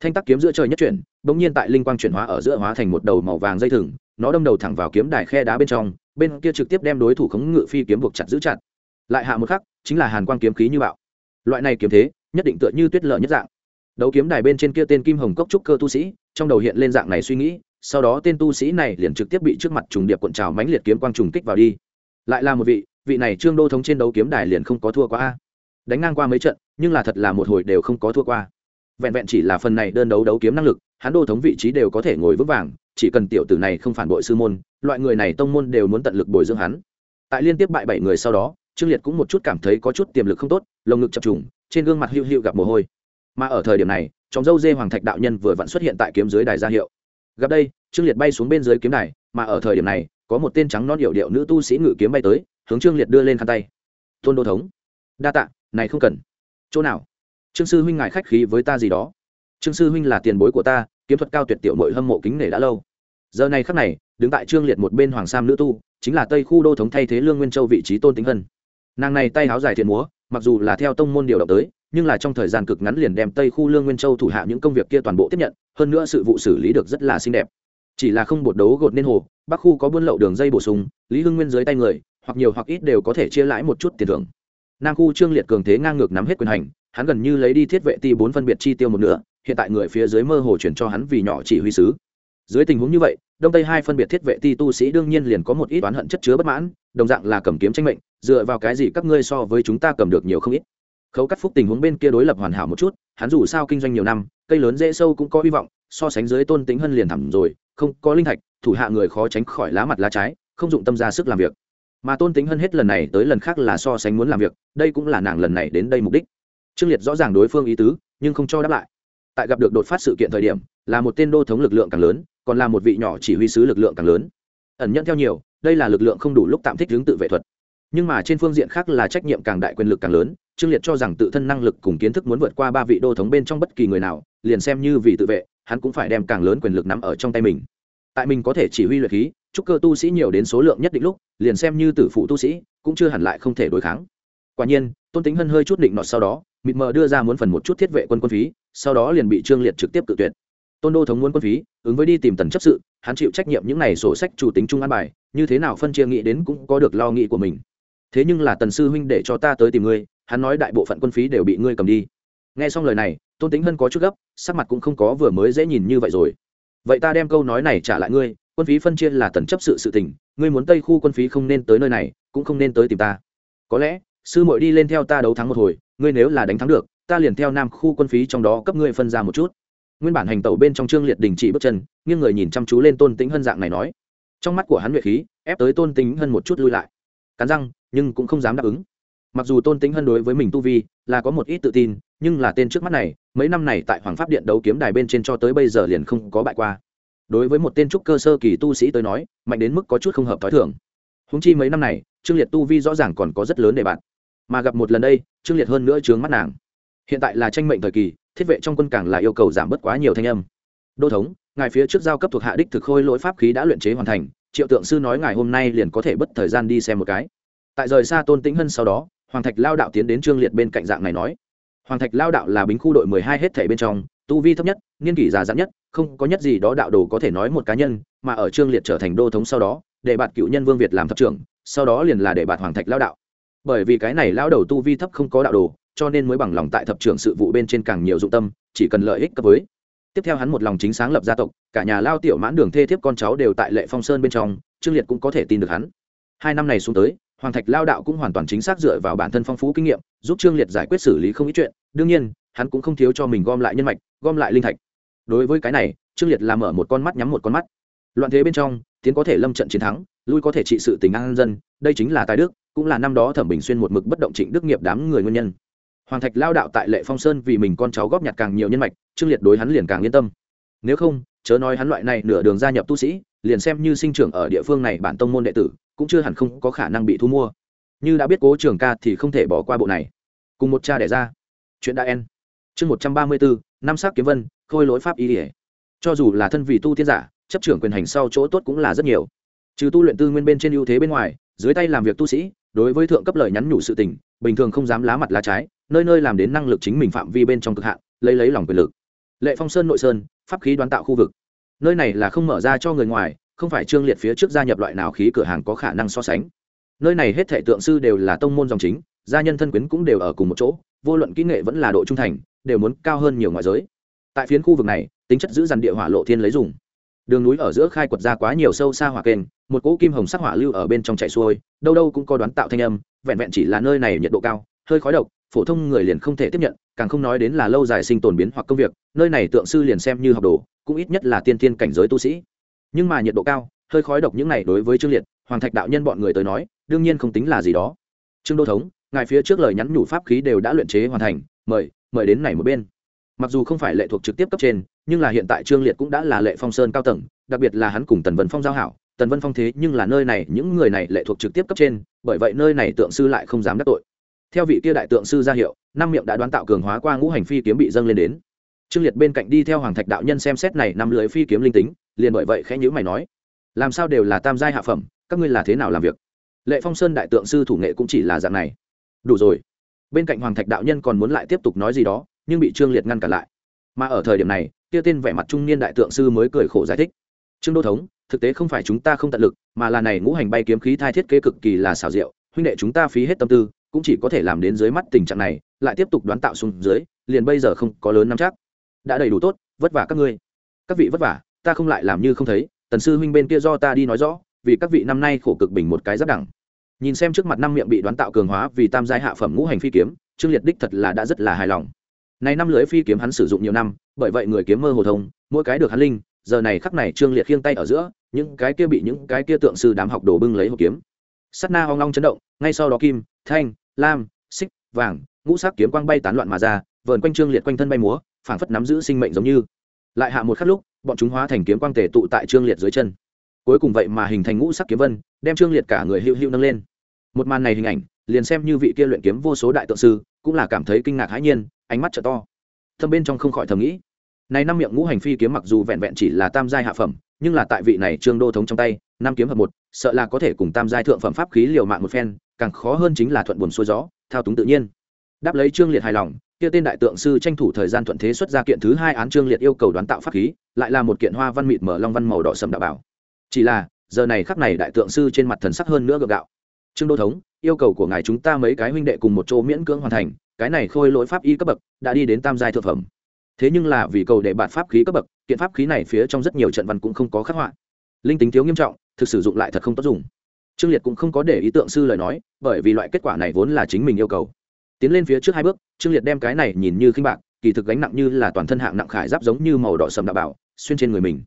thanh tắc kiếm giữa trời nhất chuyển, bỗng nhiên tại linh quang chuyển hóa ở giữa hóa thành một đầu màu vàng dây thừng, nó đâm đầu thẳng vào kiếm đài khe đá bên trong, bên kia trực tiếp đem đối thủ khống ngự phi kiếm buộc chặt giữ chặt. Lại hạ một khắc, chính là hàn quang kiếm khí như bạo. Loại này kiếm thế, nhất định tựa như tuyết lợ nhất dạng. Đấu kiếm đài bên trên kia tên kim hồng cốc trúc cơ tu sĩ, trong đầu hiện lên dạng này suy nghĩ, sau đó tên tu sĩ này liền trực tiếp bị trước mặt trùng điệp cuộn trào mãnh liệt kiếm quang trùng kích vào đi. Lại là một vị vị này trương đô thống trên đấu kiếm đài liền không có thua qua. Đánh ngang qua mấy trận, nhưng là thật là một hồi đều không có thua qua vẹn vẹn chỉ là phần này đơn đấu đấu kiếm năng lực, hắn đô thống vị trí đều có thể ngồi vững vàng, chỉ cần tiểu tử này không phản bội sư môn, loại người này tông môn đều muốn tận lực bồi dưỡng hắn. Tại liên tiếp bại bảy người sau đó, trương liệt cũng một chút cảm thấy có chút tiềm lực không tốt, lồng ngực chập trùng, trên gương mặt hiu hiu gặp mồ hôi. Mà ở thời điểm này, trong dâu dê hoàng thạch đạo nhân vừa vặn xuất hiện tại kiếm dưới đài gia hiệu. Gặp đây, trương liệt bay xuống bên dưới kiếm đài, mà ở thời điểm này, có một tên trắng non điệu điệu nữ tu sĩ ngự kiếm bay tới, hướng trương liệt đưa lên khăn tay. Tôn đô thống, đa tạ, này không cần. Chỗ nào? Trương sư huynh ngài khách khí với ta gì đó. Trương sư huynh là tiền bối của ta, kiếm thuật cao tuyệt tiểu mội hâm mộ kính nể đã lâu. Giờ này khắc này, đứng tại trương liệt một bên hoàng sam nữ tu, chính là tây khu đô thống thay thế lương nguyên châu vị trí tôn tính hân. Nàng này tay háo dài thiện múa, mặc dù là theo tông môn điều động tới, nhưng là trong thời gian cực ngắn liền đem tây khu lương nguyên châu thủ hạ những công việc kia toàn bộ tiếp nhận, hơn nữa sự vụ xử lý được rất là xinh đẹp. Chỉ là không bột đấu gột nên hồ, bắc khu có buôn lậu đường dây bổ sung, lý hưng nguyên dưới tay người, hoặc nhiều hoặc ít đều có thể chia lãi một chút tiền thưởng. Nam khu trương liệt cường thế ngang ngược nắm hết quyền hành hắn gần như lấy đi thiết vệ ti bốn phân biệt chi tiêu một nửa, hiện tại người phía dưới mơ hồ chuyển cho hắn vì nhỏ chỉ huy sứ. Dưới tình huống như vậy, đông tây hai phân biệt thiết vệ ti tu sĩ đương nhiên liền có một ít oán hận chất chứa bất mãn, đồng dạng là cầm kiếm tranh mệnh, dựa vào cái gì các ngươi so với chúng ta cầm được nhiều không ít. Khấu cắt phúc tình huống bên kia đối lập hoàn hảo một chút, hắn dù sao kinh doanh nhiều năm, cây lớn dễ sâu cũng có hy vọng, so sánh dưới tôn tính hơn liền thẳm rồi, không có linh thạch, thủ hạ người khó tránh khỏi lá mặt lá trái, không dụng tâm ra sức làm việc. Mà tôn tính hơn hết lần này tới lần khác là so sánh muốn làm việc, đây cũng là nàng lần này đến đây mục đích trương liệt rõ ràng đối phương ý tứ, nhưng không cho đáp lại. Tại gặp được đột phát sự kiện thời điểm, là một tên đô thống lực lượng càng lớn, còn là một vị nhỏ chỉ huy sứ lực lượng càng lớn. Ẩn nhận theo nhiều, đây là lực lượng không đủ lúc tạm thích hướng tự vệ thuật. Nhưng mà trên phương diện khác là trách nhiệm càng đại quyền lực càng lớn, trương liệt cho rằng tự thân năng lực cùng kiến thức muốn vượt qua ba vị đô thống bên trong bất kỳ người nào, liền xem như vì tự vệ, hắn cũng phải đem càng lớn quyền lực nắm ở trong tay mình. Tại mình có thể chỉ huy luyện khí trúc cơ tu sĩ nhiều đến số lượng nhất định lúc, liền xem như tử phụ tu sĩ, cũng chưa hẳn lại không thể đối kháng. Quả nhiên, tôn tính hân hơi chút định nọt sau đó mịt mờ đưa ra muốn phần một chút thiết vệ quân quân phí, sau đó liền bị trương liệt trực tiếp tự tuyệt. Tôn đô thống muốn quân phí, ứng với đi tìm tần chấp sự, hắn chịu trách nhiệm những n à y sổ sách chủ tính trung an bài, như thế nào phân chia nghĩ đến cũng có được lo nghĩ của mình. Thế nhưng là tần sư huynh để cho ta tới tìm ngươi, hắn nói đại bộ phận quân phí đều bị ngươi cầm đi. Nghe xong lời này, tôn tính hân có chút gấp, sắc mặt cũng không có vừa mới dễ nhìn như vậy rồi. Vậy ta đem câu nói này trả lại ngươi, quân phí phân chia là tần chấp sự sự tình, ngươi muốn tây khu quân phí không nên tới nơi này, cũng không nên tới tìm ta. Có lẽ, sư muội đi lên theo ta đấu thắng một hồi ngươi nếu là đánh thắng được, ta liền theo nam khu quân phí trong đó cấp ngươi phân ra một chút. Nguyên bản hành tẩu bên trong trương liệt đình chỉ bước chân, nghiêng người nhìn chăm chú lên tôn tính hân dạng này nói. Trong mắt của hắn nhuệ khí, ép tới tôn tính hân một chút lui lại. Cắn răng, nhưng cũng không dám đáp ứng. Mặc dù tôn tính hân đối với mình tu vi là có một ít tự tin, nhưng là tên trước mắt này, mấy năm này tại hoàng pháp điện đấu kiếm đài bên trên cho tới bây giờ liền không có bại qua. Đối với một tên trúc cơ sơ kỳ tu sĩ tới nói, mạnh đến mức có chút không hợp t h ó i thường. Húng chi mấy năm này, trương liệt tu vi rõ ràng còn có rất lớn để bạn mà gặp một lần đây, trương liệt hơn nữa chướng mắt nàng. Hiện tại là tranh mệnh thời kỳ, thiết vệ trong quân càng là yêu cầu giảm bớt quá nhiều thanh âm. Đô thống, ngài phía trước giao cấp thuộc hạ đích thực khôi lỗi pháp khí đã luyện chế hoàn thành, triệu tượng sư nói ngài hôm nay liền có thể bất thời gian đi xem một cái. Tại rời xa tôn tĩnh hân sau đó, hoàng thạch lao đạo tiến đến trương liệt bên cạnh dạng này nói. Hoàng thạch lao đạo là bính khu đội mười hai hết thể bên trong, tu vi thấp nhất, niên kỷ già dặn nhất, không có nhất gì đó đạo đồ có thể nói một cá nhân, mà ở trương liệt trở thành đô thống sau đó, để bạt cựu nhân vương việt làm thập trưởng, sau đó liền là để bạt hoàng thạch lao đạo bởi vì cái này lao đầu tu vi thấp không có đạo đồ, cho nên mới bằng lòng tại thập trưởng sự vụ bên trên càng nhiều dụng tâm, chỉ cần lợi ích cấp với. Tiếp theo hắn một lòng chính sáng lập gia tộc, cả nhà lao tiểu mãn đường thê thiếp con cháu đều tại lệ phong sơn bên trong, trương liệt cũng có thể tin được hắn. Hai năm này xuống tới, hoàng thạch lao đạo cũng hoàn toàn chính xác dựa vào bản thân phong phú kinh nghiệm, giúp trương liệt giải quyết xử lý không ít chuyện, đương nhiên, hắn cũng không thiếu cho mình gom lại nhân mạch, gom lại linh thạch. Đối với cái này, trương liệt làm mở một con mắt nhắm một con mắt. Loạn thế bên trong tiến có thể lâm trận chiến thắng, lui có thể trị sự tình an dân, đây chính là tài đức, cũng là năm đó thẩm bình xuyên một mực bất động trịnh đức nghiệp đám người nguyên nhân. Hoàng thạch lao đạo tại lệ phong sơn vì mình con cháu góp nhặt càng nhiều nhân mạch, trương liệt đối hắn liền càng yên tâm. Nếu không, chớ nói hắn loại này nửa đường gia nhập tu sĩ, liền xem như sinh trưởng ở địa phương này bản tông môn đệ tử, cũng chưa hẳn không có khả năng bị thu mua. Như đã biết cố trường ca thì không thể bỏ qua bộ này. Cùng một cha đẻ ra. Chuyện đã en chương một trăm ba mươi bốn, năm sắc kiếm vân, khôi lỗi pháp y ỉa cho dù là thân vị tu tiên giả chấp trưởng quyền hành sau chỗ tốt cũng là rất nhiều. Trừ tu luyện tư nguyên bên trên ưu thế bên ngoài, dưới tay làm việc tu sĩ, đối với thượng cấp lời nhắn nhủ sự tình, bình thường không dám lá mặt lá trái, nơi nơi làm đến năng lực chính mình phạm vi bên trong cực hạn, lấy lấy lòng quyền lực. Lệ phong sơn nội sơn, pháp khí đoán tạo khu vực. Nơi này là không mở ra cho người ngoài, không phải trương liệt phía trước gia nhập loại nào khí cửa hàng có khả năng so sánh. Nơi này hết thể tượng sư đều là tông môn dòng chính, gia nhân thân quyến cũng đều ở cùng một chỗ, vô luận kỹ nghệ vẫn là độ trung thành, đều muốn cao hơn nhiều ngoại giới. Tại phiến khu vực này, tính chất giữ dằn địa hỏa lộ thiên lấy dùng đường núi ở giữa khai quật ra quá nhiều sâu xa hỏa kênh, một cỗ kim hồng sắc hỏa lưu ở bên trong chạy xuôi, đâu đâu cũng có đoán tạo thanh âm, vẹn vẹn chỉ là nơi này nhiệt độ cao, hơi khói độc, phổ thông người liền không thể tiếp nhận, càng không nói đến là lâu dài sinh tồn biến hoặc công việc, nơi này tượng sư liền xem như học đồ, cũng ít nhất là tiên thiên cảnh giới tu sĩ. Nhưng mà nhiệt độ cao, hơi khói độc những này đối với trương liệt, hoàng thạch đạo nhân bọn người tới nói, đương nhiên không tính là gì đó. Trương đô thống, ngài phía trước lời nhắn nhủ pháp khí đều đã luyện chế hoàn thành, mời mời đến này một bên. Mặc dù không phải lệ thuộc trực tiếp cấp trên nhưng là hiện tại trương liệt cũng đã là lệ phong sơn cao tầng, đặc biệt là hắn cùng tần vân phong giao hảo. Tần vân phong thế nhưng là nơi này, những người này lệ thuộc trực tiếp cấp trên, bởi vậy nơi này tượng sư lại không dám đắc tội. Theo vị kia đại tượng sư ra hiệu, năm miệng đã đoán tạo cường hóa qua ngũ hành phi kiếm bị dâng lên đến. Trương liệt bên cạnh đi theo hoàng thạch đạo nhân xem xét này năm lưới phi kiếm linh tính, liền bởi vậy khẽ nhữ mày nói, làm sao đều là tam giai hạ phẩm, các ngươi là thế nào làm việc? Lệ phong sơn đại tượng sư thủ nghệ cũng chỉ là dạng này. Đủ rồi. Bên cạnh hoàng thạch đạo nhân còn muốn lại tiếp tục nói gì đó, nhưng bị trương liệt ngăn cản lại. Mà ở thời điểm này kia tên vẻ mặt trung niên đại tượng sư mới cười khổ giải thích. Trương đô thống, thực tế không phải chúng ta không tận lực, mà là này ngũ hành bay kiếm khí thai thiết kế cực kỳ là xảo diệu, huynh đệ chúng ta phí hết tâm tư, cũng chỉ có thể làm đến dưới mắt tình trạng này, lại tiếp tục đoán tạo xuống dưới, liền bây giờ không có lớn nắm chắc. Đã đầy đủ tốt, vất vả các ngươi. Các vị vất vả, ta không lại làm như không thấy, tần sư huynh bên kia do ta đi nói rõ, vì các vị năm nay khổ cực bình một cái giáp đẳng. Nhìn xem trước mặt năm miệng bị đoán tạo cường hóa vì tam giai hạ phẩm ngũ hành phi kiếm, trương liệt đích thật là đã rất là hài lòng. Này năm lưới phi kiếm hắn sử dụng nhiều năm bởi vậy người kiếm mơ hồ thông, mỗi cái được hắn linh, giờ này khắc này trương liệt khiêng tay ở giữa, những cái kia bị những cái kia tượng sư đám học đồ bưng lấy hộp kiếm. Sắt na hoang long chấn động, ngay sau đó kim, thanh, lam, xích, vàng, ngũ sắc kiếm quang bay tán loạn mà ra, vờn quanh trương liệt quanh thân bay múa, phảng phất nắm giữ sinh mệnh giống như. Lại hạ một khắc lúc, bọn chúng hóa thành kiếm quang tề tụ tại trương liệt dưới chân. Cuối cùng vậy mà hình thành ngũ sắc kiếm vân, đem trương liệt cả người hữu hữu nâng lên. Một màn này hình ảnh, liền xem như vị kia luyện kiếm vô số đại tượng sư, cũng là cảm thấy kinh ngạc hãi nhiên, ánh mắt trợ to. Thâm bên trong không khỏi thầm nghĩ này năm miệng ngũ hành phi kiếm mặc dù vẹn vẹn chỉ là tam giai hạ phẩm, nhưng là tại vị này trương đô thống trong tay, năm kiếm hợp một, sợ là có thể cùng tam giai thượng phẩm pháp khí liều mạng một phen, càng khó hơn chính là thuận buồn xuôi gió, thao túng tự nhiên. Đáp lấy trương liệt hài lòng, kia tên đại tượng sư tranh thủ thời gian thuận thế xuất ra kiện thứ hai án trương liệt yêu cầu đoán tạo pháp khí, lại là một kiện hoa văn mịt mở long văn màu đỏ sầm đạo bảo. Chỉ là, giờ này khắc này đại tượng sư trên mặt thần sắc hơn nữa gượng gạo. Trương đô thống, yêu cầu của ngài chúng ta mấy cái huynh đệ cùng một chỗ miễn cưỡng hoàn thành, cái này khôi lỗi pháp y cấp bậc, đã đi đến tam giai thượng phẩm thế nhưng là vì cầu để bạn pháp khí cấp bậc, kiện pháp khí này phía trong rất nhiều trận văn cũng không có khắc họa. Linh tính thiếu nghiêm trọng, thực sử dụng lại thật không tốt dùng. Trương liệt cũng không có để ý tượng sư lời nói, bởi vì loại kết quả này vốn là chính mình yêu cầu. Tiến lên phía trước hai bước, trương liệt đem cái này nhìn như khinh bạc, kỳ thực gánh nặng như là toàn thân hạng nặng khải giáp giống như màu đỏ sầm đạo bảo, xuyên trên người mình.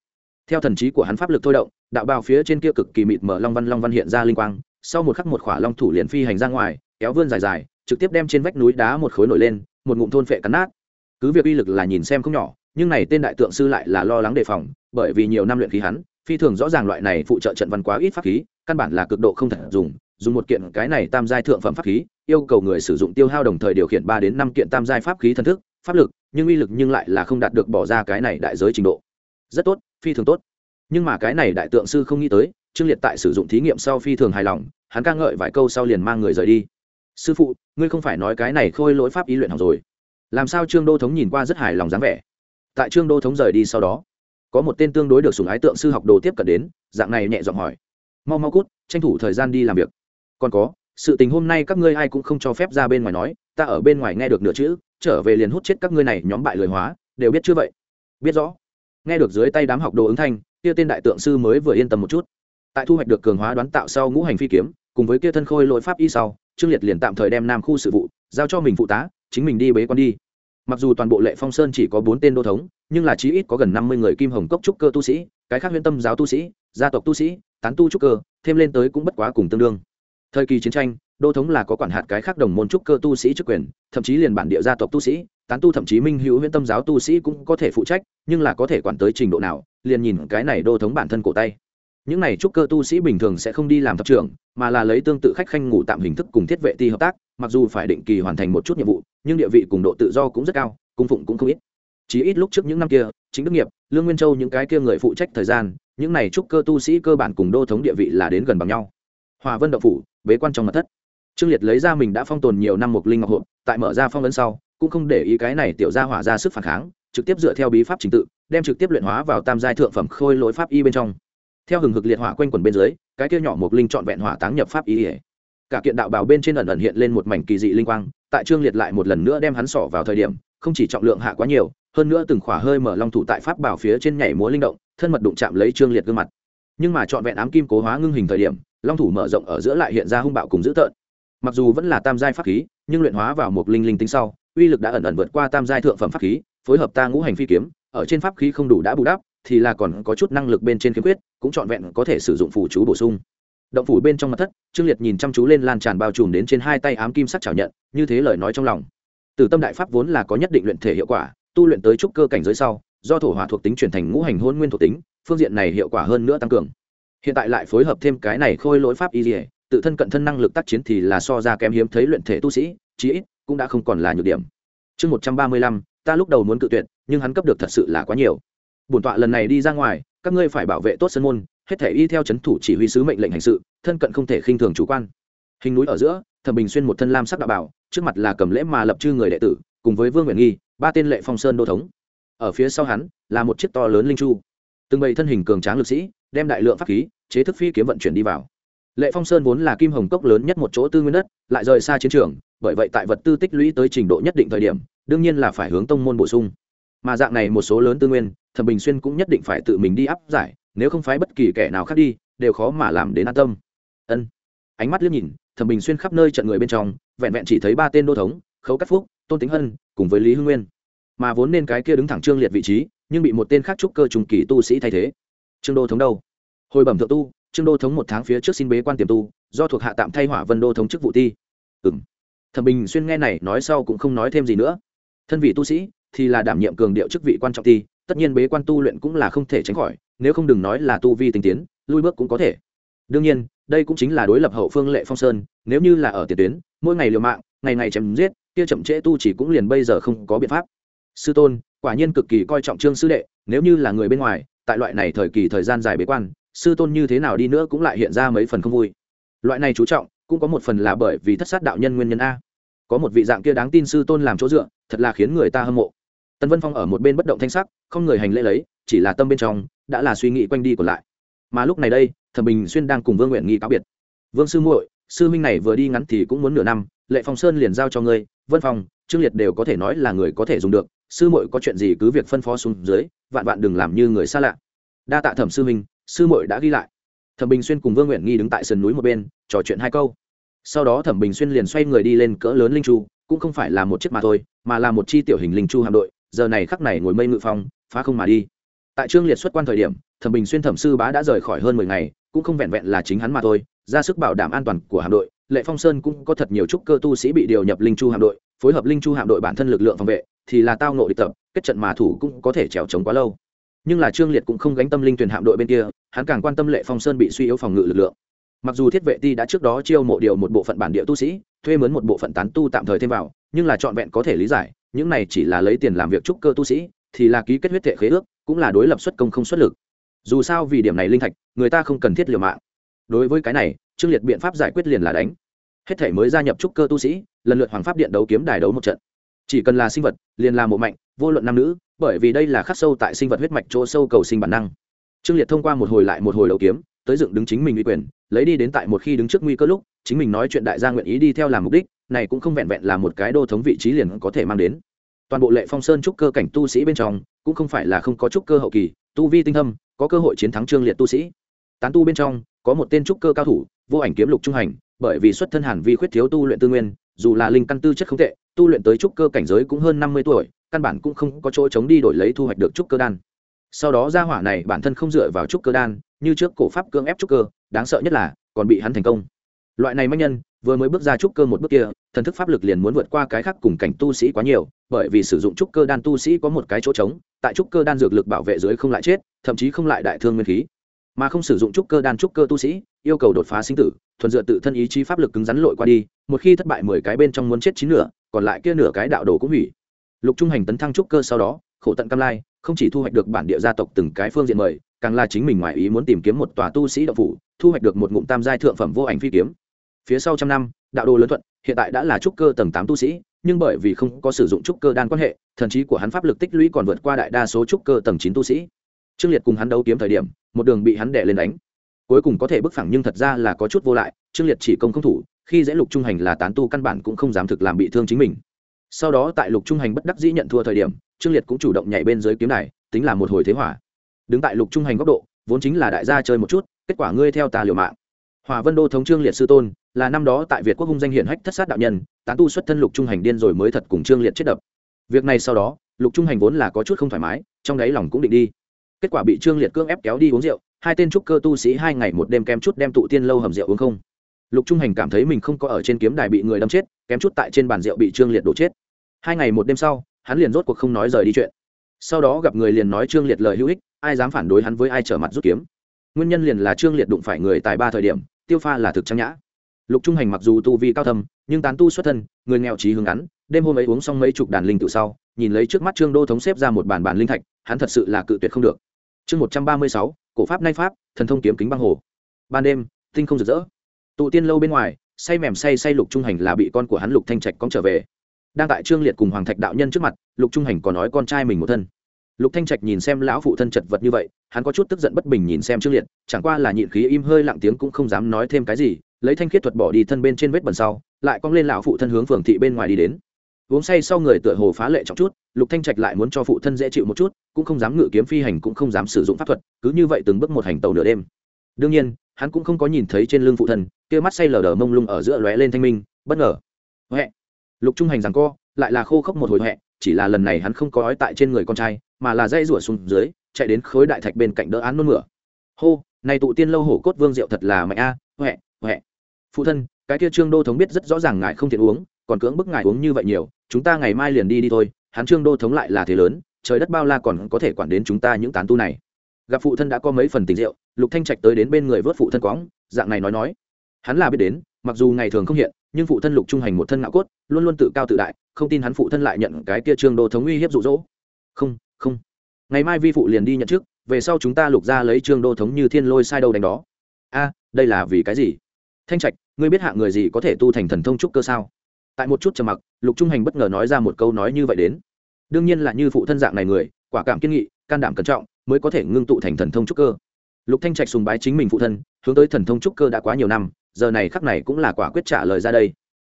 Theo thần trí của hắn pháp lực thôi động, đạo bào phía trên kia cực kỳ mịt mở long văn long văn hiện ra linh quang, sau một khắc một khỏa long thủ liền phi hành ra ngoài, kéo vươn dài dài, trực tiếp đem trên vách núi đá một khối nổi lên, một ngụm thôn phệ cắn nát cứ việc uy lực là nhìn xem không nhỏ, nhưng này tên đại tượng sư lại là lo lắng đề phòng, bởi vì nhiều năm luyện khí hắn, phi thường rõ ràng loại này phụ trợ trận văn quá ít pháp khí, căn bản là cực độ không thể dùng dùng một kiện cái này tam giai thượng phẩm pháp khí, yêu cầu người sử dụng tiêu hao đồng thời điều khiển ba đến năm kiện tam giai pháp khí thần thức, pháp lực, nhưng uy lực nhưng lại là không đạt được bỏ ra cái này đại giới trình độ. Rất tốt, phi thường tốt. Nhưng mà cái này đại tượng sư không nghĩ tới, trương liệt tại sử dụng thí nghiệm sau phi thường hài lòng, hắn ca ngợi vài câu sau liền mang người rời đi. Sư phụ, ngươi không phải nói cái này khôi lỗi pháp ý luyện học rồi làm sao trương đô thống nhìn qua rất hài lòng dáng vẻ? Tại trương đô thống rời đi sau đó, có một tên tương đối được sùng ái tượng sư học đồ tiếp cận đến, dạng này nhẹ giọng hỏi. Mau mau cút, tranh thủ thời gian đi làm việc. Còn có, sự tình hôm nay các ngươi ai cũng không cho phép ra bên ngoài nói, ta ở bên ngoài nghe được nửa chữ, trở về liền hút chết các ngươi này nhóm bại lời hóa, đều biết chưa vậy? Biết rõ. Nghe được dưới tay đám học đồ ứng thanh, kia tên đại tượng sư mới vừa yên tâm một chút. Tại thu hoạch được cường hóa đoán tạo sau ngũ hành phi kiếm, cùng với kia thân khôi lỗi pháp y sau, trương liệt liền tạm thời đem nam khu sự vụ giao cho mình phụ tá, chính mình đi bế con đi mặc dù toàn bộ lệ phong sơn chỉ có bốn tên đô thống, nhưng là chí ít có gần năm mươi người kim hồng cốc trúc cơ tu sĩ, cái khác huyễn tâm giáo tu sĩ, gia tộc tu sĩ, tán tu trúc cơ, thêm lên tới cũng bất quá cùng tương đương. Thời kỳ chiến tranh, đô thống là có quản hạt cái khác đồng môn trúc cơ tu sĩ chức quyền, thậm chí liền bản địa gia tộc tu sĩ, tán tu thậm chí minh hữu huyễn tâm giáo tu sĩ cũng có thể phụ trách, nhưng là có thể quản tới trình độ nào, liền nhìn cái này đô thống bản thân cổ tay những này trúc cơ tu sĩ bình thường sẽ không đi làm thập trưởng, mà là lấy tương tự khách khanh ngủ tạm hình thức cùng thiết vệ ti hợp tác, mặc dù phải định kỳ hoàn thành một chút nhiệm vụ, nhưng địa vị cùng độ tự do cũng rất cao, cung phụng cũng không ít. Chỉ ít lúc trước những năm kia, chính đức nghiệp, lương nguyên châu những cái kia người phụ trách thời gian, những này trúc cơ tu sĩ cơ bản cùng đô thống địa vị là đến gần bằng nhau. Hòa vân đậu phủ, bế quan trong mật thất. Trương liệt lấy ra mình đã phong tồn nhiều năm một linh ngọc hộp, tại mở ra phong ấn sau, cũng không để ý cái này tiểu ra hỏa ra sức phản kháng, trực tiếp dựa theo bí pháp trình tự, đem trực tiếp luyện hóa vào tam giai thượng phẩm khôi lỗi pháp y bên trong theo hừng hực liệt hỏa quanh quần bên dưới, cái kia nhỏ một linh trọn vẹn hỏa táng nhập pháp ý ỉa. Cả kiện đạo bào bên trên ẩn ẩn hiện lên một mảnh kỳ dị linh quang, tại trương liệt lại một lần nữa đem hắn sỏ vào thời điểm, không chỉ trọng lượng hạ quá nhiều, hơn nữa từng khỏa hơi mở long thủ tại pháp bảo phía trên nhảy múa linh động, thân mật đụng chạm lấy trương liệt gương mặt. Nhưng mà trọn vẹn ám kim cố hóa ngưng hình thời điểm, long thủ mở rộng ở giữa lại hiện ra hung bạo cùng dữ tợn. Mặc dù vẫn là tam giai pháp khí, nhưng luyện hóa vào một linh linh tính sau, uy lực đã ẩn ẩn vượt qua tam giai thượng phẩm pháp khí, phối hợp ta ngũ hành phi kiếm, ở trên pháp khí không đủ đã bù đắp thì là còn có chút năng lực bên trên khiếm quyết cũng trọn vẹn có thể sử dụng phủ chú bổ sung. Động phủ bên trong mặt thất, trương liệt nhìn chăm chú lên lan tràn bao trùm đến trên hai tay ám kim sắc chảo nhận, như thế lời nói trong lòng. Từ tâm đại pháp vốn là có nhất định luyện thể hiệu quả, tu luyện tới trúc cơ cảnh giới sau, do thổ hỏa thuộc tính chuyển thành ngũ hành hôn nguyên thuộc tính, phương diện này hiệu quả hơn nữa tăng cường. Hiện tại lại phối hợp thêm cái này khôi lỗi pháp y dỉa tự thân cận thân năng lực tác chiến thì là so ra kém hiếm thấy luyện thể tu sĩ, chí ít cũng đã không còn là nhược điểm. Chương một trăm ba mươi lăm, ta lúc đầu muốn cự tuyệt, nhưng hắn cấp được thật sự là quá nhiều bổn tọa lần này đi ra ngoài, các ngươi phải bảo vệ tốt sân môn, hết thể y theo c h ấ n thủ chỉ huy sứ mệnh lệnh hành sự, thân cận không thể khinh thường chủ quan. Hình núi ở giữa, thẩm bình xuyên một thân lam sắc đạo bảo, trước mặt là cầm lễ mà lập chư người đệ tử, cùng với vương nguyện nghi, ba tên lệ phong sơn đô thống. Ở phía sau hắn, là một chiếc to lớn linh chu. Từng bầy thân hình cường tráng lực sĩ, đem đại lượng pháp khí, chế thức phi kiếm vận chuyển đi vào. Lệ phong sơn vốn là kim hồng cốc lớn nhất một chỗ tư nguyên đất, lại rời xa chiến trường, bởi vậy tại vật tư tích lũy tới trình độ nhất định thời điểm, đương nhiên là phải hướng tông môn bổ sung mà dạng này một số lớn tư nguyên, thẩm bình xuyên cũng nhất định phải tự mình đi áp giải, nếu không phải bất kỳ kẻ nào khác đi, đều khó mà làm đến an tâm. Ân. Ánh mắt liếc nhìn, thẩm bình xuyên khắp nơi trận người bên trong, vẹn vẹn chỉ thấy ba tên đô thống, khấu cắt phúc, tôn tính hân, cùng với lý hưng nguyên. Mà vốn nên cái kia đứng thẳng trương liệt vị trí, nhưng bị một tên khác trúc cơ trùng kỳ tu sĩ thay thế. Trương đô thống đâu? Hồi bẩm thượng tu, trương đô thống một tháng phía trước xin bế quan tiềm tu, do thuộc hạ tạm thay hỏa vân đô thống chức vụ ti. Ừ m thẩm bình xuyên nghe này nói sau cũng không nói thêm gì nữa. Thân vị tu sĩ thì là đảm nhiệm cường điệu chức vị quan trọng ti, tất nhiên bế quan tu luyện cũng là không thể tránh khỏi, nếu không đừng nói là tu vi tinh tiến, lui bước cũng có thể. Đương nhiên, đây cũng chính là đối lập hậu phương lệ phong sơn, nếu như là ở tiền tuyến, mỗi ngày liều mạng, ngày ngày chém giết, kia chậm trễ tu chỉ cũng liền bây giờ không có biện pháp. Sư tôn, quả nhiên cực kỳ coi trọng trương sư đệ, nếu như là người bên ngoài, tại loại này thời kỳ thời gian dài bế quan, sư tôn như thế nào đi nữa cũng lại hiện ra mấy phần không vui. Loại này chú trọng, cũng có một phần là bởi vì thất sát đạo nhân nguyên nhân a. Có một vị dạng kia đáng tin sư tôn làm chỗ dựa, thật là khiến người ta hâm mộ. Tần vân phong ở một bên bất động thanh sắc, không người hành lễ lấy, chỉ là tâm bên trong, đã là suy nghĩ quanh đi còn lại. Mà lúc này đây, thẩm bình xuyên đang cùng vương nguyện nghi cáo biệt. Vương sư muội, sư minh này vừa đi ngắn thì cũng muốn nửa năm, lệ phong sơn liền giao cho ngươi, vân phong, trương liệt đều có thể nói là người có thể dùng được, sư muội có chuyện gì cứ việc phân phó xuống dưới, vạn vạn đừng làm như người xa lạ. Đa tạ thẩm sư minh, sư muội đã ghi lại. Thẩm bình xuyên cùng vương nguyện nghi đứng tại sườn núi một bên, trò chuyện hai câu. Sau đó thẩm bình xuyên liền xoay người đi lên cỡ lớn linh chu, cũng không phải là một chiếc mà thôi, mà là một chi tiểu hình linh chu hạm đội giờ này khắc này ngồi mây ngự phong, phá không mà đi. Tại trương liệt xuất quan thời điểm, thẩm bình xuyên thẩm sư bá đã rời khỏi hơn mười ngày, cũng không vẹn vẹn là chính hắn mà thôi, ra sức bảo đảm an toàn của hạm đội, lệ phong sơn cũng có thật nhiều trúc cơ tu sĩ bị điều nhập linh chu hạm đội, phối hợp linh chu hạm đội bản thân lực lượng phòng vệ, thì là tao nộ địch tập, kết trận mà thủ cũng có thể trèo trống quá lâu. Nhưng là trương liệt cũng không gánh tâm linh tuyển hạm đội bên kia, hắn càng quan tâm lệ phong sơn bị suy yếu phòng ngự lực lượng. Mặc dù thiết vệ ti đã trước đó chiêu mộ điều một bộ phận bản địa tu sĩ, thuê mướn một bộ phận tán tu tạm thời thêm vào, nhưng là trọn vẹn có thể lý giải những này chỉ là lấy tiền làm việc trúc cơ tu sĩ, thì là ký kết huyết thể khế ước, cũng là đối lập xuất công không xuất lực. Dù sao vì điểm này linh thạch, người ta không cần thiết liều mạng. Đối với cái này, trương liệt biện pháp giải quyết liền là đánh. Hết thể mới gia nhập trúc cơ tu sĩ, lần lượt hoàng pháp điện đấu kiếm đài đấu một trận. Chỉ cần là sinh vật, liền là mộ mạnh vô luận nam nữ, bởi vì đây là khắc sâu tại sinh vật huyết mạch chỗ sâu cầu sinh bản năng. Trương liệt thông qua một hồi lại một hồi đấu kiếm, tới dựng đứng chính mình uy quyền, lấy đi đến tại một khi đứng trước nguy cơ lúc, chính mình nói chuyện đại gia nguyện ý đi theo làm mục đích này cũng không vẹn vẹn là một cái đô thống vị trí liền có thể mang đến. Toàn bộ lệ phong sơn trúc cơ cảnh tu sĩ bên trong, cũng không phải là không có trúc cơ hậu kỳ, tu vi tinh thâm, có cơ hội chiến thắng trương liệt tu sĩ. Tán tu bên trong, có một tên trúc cơ cao thủ, vô ảnh kiếm lục trung hành, bởi vì xuất thân hàn vi khuyết thiếu tu luyện tư nguyên, dù là linh căn tư chất không tệ, tu luyện tới trúc cơ cảnh giới cũng hơn năm mươi tuổi, căn bản cũng không có chỗ chống đi đổi lấy thu hoạch được trúc cơ đan. Sau đó gia hỏa này bản thân không dựa vào trúc cơ đan, như trước cổ pháp cưỡng ép trúc cơ, đáng sợ nhất là còn bị hắn thành công. Loại này manh nhân vừa mới bước ra trúc cơ một bước kia, thần thức pháp lực liền muốn vượt qua cái khác cùng cảnh tu sĩ quá nhiều, bởi vì sử dụng trúc cơ đan tu sĩ có một cái chỗ trống, tại trúc cơ đan dược lực bảo vệ dưới không lại chết, thậm chí không lại đại thương nguyên khí. Mà không sử dụng trúc cơ đan trúc cơ tu sĩ, yêu cầu đột phá sinh tử, thuần dựa tự thân ý chí pháp lực cứng rắn lội qua đi, một khi thất bại mười cái bên trong muốn chết chín nửa, còn lại kia nửa cái đạo đồ cũng hủy. Lục trung hành tấn thăng trúc cơ sau đó, khổ tận cam lai, không chỉ thu hoạch được bản địa gia tộc từng cái phương diện mời, càng là chính mình ngoài ý muốn tìm kiếm một tòa tu sĩ đạo phủ, thu hoạch được một ngụm tam giai thượng phẩm vô ảnh phi kiếm phía sau trăm năm, đạo đồ lớn thuận, hiện tại đã là trúc cơ tầng tám tu sĩ, nhưng bởi vì không có sử dụng trúc cơ đan quan hệ, thần trí của hắn pháp lực tích lũy còn vượt qua đại đa số trúc cơ tầng chín tu sĩ. Trương liệt cùng hắn đấu kiếm thời điểm, một đường bị hắn đè lên đánh. Cuối cùng có thể bức phẳng nhưng thật ra là có chút vô lại, trương liệt chỉ công không thủ, khi dễ lục trung hành là tán tu căn bản cũng không dám thực làm bị thương chính mình. Sau đó tại lục trung hành bất đắc dĩ nhận thua thời điểm, trương liệt cũng chủ động nhảy bên dưới kiếm này tính là một hồi thế hỏa. Đứng tại lục trung hành góc độ, vốn chính là đại gia chơi một chút, kết quả ngươi theo tà liều mạng. Hòa vân đô thống trương liệt sư tôn là năm đó tại việt quốc hung danh hiển hách thất sát đạo nhân, tán tu xuất thân lục trung hành điên rồi mới thật cùng trương liệt chết đập. Việc này sau đó, lục trung hành vốn là có chút không thoải mái, trong đáy lòng cũng định đi. Kết quả bị trương liệt cưỡng ép kéo đi uống rượu, hai tên trúc cơ tu sĩ hai ngày một đêm kem chút đem tụ tiên lâu hầm rượu uống không. Lục trung hành cảm thấy mình không có ở trên kiếm đài bị người đâm chết, kém chút tại trên bàn rượu bị trương liệt đổ chết. Hai ngày một đêm sau, hắn liền rốt cuộc không nói rời đi chuyện. Sau đó gặp người liền nói trương liệt lời hữu ích, ai dám phản đối hắn với ai trở mặt rút kiếm. Nguyên nhân liền là trương liệt đụng phải người tài ba thời điểm, tiêu pha là thực trang nhã lục trung hành mặc dù tu vi cao thâm, nhưng tán tu xuất thân, người nghèo trí hướng ngắn, đêm hôm ấy uống xong mấy chục đàn linh tự sau, nhìn lấy trước mắt trương đô thống xếp ra một bàn bàn linh thạch, hắn thật sự là cự tuyệt không được. Chương một trăm ba mươi sáu, cổ pháp nay pháp, thần thông kiếm kính băng hồ. Ban đêm, tinh không rực rỡ. Tụ tiên lâu bên ngoài, say mềm say say lục trung hành là bị con của hắn lục thanh trạch cóng trở về. Đang tại trương liệt cùng hoàng thạch đạo nhân trước mặt, lục trung hành còn nói con trai mình một thân. Lục thanh trạch nhìn xem lão phụ thân chật vật như vậy, hắn có chút tức giận bất bình nhìn xem trương liệt, chẳng qua là nhịn khí im hơi lặng tiếng cũng không dám nói thêm cái gì lấy thanh khiết thuật bỏ đi thân bên trên vết bẩn sau, lại cong lên lão phụ thân hướng phường thị bên ngoài đi đến. Uống say sau người tựa hồ phá lệ trọng chút, lục thanh trạch lại muốn cho phụ thân dễ chịu một chút, cũng không dám ngự kiếm phi hành, cũng không dám sử dụng pháp thuật, cứ như vậy từng bước một hành tàu nửa đêm. Đương nhiên, hắn cũng không có nhìn thấy trên lưng phụ thân, kia mắt say lờ đờ mông lung ở giữa lóe lên thanh minh, bất ngờ. Huệ. Lục trung hành rằng co, lại là khô khốc một hồi huệ, chỉ là lần này hắn không có ói tại trên người con trai, mà là dây rủa xuống dưới, chạy đến khối đại thạch bên cạnh đỡ án nôn mửa. Hô, này tụ tiên lâu hổ cốt vương diệu thật là mạnh a, huệ huệ phụ thân, cái kia trương đô thống biết rất rõ ràng ngài không thiện uống, còn cưỡng bức ngài uống như vậy nhiều, chúng ta ngày mai liền đi đi thôi, hắn trương đô thống lại là thế lớn, trời đất bao la còn có thể quản đến chúng ta những tán tu này. Gặp phụ thân đã có mấy phần tình rượu lục thanh trạch tới đến bên người vớt phụ thân quõng, dạng này nói nói. Hắn là biết đến, mặc dù ngày thường không hiện, nhưng phụ thân lục trung hành một thân ngạo cốt, luôn luôn tự cao tự đại, không tin hắn phụ thân lại nhận cái kia trương đô thống uy hiếp dụ dỗ. Không không, ngày mai vi phụ liền đi nhận trước, về sau chúng ta lục ra lấy trương đô thống như thiên lôi sai đâu đánh đó. A, đây là vì cái gì? Thanh trạch ngươi biết hạ người gì có thể tu thành thần thông trúc cơ sao? Tại một chút trầm mặc, lục trung hành bất ngờ nói ra một câu nói như vậy đến. Đương nhiên là như phụ thân dạng này người, quả cảm kiên nghị, can đảm cẩn trọng, mới có thể ngưng tụ thành thần thông trúc cơ. Lục thanh trạch sùng bái chính mình phụ thân, hướng tới thần thông trúc cơ đã quá nhiều năm, giờ này khắc này cũng là quả quyết trả lời ra đây.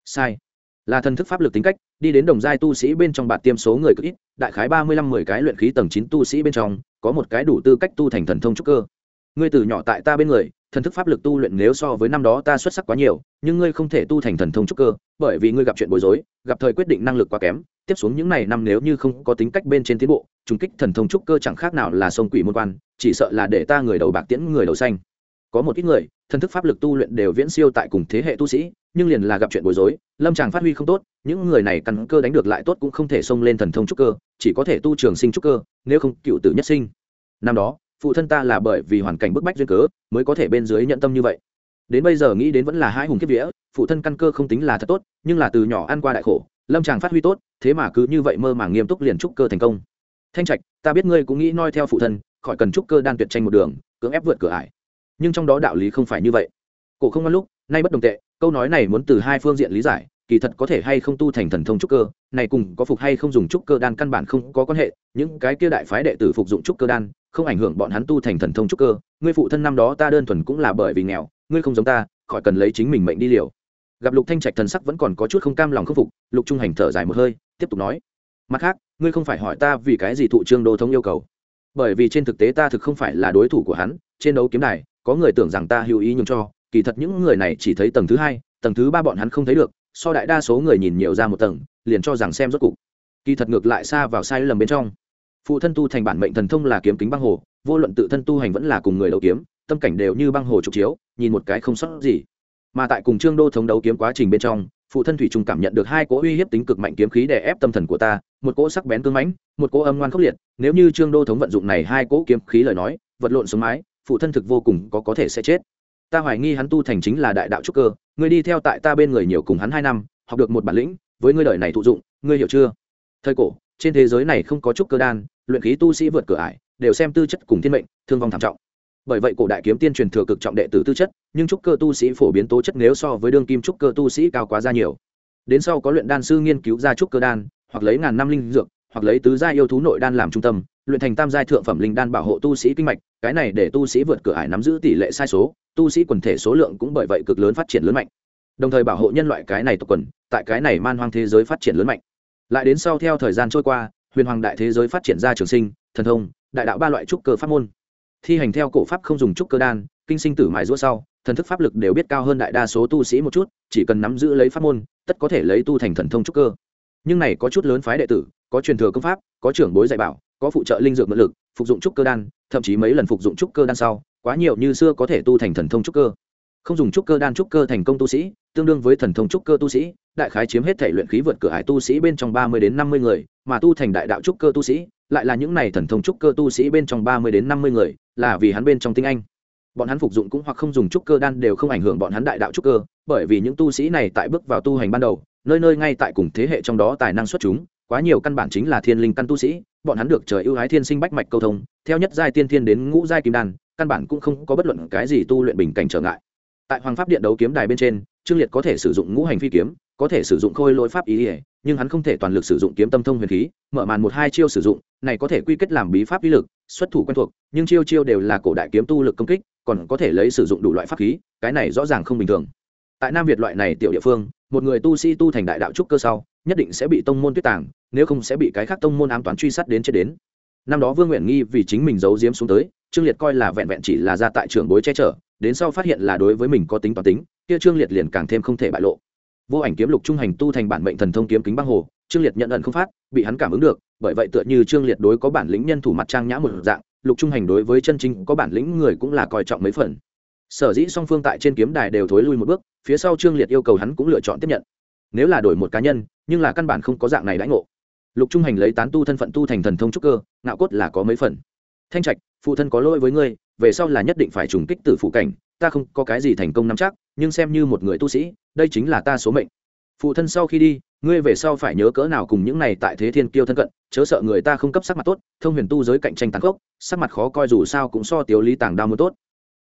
Sai. Là thần thức pháp lực tính cách, đi đến đồng giai tu sĩ bên trong bạt tiêm số người cực ít, đại khái ba mươi lăm mười cái luyện khí tầng chín tu sĩ bên trong, có một cái đủ tư cách tu thành thần thông trúc cơ ngươi từ nhỏ tại ta bên người, thần thức pháp lực tu luyện nếu so với năm đó ta xuất sắc quá nhiều, nhưng ngươi không thể tu thành thần thông trúc cơ, bởi vì ngươi gặp chuyện bối rối, gặp thời quyết định năng lực quá kém, tiếp xuống những n à y năm nếu như không có tính cách bên trên tiến bộ, trùng kích thần thông trúc cơ chẳng khác nào là sông quỷ môn quan, chỉ sợ là để ta người đầu bạc tiễn người đầu xanh. Có một ít người, thần thức pháp lực tu luyện đều viễn siêu tại cùng thế hệ tu sĩ, nhưng liền là gặp chuyện bối rối, lâm tràng phát huy không tốt, những người này căn cơ đánh được lại tốt cũng không thể xông lên thần thông trúc cơ, chỉ có thể tu trường sinh trúc cơ, nếu không cựu tử nhất sinh. Năm đó phụ thân ta là bởi vì hoàn cảnh bức bách duyên cớ, mới có thể bên dưới nhận tâm như vậy. Đến bây giờ nghĩ đến vẫn là hai hùng kiếp vía, phụ thân căn cơ không tính là thật tốt, nhưng là từ nhỏ ăn qua đại khổ, lâm tràng phát huy tốt, thế mà cứ như vậy mơ màng nghiêm túc liền trúc cơ thành công. Thanh trạch, ta biết ngươi cũng nghĩ noi theo phụ thân, khỏi cần trúc cơ đan tuyệt tranh một đường, cưỡng ép vượt cửa ải. Nhưng trong đó đạo lý không phải như vậy. Cổ không ngăn lúc, nay bất đồng tệ, câu nói này muốn từ hai phương diện lý giải, kỳ thật có thể hay không tu thành thần thông trúc cơ, này cùng có phục hay không dùng trúc cơ đan căn bản không có quan hệ, những cái kia đại phái đệ tử phục dụng trúc cơ đan không ảnh hưởng bọn hắn tu thành thần thông trúc cơ, ngươi phụ thân năm đó ta đơn thuần cũng là bởi vì nghèo, ngươi không giống ta, khỏi cần lấy chính mình mệnh đi liều. Gặp lục thanh trạch thần sắc vẫn còn có chút không cam lòng khâm phục, lục trung hành thở dài một hơi, tiếp tục nói, mặt khác, ngươi không phải hỏi ta vì cái gì thụ trương đô thống yêu cầu. Bởi vì trên thực tế ta thực không phải là đối thủ của hắn, trên đấu kiếm này có người tưởng rằng ta hữu ý nhường cho, kỳ thật những người này chỉ thấy tầng thứ hai, tầng thứ ba bọn hắn không thấy được, so đại đa số người nhìn nhiều ra một tầng, liền cho rằng xem rốt cục. Kỳ thật ngược lại xa vào sai lầm bên trong phụ thân tu thành bản mệnh thần thông là kiếm kính băng hồ, vô luận tự thân tu hành vẫn là cùng người đấu kiếm, tâm cảnh đều như băng hồ trục chiếu, nhìn một cái không sót gì. Mà tại cùng trương đô thống đấu kiếm quá trình bên trong, phụ thân thủy trung cảm nhận được hai cỗ uy hiếp tính cực mạnh kiếm khí để ép tâm thần của ta, một cỗ sắc bén cương mãnh, một cỗ âm ngoan khốc liệt. Nếu như trương đô thống vận dụng này hai cỗ kiếm khí lời nói, vật lộn xuống mái, phụ thân thực vô cùng có có thể sẽ chết. Ta hoài nghi hắn tu thành chính là đại đạo trúc cơ, ngươi đi theo tại ta bên người nhiều cùng hắn hai năm, học được một bản lĩnh, với ngươi đời này thụ dụng, ngươi hiểu chưa? Thời cổ trên thế giới này không có trúc cơ đan, luyện khí tu sĩ vượt cửa ải, đều xem tư chất cùng thiên mệnh, thương vong thảm trọng. Bởi vậy cổ đại kiếm tiên truyền thừa cực trọng đệ tử tư chất, nhưng trúc cơ tu sĩ phổ biến tố chất nếu so với đương kim trúc cơ tu sĩ cao quá ra nhiều. Đến sau có luyện đan sư nghiên cứu ra trúc cơ đan, hoặc lấy ngàn năm linh dược, hoặc lấy tứ giai yêu thú nội đan làm trung tâm, luyện thành tam giai thượng phẩm linh đan bảo hộ tu sĩ kinh mạch, cái này để tu sĩ vượt cửa ải nắm giữ tỷ lệ sai số, tu sĩ quần thể số lượng cũng bởi vậy cực lớn phát triển lớn mạnh. Đồng thời bảo hộ nhân loại cái này tộc quần, tại cái này man hoang thế giới phát triển lớn mạnh lại đến sau theo thời gian trôi qua, huyền hoàng đại thế giới phát triển ra trường sinh, thần thông, đại đạo ba loại trúc cơ pháp môn. Thi hành theo cổ pháp không dùng trúc cơ đan, kinh sinh tử mài rũa sau, thần thức pháp lực đều biết cao hơn đại đa số tu sĩ một chút, chỉ cần nắm giữ lấy pháp môn, tất có thể lấy tu thành thần thông trúc cơ. Nhưng này có chút lớn phái đệ tử, có truyền thừa công pháp, có trưởng bối dạy bảo, có phụ trợ linh dược mượn lực, phục dụng trúc cơ đan, thậm chí mấy lần phục dụng trúc cơ đan sau, quá nhiều như xưa có thể tu thành thần thông trúc cơ. Không dùng trúc cơ đan trúc cơ thành công tu sĩ tương đương với thần thông trúc cơ tu sĩ, đại khái chiếm hết thể luyện khí vượt cửa hải tu sĩ bên trong ba mươi đến năm mươi người, mà tu thành đại đạo trúc cơ tu sĩ, lại là những này thần thông trúc cơ tu sĩ bên trong ba mươi đến năm mươi người, là vì hắn bên trong tinh anh. Bọn hắn phục dụng cũng hoặc không dùng trúc cơ đan đều không ảnh hưởng bọn hắn đại đạo trúc cơ, bởi vì những tu sĩ này tại bước vào tu hành ban đầu, nơi nơi ngay tại cùng thế hệ trong đó tài năng xuất chúng, quá nhiều căn bản chính là thiên linh căn tu sĩ, bọn hắn được trời ưu ái thiên sinh bách mạch câu thông, theo nhất giai tiên thiên đến ngũ giai kim đan, căn bản cũng không có bất luận cái gì tu luyện bình cảnh trở ngại. Tại hoàng pháp điện đấu kiếm đài bên trên trương liệt có thể sử dụng ngũ hành phi kiếm, có thể sử dụng khôi lỗi pháp ý ỉa nhưng hắn không thể toàn lực sử dụng kiếm tâm thông huyền khí, mở màn một hai chiêu sử dụng, này có thể quy kết làm bí pháp ý lực, xuất thủ quen thuộc, nhưng chiêu chiêu đều là cổ đại kiếm tu lực công kích, còn có thể lấy sử dụng đủ loại pháp khí, cái này rõ ràng không bình thường. Tại nam việt loại này tiểu địa phương, một người tu sĩ tu thành đại đạo trúc cơ sau, nhất định sẽ bị tông môn tuyết tàng, nếu không sẽ bị cái khác tông môn ám toán truy sát đến chết đến. Năm đó vương nguyện nghi vì chính mình giấu giếm xuống tới, trương liệt coi là vẹn vẹn chỉ là ra tại trường bối che chở, đến sau phát hiện là đối với mình có tính toàn tính kia trương liệt liền càng thêm không thể bại lộ. Vô ảnh kiếm lục trung hành tu thành bản mệnh thần thông kiếm kính băng hồ, trương liệt nhận ẩn không phát, bị hắn cảm ứng được, bởi vậy tựa như trương liệt đối có bản lĩnh nhân thủ mặt trang nhã một dạng, lục trung hành đối với chân chính có bản lĩnh người cũng là coi trọng mấy phần. Sở dĩ song phương tại trên kiếm đài đều thối lui một bước, phía sau trương liệt yêu cầu hắn cũng lựa chọn tiếp nhận. Nếu là đổi một cá nhân, nhưng là căn bản không có dạng này đãi ngộ. Lục trung hành lấy tán tu thân phận tu thành thần thông trúc cơ, ngạo cốt là có mấy phần. Thanh trạch, phụ thân có lỗi với ngươi, về sau là nhất định phải trùng kích từ phụ cảnh ta không có cái gì thành công nắm chắc, nhưng xem như một người tu sĩ, đây chính là ta số mệnh. Phụ thân sau khi đi, ngươi về sau phải nhớ cỡ nào cùng những này tại thế thiên kiêu thân cận, chớ sợ người ta không cấp sắc mặt tốt, thông huyền tu giới cạnh tranh tàn khốc, sắc mặt khó coi dù sao cũng so tiểu lý tàng đao muốn tốt.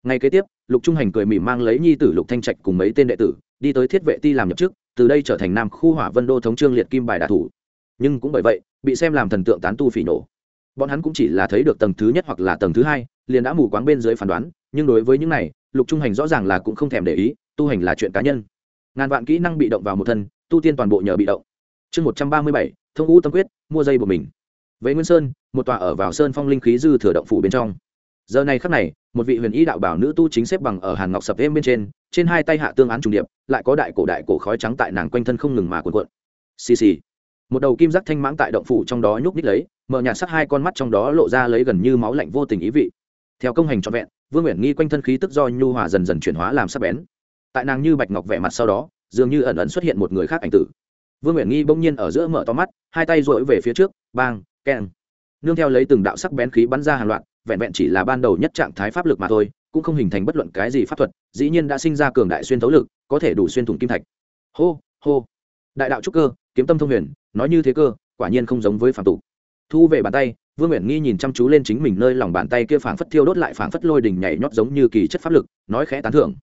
Ngay kế tiếp, lục trung hành cười mỉm mang lấy nhi tử lục thanh trạch cùng mấy tên đệ tử, đi tới thiết vệ ti làm nhập chức, từ đây trở thành nam khu hỏa vân đô thống trương liệt kim bài đạ thủ. Nhưng cũng bởi vậy, bị xem làm thần tượng tán tu phỉ nổ. Bọn hắn cũng chỉ là thấy được tầng thứ nhất hoặc là tầng thứ hai, liền đã mù quáng bên dưới phán đoán nhưng đối với những này, lục trung hành rõ ràng là cũng không thèm để ý, tu hành là chuyện cá nhân. Ngàn vạn kỹ năng bị động vào một thân, tu tiên toàn bộ nhờ bị động. Chương một trăm ba mươi bảy, thông ngũ tâm quyết, mua dây của mình. Với nguyên sơn, một tòa ở vào sơn phong linh khí dư thừa động phủ bên trong. Giờ này khắc này, một vị huyền y đạo bảo nữ tu chính xếp bằng ở hàn ngọc sập êm bên trên trên hai tay hạ tương án trùng điệp, lại có đại cổ đại cổ khói trắng tại nàng quanh thân không ngừng mà cuộn cuộn. Xì xì. Một đầu kim giác thanh mãng tại động phủ trong đó nhúc ních lấy, mở nhạt sắc hai con mắt trong đó lộ ra lấy gần như máu lạnh vô tình ý vị theo công hành trọn vẹn, vương nguyện nghi quanh thân khí tức do nhu hòa dần dần chuyển hóa làm sắc bén. Tại nàng như bạch ngọc vẻ mặt sau đó, dường như ẩn ẩn xuất hiện một người khác ảnh tử. Vương nguyện nghi bỗng nhiên ở giữa mở to mắt, hai tay rỗi về phía trước, bang, keng. Nương theo lấy từng đạo sắc bén khí bắn ra hàng loạt, vẹn vẹn chỉ là ban đầu nhất trạng thái pháp lực mà thôi, cũng không hình thành bất luận cái gì pháp thuật, dĩ nhiên đã sinh ra cường đại xuyên thấu lực, có thể đủ xuyên thủng kim thạch. Hô hô. Đại đạo trúc cơ, kiếm tâm thông huyền, nói như thế cơ, quả nhiên không giống với phản tục. Thu về bàn tay vương nguyện nghi nhìn chăm chú lên chính mình nơi lòng bàn tay kia phảng phất thiêu đốt lại phảng phất lôi đình nhảy nhót giống như kỳ chất pháp lực, nói khẽ tán thưởng.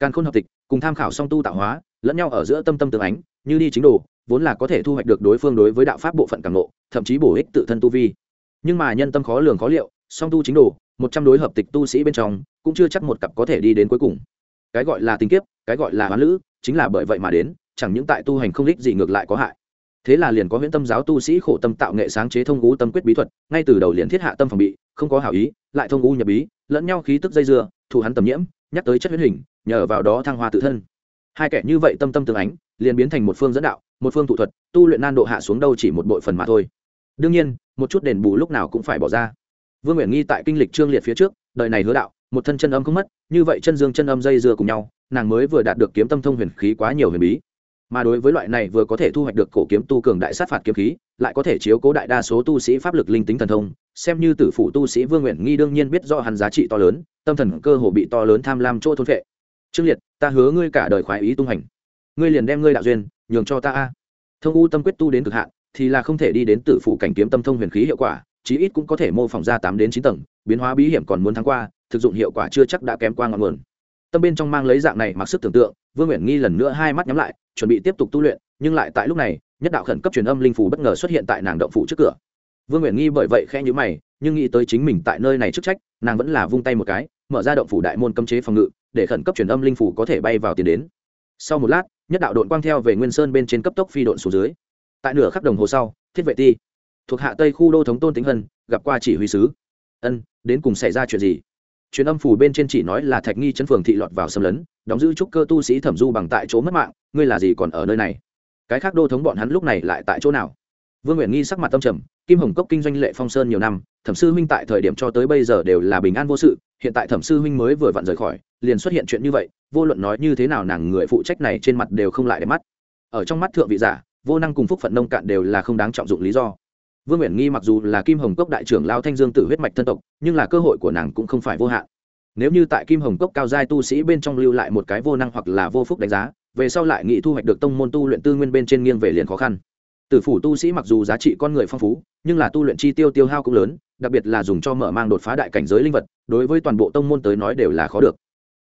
Càng khôn hợp tịch, cùng tham khảo song tu tạo hóa, lẫn nhau ở giữa tâm tâm tương ánh, như đi chính đồ, vốn là có thể thu hoạch được đối phương đối với đạo pháp bộ phận càng nộ thậm chí bổ ích tự thân tu vi. Nhưng mà nhân tâm khó lường khó liệu, song tu chính đồ, một trăm đối hợp tịch tu sĩ bên trong, cũng chưa chắc một cặp có thể đi đến cuối cùng. Cái gọi là tình kiếp, cái gọi là hoán lữ, chính là bởi vậy mà đến, chẳng những tại tu hành không đích gì ngược lại có hại thế là liền có huyễn tâm giáo tu sĩ khổ tâm tạo nghệ sáng chế thông ngũ tâm quyết bí thuật, ngay từ đầu liền thiết hạ tâm phòng bị, không có hảo ý, lại thông ngũ nhập bí, lẫn nhau khí tức dây dưa thủ hắn tầm nhiễm, nhắc tới chất huyết hình, nhờ vào đó thăng hoa tự thân. Hai kẻ như vậy tâm tâm tương ánh, liền biến thành một phương dẫn đạo, một phương thủ thuật, tu luyện nan độ hạ xuống đâu chỉ một bội phần mà thôi. Đương nhiên, một chút đền bù lúc nào cũng phải bỏ ra. Vương nguyện nghi tại kinh lịch trương liệt phía trước, đời này hứa đạo, một thân chân âm không mất, như vậy chân dương chân âm dây dưa cùng nhau, nàng mới vừa đạt được kiếm tâm thông huyền khí quá nhiều huyền bí mà đối với loại này vừa có thể thu hoạch được cổ kiếm tu cường đại sát phạt kiếm khí, lại có thể chiếu cố đại đa số tu sĩ pháp lực linh tính thần thông, xem như tử phủ tu sĩ vương nguyện nghi đương nhiên biết do hắn giá trị to lớn, tâm thần cơ hồ bị to lớn tham lam chỗ thôn vệ trương liệt, ta hứa ngươi cả đời khoái ý tung hành. Ngươi liền đem ngươi đạo duyên, nhường cho ta a. Thông u tâm quyết tu đến cực hạn, thì là không thể đi đến tử phủ cảnh kiếm tâm thông huyền khí hiệu quả, chí ít cũng có thể mô phỏng ra tám đến chín tầng, biến hóa bí hiểm còn muốn thắng qua, thực dụng hiệu quả chưa chắc đã kém qua ngọn nguồn. Tâm bên trong mang lấy dạng này mặc sức tưởng tượng vương nguyện nghi lần nữa hai mắt nhắm lại, chuẩn bị tiếp tục tu luyện, nhưng lại tại lúc này, nhất đạo khẩn cấp truyền âm linh phủ bất ngờ xuất hiện tại nàng động phủ trước cửa. Vương nguyện nghi bởi vậy khẽ nhữ mày, nhưng nghĩ tới chính mình tại nơi này chức trách, nàng vẫn là vung tay một cái, mở ra động phủ đại môn cấm chế phòng ngự, để khẩn cấp truyền âm linh phủ có thể bay vào tiền đến. Sau một lát, nhất đạo đội quang theo về nguyên sơn bên trên cấp tốc phi độn xuống dưới. Tại nửa khắc đồng hồ sau, thiết vệ ti, thuộc hạ tây khu đô thống tôn tính hân, gặp qua chỉ huy sứ. Ân, đến cùng xảy ra chuyện gì? Truyền âm phủ bên trên chỉ nói là thạch nghi chấn phường thị lọt vào xâm lấn, đóng giữ trúc cơ tu sĩ thẩm du bằng tại chỗ mất mạng, ngươi là gì còn ở nơi này? Cái khác đô thống bọn hắn lúc này lại tại chỗ nào? Vương nguyện nghi sắc mặt tâm trầm, kim hồng cốc kinh doanh lệ phong sơn nhiều năm, thẩm sư huynh tại thời điểm cho tới bây giờ đều là bình an vô sự, hiện tại thẩm sư huynh mới vừa vặn rời khỏi, liền xuất hiện chuyện như vậy, vô luận nói như thế nào nàng người phụ trách này trên mặt đều không lại để mắt. Ở trong mắt thượng vị giả, vô năng cùng phúc phận nông cạn đều là không đáng trọng dụng lý do vương nguyện nghi mặc dù là kim hồng cốc đại trưởng lao thanh dương tử huyết mạch thân tộc, nhưng là cơ hội của nàng cũng không phải vô hạn. Nếu như tại kim hồng cốc cao giai tu sĩ bên trong lưu lại một cái vô năng hoặc là vô phúc đánh giá, về sau lại nghị thu hoạch được tông môn tu luyện tư nguyên bên trên nghiêng về liền khó khăn. Tử phủ tu sĩ mặc dù giá trị con người phong phú, nhưng là tu luyện chi tiêu tiêu hao cũng lớn, đặc biệt là dùng cho mở mang đột phá đại cảnh giới linh vật, đối với toàn bộ tông môn tới nói đều là khó được.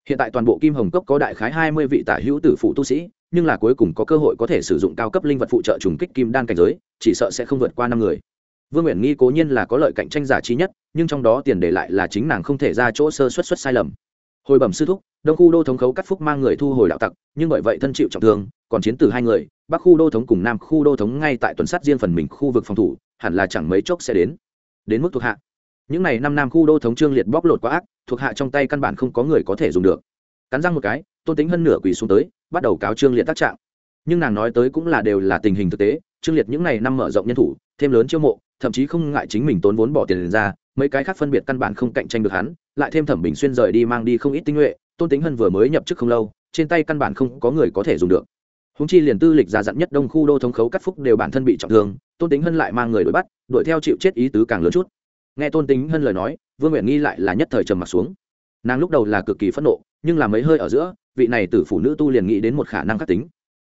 Hiện tại toàn bộ kim hồng cốc có đại khái hai mươi vị tả hữu tử phụ tu sĩ, nhưng là cuối cùng có cơ hội có thể sử dụng cao cấp linh vật phụ trợ trùng kích kim đan cảnh giới, chỉ sợ sẽ không vượt qua năm người vương nguyện nghi cố nhiên là có lợi cạnh tranh giả trí nhất, nhưng trong đó tiền để lại là chính nàng không thể ra chỗ sơ xuất xuất sai lầm. Hồi bẩm sư thúc, đông khu đô thống khấu cắt phúc mang người thu hồi đạo tặc, nhưng bởi vậy thân chịu trọng thương, còn chiến từ hai người, bắc khu đô thống cùng nam khu đô thống ngay tại tuần sát riêng phần mình khu vực phòng thủ, hẳn là chẳng mấy chốc sẽ đến. Đến mức thuộc hạ. Những n à y năm nam khu đô thống trương liệt bóc lột quá ác, thuộc hạ trong tay căn bản không có người có thể dùng được. Cắn răng một cái, tôn tính hơn nửa quỳ xuống tới, bắt đầu cáo trương liệt tác trạng. Nhưng nàng nói tới cũng là đều là tình hình thực tế, trương liệt những n à y năm mở rộng nhân thủ, thêm lớn chiêu mộ thậm chí không ngại chính mình tốn vốn bỏ tiền ra, mấy cái khác phân biệt căn bản không cạnh tranh được hắn, lại thêm thẩm bình xuyên rời đi mang đi không ít tinh nhuệ, tôn tính hân vừa mới nhập chức không lâu, trên tay căn bản không có người có thể dùng được. Húng chi liền tư lịch già dặn nhất đông khu đô thống khấu cắt phúc đều bản thân bị trọng thương, tôn tính hân lại mang người đuổi bắt, đuổi theo chịu chết ý tứ càng lớn chút. Nghe tôn tính hân lời nói, vương nguyện nghi lại là nhất thời trầm m ặ t xuống. Nàng lúc đầu là cực kỳ phẫn nộ, nhưng là mấy hơi ở giữa, vị này từ phụ nữ tu liền nghĩ đến một khả năng khắc tính.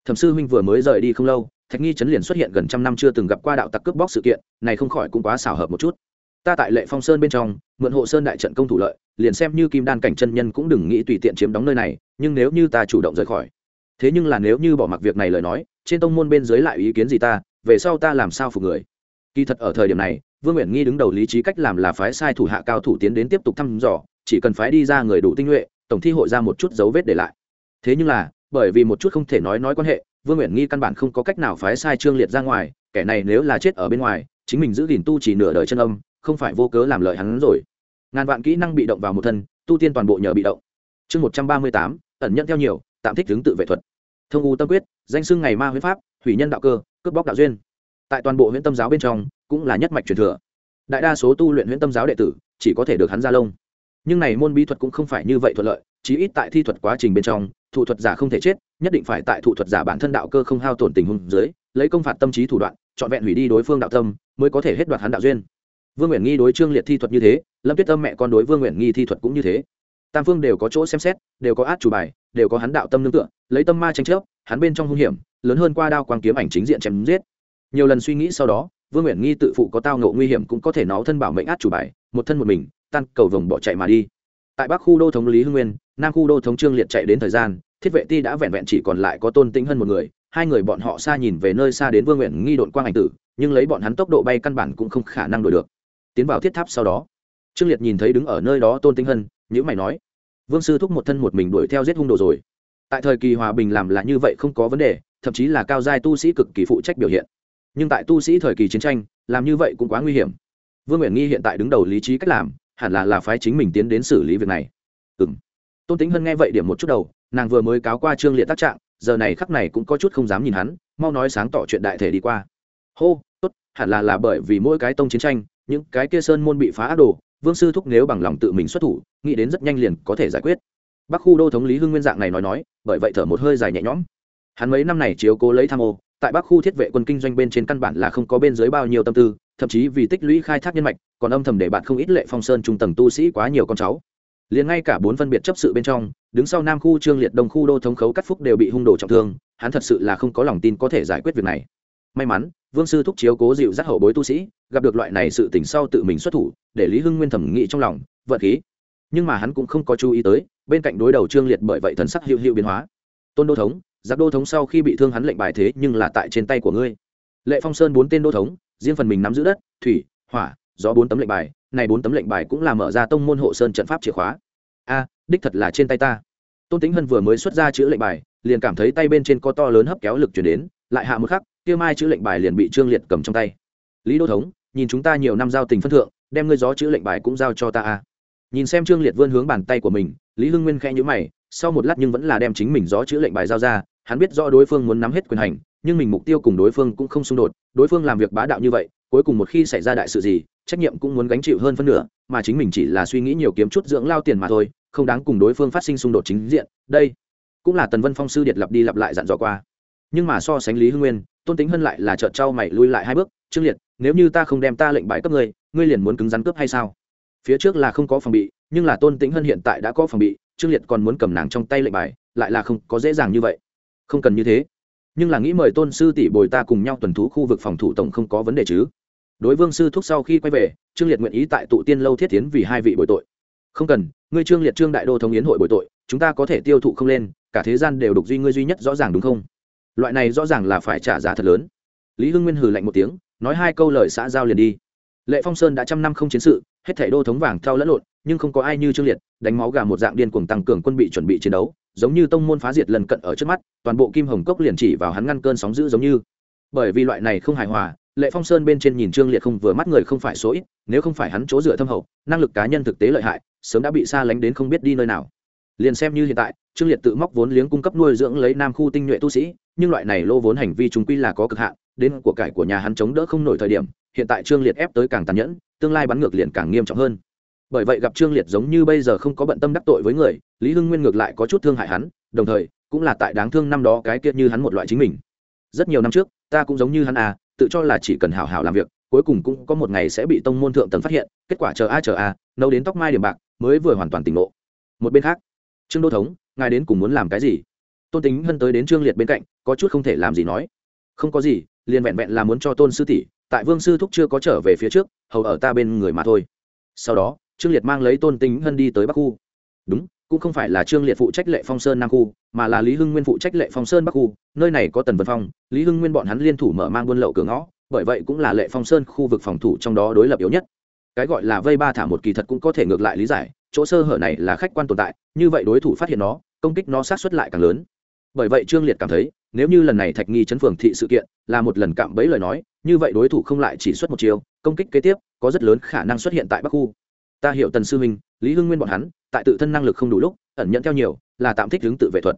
Thẩm sư huynh vừa mới rời đi không lâu thạch nghi chấn liền xuất hiện gần trăm năm chưa từng gặp qua đạo tặc cướp bóc sự kiện, này không khỏi cũng quá xảo hợp một chút. Ta tại lệ phong sơn bên trong, mượn hộ sơn đại trận công thủ lợi, liền xem như kim đan cảnh chân nhân cũng đừng nghĩ tùy tiện chiếm đóng nơi này, nhưng nếu như ta chủ động rời khỏi, thế nhưng là nếu như bỏ mặc việc này lời nói, trên tông môn bên dưới lại ý kiến gì ta, về sau ta làm sao phục người? Kỳ thật ở thời điểm này, vương nguyện nghi đứng đầu lý trí cách làm là phái sai thủ hạ cao thủ tiến đến tiếp tục thăm dò, chỉ cần phái đi ra người đủ tinh nhuệ, tổng thi hội ra một chút dấu vết để lại. Thế nhưng là, bởi vì một chút không thể nói nói quan hệ vương nguyện nghi căn bản không có cách nào phái sai trương liệt ra ngoài, kẻ này nếu là chết ở bên ngoài, chính mình giữ gìn tu chỉ nửa đời chân âm, không phải vô cớ làm lợi hắn rồi. Ngàn vạn kỹ năng bị động vào một thân, tu tiên toàn bộ nhờ bị động. Chương một trăm ba mươi tám, ẩn nhận theo nhiều, tạm thích hướng tự vệ thuật. Thông u tâm quyết, danh xưng ngày ma huyết pháp hủy nhân đạo cơ, cướp bóc đạo duyên. Tại toàn bộ huyện tâm giáo bên trong, cũng là nhất mạch truyền thừa. Đại đa số tu luyện huyện tâm giáo đệ tử, chỉ có thể được hắn ra lông. Nhưng này môn bí thuật cũng không phải như vậy thuận lợi chí ít tại thi thuật quá trình bên trong, thủ thuật giả không thể chết, nhất định phải tại thủ thuật giả bản thân đạo cơ không hao tổn tình huống dưới, lấy công phạt tâm trí thủ đoạn, trọn vẹn hủy đi đối phương đạo tâm, mới có thể hết đoạt hắn đạo duyên. Vương nguyện nghi đối trương liệt thi thuật như thế, lâm tuyết tâm mẹ con đối vương nguyện nghi thi thuật cũng như thế. Tam phương đều có chỗ xem xét, đều có át chủ bài, đều có hắn đạo tâm nương tựa, lấy tâm ma tranh chấp, hắn bên trong hung hiểm, lớn hơn qua đao quang kiếm ảnh chính diện chém giết. Nhiều lần suy nghĩ sau đó, vương nguyện nghi tự phụ có tao ngộ nguy hiểm cũng có thể nó thân bảo mệnh át chủ bài, một thân một mình, tan cầu vồng bỏ chạy mà đi tại bắc khu đô thống lý hưng nguyên, nam khu đô thống trương liệt chạy đến thời gian, thiết vệ ti đã vẹn vẹn chỉ còn lại có tôn tĩnh hơn một người, hai người bọn họ xa nhìn về nơi xa đến vương nguyện nghi đội quang ảnh tử, nhưng lấy bọn hắn tốc độ bay căn bản cũng không khả năng đổi được. Tiến vào thiết tháp sau đó, trương liệt nhìn thấy đứng ở nơi đó tôn tĩnh hân nhữ mày nói, vương sư thúc một thân một mình đuổi theo giết hung đồ rồi. Tại thời kỳ hòa bình làm là như vậy không có vấn đề, thậm chí là cao giai tu sĩ cực kỳ phụ trách biểu hiện. Nhưng tại tu sĩ thời kỳ chiến tranh, làm như vậy cũng quá nguy hiểm. Vương nguyện nghi hiện tại đứng đầu lý trí cách làm hẳn là là phái chính mình tiến đến xử lý việc này. Ừ m tôn tính hân nghe vậy điểm một chút đầu, nàng vừa mới cáo qua trương liệt tác trạng, giờ này khắc này cũng có chút không dám nhìn hắn, mau nói sáng tỏ chuyện đại thể đi qua. Hô, tốt, hẳn là là bởi vì mỗi cái tông chiến tranh, những cái kia sơn môn bị phá ác đồ, vương sư thúc nếu bằng lòng tự mình xuất thủ, nghĩ đến rất nhanh liền có thể giải quyết. Bắc khu đô thống lý hưng nguyên dạng này nói nói, bởi vậy thở một hơi dài nhẹ nhõm. Hắn mấy năm này chiếu cố lấy tham ô tại bắc khu thiết vệ quân kinh doanh bên trên căn bản là không có bên dưới bao nhiêu tâm tư, thậm chí vì tích lũy khai thác nhân mạch, còn âm thầm để bạn không ít lệ phong sơn trung tầng tu sĩ quá nhiều con cháu. Liền ngay cả bốn phân biệt chấp sự bên trong, đứng sau nam khu trương liệt đông khu đô thống khấu cắt phúc đều bị hung đồ trọng thương, hắn thật sự là không có lòng tin có thể giải quyết việc này. May mắn, vương sư thúc chiếu cố dịu dắt hậu bối tu sĩ, gặp được loại này sự tỉnh sau tự mình xuất thủ, để lý hưng nguyên thẩm nghĩ trong lòng, vận khí. Nhưng mà hắn cũng không có chú ý tới, bên cạnh đối đầu trương liệt bởi vậy thần sắc hiệu hiệu biến hóa. Tôn đô thống giặc đô thống sau khi bị thương hắn lệnh bài thế nhưng là tại trên tay của ngươi. Lệ phong sơn bốn tên đô thống, riêng phần mình nắm giữ đất, thủy, hỏa do bốn tấm lệnh bài, này bốn tấm lệnh bài cũng là mở ra tông môn hộ sơn trận pháp chìa khóa. A, đích thật là trên tay ta. Tôn tính hân vừa mới xuất ra chữ lệnh bài, liền cảm thấy tay bên trên có to lớn hấp kéo lực chuyển đến, lại hạ một khắc, kia mai chữ lệnh bài liền bị trương liệt cầm trong tay. Lý đô thống, nhìn chúng ta nhiều năm giao tình phân thượng, đem ngươi gió chữ lệnh bài cũng giao cho ta a. Nhìn xem trương liệt vươn hướng bàn tay của mình, lý hưng nguyên khẽ nhữ mày, sau một lát nhưng vẫn là đem chính mình gió chữ lệnh bài giao ra hắn biết rõ đối phương muốn nắm hết quyền hành, nhưng mình mục tiêu cùng đối phương cũng không xung đột, đối phương làm việc bá đạo như vậy, cuối cùng một khi xảy ra đại sự gì, trách nhiệm cũng muốn gánh chịu hơn phân nửa, mà chính mình chỉ là suy nghĩ nhiều kiếm chút dưỡng lao tiền mà thôi, không đáng cùng đối phương phát sinh xung đột chính diện, đây cũng là tần vân phong sư điệt lặp đi lặp lại dặn dò qua. Nhưng mà so sánh lý hưng nguyên, tôn tính hơn lại là trợt trao mày lui lại hai bước, trương liệt, nếu như ta không đem ta lệnh bài cấp ngươi ngươi liền muốn cứng rắn cướp hay sao? Phía trước là không có phòng bị, nhưng là tôn tính hơn hiện tại đã có phòng bị, trương liệt còn muốn cầm nàng trong tay lệnh bài, lại là không có dễ dàng như vậy không cần như thế. Nhưng là nghĩ mời tôn sư tỷ bồi ta cùng nhau tuần thú khu vực phòng thủ tổng không có vấn đề chứ? Đối vương sư thúc sau khi quay về, trương liệt nguyện ý tại tụ tiên lâu thiết tiến vì hai vị bồi tội. Không cần, ngươi trương liệt trương đại đô thống yến hội bồi tội, chúng ta có thể tiêu thụ không lên, cả thế gian đều đục duy ngươi duy nhất rõ ràng đúng không? Loại này rõ ràng là phải trả giá thật lớn. Lý hưng nguyên hừ lạnh một tiếng, nói hai câu lời xã giao liền đi. Lệ phong sơn đã trăm năm không chiến sự, hết thảy đô thống vàng theo lẫn lộn, nhưng không có ai như trương liệt, đánh máu gà một dạng điên cuồng tăng cường quân bị chuẩn bị chiến đấu giống như tông môn phá diệt lần cận ở trước mắt, toàn bộ kim hồng cốc liền chỉ vào hắn ngăn cơn sóng dữ giống như. Bởi vì loại này không hài hòa, lệ phong sơn bên trên nhìn trương liệt không vừa mắt người không phải số ít, nếu không phải hắn chỗ dựa thâm hậu, năng lực cá nhân thực tế lợi hại, sớm đã bị xa lánh đến không biết đi nơi nào. Liền xem như hiện tại, trương liệt tự móc vốn liếng cung cấp nuôi dưỡng lấy nam khu tinh nhuệ tu sĩ, nhưng loại này lô vốn hành vi chúng quy là có cực hạn, đến của cải của nhà hắn chống đỡ không nổi thời điểm, hiện tại trương liệt ép tới càng tàn nhẫn, tương lai bắn ngược liền càng nghiêm trọng hơn bởi vậy gặp trương liệt giống như bây giờ không có bận tâm đắc tội với người, lý hưng nguyên ngược lại có chút thương hại hắn, đồng thời, cũng là tại đáng thương năm đó cái kiệt như hắn một loại chính mình. Rất nhiều năm trước, ta cũng giống như hắn à tự cho là chỉ cần hảo hảo làm việc, cuối cùng cũng có một ngày sẽ bị tông môn thượng tầng phát hiện, kết quả chờ a chờ a, nấu đến tóc mai điểm bạc, mới vừa hoàn toàn tỉnh ngộ. Một bên khác, trương đô thống, ngài đến cùng muốn làm cái gì? Tôn tính hân tới đến trương liệt bên cạnh, có chút không thể làm gì nói. Không có gì, liền vẹn vẹn là muốn cho tôn sư tỷ, tại vương sư thúc chưa có trở về phía trước, hầu ở ta bên người mà thôi. Sau đó trương liệt mang lấy tôn tính hân đi tới bắc khu. Đúng, cũng không phải là trương liệt phụ trách lệ phong sơn nam khu, mà là lý hưng nguyên phụ trách lệ phong sơn bắc khu. Nơi này có tần vân phong, lý hưng nguyên bọn hắn liên thủ mở mang buôn lậu cửa ngõ, bởi vậy cũng là lệ phong sơn khu vực phòng thủ trong đó đối lập yếu nhất. Cái gọi là vây ba thả một kỳ thật cũng có thể ngược lại lý giải, chỗ sơ hở này là khách quan tồn tại, như vậy đối thủ phát hiện nó, công kích nó sát xuất lại càng lớn. Bởi vậy trương liệt cảm thấy, nếu như lần này thạch nghi chấn phường thị sự kiện là một lần cạm bẫy lời nói, như vậy đối thủ không lại chỉ xuất một chiều công kích kế tiếp, có rất lớn khả năng xuất hiện tại bắc khu ta hiểu tần sư minh lý hưng nguyên bọn hắn, tại tự thân năng lực không đủ lúc, ẩn nhận theo nhiều, là tạm thích hướng tự vệ thuật.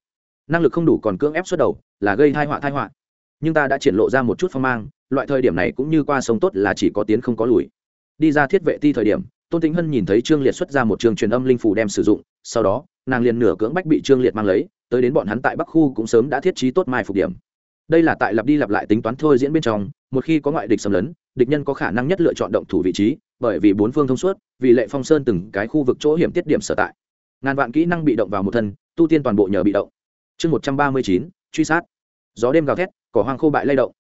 Năng lực không đủ còn cưỡng ép xuất đầu, là gây thai họa thai họa. Nhưng ta đã triển lộ ra một chút phong mang, loại thời điểm này cũng như qua sông tốt là chỉ có tiến không có lùi. Đi ra thiết vệ ti thời điểm, tôn tính hân nhìn thấy trương liệt xuất ra một trường truyền âm linh phủ đem sử dụng, sau đó, nàng liền nửa cưỡng bách bị trương liệt mang lấy, tới đến bọn hắn tại bắc khu cũng sớm đã thiết trí tốt mai phục điểm. Đây là tại lặp đi lặp lại tính toán thôi diễn bên trong, một khi có ngoại địch xâm lấn, địch nhân có khả năng nhất lựa chọn động thủ vị trí bởi vì bốn phương thông suốt, vì lệ phong sơn từng cái khu vực chỗ hiểm tiết điểm sở tại. Ngàn vạn kỹ năng bị động vào một thân, tu tiên toàn bộ nhờ bị động. Chương một trăm ba mươi chín, truy sát. Gió đêm gào thét, cỏ hoang khô bại lay động.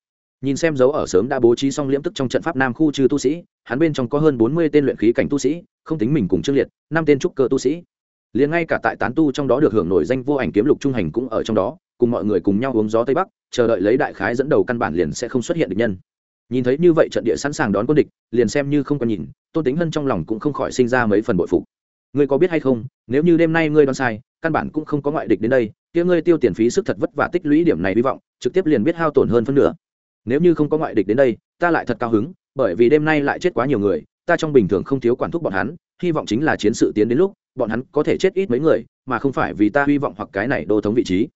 Nhìn xem dấu ở sớm đã bố trí xong liễm tức trong trận pháp nam khu trừ tu sĩ, hắn bên trong có hơn bốn mươi tên luyện khí cảnh tu sĩ, không tính mình cùng trương liệt, năm tên trúc cơ tu sĩ. Liền ngay cả tại tán tu trong đó được hưởng nổi danh vô ảnh kiếm lục trung hành cũng ở trong đó, cùng mọi người cùng nhau uống gió tây bắc, chờ đợi lấy đại khái dẫn đầu căn bản liền sẽ không xuất hiện được nhân nhìn thấy như vậy trận địa sẵn sàng đón quân địch, liền xem như không còn nhìn, tôn tính hân trong lòng cũng không khỏi sinh ra mấy phần bội phục. Ngươi có biết hay không, nếu như đêm nay ngươi đoán sai, căn bản cũng không có ngoại địch đến đây, kia ngươi tiêu tiền phí sức thật vất vả tích lũy điểm này hy vọng, trực tiếp liền biết hao tổn hơn phân nửa. Nếu như không có ngoại địch đến đây, ta lại thật cao hứng, bởi vì đêm nay lại chết quá nhiều người, ta trong bình thường không thiếu quản thúc bọn hắn, hy vọng chính là chiến sự tiến đến lúc, bọn hắn có thể chết ít mấy người, mà không phải vì ta hy vọng hoặc cái này đô thống vị trí.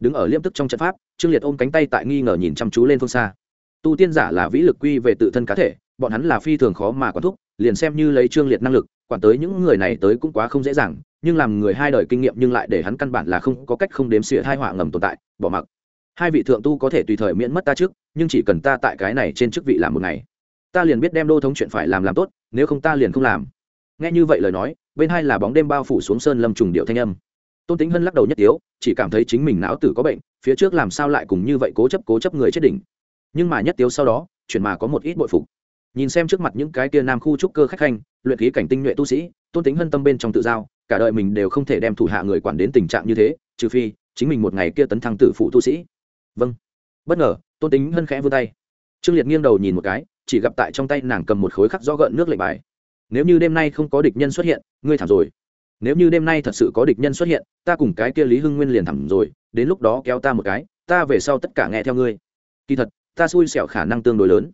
Đứng ở liêm tức trong trận pháp, trương liệt ôm cánh tay tại nghi ngờ nhìn chăm chú lên phương xa tu tiên giả là vĩ lực quy về tự thân cá thể, bọn hắn là phi thường khó mà quản thúc, liền xem như lấy trương liệt năng lực, quản tới những người này tới cũng quá không dễ dàng, nhưng làm người hai đời kinh nghiệm nhưng lại để hắn căn bản là không có cách không đếm xỉa hai họa ngầm tồn tại, bỏ mặc. Hai vị thượng tu có thể tùy thời miễn mất ta trước, nhưng chỉ cần ta tại cái này trên chức vị làm một ngày, ta liền biết đem đô thống chuyện phải làm làm tốt, nếu không ta liền không làm. Nghe như vậy lời nói, bên hai là bóng đêm bao phủ xuống sơn lâm trùng điệu thanh âm. Tôn tính hân lắc đầu nhất tiếu, chỉ cảm thấy chính mình não tử có bệnh, phía trước làm sao lại cùng như vậy cố chấp cố chấp người chết đỉnh nhưng mà nhất tiếu sau đó chuyển mà có một ít bội phục. Nhìn xem trước mặt những cái tia nam khu trúc cơ khách khanh, luyện khí cảnh tinh nhuệ tu sĩ, tôn tính hân tâm bên trong tự giao, cả đời mình đều không thể đem thủ hạ người quản đến tình trạng như thế, trừ phi chính mình một ngày kia tấn thăng tử phụ tu sĩ. Vâng. Bất ngờ, tôn tính hân khẽ vươn tay. Trương liệt nghiêng đầu nhìn một cái, chỉ gặp tại trong tay nàng cầm một khối khắc do gợn nước lệnh bài. Nếu như đêm nay không có địch nhân xuất hiện, ngươi thảm rồi. Nếu như đêm nay thật sự có địch nhân xuất hiện, ta cùng cái kia lý hưng nguyên liền thảm rồi, đến lúc đó kéo ta một cái, ta về sau tất cả nghe theo ngươi. Kỳ thật ta xui xẻo khả năng tương đối lớn.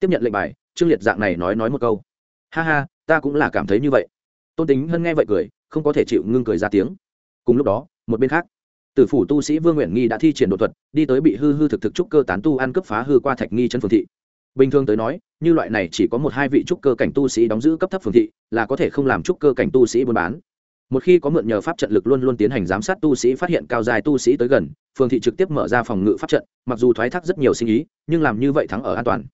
Tiếp nhận lệnh bài, trương liệt dạng này nói nói một câu. Ha ha, ta cũng là cảm thấy như vậy. Tôn tính hân nghe vậy cười, không có thể chịu ngưng cười ra tiếng. Cùng lúc đó, một bên khác, tử phủ tu sĩ vương nguyện nghi đã thi triển đột thuật, đi tới bị hư hư thực thực trúc cơ tán tu ăn cướp phá hư qua thạch nghi chân phường thị. Bình thường tới nói, như loại này chỉ có một hai vị trúc cơ cảnh tu sĩ đóng giữ cấp thấp phường thị, là có thể không làm trúc cơ cảnh tu sĩ buôn bán một khi có mượn nhờ pháp trận lực luôn luôn tiến hành giám sát tu sĩ, phát hiện cao dài tu sĩ tới gần phường thị trực tiếp mở ra phòng ngự pháp trận, mặc dù thoái thác rất nhiều sinh ý, nhưng làm như vậy thắng ở an toàn.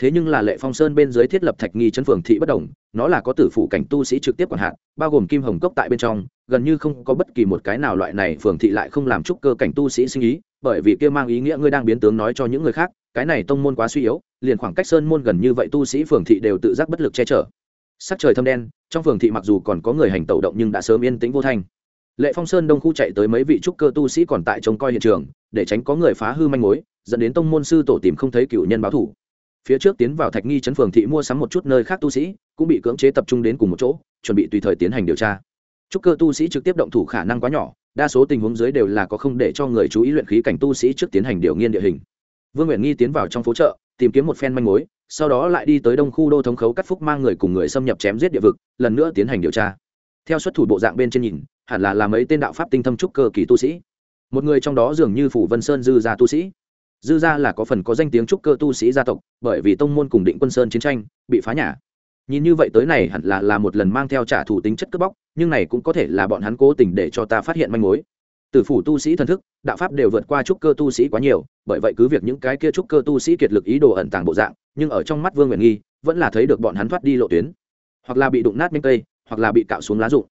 Thế nhưng là lệ phong sơn bên dưới thiết lập thạch nghi chân phường thị bất đồng, nó là có tử phủ cảnh tu sĩ trực tiếp quản hạn bao gồm kim hồng cốc tại bên trong, gần như không có bất kỳ một cái nào loại này phường thị lại không làm trúc cơ cảnh tu sĩ sinh ý, bởi vì kia mang ý nghĩa ngươi đang biến tướng nói cho những người khác, cái này tông môn quá suy yếu, liền khoảng cách sơn môn gần như vậy tu sĩ phường thị đều tự giác bất lực che chở sắc trời thâm đen, trong phường thị mặc dù còn có người hành tẩu động nhưng đã sớm yên tĩnh vô thanh. Lệ phong sơn đông khu chạy tới mấy vị trúc cơ tu sĩ còn tại trông coi hiện trường, để tránh có người phá hư manh mối, dẫn đến tông môn sư tổ tìm không thấy cựu nhân báo thủ. Phía trước tiến vào thạch nghi chấn phường thị mua sắm một chút nơi khác tu sĩ, cũng bị cưỡng chế tập trung đến cùng một chỗ, chuẩn bị tùy thời tiến hành điều tra. Trúc cơ tu sĩ trực tiếp động thủ khả năng quá nhỏ, đa số tình huống dưới đều là có không để cho người chú ý luyện khí cảnh tu sĩ trước tiến hành điều nghiên địa hình. Vương nguyện nghi tiến vào trong phố chợ, tìm kiếm một phen manh mối sau đó lại đi tới đông khu đô thống khấu cắt phúc mang người cùng người xâm nhập chém giết địa vực, lần nữa tiến hành điều tra. Theo xuất thủ bộ dạng bên trên nhìn, hẳn là làm ấy tên đạo pháp tinh thâm trúc cơ kỳ tu sĩ. Một người trong đó dường như phủ vân sơn dư gia tu sĩ. Dư gia là có phần có danh tiếng trúc cơ tu sĩ gia tộc, bởi vì tông môn cùng định quân sơn chiến tranh, bị phá nhà. Nhìn như vậy tới này hẳn là là một lần mang theo trả thù tính chất cướp bóc, nhưng này cũng có thể là bọn hắn cố tình để cho ta phát hiện manh mối tử phủ tu sĩ thần thức, đạo pháp đều vượt qua trúc cơ tu sĩ quá nhiều, bởi vậy cứ việc những cái kia trúc cơ tu sĩ kiệt lực ý đồ ẩn tàng bộ dạng, nhưng ở trong mắt vương Uyển nghi, vẫn là thấy được bọn hắn thoát đi lộ tuyến. Hoặc là bị đụng nát miếng cây, hoặc là bị cạo xuống lá rụng.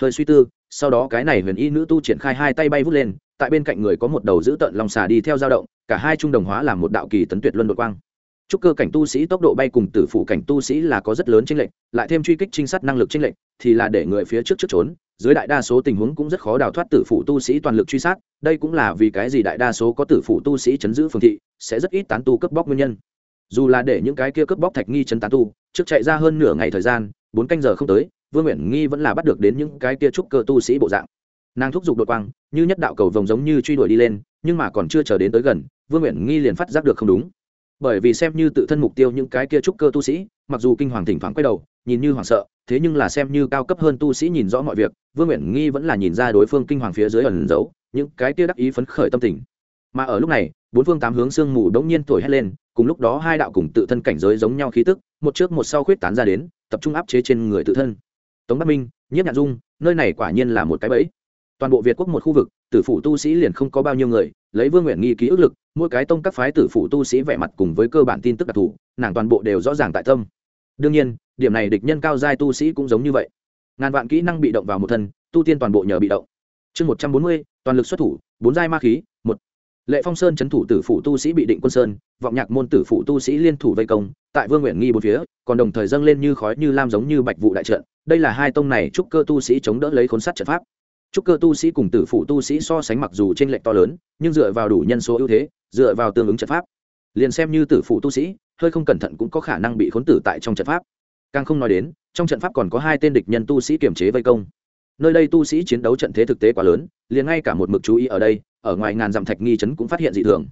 Hơi suy tư, sau đó cái này huyền y nữ tu triển khai hai tay bay vút lên, tại bên cạnh người có một đầu giữ tận lòng xà đi theo dao động, cả hai trung đồng hóa làm một đạo kỳ tấn tuyệt luân đột quang. Trúc cơ cảnh tu sĩ tốc độ bay cùng tử phụ cảnh tu sĩ là có rất lớn chênh lệch, lại thêm truy kích trinh sát năng lực chênh lệch, thì là để người phía trước trước trốn, dưới đại đa số tình huống cũng rất khó đào thoát tử phụ tu sĩ toàn lực truy sát, đây cũng là vì cái gì đại đa số có tử phụ tu sĩ chấn giữ phường thị, sẽ rất ít tán tu cướp bóc nguyên nhân. Dù là để những cái kia cướp bóc thạch nghi chấn tán tu, trước chạy ra hơn nửa ngày thời gian, bốn canh giờ không tới, Vương Uyển Nghi vẫn là bắt được đến những cái kia trúc cơ tu sĩ bộ dạng. Nàng thúc giục đột quang, như nhất đạo cầu vồng giống như truy đuổi đi lên, nhưng mà còn chưa chờ đến tới gần, Vương Uyển Nghi liền phát giác được không đúng bởi vì xem như tự thân mục tiêu những cái kia trúc cơ tu sĩ, mặc dù kinh hoàng thỉnh thoảng quay đầu, nhìn như hoảng sợ, thế nhưng là xem như cao cấp hơn tu sĩ nhìn rõ mọi việc, vương nguyện nghi vẫn là nhìn ra đối phương kinh hoàng phía dưới ẩn giấu, những cái kia đắc ý phấn khởi tâm tình. Mà ở lúc này, bốn phương tám hướng sương mù đống nhiên thổi hét lên, cùng lúc đó hai đạo cùng tự thân cảnh giới giống nhau khí tức, một trước một sau khuyết tán ra đến, tập trung áp chế trên người tự thân. Tống bắc minh, nhiếp nhạc dung, nơi này quả nhiên là một cái bẫy toàn bộ việt quốc một khu vực, tử phủ tu sĩ liền không có bao nhiêu người, lấy vương nguyện nghi ký ức lực, mỗi cái tông các phái tử phủ tu sĩ vẻ mặt cùng với cơ bản tin tức đặc thù, nàng toàn bộ đều rõ ràng tại tâm. Đương nhiên, điểm này địch nhân cao giai tu sĩ cũng giống như vậy. Ngàn vạn kỹ năng bị động vào một thân, tu tiên toàn bộ nhờ bị động. Chương một trăm bốn mươi, toàn lực xuất thủ, bốn giai ma khí, một. Lệ phong sơn c thủ tử phủ tu sĩ bị định quân sơn, vọng nhạc môn tử phủ tu sĩ liên thủ vây công, tại vương nguyện nghi bốn phía, còn đồng thời dâng lên như khói như lam giống như bạch vụ đại trận. Đây là hai tông này chúc cơ tu sĩ chống đỡ lấy khốn sắt trận pháp. Trúc cơ tu sĩ cùng tử phụ tu sĩ so sánh mặc dù trên lệnh to lớn, nhưng dựa vào đủ nhân số ưu thế, dựa vào tương ứng trận pháp, liền xem như tử phụ tu sĩ, hơi không cẩn thận cũng có khả năng bị khốn tử tại trong trận pháp. Càng không nói đến, trong trận pháp còn có hai tên địch nhân tu sĩ kiềm chế vây công. Nơi đây tu sĩ chiến đấu trận thế thực tế quá lớn, liền ngay cả một mực chú ý ở đây, ở ngoài ngàn dặm thạch nghi trấn cũng phát hiện dị thường.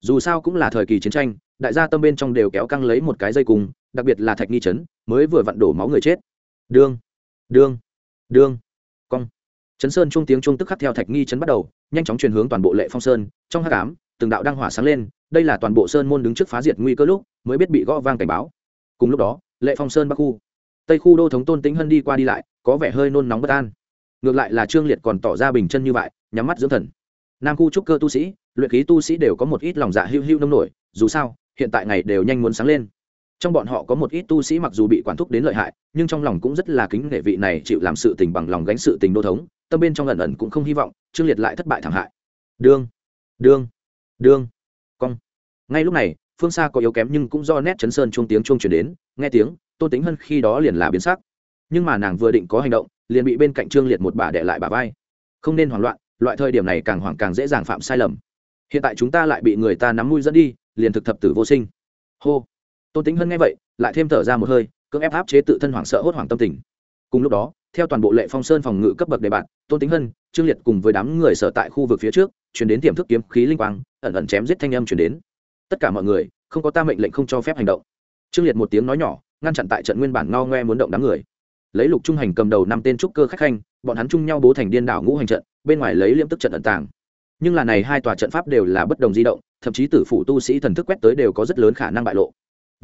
Dù sao cũng là thời kỳ chiến tranh, đại gia tâm bên trong đều kéo căng lấy một cái dây cùng, đặc biệt là thạch nghi trấn, mới vừa vặn đổ máu người chết. Đương, đương, đương, cong chấn sơn trung tiếng trung tức khắc theo thạch nghi chấn bắt đầu, nhanh chóng truyền hướng toàn bộ lệ phong sơn, trong hát cám từng đạo đăng hỏa sáng lên, đây là toàn bộ sơn môn đứng trước phá diệt nguy cơ lúc mới biết bị gõ vang cảnh báo. Cùng lúc đó, lệ phong sơn bắc khu, tây khu đô thống tôn tính hân đi qua đi lại, có vẻ hơi nôn nóng bất an. Ngược lại là trương liệt còn tỏ ra bình chân như vậy, nhắm mắt dưỡng thần. Nam khu trúc cơ tu sĩ, luyện khí tu sĩ đều có một ít lòng dạ hưu hưu nông nổi, dù sao, hiện tại ngày đều nhanh muốn sáng lên trong bọn họ có một ít tu sĩ mặc dù bị quản thúc đến lợi hại, nhưng trong lòng cũng rất là kính nể vị này chịu làm sự tình bằng lòng gánh sự tình đô thống, tâm bên trong ẩn ẩn cũng không hy vọng, trương liệt lại thất bại thảm hại. Đương đương đương, cong. Ngay lúc này, phương xa có yếu kém nhưng cũng do nét chấn sơn chuông tiếng chuông chuyển đến, nghe tiếng, tôn tính hơn khi đó liền là biến sắc. Nhưng mà nàng vừa định có hành động, liền bị bên cạnh trương liệt một bà đệ lại bà vai. Không nên hoảng loạn, loại thời điểm này càng hoảng càng dễ dàng phạm sai lầm. Hiện tại chúng ta lại bị người ta nắm mũi dẫn đi, liền thực thập tử vô sinh. Hô tôn tính hân nghe vậy, lại thêm thở ra một hơi, cưỡng ép áp chế tự thân hoảng sợ hốt hoảng tâm tình. Cùng lúc đó, theo toàn bộ lệ phong sơn phòng ngự cấp bậc đề bạt, tôn tính hân, trương liệt cùng với đám người sở tại khu vực phía trước, chuyển đến tiềm thức kiếm khí linh quang, ẩn ẩn chém giết thanh âm chuyển đến. Tất cả mọi người, không có ta mệnh lệnh không cho phép hành động. Trương liệt một tiếng nói nhỏ, ngăn chặn tại trận nguyên bản ngao ngoe muốn động đám người. Lấy lục trung hành cầm đầu năm tên trúc cơ khách khanh, bọn hắn chung nhau bố thành điên đảo ngũ hành trận, bên ngoài lấy liêm tức trận ẩn tàng. Nhưng là này hai tòa trận pháp đều là bất đồng di động, thậm chí tử phủ tu sĩ thần thức quét tới đều có rất lớn khả năng bại lộ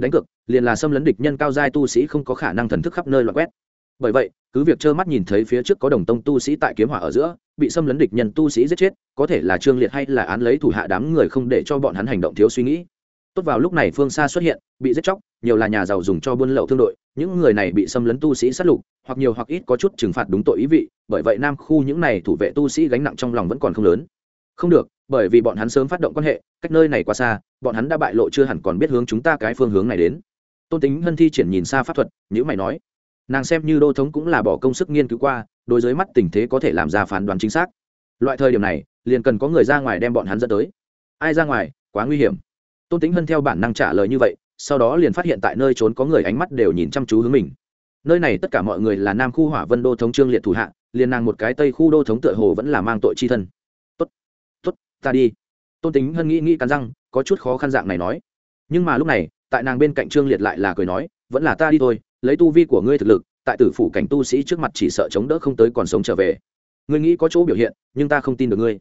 đánh cược, liền là xâm lấn địch nhân cao giai tu sĩ không có khả năng thần thức khắp nơi loạn quét. Bởi vậy, cứ việc trơ mắt nhìn thấy phía trước có đồng tông tu sĩ tại kiếm hỏa ở giữa, bị xâm lấn địch nhân tu sĩ giết chết, có thể là trương liệt hay là án lấy thủ hạ đám người không để cho bọn hắn hành động thiếu suy nghĩ. Tốt vào lúc này phương xa xuất hiện, bị giết chóc, nhiều là nhà giàu dùng cho buôn lậu thương đội, những người này bị xâm lấn tu sĩ sát lục, hoặc nhiều hoặc ít có chút trừng phạt đúng tội ý vị, bởi vậy nam khu những này thủ vệ tu sĩ gánh nặng trong lòng vẫn còn không lớn. Không được bởi vì bọn hắn sớm phát động quan hệ, cách nơi này quá xa, bọn hắn đã bại lộ chưa hẳn còn biết hướng chúng ta cái phương hướng này đến. Tôn tính hân thi triển nhìn xa pháp thuật nhữ mày nói, nàng xem như đô thống cũng là bỏ công sức nghiên cứu qua, đối với mắt tình thế có thể làm ra phán đoán chính xác. Loại thời điểm này, liền cần có người ra ngoài đem bọn hắn dẫn tới. Ai ra ngoài, quá nguy hiểm. Tôn tính hân theo bản năng trả lời như vậy, sau đó liền phát hiện tại nơi trốn có người ánh mắt đều nhìn chăm chú hướng mình. Nơi này tất cả mọi người là nam khu hỏa vân đô thống trương liệt thủ hạ, liền nàng một cái tây khu đô thống tựa hồ vẫn là mang tội chi thân ta đi. Tôn tính hân nghĩ nghĩ cắn răng, có chút khó khăn dạng này nói. Nhưng mà lúc này, tại nàng bên cạnh trương liệt lại là cười nói, vẫn là ta đi thôi, lấy tu vi của ngươi thực lực, tại tử phủ cảnh tu sĩ trước mặt chỉ sợ chống đỡ không tới còn sống trở về. Ngươi nghĩ có chỗ biểu hiện, nhưng ta không tin được ngươi.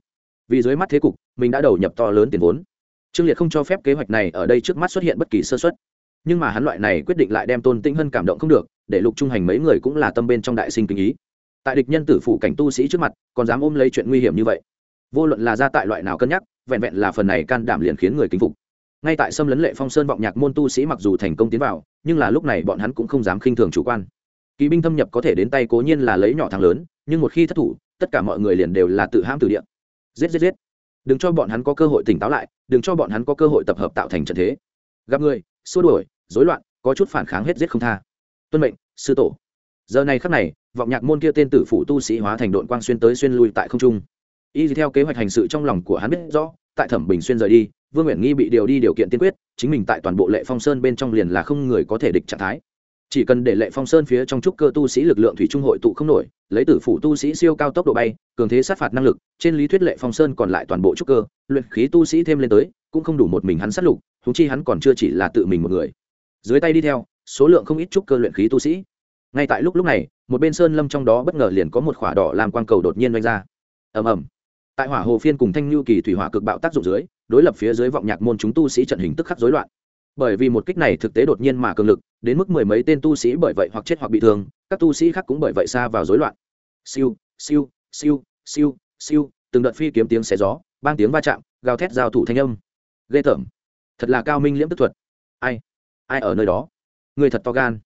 Vì dưới mắt thế cục, mình đã đầu nhập to lớn tiền vốn. Trương liệt không cho phép kế hoạch này ở đây trước mắt xuất hiện bất kỳ sơ xuất nhưng mà hắn loại này quyết định lại đem tôn tĩnh hân cảm động không được, để lục trung hành mấy người cũng là tâm bên trong đại sinh kinh ý. Tại địch nhân tử phủ cảnh tu sĩ trước mặt, còn dám ôm lấy chuyện nguy hiểm như vậy vô luận là ra tại loại nào cân nhắc, vẹn vẹn là phần này can đảm liền khiến người kính phục. Ngay tại sâm lấn lệ phong sơn vọng nhạc môn tu sĩ mặc dù thành công tiến vào, nhưng là lúc này bọn hắn cũng không dám khinh thường chủ quan. Kỵ binh thâm nhập có thể đến tay cố nhiên là lấy nhỏ thằng lớn, nhưng một khi thất thủ, tất cả mọi người liền đều là tự hãm từ địa. Giết giết giết. Đừng cho bọn hắn có cơ hội tỉnh táo lại, đừng cho bọn hắn có cơ hội tập hợp tạo thành trận thế. Gặp người, xua đuổi, rối loạn, có chút phản kháng hết giết không tha. Tuân mệnh, sư tổ. Giờ này khắc này, vọng nhạc môn kia tên tử phủ tu sĩ hóa thành đội quang xuyên tới xuyên lui tại không trung y theo kế hoạch hành sự trong lòng của hắn biết rõ, tại thẩm bình xuyên rời đi, vương nguyện nghi bị điều đi điều kiện tiên quyết, chính mình tại toàn bộ lệ phong sơn bên trong liền là không người có thể địch trạng thái. Chỉ cần để lệ phong sơn phía trong trúc cơ tu sĩ lực lượng thủy trung hội tụ không nổi, lấy tử phủ tu sĩ siêu cao tốc độ bay, cường thế sát phạt năng lực, trên lý thuyết lệ phong sơn còn lại toàn bộ trúc cơ, luyện khí tu sĩ thêm lên tới, cũng không đủ một mình hắn sát lục thú chi hắn còn chưa chỉ là tự mình một người. Dưới tay đi theo, số lượng không ít trúc cơ luyện khí tu sĩ. Ngay tại lúc lúc này, một bên sơn lâm trong đó bất ngờ liền có một khỏa đỏ làm quang cầu đột nhiên đánh ra. Ầm ầm tại hỏa hồ phiên cùng thanh lưu kỳ thủy hỏa cực bạo tác dụng dưới, đối lập phía dưới vọng nhạc môn chúng tu sĩ trận hình tức khắc rối loạn. Bởi vì một kích này thực tế đột nhiên mà cường lực, đến mức mười mấy tên tu sĩ bởi vậy hoặc chết hoặc bị thương, các tu sĩ khác cũng bởi vậy xa vào rối loạn. Siêu siêu siêu siêu siêu, từng đợt phi kiếm tiếng xé gió, bang tiếng va chạm, gào thét giao thủ thanh âm. Ghê tởm. Thật là cao minh liễm tức thuật. Ai ai ở nơi đó? Người thật to gan.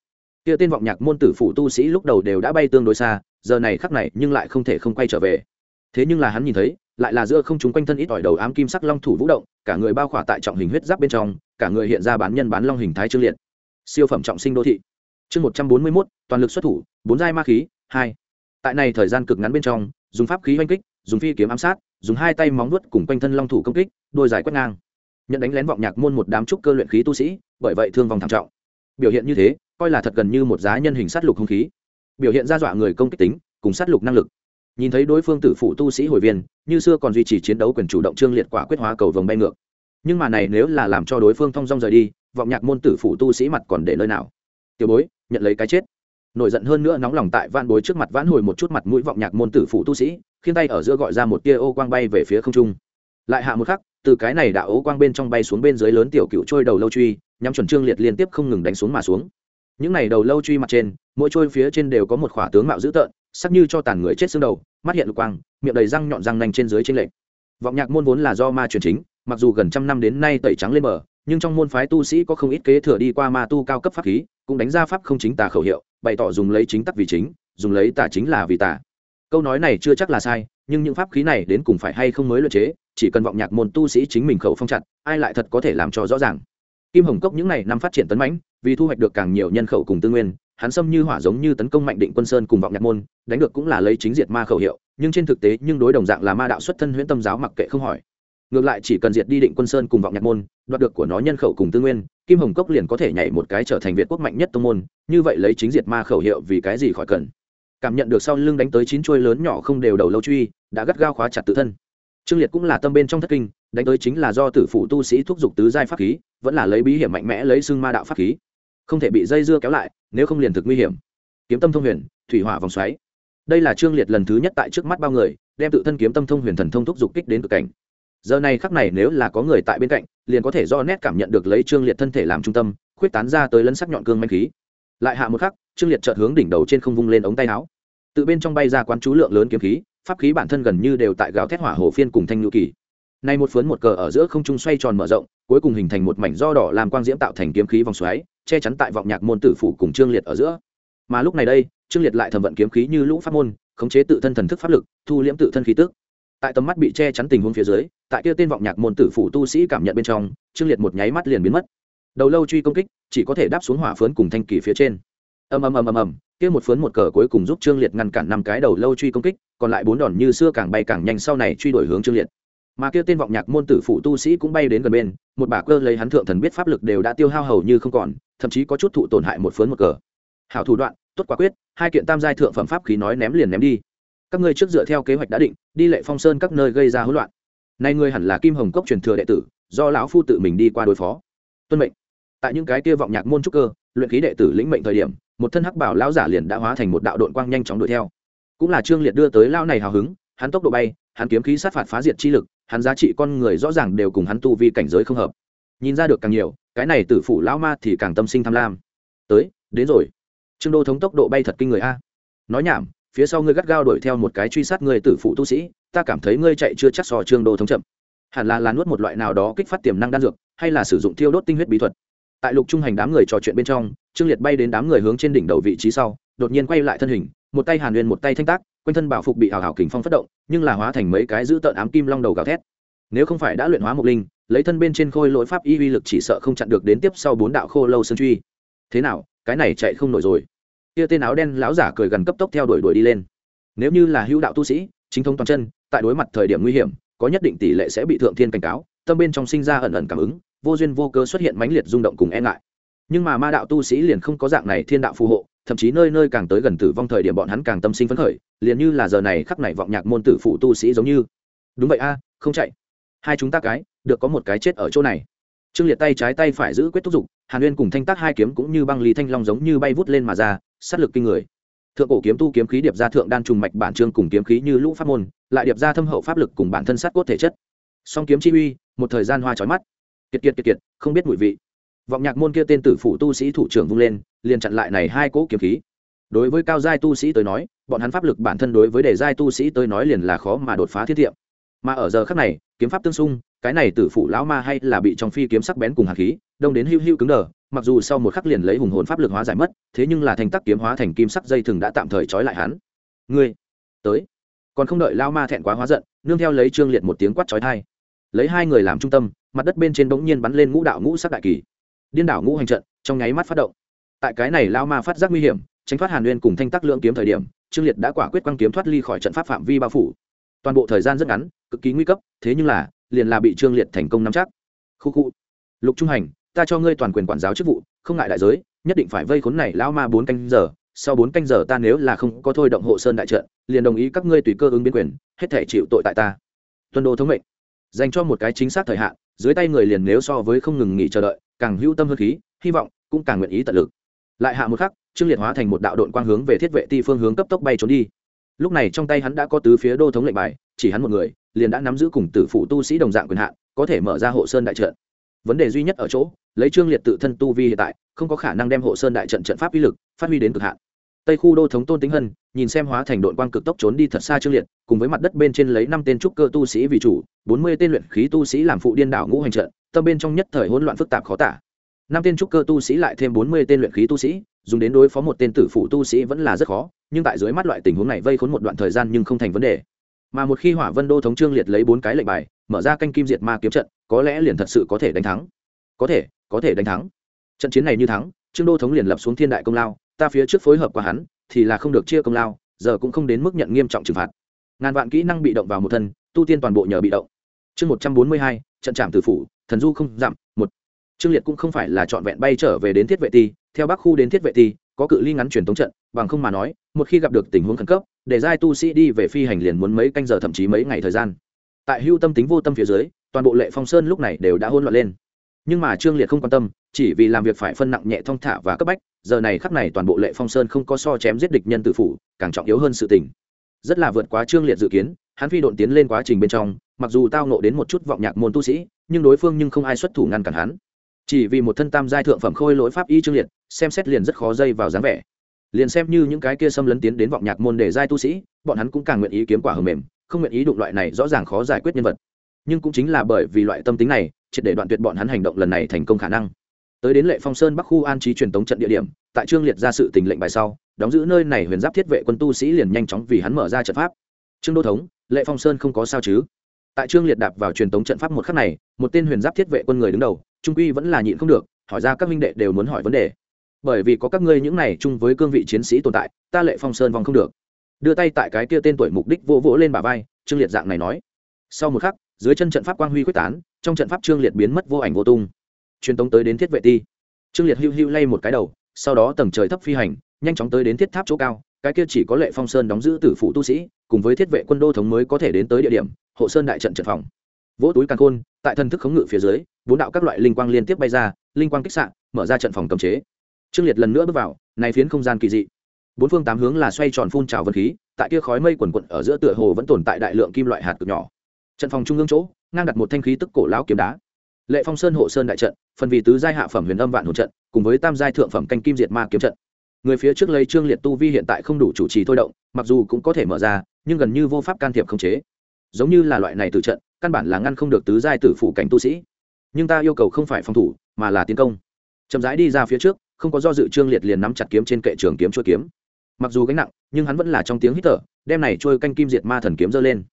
Kia tên vọng nhạc môn tử phụ tu sĩ lúc đầu đều đã bay tương đối xa, giờ này khắc này nhưng lại không thể không quay trở về. Thế nhưng là hắn nhìn thấy lại là giữa không chúng quanh thân ít ỏi đầu ám kim sắc long thủ vũ động, cả người bao khỏa tại trọng hình huyết giáp bên trong, cả người hiện ra bán nhân bán long hình thái trương liệt. Siêu phẩm trọng sinh đô thị. Chương một trăm bốn mươi mốt, toàn lực xuất thủ, bốn giai ma khí, hai. Tại này thời gian cực ngắn bên trong, dùng pháp khí oanh kích, dùng phi kiếm ám sát, dùng hai tay móng nuốt cùng quanh thân long thủ công kích, đôi dài quét ngang. Nhận đánh lén vọng nhạc môn một đám trúc cơ luyện khí tu sĩ, bởi vậy thương vòng thảm trọng. Biểu hiện như thế, coi là thật gần như một giá nhân hình sát lục không khí. Biểu hiện ra dọa người công kích tính, cùng sát lục năng lực nhìn thấy đối phương tử phụ tu sĩ hồi viên, như xưa còn duy trì chiến đấu quyền chủ động trương liệt quả quyết hóa cầu vồng bay ngược. Nhưng mà này nếu là làm cho đối phương thong dong rời đi, vọng nhạc môn tử phụ tu sĩ mặt còn để nơi nào? Tiểu bối, nhận lấy cái chết. Nổi giận hơn nữa nóng lòng tại van bối trước mặt vãn hồi một chút mặt mũi vọng nhạc môn tử phụ tu sĩ khiến tay ở giữa gọi ra một tia ô quang bay về phía không trung. Lại hạ một khắc, từ cái này đã ô quang bên trong bay xuống bên dưới lớn tiểu cựu trôi đầu lâu truy, nhắm chuẩn trương liệt liên tiếp không ngừng đánh xuống mà xuống. Những này đầu lâu truy mặt trên, mỗi trôi phía trên đều có một khỏa tướng mạo dữ tợn sắc như cho tàn người chết xương đầu, mắt hiện lục quang, miệng đầy răng nhọn răng nanh trên dưới trên lệnh vọng nhạc môn vốn là do ma truyền chính, mặc dù gần trăm năm đến nay tẩy trắng lên bờ, nhưng trong môn phái tu sĩ có không ít kế thừa đi qua ma tu cao cấp pháp khí, cũng đánh ra pháp không chính tà khẩu hiệu, bày tỏ dùng lấy chính tắc vì chính, dùng lấy tà chính là vì tà. Câu nói này chưa chắc là sai, nhưng những pháp khí này đến cùng phải hay không mới luyện chế, chỉ cần vọng nhạc môn tu sĩ chính mình khẩu phong chặt, ai lại thật có thể làm cho rõ ràng. Kim hồng cốc những n à y năm phát triển tấn mãnh, vì thu hoạch được càng nhiều nhân khẩu cùng tư nguyên hắn xâm như hỏa giống như tấn công mạnh định quân sơn cùng vọng nhạc môn, đánh được cũng là lấy chính diệt ma khẩu hiệu, nhưng trên thực tế, nhưng đối đồng dạng là ma đạo xuất thân huyễn tâm giáo mặc kệ không hỏi. Ngược lại chỉ cần diệt đi định quân sơn cùng vọng nhạc môn, đoạt được của nó nhân khẩu cùng tư nguyên, kim hồng cốc liền có thể nhảy một cái trở thành việt quốc mạnh nhất tông môn, như vậy lấy chính diệt ma khẩu hiệu vì cái gì khỏi cần? Cảm nhận được sau lưng đánh tới chín chuôi lớn nhỏ không đều đầu lâu truy, đã gắt gao khóa chặt tự thân. Trương liệt cũng là tâm bên trong thất kinh, đánh tới chính là do tử phụ tu sĩ thúc giục tứ giai pháp khí, vẫn là lấy bí hiểm mạnh mẽ lấy xương ma đạo pháp khí không thể bị dây dưa kéo lại, nếu không liền thực nguy hiểm. Kiếm tâm thông huyền, thủy hỏa vòng xoáy. Đây là trương liệt lần thứ nhất tại trước mắt bao người, đem tự thân kiếm tâm thông huyền thần thông thúc giục kích đến cực cảnh. Giờ này khắc này nếu là có người tại bên cạnh, liền có thể do nét cảm nhận được lấy trương liệt thân thể làm trung tâm, khuyết tán ra tới lấn sắc nhọn cương manh khí. Lại hạ một khắc, trương liệt chợt hướng đỉnh đầu trên không vung lên ống tay áo. Tự bên trong bay ra quán chú lượng lớn kiếm khí, pháp khí bản thân gần như đều tại gáo thét hỏa hồ phiên cùng thanh nhu kỳ. Nay một phướn một cờ ở giữa không trung xoay tròn mở rộng, cuối cùng hình thành một mảnh do đỏ làm quang diễm tạo thành kiếm khí vòng xoáy che chắn tại vọng nhạc môn tử phủ cùng trương liệt ở giữa. Mà lúc này đây, trương liệt lại thẩm vận kiếm khí như lũ pháp môn, khống chế tự thân thần thức pháp lực, thu liễm tự thân khí tức. Tại tầm mắt bị che chắn tình huống phía dưới, tại kia tên vọng nhạc môn tử phủ tu sĩ cảm nhận bên trong, trương liệt một nháy mắt liền biến mất. Đầu lâu truy công kích, chỉ có thể đáp xuống hỏa phướn cùng thanh kỳ phía trên. Ầm ầm ầm ầm ầm, kia một phướn một cờ cuối cùng giúp trương liệt ngăn cản năm cái đầu lâu truy công kích, còn lại bốn đòn như xưa càng bay càng nhanh sau này truy đuổi hướng trương liệt mà kia tên vọng nhạc môn tử phụ tu sĩ cũng bay đến gần bên, một bà cơ lấy hắn thượng thần biết pháp lực đều đã tiêu hao hầu như không còn, thậm chí có chút thụ tổn hại một phướn một cờ. Hảo thủ đoạn, tốt quả quyết, hai kiện tam giai thượng phẩm pháp khí nói ném liền ném đi. Các ngươi trước dựa theo kế hoạch đã định, đi lệ phong sơn các nơi gây ra hỗn loạn. Nay ngươi hẳn là kim hồng cốc truyền thừa đệ tử, do lão phu tự mình đi qua đối phó. Tuân mệnh. Tại những cái kia vọng nhạc môn trúc cơ, luyện khí đệ tử lĩnh mệnh thời điểm, một thân hắc bảo lão giả liền đã hóa thành một đạo đội quang nhanh chóng đuổi theo. Cũng là trương liệt đưa tới lao này hào hứng, hắn tốc độ bay, hắn kiếm khí sát phạt phá diệt chi lực hắn giá trị con người rõ ràng đều cùng hắn tu vi cảnh giới không hợp. Nhìn ra được càng nhiều, cái này tử phủ lão ma thì càng tâm sinh tham lam. Tới, đến rồi. Trương đô thống tốc độ bay thật kinh người a. Nói nhảm, phía sau ngươi gắt gao đuổi theo một cái truy sát người tử phụ tu sĩ, ta cảm thấy ngươi chạy chưa chắc so trương đô thống chậm. Hẳn là là nuốt một loại nào đó kích phát tiềm năng đan dược, hay là sử dụng thiêu đốt tinh huyết bí thuật. Tại lục trung hành đám người trò chuyện bên trong, trương liệt bay đến đám người hướng trên đỉnh đầu vị trí sau đột nhiên quay lại thân hình, một tay hàn huyền một tay thanh tác, quanh thân bảo phục bị hào hào kình phong phát động, nhưng là hóa thành mấy cái giữ tợn ám kim long đầu gào thét. Nếu không phải đã luyện hóa mục linh, lấy thân bên trên khôi lỗi pháp y uy lực chỉ sợ không chặn được đến tiếp sau bốn đạo khô lâu sơn truy. Thế nào, cái này chạy không nổi rồi. Kia tên áo đen lão giả cười gần cấp tốc theo đuổi đuổi đi lên. Nếu như là hữu đạo tu sĩ, chính thống toàn chân, tại đối mặt thời điểm nguy hiểm, có nhất định tỷ lệ sẽ bị thượng thiên cảnh cáo, tâm bên trong sinh ra ẩn ẩn cảm ứng, vô duyên vô cớ xuất hiện mãnh liệt rung động cùng e ngại. Nhưng mà ma đạo tu sĩ liền không có dạng này thiên đạo phù hộ thậm chí nơi nơi càng tới gần tử vong thời điểm bọn hắn càng tâm sinh phấn khởi, liền như là giờ này khắc này vọng nhạc môn tử phụ tu sĩ giống như. Đúng vậy a, không chạy. Hai chúng ta cái, được có một cái chết ở chỗ này. Trương liệt tay trái tay phải giữ quyết thúc giục, hàn uyên cùng thanh tác hai kiếm cũng như băng lý thanh long giống như bay vút lên mà ra, sát lực kinh người. Thượng cổ kiếm tu kiếm khí điệp ra thượng đan trùng mạch bản trương cùng kiếm khí như lũ pháp môn, lại điệp ra thâm hậu pháp lực cùng bản thân sát cốt thể chất. Song kiếm chi uy, một thời gian hoa trói mắt. Kiệt kiệt kiệt kiệt, không biết mùi vị. Vọng nhạc môn kia tên tử phủ tu sĩ thủ trưởng vung lên liền chặn lại này hai cỗ kiếm khí. Đối với cao giai tu sĩ tới nói, bọn hắn pháp lực bản thân đối với đề giai tu sĩ tới nói liền là khó mà đột phá thiết thiệm mà ở giờ khắc này, kiếm pháp tương xung, cái này tử phụ lão ma hay là bị trong phi kiếm sắc bén cùng hạt khí, đông đến hưu hưu cứng đờ, mặc dù sau một khắc liền lấy hùng hồn pháp lực hóa giải mất, thế nhưng là thành tắc kiếm hóa thành kim sắc dây thừng đã tạm thời trói lại hắn. Ngươi, tới. Còn không đợi lao ma thẹn quá hóa giận, nương theo lấy trương liệt một tiếng quát trói thai. Lấy hai người làm trung tâm, mặt đất bên trên bỗng nhiên bắn lên ngũ đạo ngũ sắc đại kỳ. Điên đảo ngũ hành trận, trong nháy mắt phát động tại cái này lao ma phát giác nguy hiểm, tránh thoát hàn nguyên cùng thanh tắc lượng kiếm thời điểm, trương liệt đã quả quyết quăng kiếm thoát ly khỏi trận pháp phạm vi bao phủ. Toàn bộ thời gian rất ngắn, cực kỳ nguy cấp, thế nhưng là, liền là bị trương liệt thành công nắm chắc. Khu khu. Lục trung hành, ta cho ngươi toàn quyền quản giáo chức vụ, không ngại đại giới, nhất định phải vây khốn này lao ma bốn canh giờ, sau bốn canh giờ ta nếu là không có thôi động hộ sơn đại trận, liền đồng ý các ngươi tùy cơ ứng biến quyền, hết thể chịu tội tại ta. Tuân đô thống mệnh. Dành cho một cái chính xác thời hạn, dưới tay người liền nếu so với không ngừng nghỉ chờ đợi, càng hữu tâm hơn khí, hy vọng cũng càng nguyện ý tận lực lại hạ một khắc, trương liệt hóa thành một đạo đội quang hướng về thiết vệ ti phương hướng cấp tốc bay trốn đi. Lúc này trong tay hắn đã có tứ phía đô thống lệnh bài, chỉ hắn một người, liền đã nắm giữ cùng tử phụ tu sĩ đồng dạng quyền hạn, có thể mở ra hộ sơn đại trận. Vấn đề duy nhất ở chỗ, lấy trương liệt tự thân tu vi hiện tại, không có khả năng đem hộ sơn đại trận trận pháp uy lực phát huy đến cực hạn. Tây khu đô thống tôn tính hân, nhìn xem hóa thành đội quang cực tốc trốn đi thật xa trương liệt, cùng với mặt đất bên trên lấy năm tên trúc cơ tu sĩ vì chủ, bốn mươi tên luyện khí tu sĩ làm phụ điên đảo ngũ hành trận, tâm bên trong nhất thời hỗn loạn phức tạp khó tả năm tên trúc cơ tu sĩ lại thêm bốn mươi tên luyện khí tu sĩ, dùng đến đối phó một tên tử phụ tu sĩ vẫn là rất khó, nhưng tại dưới mắt loại tình huống này vây khốn một đoạn thời gian nhưng không thành vấn đề. Mà một khi hỏa vân đô thống trương liệt lấy bốn cái lệnh bài, mở ra canh kim diệt ma kiếm trận, có lẽ liền thật sự có thể đánh thắng. Có thể có thể đánh thắng. Trận chiến này như thắng, trương đô thống liền lập xuống thiên đại công lao, ta phía trước phối hợp qua hắn, thì là không được chia công lao, giờ cũng không đến mức nhận nghiêm trọng trừng phạt. Ngàn vạn kỹ năng bị động vào một thân, tu tiên toàn bộ nhờ bị động. Chương một trăm bốn mươi hai, trận trạm tử phủ, thần du không giảm, một trương liệt cũng không phải là trọn vẹn bay trở về đến thiết vệ ti, theo bắc khu đến thiết vệ ti, có cự ly ngắn truyền tống trận, bằng không mà nói, một khi gặp được tình huống khẩn cấp, để giai tu sĩ đi về phi hành liền muốn mấy canh giờ thậm chí mấy ngày thời gian. Tại hưu tâm tính vô tâm phía dưới, toàn bộ lệ phong sơn lúc này đều đã hôn loạn lên. Nhưng mà trương liệt không quan tâm, chỉ vì làm việc phải phân nặng nhẹ thong thả và cấp bách, giờ này khắc này toàn bộ lệ phong sơn không có so chém giết địch nhân tự phủ, càng trọng yếu hơn sự tình. Rất là vượt quá trương liệt dự kiến, hắn phi độn tiến lên quá trình bên trong, mặc dù tao nộ đến một chút vọng nhạc môn tu sĩ, nhưng đối phương nhưng không ai xuất thủ ngăn cản hắn chỉ vì một thân tam giai thượng phẩm khôi lỗi pháp y trương liệt, xem xét liền rất khó dây vào dáng vẻ. Liền xem như những cái kia xâm lấn tiến đến vọng nhạc môn để giai tu sĩ, bọn hắn cũng càng nguyện ý kiếm quả hầm mềm, không nguyện ý đụng loại này rõ ràng khó giải quyết nhân vật. Nhưng cũng chính là bởi vì loại tâm tính này, triệt để đoạn tuyệt bọn hắn hành động lần này thành công khả năng. Tới đến lệ phong sơn bắc khu an trí truyền tống trận địa điểm, tại trương liệt ra sự tình lệnh bài sau, đóng giữ nơi này huyền giáp thiết vệ quân tu sĩ liền nhanh chóng vì hắn mở ra trận pháp. Trương đô thống, lệ phong sơn không có sao chứ? Tại trương liệt đạp vào truyền tống trận pháp một khắc này, một tên huyền giáp thiết vệ quân người đứng đầu trung quy vẫn là nhịn không được, hỏi ra các minh đệ đều muốn hỏi vấn đề. Bởi vì có các ngươi những này chung với cương vị chiến sĩ tồn tại, ta lệ phong sơn vòng không được. Đưa tay tại cái kia tên tuổi mục đích vô vỗ lên bà vai, trương liệt dạng này nói. Sau một khắc, dưới chân trận pháp quang huy quyết tán, trong trận pháp trương liệt biến mất vô ảnh vô tung. Truyền tống tới đến thiết vệ ti. Trương liệt hưu hưu lay một cái đầu, sau đó tầng trời thấp phi hành, nhanh chóng tới đến thiết tháp chỗ cao, cái kia chỉ có lệ phong sơn đóng giữ tử phụ tu sĩ, cùng với thiết vệ quân đô thống mới có thể đến tới địa điểm, hộ sơn đại trận trận phòng vỗ túi càng khôn, tại thân thức khống ngự phía dưới, bốn đạo các loại linh quang liên tiếp bay ra, linh quang kích sạn mở ra trận phòng cầm chế. Trương liệt lần nữa bước vào, này phiến không gian kỳ dị. Bốn phương tám hướng là xoay tròn phun trào vật khí, tại kia khói mây quần quận ở giữa tựa hồ vẫn tồn tại đại lượng kim loại hạt cực nhỏ. Trận phòng trung ương chỗ, ngang đặt một thanh khí tức cổ lão kiếm đá. Lệ phong sơn hộ sơn đại trận, phần vì tứ giai hạ phẩm huyền âm vạn hồn trận, cùng với tam giai thượng phẩm canh kim diệt ma kiếm trận. Người phía trước lấy trương liệt tu vi hiện tại không đủ chủ trì thôi động, mặc dù cũng có thể mở ra, nhưng gần như vô pháp can thiệp khống chế. Giống như là loại này từ trận căn bản là ngăn không được tứ giai tử phụ cảnh tu sĩ. Nhưng ta yêu cầu không phải phòng thủ, mà là tiến công. Chậm rãi đi ra phía trước, không có do dự trương liệt liền nắm chặt kiếm trên kệ trường kiếm chuôi kiếm. Mặc dù gánh nặng, nhưng hắn vẫn là trong tiếng hít thở, đem này trôi canh kim diệt ma thần kiếm giơ lên.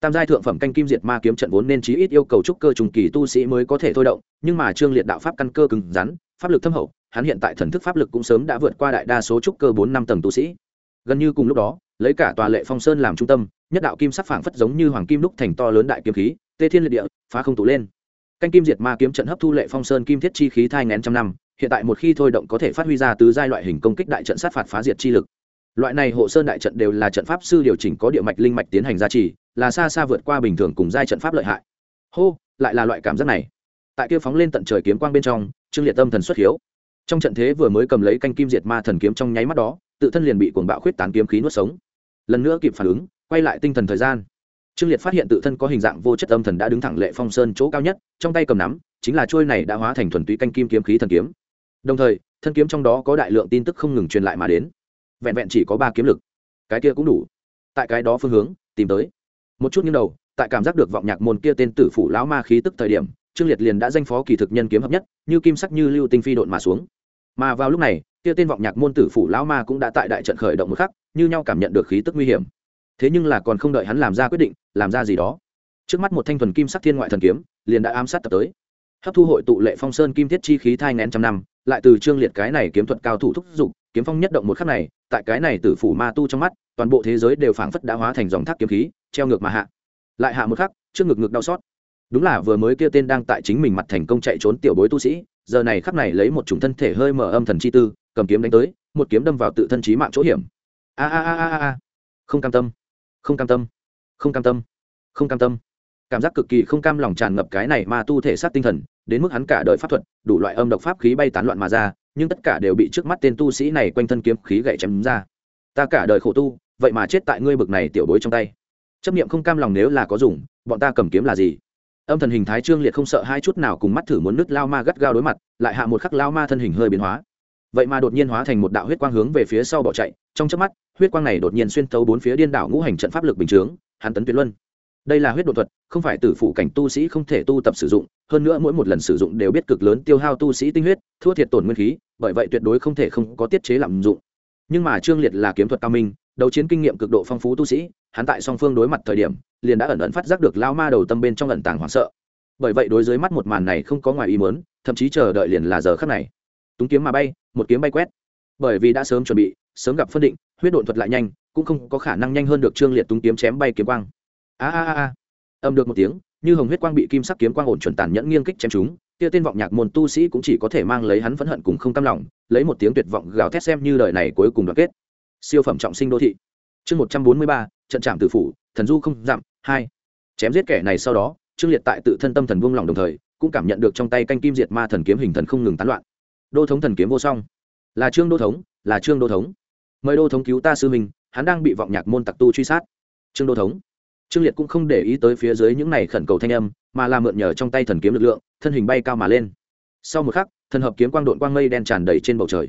Tam giai thượng phẩm canh kim diệt ma kiếm trận vốn nên chí ít yêu cầu trúc cơ trùng kỳ tu sĩ mới có thể thôi động, nhưng mà trương liệt đạo pháp căn cơ cứng rắn, pháp lực thâm hậu, hắn hiện tại thần thức pháp lực cũng sớm đã vượt qua đại đa số trúc cơ bốn năm tầng tu sĩ. Gần như cùng lúc đó lấy cả tòa lệ phong sơn làm trung tâm, nhất đạo kim sắc phảng phất giống như hoàng kim đúc thành to lớn đại kiếm khí, tê thiên liệt địa, phá không tụ lên. Canh kim diệt ma kiếm trận hấp thu lệ phong sơn kim thiết chi khí thai ngén trăm năm, hiện tại một khi thôi động có thể phát huy ra tứ giai loại hình công kích đại trận sát phạt phá diệt chi lực. Loại này hộ sơn đại trận đều là trận pháp sư điều chỉnh có địa mạch linh mạch tiến hành gia trì, là xa xa vượt qua bình thường cùng giai trận pháp lợi hại. Hô, lại là loại cảm giác này. Tại kia phóng lên tận trời kiếm quang bên trong, trương liệt tâm thần xuất hiếu. Trong trận thế vừa mới cầm lấy canh kim diệt ma thần kiếm trong nháy mắt đó, tự thân liền bị cuồng bạo khuyết tán kiếm khí nuốt sống lần nữa kịp phản ứng, quay lại tinh thần thời gian. Trương liệt phát hiện tự thân có hình dạng vô chất âm thần đã đứng thẳng lệ phong sơn chỗ cao nhất, trong tay cầm nắm, chính là trôi này đã hóa thành thuần túy canh kim kiếm khí thần kiếm. Đồng thời, thân kiếm trong đó có đại lượng tin tức không ngừng truyền lại mà đến. Vẹn vẹn chỉ có ba kiếm lực. Cái kia cũng đủ. Tại cái đó phương hướng, tìm tới. Một chút nghiêng đầu, tại cảm giác được vọng nhạc môn kia tên tử phủ lão ma khí tức thời điểm, trương liệt liền đã danh phó kỳ thực nhân kiếm hợp nhất, như kim sắc như lưu tinh phi độn mà xuống. Mà vào lúc này kia tên vọng nhạc môn tử phủ lão ma cũng đã tại đại trận khởi động một khắc, như nhau cảm nhận được khí tức nguy hiểm. Thế nhưng là còn không đợi hắn làm ra quyết định, làm ra gì đó. Trước mắt một thanh thuần kim sắc thiên ngoại thần kiếm, liền đã ám sát tập tới. Hấp thu hội tụ lệ phong sơn kim thiết chi khí thai ngén trăm năm, lại từ trương liệt cái này kiếm thuật cao thủ thúc giục, kiếm phong nhất động một khắc này, tại cái này tử phủ ma tu trong mắt, toàn bộ thế giới đều phảng phất đã hóa thành dòng thác kiếm khí, treo ngược mà hạ. Lại hạ một khắc, trước ngực ngực đau xót. Đúng là vừa mới kia tên đang tại chính mình mặt thành công chạy trốn tiểu bối tu sĩ, giờ này khắc này lấy một chủng thân thể hơi mở âm thần chi tư cầm kiếm đánh tới, một kiếm đâm vào tự thân trí mạng chỗ hiểm. A a a a a không cam tâm. Không cam tâm. Không cam tâm. Không cam tâm. Cảm giác cực kỳ không cam lòng tràn ngập cái này mà tu thể sát tinh thần, đến mức hắn cả đời pháp thuật, đủ loại âm độc pháp khí bay tán loạn mà ra, nhưng tất cả đều bị trước mắt tên tu sĩ này quanh thân kiếm khí gậy chém ra. Ta cả đời khổ tu, vậy mà chết tại ngươi bực này tiểu bối trong tay. Chấp niệm không cam lòng nếu là có dùng, bọn ta cầm kiếm là gì? Âm thần hình thái trương liệt không sợ hai chút nào cùng mắt thử muốn nứt lao ma gắt gao đối mặt, lại hạ một khắc lao ma thân hình hơi biến hóa vậy mà đột nhiên hóa thành một đạo huyết quang hướng về phía sau bỏ chạy trong chớp mắt huyết quang này đột nhiên xuyên thấu bốn phía điên đảo ngũ hành trận pháp lực bình chướng hàn tấn tuyệt luân đây là huyết đột thuật không phải tử phụ cảnh tu sĩ không thể tu tập sử dụng hơn nữa mỗi một lần sử dụng đều biết cực lớn tiêu hao tu sĩ tinh huyết thua thiệt tổn nguyên khí bởi vậy tuyệt đối không thể không có tiết chế lạm dụng nhưng mà trương liệt là kiếm thuật cao minh đấu chiến kinh nghiệm cực độ phong phú tu sĩ hắn tại song phương đối mặt thời điểm liền đã ẩn ẩn phát giác được lao ma đầu tâm bên trong ẩn tàng hoảng sợ bởi vậy đối dưới mắt một màn này không có ngoài ý mớn thậm chí chờ đợi liền là giờ khắc này túng kiếm mà bay, một kiếm bay quét. Bởi vì đã sớm chuẩn bị, sớm gặp phân định, huyết độn thuật lại nhanh, cũng không có khả năng nhanh hơn được trương liệt túng kiếm chém bay kiếm quang. A a a âm được một tiếng, như hồng huyết quang bị kim sắc kiếm quang ổn chuẩn tàn nhẫn nghiêng kích chém chúng kia tên vọng nhạc môn tu sĩ cũng chỉ có thể mang lấy hắn phẫn hận cùng không cam lòng, lấy một tiếng tuyệt vọng gào thét xem như đời này cuối cùng đoàn kết. Siêu phẩm trọng sinh đô thị. Chương một trăm bốn mươi ba, trận trạm tử phủ, thần du không dặm hai. Chém giết kẻ này sau đó, trương liệt tại tự thân tâm thần buông lòng đồng thời, cũng cảm nhận được trong tay canh kim diệt ma thần kiếm hình thần không ngừng tán loạn đô thống thần kiếm vô song. Là trương đô thống, là trương đô thống. Mời đô thống cứu ta sư mình hắn đang bị vọng nhạc môn tặc tu truy sát. Trương đô thống. Trương liệt cũng không để ý tới phía dưới những này khẩn cầu thanh âm, mà là mượn nhờ trong tay thần kiếm lực lượng, thân hình bay cao mà lên. Sau một khắc, thần hợp kiếm quang đội quang mây đen tràn đầy trên bầu trời.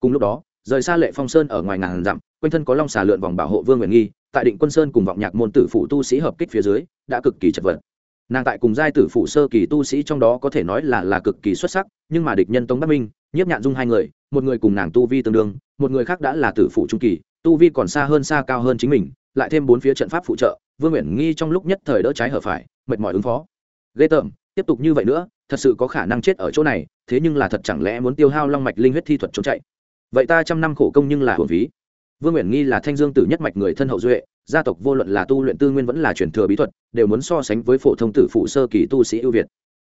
Cùng lúc đó, rời xa lệ phong sơn ở ngoài ngàn dặm, quanh thân có long xà lượn vòng bảo hộ vương nguyện nghi, tại định quân sơn cùng vọng nhạc môn tử phụ tu sĩ hợp kích phía dưới, đã cực kỳ chật vật nàng tại cùng giai tử phụ sơ kỳ tu sĩ trong đó có thể nói là là cực kỳ xuất sắc, nhưng mà địch nhân tống bắc minh, nhiếp nhạn dung hai người, một người cùng nàng tu vi tương đương, một người khác đã là tử phụ trung kỳ, tu vi còn xa hơn, xa cao hơn chính mình, lại thêm bốn phía trận pháp phụ trợ, vương nguyện nghi trong lúc nhất thời đỡ trái hở phải, mệt mỏi ứng phó. Ghê tởm, tiếp tục như vậy nữa, thật sự có khả năng chết ở chỗ này, thế nhưng là thật chẳng lẽ muốn tiêu hao long mạch linh huyết thi thuật trốn chạy? Vậy ta trăm năm khổ công nhưng là hưởng phí vương nguyện nghi là thanh dương tử nhất mạch người thân hậu duệ, gia tộc vô luận là tu luyện tư nguyên vẫn là truyền thừa bí thuật, đều muốn so sánh với phổ thông tử phụ sơ kỳ tu sĩ ưu việt.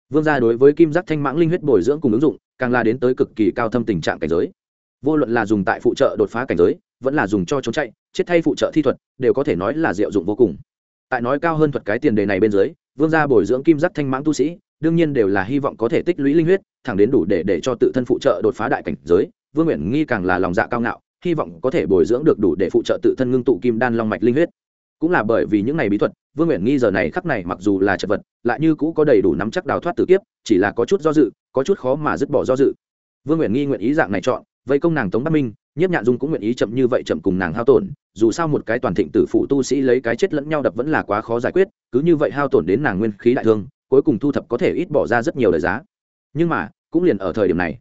Vương gia đối với kim giác thanh mãng linh huyết bồi dưỡng cùng ứng dụng, càng là đến tới cực kỳ cao thâm tình trạng cảnh giới. Vô luận là dùng tại phụ trợ đột phá cảnh giới, vẫn là dùng cho trốn chạy, chết thay phụ trợ thi thuật, đều có thể nói là diệu dụng vô cùng. Tại nói cao hơn thuật cái tiền đề này bên dưới, vương gia bồi dưỡng kim giác thanh mãng tu sĩ, đương nhiên đều là hy vọng có thể tích lũy linh huyết, thẳng đến đủ để để cho tự thân phụ trợ đột phá đại cảnh giới, vương nguyện nghi càng là lòng dạ cao ngạo hy vọng có thể bồi dưỡng được đủ để phụ trợ tự thân ngưng tụ kim đan long mạch linh huyết. Cũng là bởi vì những này bí thuật, vương nguyện nghi giờ này khắc này mặc dù là chật vật, lại như cũ có đầy đủ nắm chắc đào thoát tử kiếp, chỉ là có chút do dự, có chút khó mà dứt bỏ do dự. Vương nguyện nghi nguyện ý dạng này chọn, vây công nàng tống bắc minh, nhiếp nhạn dung cũng nguyện ý chậm như vậy chậm cùng nàng hao tổn, dù sao một cái toàn thịnh tử phụ tu sĩ lấy cái chết lẫn nhau đập vẫn là quá khó giải quyết, cứ như vậy hao tổn đến nàng nguyên khí đại thương, cuối cùng thu thập có thể ít bỏ ra rất nhiều lời giá. Nhưng mà, cũng liền ở thời điểm này,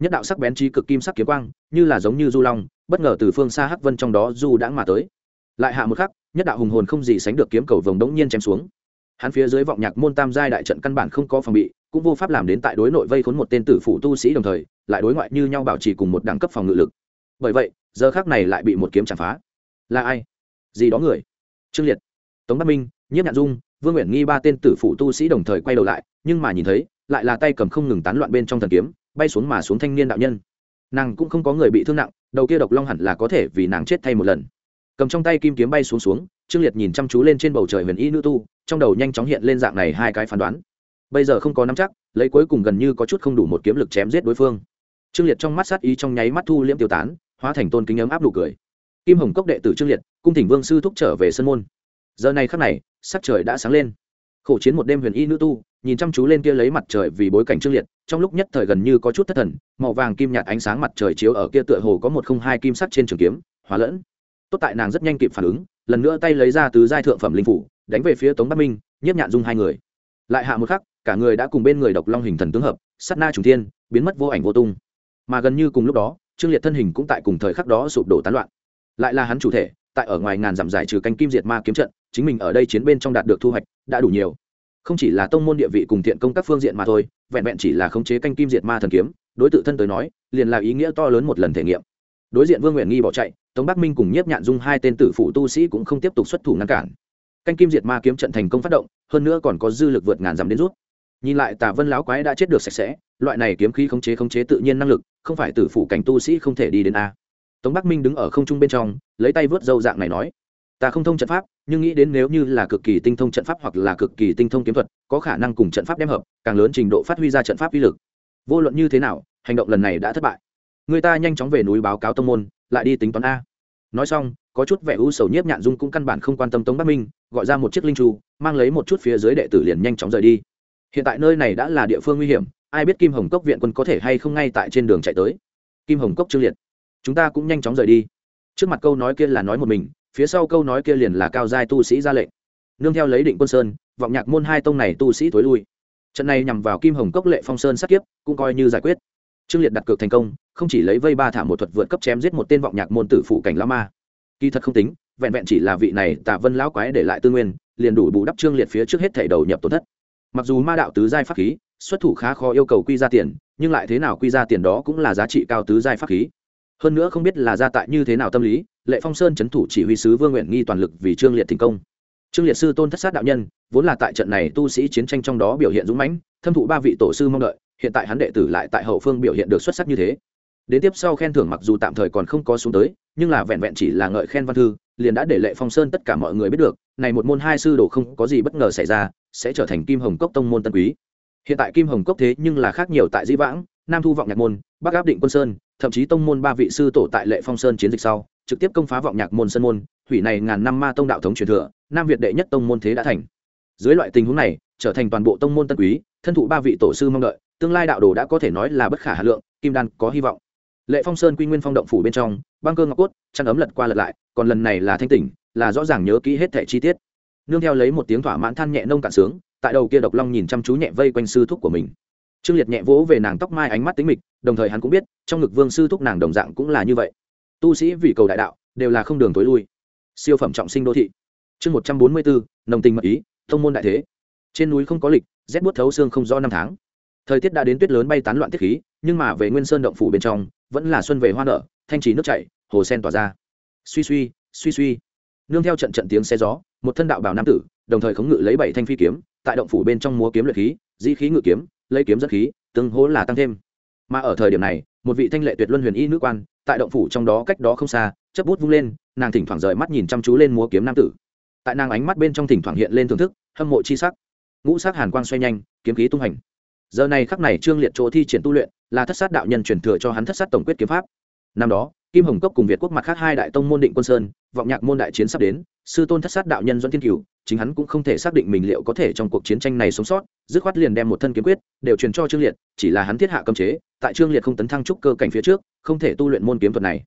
nhất đạo sắc bén trí cực kim sắc kiếm quang, như là giống như du long bất ngờ từ phương xa hắc vân trong đó du đãng mà tới. Lại hạ một khắc, nhất đạo hùng hồn không gì sánh được kiếm cầu vồng đống nhiên chém xuống. Hắn phía dưới vọng nhạc môn tam giai đại trận căn bản không có phòng bị, cũng vô pháp làm đến tại đối nội vây khốn một tên tử phụ tu sĩ đồng thời, lại đối ngoại như nhau bảo trì cùng một đẳng cấp phòng ngự lực. Bởi vậy, giờ khác này lại bị một kiếm chạm phá. Là ai? Gì đó người? Trương liệt, tống bắc minh, nhiếp nhạn dung, vương nguyện nghi ba tên tử phụ tu sĩ đồng thời quay đầu lại, nhưng mà nhìn thấy, lại là tay cầm không ngừng tán loạn bên trong thần kiếm, bay xuống mà xuống thanh niên đạo nhân. Nàng cũng không có người bị thương nặng đầu kia độc long hẳn là có thể vì nàng chết thay một lần. Cầm trong tay kim kiếm bay xuống xuống, trương liệt nhìn chăm chú lên trên bầu trời huyền y nữ tu, trong đầu nhanh chóng hiện lên dạng này hai cái phán đoán. Bây giờ không có nắm chắc, lấy cuối cùng gần như có chút không đủ một kiếm lực chém giết đối phương. Trương liệt trong mắt sát ý trong nháy mắt thu liễm tiêu tán, hóa thành tôn kính ấm áp đủ cười. Kim hồng cốc đệ tử trương liệt, cung thỉnh vương sư thúc trở về sân môn. Giờ này khắc này, sắc trời đã sáng lên khổ chiến một đêm huyền y nữ tu, nhìn chăm chú lên kia lấy mặt trời vì bối cảnh trương liệt, trong lúc nhất thời gần như có chút thất thần, màu vàng kim nhạt ánh sáng mặt trời chiếu ở kia tựa hồ có một không hai kim sắt trên trường kiếm hóa lẫn. Tốt tại nàng rất nhanh kịp phản ứng, lần nữa tay lấy ra từ giai thượng phẩm linh phủ, đánh về phía tống bắc minh nhiếp nhạn dung hai người. Lại hạ một khắc, cả người đã cùng bên người độc long hình thần tướng hợp sắt na trùng thiên, biến mất vô ảnh vô tung. Mà gần như cùng lúc đó, trương liệt thân hình cũng tại cùng thời khắc đó sụp đổ tán loạn. Lại là hắn chủ thể tại ở ngoài ngàn dặm giải trừ canh kim diệt ma kiếm trận, chính mình ở đây chiến bên trong đạt được thu hoạch đã đủ nhiều. Không chỉ là tông môn địa vị cùng thiện công các phương diện mà thôi, vẹn vẹn chỉ là khống chế canh kim diệt ma thần kiếm, đối tự thân tới nói, liền là ý nghĩa to lớn một lần thể nghiệm. Đối diện vương nguyện nghi bỏ chạy, tống bắc minh cùng nhiếp nhạn dung hai tên tử phụ tu sĩ cũng không tiếp tục xuất thủ ngăn cản. Canh kim diệt ma kiếm trận thành công phát động, hơn nữa còn có dư lực vượt ngàn dặm đến rút. Nhìn lại, tà vân láo quái đã chết được sạch sẽ, loại này kiếm khí khống chế khống chế tự nhiên năng lực, không phải tử phụ cảnh tu sĩ không thể đi đến a tống bắc minh đứng ở không trung bên trong, lấy tay vớt dâu dạng này nói, ta không thông trận pháp, nhưng nghĩ đến nếu như là cực kỳ tinh thông trận pháp hoặc là cực kỳ tinh thông kiếm thuật, có khả năng cùng trận pháp đem hợp, càng lớn trình độ phát huy ra trận pháp uy lực. Vô luận như thế nào, hành động lần này đã thất bại. Người ta nhanh chóng về núi báo cáo tông môn, lại đi tính toán a. Nói xong, có chút vẻ u sầu nhiếp nhạn dung cũng căn bản không quan tâm tống bắc minh, gọi ra một chiếc linh tru mang lấy một chút phía dưới đệ tử liền nhanh chóng rời đi. Hiện tại nơi này đã là địa phương nguy hiểm, ai biết kim hồng cốc viện quân có thể hay không ngay tại trên đường chạy tới. Kim hồng cốc trương liệt chúng ta cũng nhanh chóng rời đi. Trước mặt câu nói kia là nói một mình, phía sau câu nói kia liền là cao giai tu sĩ ra lệnh. Nương theo lấy định quân sơn, vọng nhạc môn hai tông này tu sĩ tối lui. Trận này nhằm vào kim hồng cốc lệ phong sơn sát kiếp, cũng coi như giải quyết. Trương liệt đặt cược thành công, không chỉ lấy vây ba thả một thuật vượt cấp chém giết một tên vọng nhạc môn tử phụ cảnh lão ma. Kỳ thật không tính, vẹn vẹn chỉ là vị này tạ vân lão quái để lại tư nguyên, liền đủ bù đắp trương liệt phía trước hết thảy đầu nhập tổn thất. Mặc dù ma đạo tứ giai pháp khí, xuất thủ khá khó yêu cầu quy ra tiền, nhưng lại thế nào quy ra tiền đó cũng là giá trị cao tứ giai pháp khí hơn nữa không biết là gia tại như thế nào tâm lý, lệ phong sơn c h ấ n thủ chỉ huy sứ vương nguyện nghi toàn lực vì trương liệt thành công. Trương liệt sư tôn thất sát đạo nhân, vốn là tại trận này tu sĩ chiến tranh trong đó biểu hiện dũng mãnh, thâm thụ ba vị tổ sư mong đợi, hiện tại hắn đệ tử lại tại hậu phương biểu hiện được xuất sắc như thế. Đến tiếp sau khen thưởng mặc dù tạm thời còn không có xuống tới, nhưng là vẹn vẹn chỉ là ngợi khen văn thư, liền đã để lệ phong sơn tất cả mọi người biết được, này một môn hai sư đồ không có gì bất ngờ xảy ra, sẽ trở thành kim hồng cốc tông môn tân quý. Hiện tại kim hồng cốc thế nhưng là khác nhiều tại dĩ vãng, nam thu vọng nhạc môn bắc áp định quân sơn, thậm chí tông môn ba vị sư tổ tại lệ phong sơn chiến dịch sau, trực tiếp công phá vọng nhạc môn sơn môn, hủy này ngàn năm ma tông đạo thống truyền thừa, nam việt đệ nhất tông môn thế đã thành. Dưới loại tình huống này, trở thành toàn bộ tông môn tân quý, thân thụ ba vị tổ sư mong đợi, tương lai đạo đồ đã có thể nói là bất khả hà lượng, kim đan có hy vọng. Lệ phong sơn quy nguyên phong động phủ bên trong, băng cơ ngọc cốt, chăn ấm lật qua lật lại, còn lần này là thanh tỉnh, là rõ ràng nhớ kỹ hết thẻ chi tiết. Nương theo lấy một tiếng thỏa mãn than nhẹ nông cạn sướng, tại đầu kia độc long nhìn chăm chú nhẹ vây quanh sư thúc của mình trương liệt nhẹ vỗ về nàng tóc mai ánh mắt tính mịch, đồng thời hắn cũng biết, trong ngực vương sư thúc nàng đồng dạng cũng là như vậy. Tu sĩ vì cầu đại đạo, đều là không đường tối lui. Siêu phẩm trọng sinh đô thị. Chương một trăm bốn mươi bốn, nồng tình mật ý, thông môn đại thế. Trên núi không có lịch, rét bút thấu xương không rõ năm tháng. Thời tiết đã đến tuyết lớn bay tán loạn tiết khí, nhưng mà về nguyên sơn động phủ bên trong, vẫn là xuân về hoa nở, thanh trì nước chảy, hồ sen tỏa ra. Suy suy suy suy. Nương theo trận trận tiếng xe gió, một thân đạo bảo nam tử, đồng thời khống ngự lấy bảy thanh phi kiếm, tại động phủ bên trong múa kiếm luyện khí di khí ngự kiếm lấy kiếm dẫn khí, tương hố là tăng thêm. Mà ở thời điểm này, một vị thanh lệ tuyệt luân huyền y nữ quan, tại động phủ trong đó cách đó không xa chấp bút vung lên, nàng thỉnh thoảng rời mắt nhìn chăm chú lên múa kiếm nam tử. Tại nàng ánh mắt bên trong thỉnh thoảng hiện lên thưởng thức, hâm mộ chi sắc. Ngũ sắc hàn quang xoay nhanh, kiếm khí tung hành. Giờ này khắc này trương liệt chỗ thi triển tu luyện, là thất sát đạo nhân truyền thừa cho hắn thất sát tổng quyết kiếm pháp. Năm đó, kim hồng cốc cùng việt quốc mặt khác hai đại tông môn định quân sơn, vọng nhạc môn đại chiến sắp đến sư tôn thất sát đạo nhân doãn thiên cửu, chính hắn cũng không thể xác định mình liệu có thể trong cuộc chiến tranh này sống sót, dứt khoát liền đem một thân kiếm quyết, đều truyền cho trương liệt, chỉ là hắn thiết hạ cấm chế, tại trương liệt không tấn thăng trúc cơ cảnh phía trước, không thể tu luyện môn kiếm thuật này.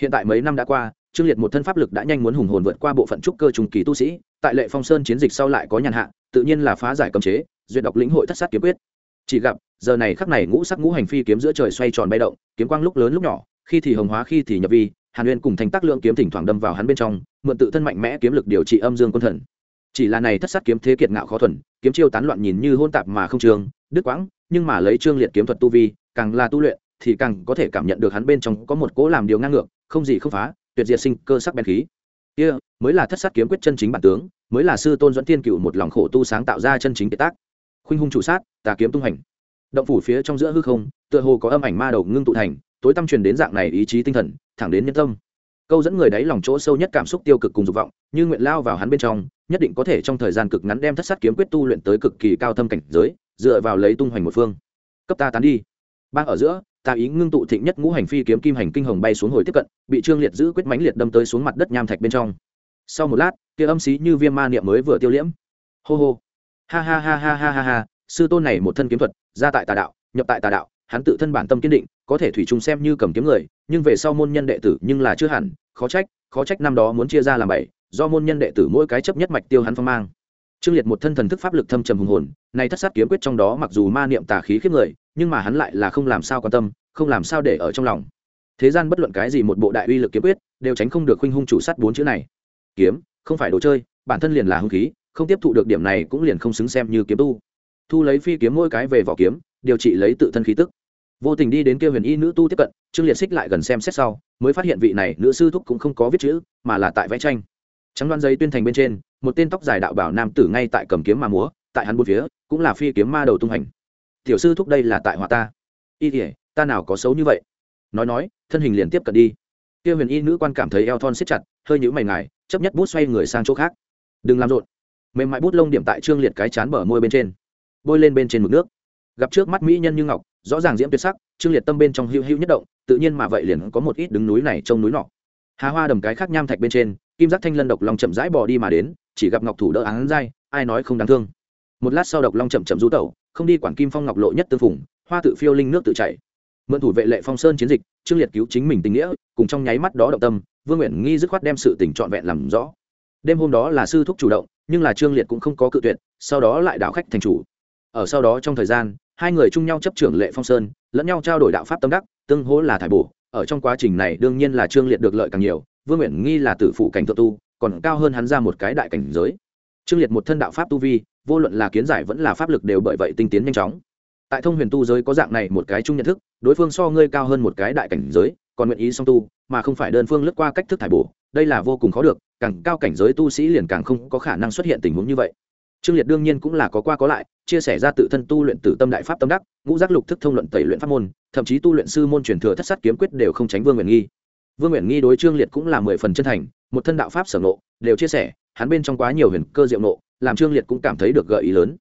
Hiện tại mấy năm đã qua, trương liệt một thân pháp lực đã nhanh muốn hùng hồn vượt qua bộ phận trúc cơ trùng kỳ tu sĩ, tại lệ phong sơn chiến dịch sau lại có nhàn hạ, tự nhiên là phá giải cấm chế, duyệt đọc lĩnh hội thất sát kiếm quyết. Chỉ gặp, giờ này khắc này ngũ sắc ngũ hành phi kiếm giữa trời xoay tròn bay động, kiếm quang lúc lớn lúc nhỏ, khi thì hồng hóa, khi thì nhập vi hàn uyên cùng thành tác lượng kiếm thỉnh thoảng đâm vào hắn bên trong, mượn tự thân mạnh mẽ kiếm lực điều trị âm dương quân thần. Chỉ là này thất sát kiếm thế kiệt ngạo khó thuần, kiếm chiêu tán loạn nhìn như hôn tạp mà không trường, đứt quãng, nhưng mà lấy trương liệt kiếm thuật tu vi, càng là tu luyện, thì càng có thể cảm nhận được hắn bên trong có một cố làm điều ngang ngược, không gì không phá, tuyệt diệt sinh cơ sắc bén khí. Kia, mới là thất sát kiếm quyết chân chính bản tướng, mới là sư tôn dẫn tiên cựu một lòng khổ tu sáng tạo ra chân chính kiệt tác. Khuynh hung chủ sát, tà kiếm tung hành. Động phủ phía trong giữa hư không, tựa hồ có âm ảnh ma đầu ngưng tụ thành tối tâm truyền đến dạng này ý chí tinh thần, thẳng đến nhân tâm. Câu dẫn người đáy lòng chỗ sâu nhất cảm xúc tiêu cực cùng dục vọng, như nguyện lao vào hắn bên trong, nhất định có thể trong thời gian cực ngắn đem thất sát kiếm quyết tu luyện tới cực kỳ cao thâm cảnh giới, dựa vào lấy tung hoành một phương. Cấp ta tán đi. Bang ở giữa, ta ý ngưng tụ thịnh nhất ngũ hành phi kiếm kim hành kinh hồng bay xuống hồi tiếp cận, bị trương liệt giữ quyết mãnh liệt đâm tới xuống mặt đất nham thạch bên trong. Sau một lát, kia âm xí như viêm ma niệm mới vừa tiêu liễm. Hô hô. Ha ha ha ha ha ha ha, sư tôn này một thân kiếm thuật, ra tại tà đạo, nhập tại tà đạo, hắn tự thân bản tâm kiên định có thể thủy chung xem như cầm kiếm người, nhưng về sau môn nhân đệ tử nhưng là chưa hẳn, khó trách khó trách năm đó muốn chia ra làm bảy, do môn nhân đệ tử mỗi cái chấp nhất mạch tiêu hắn phong mang. Trương liệt một thân thần thức pháp lực thâm trầm hùng hồn, nay thất sát kiếm quyết trong đó mặc dù ma niệm tà khí khiếp người, nhưng mà hắn lại là không làm sao quan tâm, không làm sao để ở trong lòng. Thế gian bất luận cái gì một bộ đại uy lực kiếm quyết, đều tránh không được khuynh hung chủ sát bốn chữ này. Kiếm, không phải đồ chơi, bản thân liền là hung khí, không tiếp thụ được điểm này cũng liền không xứng xem như kiếm tu. Thu lấy phi kiếm mỗi cái về vỏ kiếm, điều trị lấy tự thân khí tức vô tình đi đến kia huyền y nữ tu tiếp cận, trương liệt xích lại gần xem xét sau, mới phát hiện vị này nữ sư thúc cũng không có viết chữ, mà là tại vẽ tranh. Trắng đoan giấy tuyên thành bên trên, một tên tóc dài đạo bảo nam tử ngay tại cầm kiếm mà múa, tại hắn bốn phía, cũng là phi kiếm ma đầu tung hành. Tiểu sư thúc đây là tại họa ta? Y thể ta nào có xấu như vậy? Nói nói, thân hình liền tiếp cận đi. Kia huyền y nữ quan cảm thấy eo thon siết chặt, hơi nhũ mày ngài, chấp nhất bút xoay người sang chỗ khác. Đừng làm rộn. Mềm mại bút lông điểm tại trương liệt cái chán bờ môi bên trên, bôi lên bên trên mực nước gặp trước mắt mỹ nhân như ngọc, rõ ràng diễm tuyệt sắc, trương liệt tâm bên trong hữu hữu nhất động, tự nhiên mà vậy liền có một ít đứng núi này trông núi nọ. Hà hoa đầm cái khác nham thạch bên trên, kim giác thanh lân độc long chậm rãi bò đi mà đến, chỉ gặp ngọc thủ đỡ án dai, ai nói không đáng thương. Một lát sau độc long chậm chậm rú tẩu, không đi quản kim phong ngọc lộ nhất tương phùng, hoa tự phiêu linh nước tự chảy. Mượn thủ vệ lệ phong sơn chiến dịch, trương liệt cứu chính mình tình nghĩa, cùng trong nháy mắt đó động tâm, vương nguyện nghi dứt khoát đem sự tình trọn vẹn làm rõ. Đêm hôm đó là sư thúc chủ động, nhưng là trương liệt cũng không có cự tuyệt, sau đó lại đảo khách thành chủ. Ở sau đó trong thời gian hai người chung nhau chấp trưởng lệ phong sơn, lẫn nhau trao đổi đạo pháp tâm đắc, tương hỗ là thải bổ. Ở trong quá trình này, đương nhiên là trương liệt được lợi càng nhiều, vương nguyện nghi là tử phụ cảnh thượng tu, còn cao hơn hắn ra một cái đại cảnh giới. Trương liệt một thân đạo pháp tu vi, vô luận là kiến giải vẫn là pháp lực đều bởi vậy tinh tiến nhanh chóng. Tại thông huyền tu giới có dạng này một cái chung nhận thức, đối phương so ngươi cao hơn một cái đại cảnh giới, còn nguyện ý song tu, mà không phải đơn phương lướt qua cách thức thải bổ, đây là vô cùng khó được, càng cao cảnh giới tu sĩ liền càng không có khả năng xuất hiện tình huống như vậy trương liệt đương nhiên cũng là có qua có lại, chia sẻ ra tự thân tu luyện tử tâm đại pháp tâm đắc, ngũ giác lục thức thông luận tẩy luyện pháp môn, thậm chí tu luyện sư môn truyền thừa thất sát kiếm quyết đều không tránh vương nguyện nghi. Vương nguyện nghi đối trương liệt cũng là mười phần chân thành, một thân đạo pháp sở nộ đều chia sẻ, hắn bên trong quá nhiều huyền cơ diệu nộ làm trương liệt cũng cảm thấy được gợi ý lớn.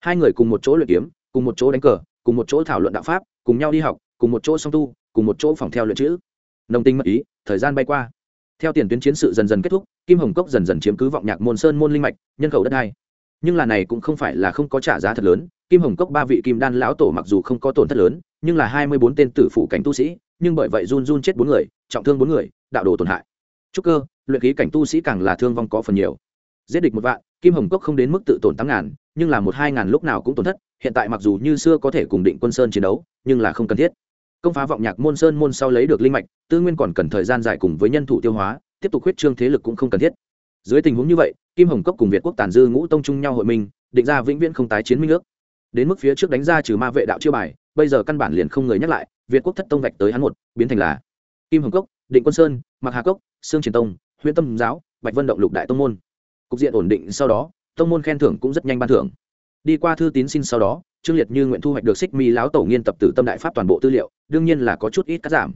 Hai người cùng một chỗ luyện kiếm, cùng một chỗ đánh cờ, cùng một chỗ thảo luận đạo pháp, cùng nhau đi học, cùng một chỗ song tu, cùng một chỗ phòng theo luyện chữ. Nồng tinh mật ý, thời gian bay qua. Theo tiền tuyến chiến sự dần dần kết thúc, kim hồng cốc dần dần chiếm cứ vọng nhạc môn sơn môn linh mạch, nhân khẩu đất hai nhưng là này cũng không phải là không có trả giá thật lớn, kim hồng cốc ba vị kim đan lão tổ mặc dù không có tổn thất lớn, nhưng là hai mươi bốn tên tử phủ cảnh tu sĩ, nhưng bởi vậy run run chết bốn người, trọng thương bốn người, đạo đồ tổn hại. Trúc cơ, luyện khí cảnh tu sĩ càng là thương vong có phần nhiều. Giết địch một vạn, kim hồng cốc không đến mức tự tổn tám ngàn, nhưng là một hai ngàn lúc nào cũng tổn thất, hiện tại mặc dù như xưa có thể cùng định quân sơn chiến đấu, nhưng là không cần thiết. Công phá vọng nhạc môn sơn môn sau lấy được linh mạch, tư nguyên còn cần thời gian dài cùng với nhân thủ tiêu hóa, tiếp tục huyết trương thế lực cũng không cần thiết. Dưới tình huống như vậy kim hồng cốc cùng việt quốc tàn dư ngũ tông chung nhau hội minh, định ra vĩnh viễn không tái chiến minh ước. Đến mức phía trước đánh ra trừ ma vệ đạo chưa bài, bây giờ căn bản liền không người nhắc lại, việt quốc thất tông vạch tới hắn một, biến thành là kim hồng cốc, định quân sơn mặc hà cốc, sương triển tông huyện tâm giáo, bạch vân động lục đại tông môn. Cục diện ổn định sau đó, tông môn khen thưởng cũng rất nhanh ban thưởng. Đi qua thư tín xin sau đó, trương liệt như nguyện thu hoạch được xích mi lão tổ nghiên tập tử tâm đại pháp toàn bộ tư liệu, đương nhiên là có chút ít cắt giảm.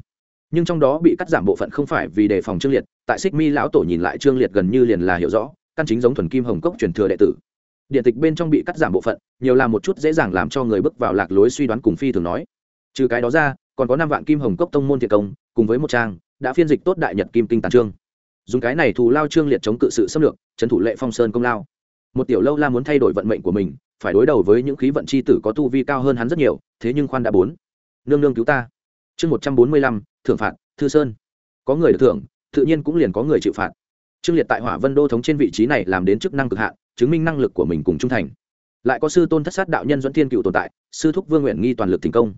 Nhưng trong đó bị cắt giảm bộ phận không phải vì đề phòng trương liệt, tại xích mi lão tổ nhìn lại trương liệt gần như liền là hiểu rõ căn chính giống thuần kim hồng cốc truyền thừa đệ tử. Điện tịch bên trong bị cắt giảm bộ phận, nhiều là một chút dễ dàng làm cho người bước vào lạc lối suy đoán cùng phi thường nói. Trừ cái đó ra, còn có năm vạn kim hồng cốc tông môn thiệt công, cùng với một trang, đã phiên dịch tốt đại nhật kim kinh tàn trương. Dùng cái này thù lao trương liệt chống cự sự xâm lược, trấn thủ lệ phong sơn công lao. Một tiểu lâu la muốn thay đổi vận mệnh của mình, phải đối đầu với những khí vận c h i tử có tu vi cao hơn hắn rất nhiều, thế nhưng khoan đã bốn. Nương nương cứu ta. Chương một trăm bốn mươi lăm, thưởng phạt, thư sơn. Có người được thưởng, tự nhiên cũng liền có người chịu phạt trương liệt tại hỏa vân đô thống trên vị trí này làm đến chức năng cực hạn, chứng minh năng lực của mình cùng trung thành. Lại có sư tôn thất sát đạo nhân dẫn thiên cựu tồn tại, sư thúc vương nguyện nghi toàn lực thành công.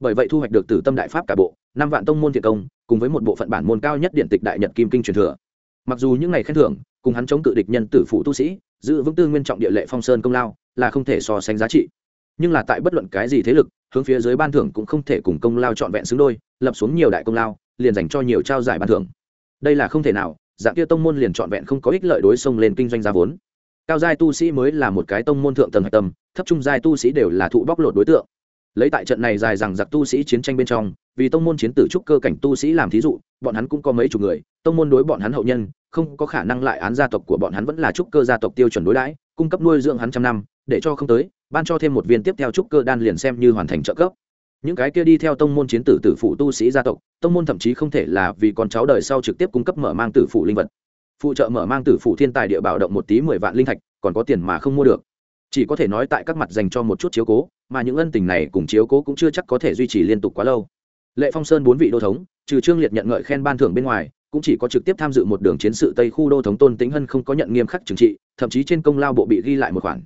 Bởi vậy thu hoạch được từ tâm đại pháp cả bộ, năm vạn tông môn thiện công, cùng với một bộ phận bản môn cao nhất điện tịch đại nhật kim kinh truyền thừa. Mặc dù những ngày khen thưởng, cùng hắn chống cự địch nhân tử phụ tu sĩ, giữ vững tư nguyên trọng địa lệ phong sơn công lao, là không thể so sánh giá trị. Nhưng là tại bất luận cái gì thế lực, hướng phía dưới ban thưởng cũng không thể cùng công lao trọn vẹn xứng đôi, lập xuống nhiều đại công lao, liền dành cho nhiều trao giải ban thưởng. Đây là không thể nào dạng kia tông môn liền trọn vẹn không có ích lợi đối xông lên kinh doanh ra vốn. Cao giai tu sĩ mới là một cái tông môn thượng tầng hạch tâm, thấp trung giai tu sĩ đều là thụ bóc lột đối tượng. Lấy tại trận này dài rằng giặc tu sĩ chiến tranh bên trong, vì tông môn chiến tử trúc cơ cảnh tu sĩ làm thí dụ, bọn hắn cũng có mấy chục người, tông môn đối bọn hắn hậu nhân, không có khả năng lại án gia tộc của bọn hắn vẫn là trúc cơ gia tộc tiêu chuẩn đối đãi, cung cấp nuôi dưỡng hắn trăm năm, để cho không tới, ban cho thêm một viên tiếp theo trúc cơ đan liền xem như hoàn thành trợ cấp những cái kia đi theo tông môn chiến tử tử phụ tu sĩ gia tộc, tông môn thậm chí không thể là vì con cháu đời sau trực tiếp cung cấp mở mang tử phụ linh vật. Phụ trợ mở mang tử phụ thiên tài địa bảo động một tí mười vạn linh thạch, còn có tiền mà không mua được. Chỉ có thể nói tại các mặt dành cho một chút chiếu cố, mà những ân tình này cùng chiếu cố cũng chưa chắc có thể duy trì liên tục quá lâu. Lệ phong sơn bốn vị đô thống, trừ trương liệt nhận ngợi khen ban thưởng bên ngoài, cũng chỉ có trực tiếp tham dự một đường chiến sự tây khu đô thống tôn tính hân không có nhận nghiêm khắc trừng trị, thậm chí trên công lao bộ bị ghi lại một khoản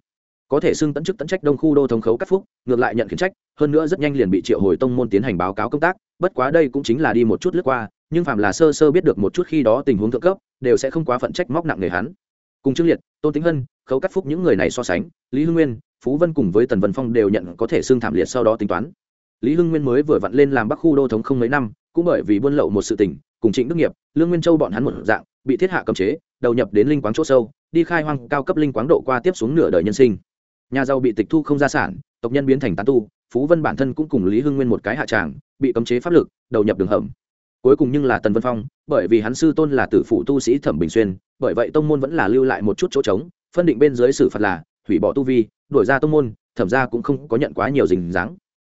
có thể xưng tận chức tận trách đông khu đô thống khấu cắt phúc, ngược lại nhận khiển trách, hơn nữa rất nhanh liền bị triệu hồi tông môn tiến hành báo cáo công tác, bất quá đây cũng chính là đi một chút lướt qua, nhưng phạm là sơ sơ biết được một chút khi đó tình huống thượng cấp, đều sẽ không quá phận trách móc nặng người hắn. Cùng trương liệt, tôn tính hân, khấu cắt phúc những người này so sánh, lý hưng nguyên, phú vân cùng với tần vân phong đều nhận có thể xưng thảm liệt sau đó tính toán. Lý hưng nguyên mới vừa vặn lên làm bắc khu đô thống không mấy năm, cũng bởi vì buôn lậu một sự tình, cùng trịnh đức nghiệp, lương nguyên châu bọn hắn một dạng, bị thiết hạ cấm chế, đầu nhập đến linh quáng chỗ sâu, đi khai hoang cao cấp linh quáng độ qua tiếp xuống nửa đời nhân sinh nhà giàu bị tịch thu không gia sản, tộc nhân biến thành tán tu, phú vân bản thân cũng cùng lý hưng nguyên một cái hạ tràng, bị cấm chế pháp lực, đầu nhập đường hầm. Cuối cùng nhưng là tần vân phong, bởi vì hắn sư tôn là tử phụ tu sĩ thẩm bình xuyên, bởi vậy tông môn vẫn là lưu lại một chút chỗ trống, phân định bên dưới xử phạt là hủy bỏ tu vi đổi ra tông môn, thẩm ra cũng không có nhận quá nhiều dình dáng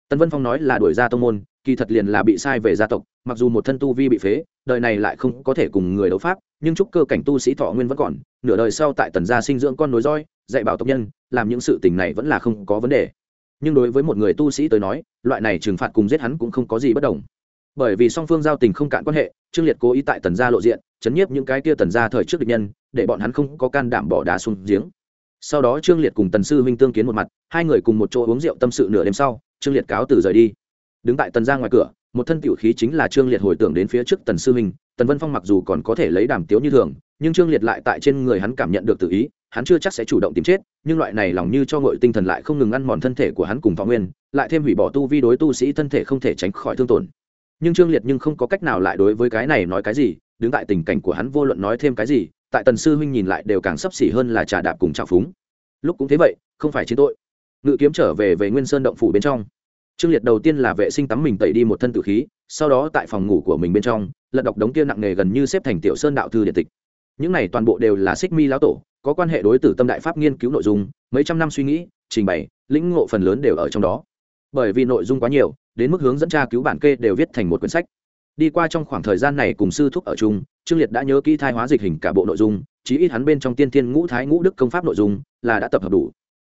tần vân phong nói là đổi ra tông môn, kỳ thật liền là bị sai về gia tộc, mặc dù một thân tu vi bị phế, đời này lại không có thể cùng người đấu pháp, nhưng chúc cơ cảnh tu sĩ thọ nguyên vẫn còn, nửa đời sau tại tần gia sinh dưỡng con nối roi, dạy bảo tộc nhân làm những sự tình này vẫn là không có vấn đề. Nhưng đối với một người tu sĩ tới nói, loại này trừng phạt cùng giết hắn cũng không có gì bất đồng. Bởi vì song phương giao tình không cạn quan hệ, trương liệt cố ý tại tần gia lộ diện, chấn nhiếp những cái kia tần gia thời trước địch nhân, để bọn hắn không có can đảm bỏ đá xuống giếng. Sau đó trương liệt cùng tần sư huynh tương kiến một mặt, hai người cùng một chỗ uống rượu tâm sự nửa đêm sau, trương liệt cáo từ rời đi. Đứng tại tần gia ngoài cửa, một thân tiểu khí chính là trương liệt hồi tưởng đến phía trước tần sư huynh, tần vân phong mặc dù còn có thể lấy đàm tiếu như thường nhưng trương liệt lại tại trên người hắn cảm nhận được tự ý, hắn chưa chắc sẽ chủ động tìm chết, nhưng loại này lòng như cho ngội tinh thần lại không ngừng ăn mòn thân thể của hắn cùng thọ nguyên, lại thêm hủy bỏ tu vi đối tu sĩ thân thể không thể tránh khỏi thương tổn. Nhưng trương liệt nhưng không có cách nào lại đối với cái này nói cái gì, đứng tại tình cảnh của hắn vô luận nói thêm cái gì, tại tần sư huynh nhìn lại đều càng sấp xỉ hơn là trà đạp cùng trào phúng. Lúc cũng thế vậy, không phải chiến tội. Ngự kiếm trở về về nguyên sơn động phủ bên trong. Trương liệt đầu tiên là vệ sinh tắm mình tẩy đi một thân tự khí, sau đó tại phòng ngủ của mình bên trong, lật đọc đống kia nặng nề gần như xếp thành tiểu sơn đạo thư điện tịch những này toàn bộ đều là xích mi lão tổ, có quan hệ đối tử tâm đại pháp nghiên cứu nội dung, mấy trăm năm suy nghĩ, trình bày, lĩnh ngộ phần lớn đều ở trong đó. Bởi vì nội dung quá nhiều, đến mức hướng dẫn tra cứu bản kê đều viết thành một quyển sách. Đi qua trong khoảng thời gian này cùng sư thúc ở chung, trương liệt đã nhớ kỹ thai hóa dịch hình cả bộ nội dung, chí ít hắn bên trong tiên thiên ngũ thái ngũ đức công pháp nội dung là đã tập hợp đủ.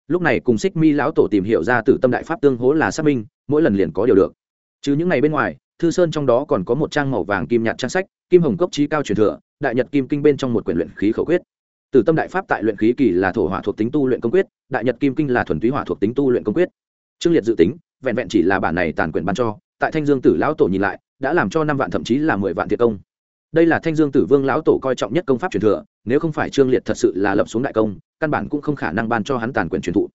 Lúc này cùng xích mi lão tổ tìm hiểu ra tử tâm đại pháp tương hố là xác minh, mỗi lần liền có điều được. Chứ những ngày bên ngoài, thư sơn trong đó còn có một trang màu vàng kim nhạt trang sách, kim hồng cốc trí cao truyền thừa đại nhật kim kinh bên trong một quyển luyện khí khẩu quyết. Tử tâm đại pháp tại luyện khí kỳ là thổ hỏa thuộc tính tu luyện công quyết, đại nhật kim kinh là thuần túy hỏa thuộc tính tu luyện công quyết. Trương liệt dự tính, vẹn vẹn chỉ là bản này tàn quyền ban cho, tại thanh dương tử lão tổ nhìn lại, đã làm cho năm vạn thậm chí là mười vạn thiệt công. Đây là thanh dương tử vương lão tổ coi trọng nhất công pháp truyền thừa, nếu không phải trương liệt thật sự là lập xuống đại công, căn bản cũng không khả năng ban cho hắn tàn quyền truyền thụ.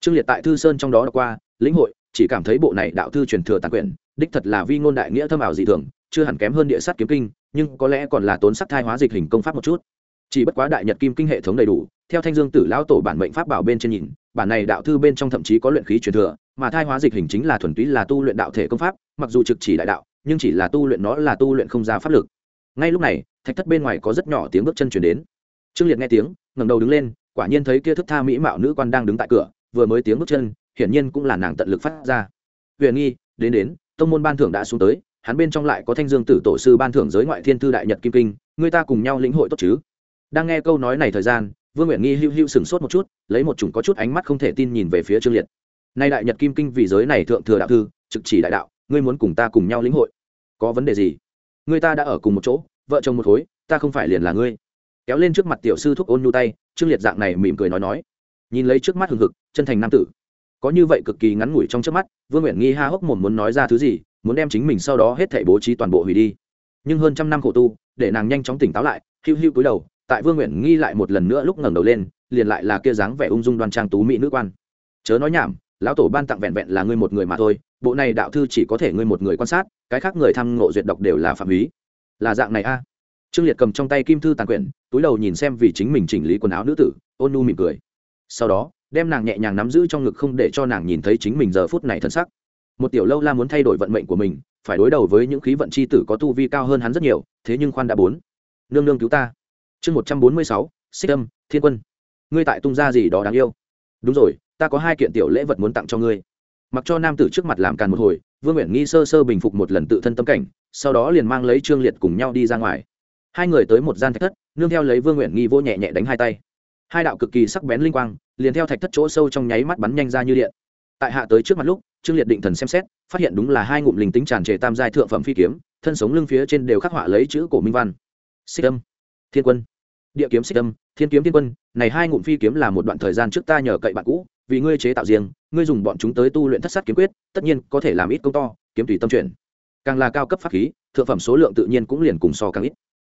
Trương liệt tại thư sơn trong đó đọc qua, lĩnh hội, chỉ cảm thấy bộ này đạo thư truyền thừa tàn quyền đích thật là vi ngôn đại nghĩa thâm ảo dị thường chưa hẳn kém hơn địa sát kiếm kinh, nhưng có lẽ còn là tốn sắc thai hóa dịch hình công pháp một chút. Chỉ bất quá đại nhật kim kinh hệ thống đầy đủ, theo thanh dương tử lão tổ bản mệnh pháp bảo bên trên nhìn, bản này đạo thư bên trong thậm chí có luyện khí truyền thừa, mà thai hóa dịch hình chính là thuần túy là tu luyện đạo thể công pháp, mặc dù trực chỉ đại đạo, nhưng chỉ là tu luyện nó là tu luyện không ra pháp lực. Ngay lúc này, thạch thất bên ngoài có rất nhỏ tiếng bước chân chuyển đến. Trương liệt nghe tiếng, ngẩng đầu đứng lên, quả nhiên thấy kia thức tha mỹ mạo nữ quan đang đứng tại cửa, vừa mới tiếng bước chân, hiển nhiên cũng là nàng tận lực phát ra. Huyền nghi, đến đến, tông môn ban thưởng đã xuống tới hắn bên trong lại có thanh dương tử tổ sư ban thưởng giới ngoại thiên thư đại nhật kim kinh, người ta cùng nhau lĩnh hội tốt chứ? Đang nghe câu nói này thời gian, vương nguyện nghi hữu hữu sửng sốt một chút, lấy một chủng có chút ánh mắt không thể tin nhìn về phía trương liệt. Nay đại nhật kim kinh vì giới này thượng thừa đạo thư, trực chỉ đại đạo, ngươi muốn cùng ta cùng nhau lĩnh hội. Có vấn đề gì? Người ta đã ở cùng một chỗ, vợ chồng một khối, ta không phải liền là ngươi. Kéo lên trước mặt tiểu sư thúc ôn nhu tay, trương liệt dạng này mỉm cười nói nói. Nhìn lấy trước mắt hừng hực, chân thành nam tử có như vậy cực kỳ ngắn ngủi trong trước mắt, vương nguyện nghi ha hốc mồm muốn nói ra thứ gì, muốn đem chính mình sau đó hết thể bố trí toàn bộ hủy đi. Nhưng hơn trăm năm khổ tu, để nàng nhanh chóng tỉnh táo lại, hiu hiu cúi đầu, tại vương nguyện nghi lại một lần nữa lúc ngẩng đầu lên, liền lại là kia dáng vẻ ung dung đoan trang tú mỹ nữ quan. Chớ nói nhảm, lão tổ ban tặng vẹn vẹn là ngươi một người mà thôi, bộ này đạo thư chỉ có thể ngươi một người quan sát, cái khác người thăm ngộ duyệt đọc đều là phạm húy là dạng này a. Trương liệt cầm trong tay kim thư tàn quyển, túi đầu nhìn xem vì chính mình chỉnh lý quần áo nữ tử, ôn nu mỉm cười. Sau đó đem nàng nhẹ nhàng nắm giữ trong ngực không để cho nàng nhìn thấy chính mình giờ phút này thân sắc. Một tiểu lâu la muốn thay đổi vận mệnh của mình, phải đối đầu với những khí vận c h i tử có tu vi cao hơn hắn rất nhiều, thế nhưng khoan đã bốn. Nương nương cứu ta. Chương một trăm bốn mươi sáu, xích âm, thiên quân. Ngươi tại tung ra gì đó đáng yêu? Đúng rồi, ta có hai kiện tiểu lễ vật muốn tặng cho ngươi. Mặc cho nam tử trước mặt làm càn một hồi, vương nguyện nghi sơ sơ bình phục một lần tự thân tâm cảnh, sau đó liền mang lấy trương liệt cùng nhau đi ra ngoài. Hai người tới một gian thạch thất, nương theo lấy vương nguyện nghi vô nhẹ nhẹ đánh hai tay hai đạo cực kỳ sắc bén linh quang, liền theo thạch thất chỗ sâu trong nháy mắt bắn nhanh ra như điện. Tại hạ tới trước mặt lúc, trương liệt định thần xem xét, phát hiện đúng là hai ngụm linh tính tràn trề tam giai thượng phẩm phi kiếm, thân sống lưng phía trên đều khắc họa lấy chữ cổ minh văn. Xích âm, thiên quân, địa kiếm xích âm, thiên kiếm thiên quân, này hai ngụm phi kiếm là một đoạn thời gian trước ta nhờ cậy bạn cũ, vì ngươi chế tạo riêng, ngươi dùng bọn chúng tới tu luyện thất sát kiếm quyết, tất nhiên có thể làm ít công to, kiếm tùy tâm chuyển. Càng là cao cấp pháp khí, thượng phẩm số lượng tự nhiên cũng liền cùng so càng ít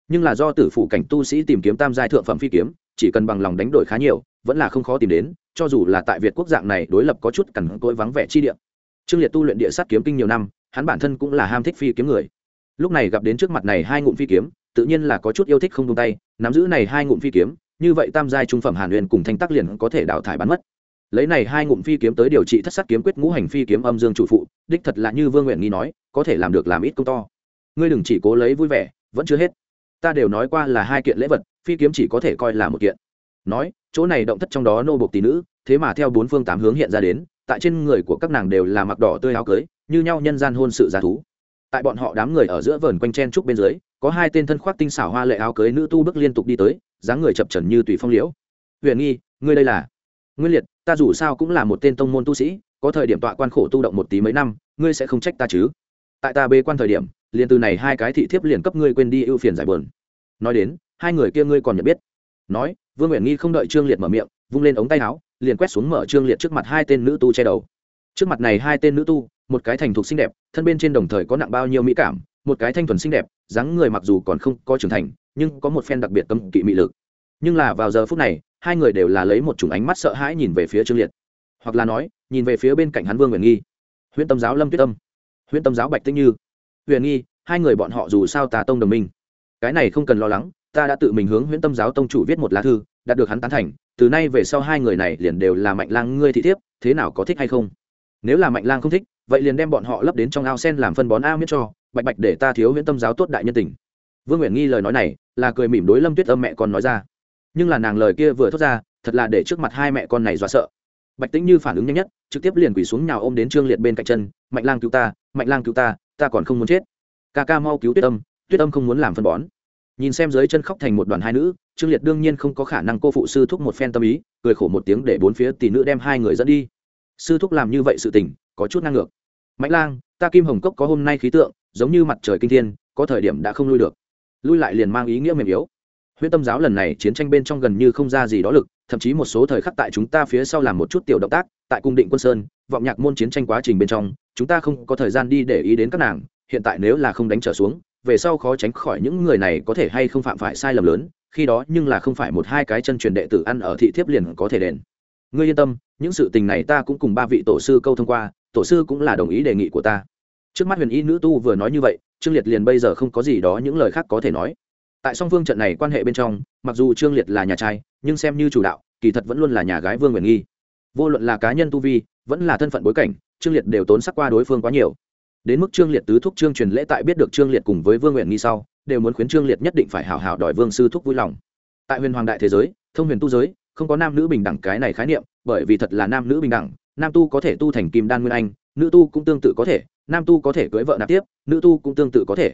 nhưng là do tử phụ cảnh tu sĩ tìm kiếm tam giai thượng phẩm phi kiếm, chỉ cần bằng lòng đánh đổi khá nhiều, vẫn là không khó tìm đến, cho dù là tại việt quốc dạng này đối lập có chút cằn cỗi vắng vẻ chi địa. Trương liệt tu luyện địa sát kiếm kinh nhiều năm, hắn bản thân cũng là ham thích phi kiếm người. Lúc này gặp đến trước mặt này hai ngụm phi kiếm, tự nhiên là có chút yêu thích không tung tay, nắm giữ này hai ngụm phi kiếm, như vậy tam giai trung phẩm hàn huyền cùng thanh tắc liền có thể đào thải bắn mất. Lấy này hai ngụm phi kiếm tới điều trị thất sát kiếm quyết ngũ hành phi kiếm âm dương chủ phụ, đích thật là như vương nguyện nghi nói, có thể làm được làm ít công to. Ngươi đừng chỉ cố lấy vui vẻ, vẫn chưa hết ta đều nói qua là hai kiện lễ vật, phi kiếm chỉ có thể coi là một kiện. Nói, chỗ này động thất trong đó nô bộc tỷ nữ, thế mà theo bốn phương tám hướng hiện ra đến, tại trên người của các nàng đều là mặc đỏ tươi áo cưới, như nhau nhân gian hôn sự giá thú. Tại bọn họ đám người ở giữa vườn quanh chen trúc bên dưới, có hai tên thân khoác tinh xảo hoa lệ áo cưới nữ tu bước liên tục đi tới, dáng người chập trần như tùy phong liễu. Huyền nghi, ngươi đây là? Nguyên liệt, ta dù sao cũng là một tên tông môn tu sĩ, có thời điểm tọa quan khổ tu động một tí mấy năm, ngươi sẽ không trách ta chứ? Tại ta bê quan thời điểm liền từ này hai cái thị thiếp liền cấp ngươi quên đi ưu phiền giải bờn nói đến, hai người kia ngươi còn nhận biết. Nói, vương nguyện nghi không đợi trương liệt mở miệng, vung lên ống tay áo, liền quét xuống mở trương liệt trước mặt hai tên nữ tu che đầu. Trước mặt này hai tên nữ tu, một cái thành thục xinh đẹp, thân bên trên đồng thời có nặng bao nhiêu mỹ cảm, một cái thanh thuần xinh đẹp, dáng người mặc dù còn không có trưởng thành, nhưng có một phen đặc biệt cấm kỵ mị lực. Nhưng là vào giờ phút này, hai người đều là lấy một chủng ánh mắt sợ hãi nhìn về phía trương liệt. Hoặc là nói, nhìn về phía bên cạnh hắn vương nguyện nghi. Huyễn tâm giáo lâm tuyết tâm. Huyễn tâm giáo bạch tinh như huyền nghi, hai người bọn họ dù sao tà tông đồng minh. Cái này không cần lo lắng, ta đã tự mình hướng huyễn tâm giáo tông chủ viết một lá thư, đạt được hắn tán thành, từ nay về sau hai người này liền đều là mạnh lang ngươi thị thiếp, thế nào có thích hay không? Nếu là mạnh lang không thích, vậy liền đem bọn họ lấp đến trong ao sen làm phân bón a miết cho, bạch bạch để ta thiếu huyễn tâm giáo tốt đại nhân tình. Vương nguyện nghi lời nói này, là cười mỉm đối lâm tuyết âm mẹ con nói ra. Nhưng là nàng lời kia vừa thốt ra, thật là để trước mặt hai mẹ con này dọa sợ. Bạch tĩnh như phản ứng nhanh nhất, trực tiếp liền quỳ xuống nhào ôm đến trương liệt bên cạnh chân, mạnh lang cứu ta, mạnh lang cứu ta ta còn không muốn chết. Ca ca mau cứu tuyết âm tuyết âm không muốn làm phân bón. Nhìn xem dưới chân khóc thành một đoàn hai nữ, trương liệt đương nhiên không có khả năng cô phụ sư thúc một phen tâm ý, cười khổ một tiếng để bốn phía tỷ nữ đem hai người dẫn đi. Sư thúc làm như vậy sự tình, có chút năng ngược. Mạnh lang, ta kim hồng cốc có hôm nay khí tượng, giống như mặt trời kinh thiên, có thời điểm đã không lui được. Lui lại liền mang ý nghĩa mềm yếu. Huyễn tâm giáo lần này chiến tranh bên trong gần như không ra gì đó lực, thậm chí một số thời khắc tại chúng ta phía sau làm một chút tiểu động tác, tại cung định quân sơn, vọng nhạc môn chiến tranh quá trình bên trong chúng ta không có thời gian đi để ý đến các nàng, hiện tại nếu là không đánh trở xuống, về sau khó tránh khỏi những người này có thể hay không phạm phải sai lầm lớn, khi đó nhưng là không phải một hai cái chân truyền đệ tử ăn ở thị thiếp liền có thể đền. Ngươi yên tâm, những sự tình này ta cũng cùng ba vị tổ sư câu thông qua, tổ sư cũng là đồng ý đề nghị của ta. Trước mắt huyền y nữ tu vừa nói như vậy, trương liệt liền bây giờ không có gì đó những lời khác có thể nói. Tại song phương trận này quan hệ bên trong, mặc dù trương liệt là nhà trai, nhưng xem như chủ đạo, kỳ thật vẫn luôn là nhà gái vương huyền nghi. Vô luận là cá nhân tu vi, vẫn là thân phận bối cảnh trương liệt đều tốn sắc qua đối phương quá nhiều. Đến mức trương liệt tứ thúc trương truyền lễ tại biết được trương liệt cùng với vương nguyện nghi sau, đều muốn khuyến trương liệt nhất định phải hào hào đòi vương sư thúc vui lòng. Tại huyền hoàng đại thế giới, thông huyền tu giới, không có nam nữ bình đẳng cái này khái niệm, bởi vì thật là nam nữ bình đẳng, nam tu có thể tu thành kim đan nguyên anh, nữ tu cũng tương tự có thể, nam tu có thể cưới vợ nạp tiếp, nữ tu cũng tương tự có thể.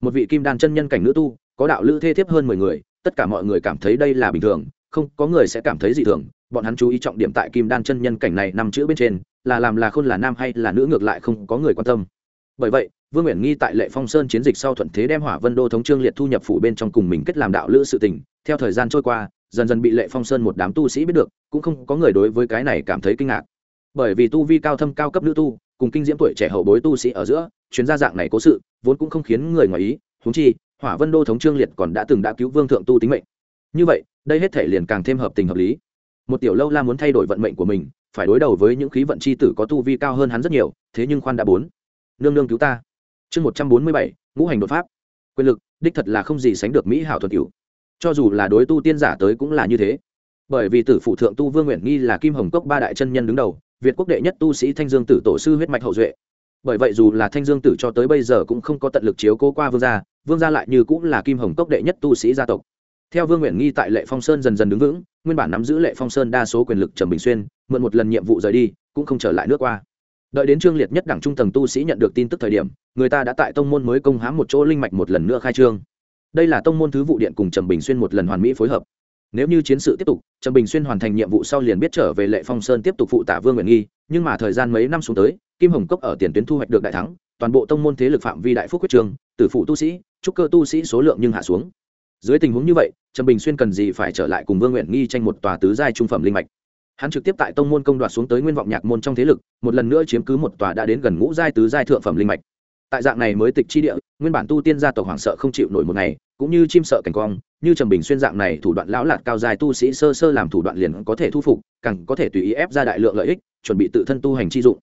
Một vị kim đan chân nhân cảnh nữ tu, có đạo lữ thê thiếp hơn mười người, tất cả mọi người cảm thấy đây là bình thường, không có người sẽ cảm thấy dị thường, bọn hắn chú ý trọng điểm tại kim đan chân nhân cảnh này nằm chữ bên trên là làm là khôn là nam hay là nữ ngược lại không có người quan tâm. Bởi vậy, vương nguyện nghi tại lệ phong sơn chiến dịch sau thuận thế đem hỏa vân đô thống trương liệt thu nhập phủ bên trong cùng mình kết làm đạo lữ sự tình. Theo thời gian trôi qua, dần dần bị lệ phong sơn một đám tu sĩ biết được, cũng không có người đối với cái này cảm thấy kinh ngạc. Bởi vì tu vi cao thâm cao cấp nữ tu, cùng kinh diễm tuổi trẻ hậu bối tu sĩ ở giữa, chuyên gia dạng này cố sự, vốn cũng không khiến người ngoài ý húng chi, hỏa vân đô thống trương liệt còn đã từng đã cứu vương thượng tu tính mệnh. Như vậy, đây hết thể liền càng thêm hợp tình hợp lý. Một tiểu lâu la muốn thay đổi vận mệnh của mình phải đối đầu với những khí vận c h i tử có tu vi cao hơn hắn rất nhiều, thế nhưng khoan đã bốn. Nương nương cứu ta. Chương một trăm bốn mươi bảy, ngũ hành đột pháp. Quyền lực, đích thật là không gì sánh được mỹ hảo thuần cửu. Cho dù là đối tu tiên giả tới cũng là như thế. Bởi vì tử phụ thượng tu vương nguyện nghi là kim hồng cốc ba đại chân nhân đứng đầu, việt quốc đệ nhất tu sĩ thanh dương tử tổ sư huyết mạch hậu duệ. Bởi vậy dù là thanh dương tử cho tới bây giờ cũng không có tận lực chiếu cố qua vương gia vương gia lại như cũng là kim hồng cốc đệ nhất tu sĩ gia tộc theo vương nguyện nghi tại lệ phong sơn dần dần đứng vững, nguyên bản nắm giữ lệ phong sơn đa số quyền lực trầm bình xuyên, mượn một lần nhiệm vụ rời đi, cũng không trở lại nước qua. Đợi đến trương liệt nhất đẳng trung tầng tu sĩ nhận được tin tức thời điểm, người ta đã tại tông môn mới công hãm một chỗ linh mạch một lần nữa khai trương. Đây là tông môn thứ vụ điện cùng trầm bình xuyên một lần hoàn mỹ phối hợp. Nếu như chiến sự tiếp tục, trầm bình xuyên hoàn thành nhiệm vụ sau liền biết trở về lệ phong sơn tiếp tục phụ tả vương nguyện nghi, nhưng mà thời gian mấy năm xuống tới, kim hồng cốc ở tiền tuyến thu hoạch được đại thắng, toàn bộ tông môn thế lực phạm vi đại phúc quyết trường, tử phụ tu sĩ, trúc cơ tu sĩ số lượng nhưng hạ xuống dưới tình huống như vậy, trầm bình xuyên cần gì phải trở lại cùng vương nguyện nghi tranh một tòa tứ giai trung phẩm linh mạch? Hắn trực tiếp tại tông môn công đoạt xuống tới nguyên vọng nhạc môn trong thế lực, một lần nữa chiếm cứ một tòa đã đến gần ngũ giai tứ giai thượng phẩm linh mạch. Tại dạng này mới tịch chi địa, nguyên bản tu tiên gia tộc hoảng sợ không chịu nổi một ngày, cũng như chim sợ cảnh quang, như trầm bình xuyên dạng này thủ đoạn lão lạt cao dài tu sĩ sơ sơ làm thủ đoạn liền có thể thu phục, càng có thể tùy ý ép ra đại lượng lợi ích, chuẩn bị tự thân tu hành chi dụng.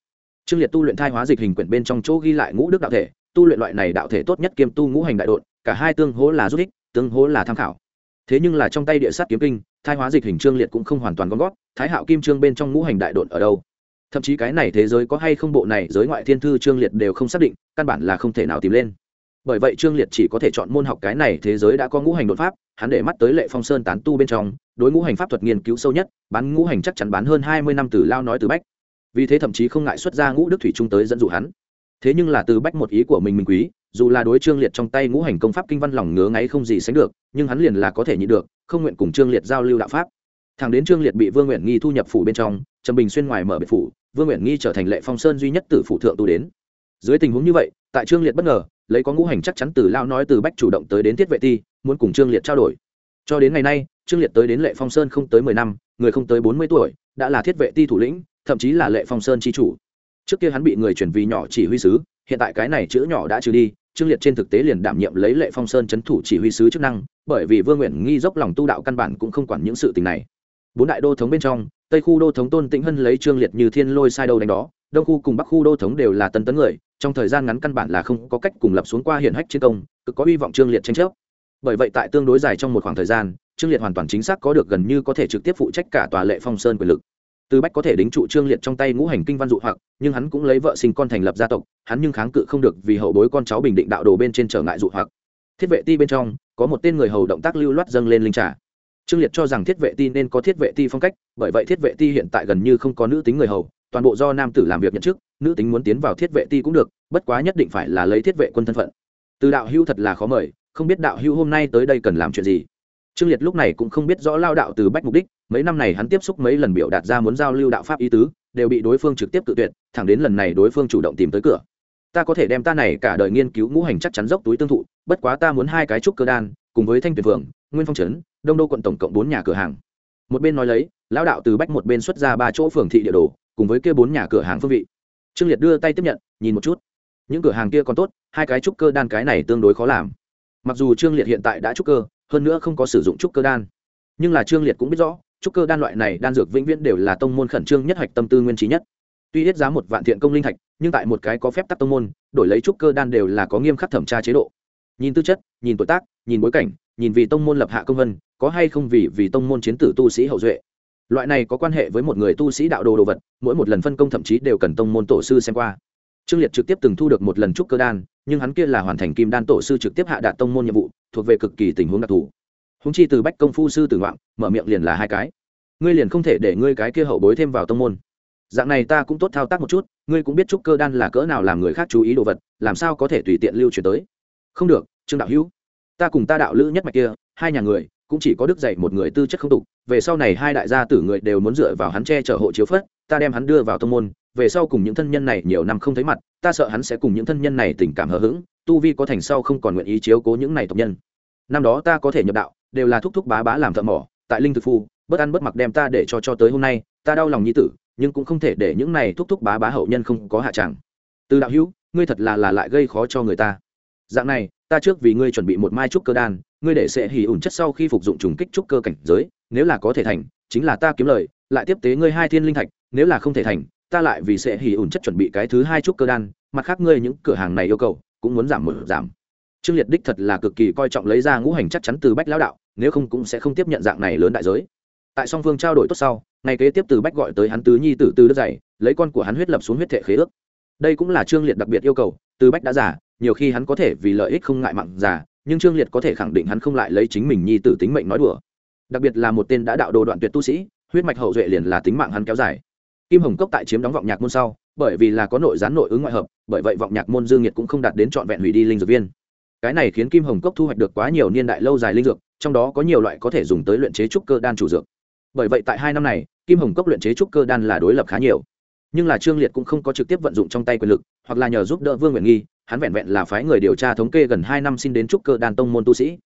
Trương liệt tu luyện thai hóa dịch hình quyển bên trong chỗ ghi lại ngũ đức đạo thể, tu luyện loại này đạo thể tốt nhất kiêm tu ngũ hành đại đột cả hai tương hỗ là rút ích tương hỗ là tham khảo. Thế nhưng là trong tay địa sát kiếm kinh thai hóa dịch hình trương liệt cũng không hoàn toàn gom gót thái hạo kim trương bên trong ngũ hành đại đột ở đâu? Thậm chí cái này thế giới có hay không bộ này giới ngoại thiên thư trương liệt đều không xác định, căn bản là không thể nào tìm lên. Bởi vậy trương liệt chỉ có thể chọn môn học cái này thế giới đã có ngũ hành đột pháp, hắn để mắt tới lệ phong sơn tán tu bên trong, đối ngũ hành pháp thuật nghiên cứu sâu nhất, bán ngũ hành chắc chắn bán hơn hai mươi năm từ lao nói từ bách. Vì thế thậm chí không ngại xuất ra ngũ đức thủy trung tới dẫn dụ hắn. Thế nhưng là từ bách một ý của mình mình quý dù là đối trương liệt trong tay ngũ hành công pháp kinh văn lòng ngứa ngáy không gì sánh được, nhưng hắn liền là có thể nhị được, không nguyện cùng trương liệt giao lưu đạo pháp. Thằng đến trương liệt bị vương nguyện nghi thu nhập phủ bên trong, trầm bình xuyên ngoài mở biệt phủ, vương nguyện nghi trở thành lệ phong sơn duy nhất từ phủ thượng tu đến. Dưới tình huống như vậy, tại trương liệt bất ngờ, lấy có ngũ hành chắc chắn từ lao nói từ bách chủ động tới đến tiết vệ ti, muốn cùng trương liệt trao đổi. Cho đến ngày nay, trương liệt tới đến lệ phong sơn không tới mười năm, người không tới bốn mươi tuổi, đã là thiết vệ ti thủ lĩnh, thậm chí là lệ phong sơn tri chủ. Trước kia hắn bị người chuyển vì nhỏ chỉ huy sứ, hiện tại cái này chữ nhỏ đã trừ đi trương liệt trên thực tế liền đảm nhiệm lấy lệ phong sơn c h ấ n thủ chỉ huy sứ chức năng, bởi vì vương nguyện nghi dốc lòng tu đạo căn bản cũng không quản những sự tình này. Bốn đại đô thống bên trong, tây khu đô thống tôn tĩnh hân lấy trương liệt như thiên lôi sai đâu đánh đó, đông khu cùng bắc khu đô thống đều là tân tấn người, trong thời gian ngắn căn bản là không có cách cùng lập xuống qua hiển hách chiến công, cực có hy vọng trương liệt tranh chấp. Bởi vậy tại tương đối dài trong một khoảng thời gian, trương liệt hoàn toàn chính xác có được gần như có thể trực tiếp phụ trách cả tòa lệ phong sơn quyền lực từ bách có thể đính trụ trương liệt trong tay ngũ hành kinh văn dụ hoặc, nhưng hắn cũng lấy vợ sinh con thành lập gia tộc, hắn nhưng kháng cự không được vì hậu bối con cháu bình định đạo đồ bên trên trở ngại dụ hoặc. Thiết vệ ti bên trong, có một tên người hầu động tác lưu loát dâng lên linh trà. Trương liệt cho rằng thiết vệ ti nên có thiết vệ ti phong cách, bởi vậy thiết vệ ti hiện tại gần như không có nữ tính người hầu, toàn bộ do nam tử làm việc nhận chức, nữ tính muốn tiến vào thiết vệ ti cũng được, bất quá nhất định phải là lấy thiết vệ quân thân phận. Từ đạo hưu thật là khó mời, không biết đạo hưu hôm nay tới đây cần làm chuyện gì trương liệt lúc này cũng không biết rõ lao đạo từ bách mục đích, mấy năm này hắn tiếp xúc mấy lần biểu đạt ra muốn giao lưu đạo pháp ý tứ, đều bị đối phương trực tiếp tự tuyệt, thẳng đến lần này đối phương chủ động tìm tới cửa. Ta có thể đem ta này cả đời nghiên cứu ngũ hành chắc chắn dốc túi tương thụ, bất quá ta muốn hai cái trúc cơ đan, cùng với thanh tuyển phường nguyên phong trấn, đông đô quận tổng cộng bốn nhà cửa hàng. Một bên nói lấy lão đạo từ bách một bên xuất ra ba chỗ phường thị địa đồ, cùng với kia bốn nhà cửa hàng phương vị. Trương liệt đưa tay tiếp nhận, nhìn một chút. Những cửa hàng kia còn tốt, hai cái trúc cơ đan cái này tương đối khó làm. Mặc dù trương liệt hiện tại đã trúc cơ hơn nữa không có sử dụng trúc cơ đan. Nhưng là trương liệt cũng biết rõ, trúc cơ đan loại này đan dược vĩnh viễn đều là tông môn khẩn trương nhất hạch tâm tư nguyên trí nhất. Tuy hết giá một vạn thiện công linh thạch, nhưng tại một cái có phép tắc tông môn, đổi lấy trúc cơ đan đều là có nghiêm khắc thẩm tra chế độ. Nhìn tư chất, nhìn tuổi tác, nhìn bối cảnh, nhìn vì tông môn lập hạ công vân, có hay không vì vì tông môn chiến tử tu sĩ hậu duệ. Loại này có quan hệ với một người tu sĩ đạo đồ đồ vật, mỗi một lần phân công thậm chí đều cần tông môn tổ sư xem qua. Trương liệt trực tiếp từng thu được một lần trúc cơ đan nhưng hắn kia là hoàn thành kim đan tổ sư trực tiếp hạ đạt tông môn nhiệm vụ, thuộc về cực kỳ tình huống đặc thù. Húng chi từ bách công phu sư tử ngoạn, mở miệng liền là hai cái. Ngươi liền không thể để ngươi cái kia hậu bối thêm vào tông môn. Dạng này ta cũng tốt thao tác một chút, ngươi cũng biết trúc cơ đan là cỡ nào làm người khác chú ý đồ vật, làm sao có thể tùy tiện lưu truyền tới. Không được, trương đạo hữu, ta cùng ta đạo lữ nhất mạch kia, hai nhà người, cũng chỉ có đức dạy một người tư chất không tục, về sau này hai đại gia tử người đều muốn dựa vào hắn che chở hộ chiếu phất, ta đem hắn đưa vào tông môn về sau cùng những thân nhân này nhiều năm không thấy mặt, ta sợ hắn sẽ cùng những thân nhân này tình cảm hờ hững, tu vi có thành sau không còn nguyện ý chiếu cố những này tộc nhân. Năm đó ta có thể nhập đạo, đều là thúc thúc bá bá làm thợ mỏ, tại linh thực phu, bất ăn bất mặc đem ta để cho cho tới hôm nay, ta đau lòng nhi tử, nhưng cũng không thể để những này thúc thúc bá bá hậu nhân không có hạ tràng. Từ đạo hữu, ngươi thật là là lại gây khó cho người ta. Dạng này, ta trước vì ngươi chuẩn bị một mai trúc cơ đan, ngươi để sẽ hỉ ủn chất sau khi phục dụng trùng kích trúc cơ cảnh giới, nếu là có thể thành, chính là ta kiếm lời, lại tiếp tế ngươi hai thiên linh thạch, nếu là không thể thành ta lại vì sẽ hỉ ủn chất chuẩn bị cái thứ hai chút cơ đan, mặt khác ngươi những cửa hàng này yêu cầu, cũng muốn giảm một giảm. Trương liệt đích thật là cực kỳ coi trọng lấy ra ngũ hành chắc chắn từ bách lão đạo, nếu không cũng sẽ không tiếp nhận dạng này lớn đại giới. Tại song phương trao đổi tốt sau ngày kế tiếp từ bách gọi tới hắn tứ nhi tử tư đất dày lấy con của hắn huyết lập xuống huyết thể khế ước. Đây cũng là trương liệt đặc biệt yêu cầu, từ bách đã giả nhiều khi hắn có thể vì lợi ích không ngại mặn giả nhưng trương liệt có thể khẳng định hắn không lại lấy chính mình nhi tử tính mệnh nói đùa. Đặc biệt là một tên đã đạo đồ đoạn tuyệt tu sĩ, huyết mạch hậu duệ liền là tính mạng hắn kéo dài kim hồng cốc tại chiếm đóng vọng nhạc môn sau, bởi vì là có nội gián nội ứng ngoại hợp, bởi vậy vọng nhạc môn dương nhiệt cũng không đạt đến trọn vẹn hủy đi linh dược viên. Cái này khiến kim hồng cốc thu hoạch được quá nhiều niên đại lâu dài linh dược, trong đó có nhiều loại có thể dùng tới luyện chế trúc cơ đan chủ dược. Bởi vậy tại hai năm này, kim hồng cốc luyện chế trúc cơ đan là đối lập khá nhiều. Nhưng là trương liệt cũng không có trực tiếp vận dụng trong tay quyền lực, hoặc là nhờ giúp đỡ vương nguyện nghi, hắn vẹn vẹn là phái người điều tra thống kê gần hai năm xin đến trúc cơ đan tông môn tu sĩ.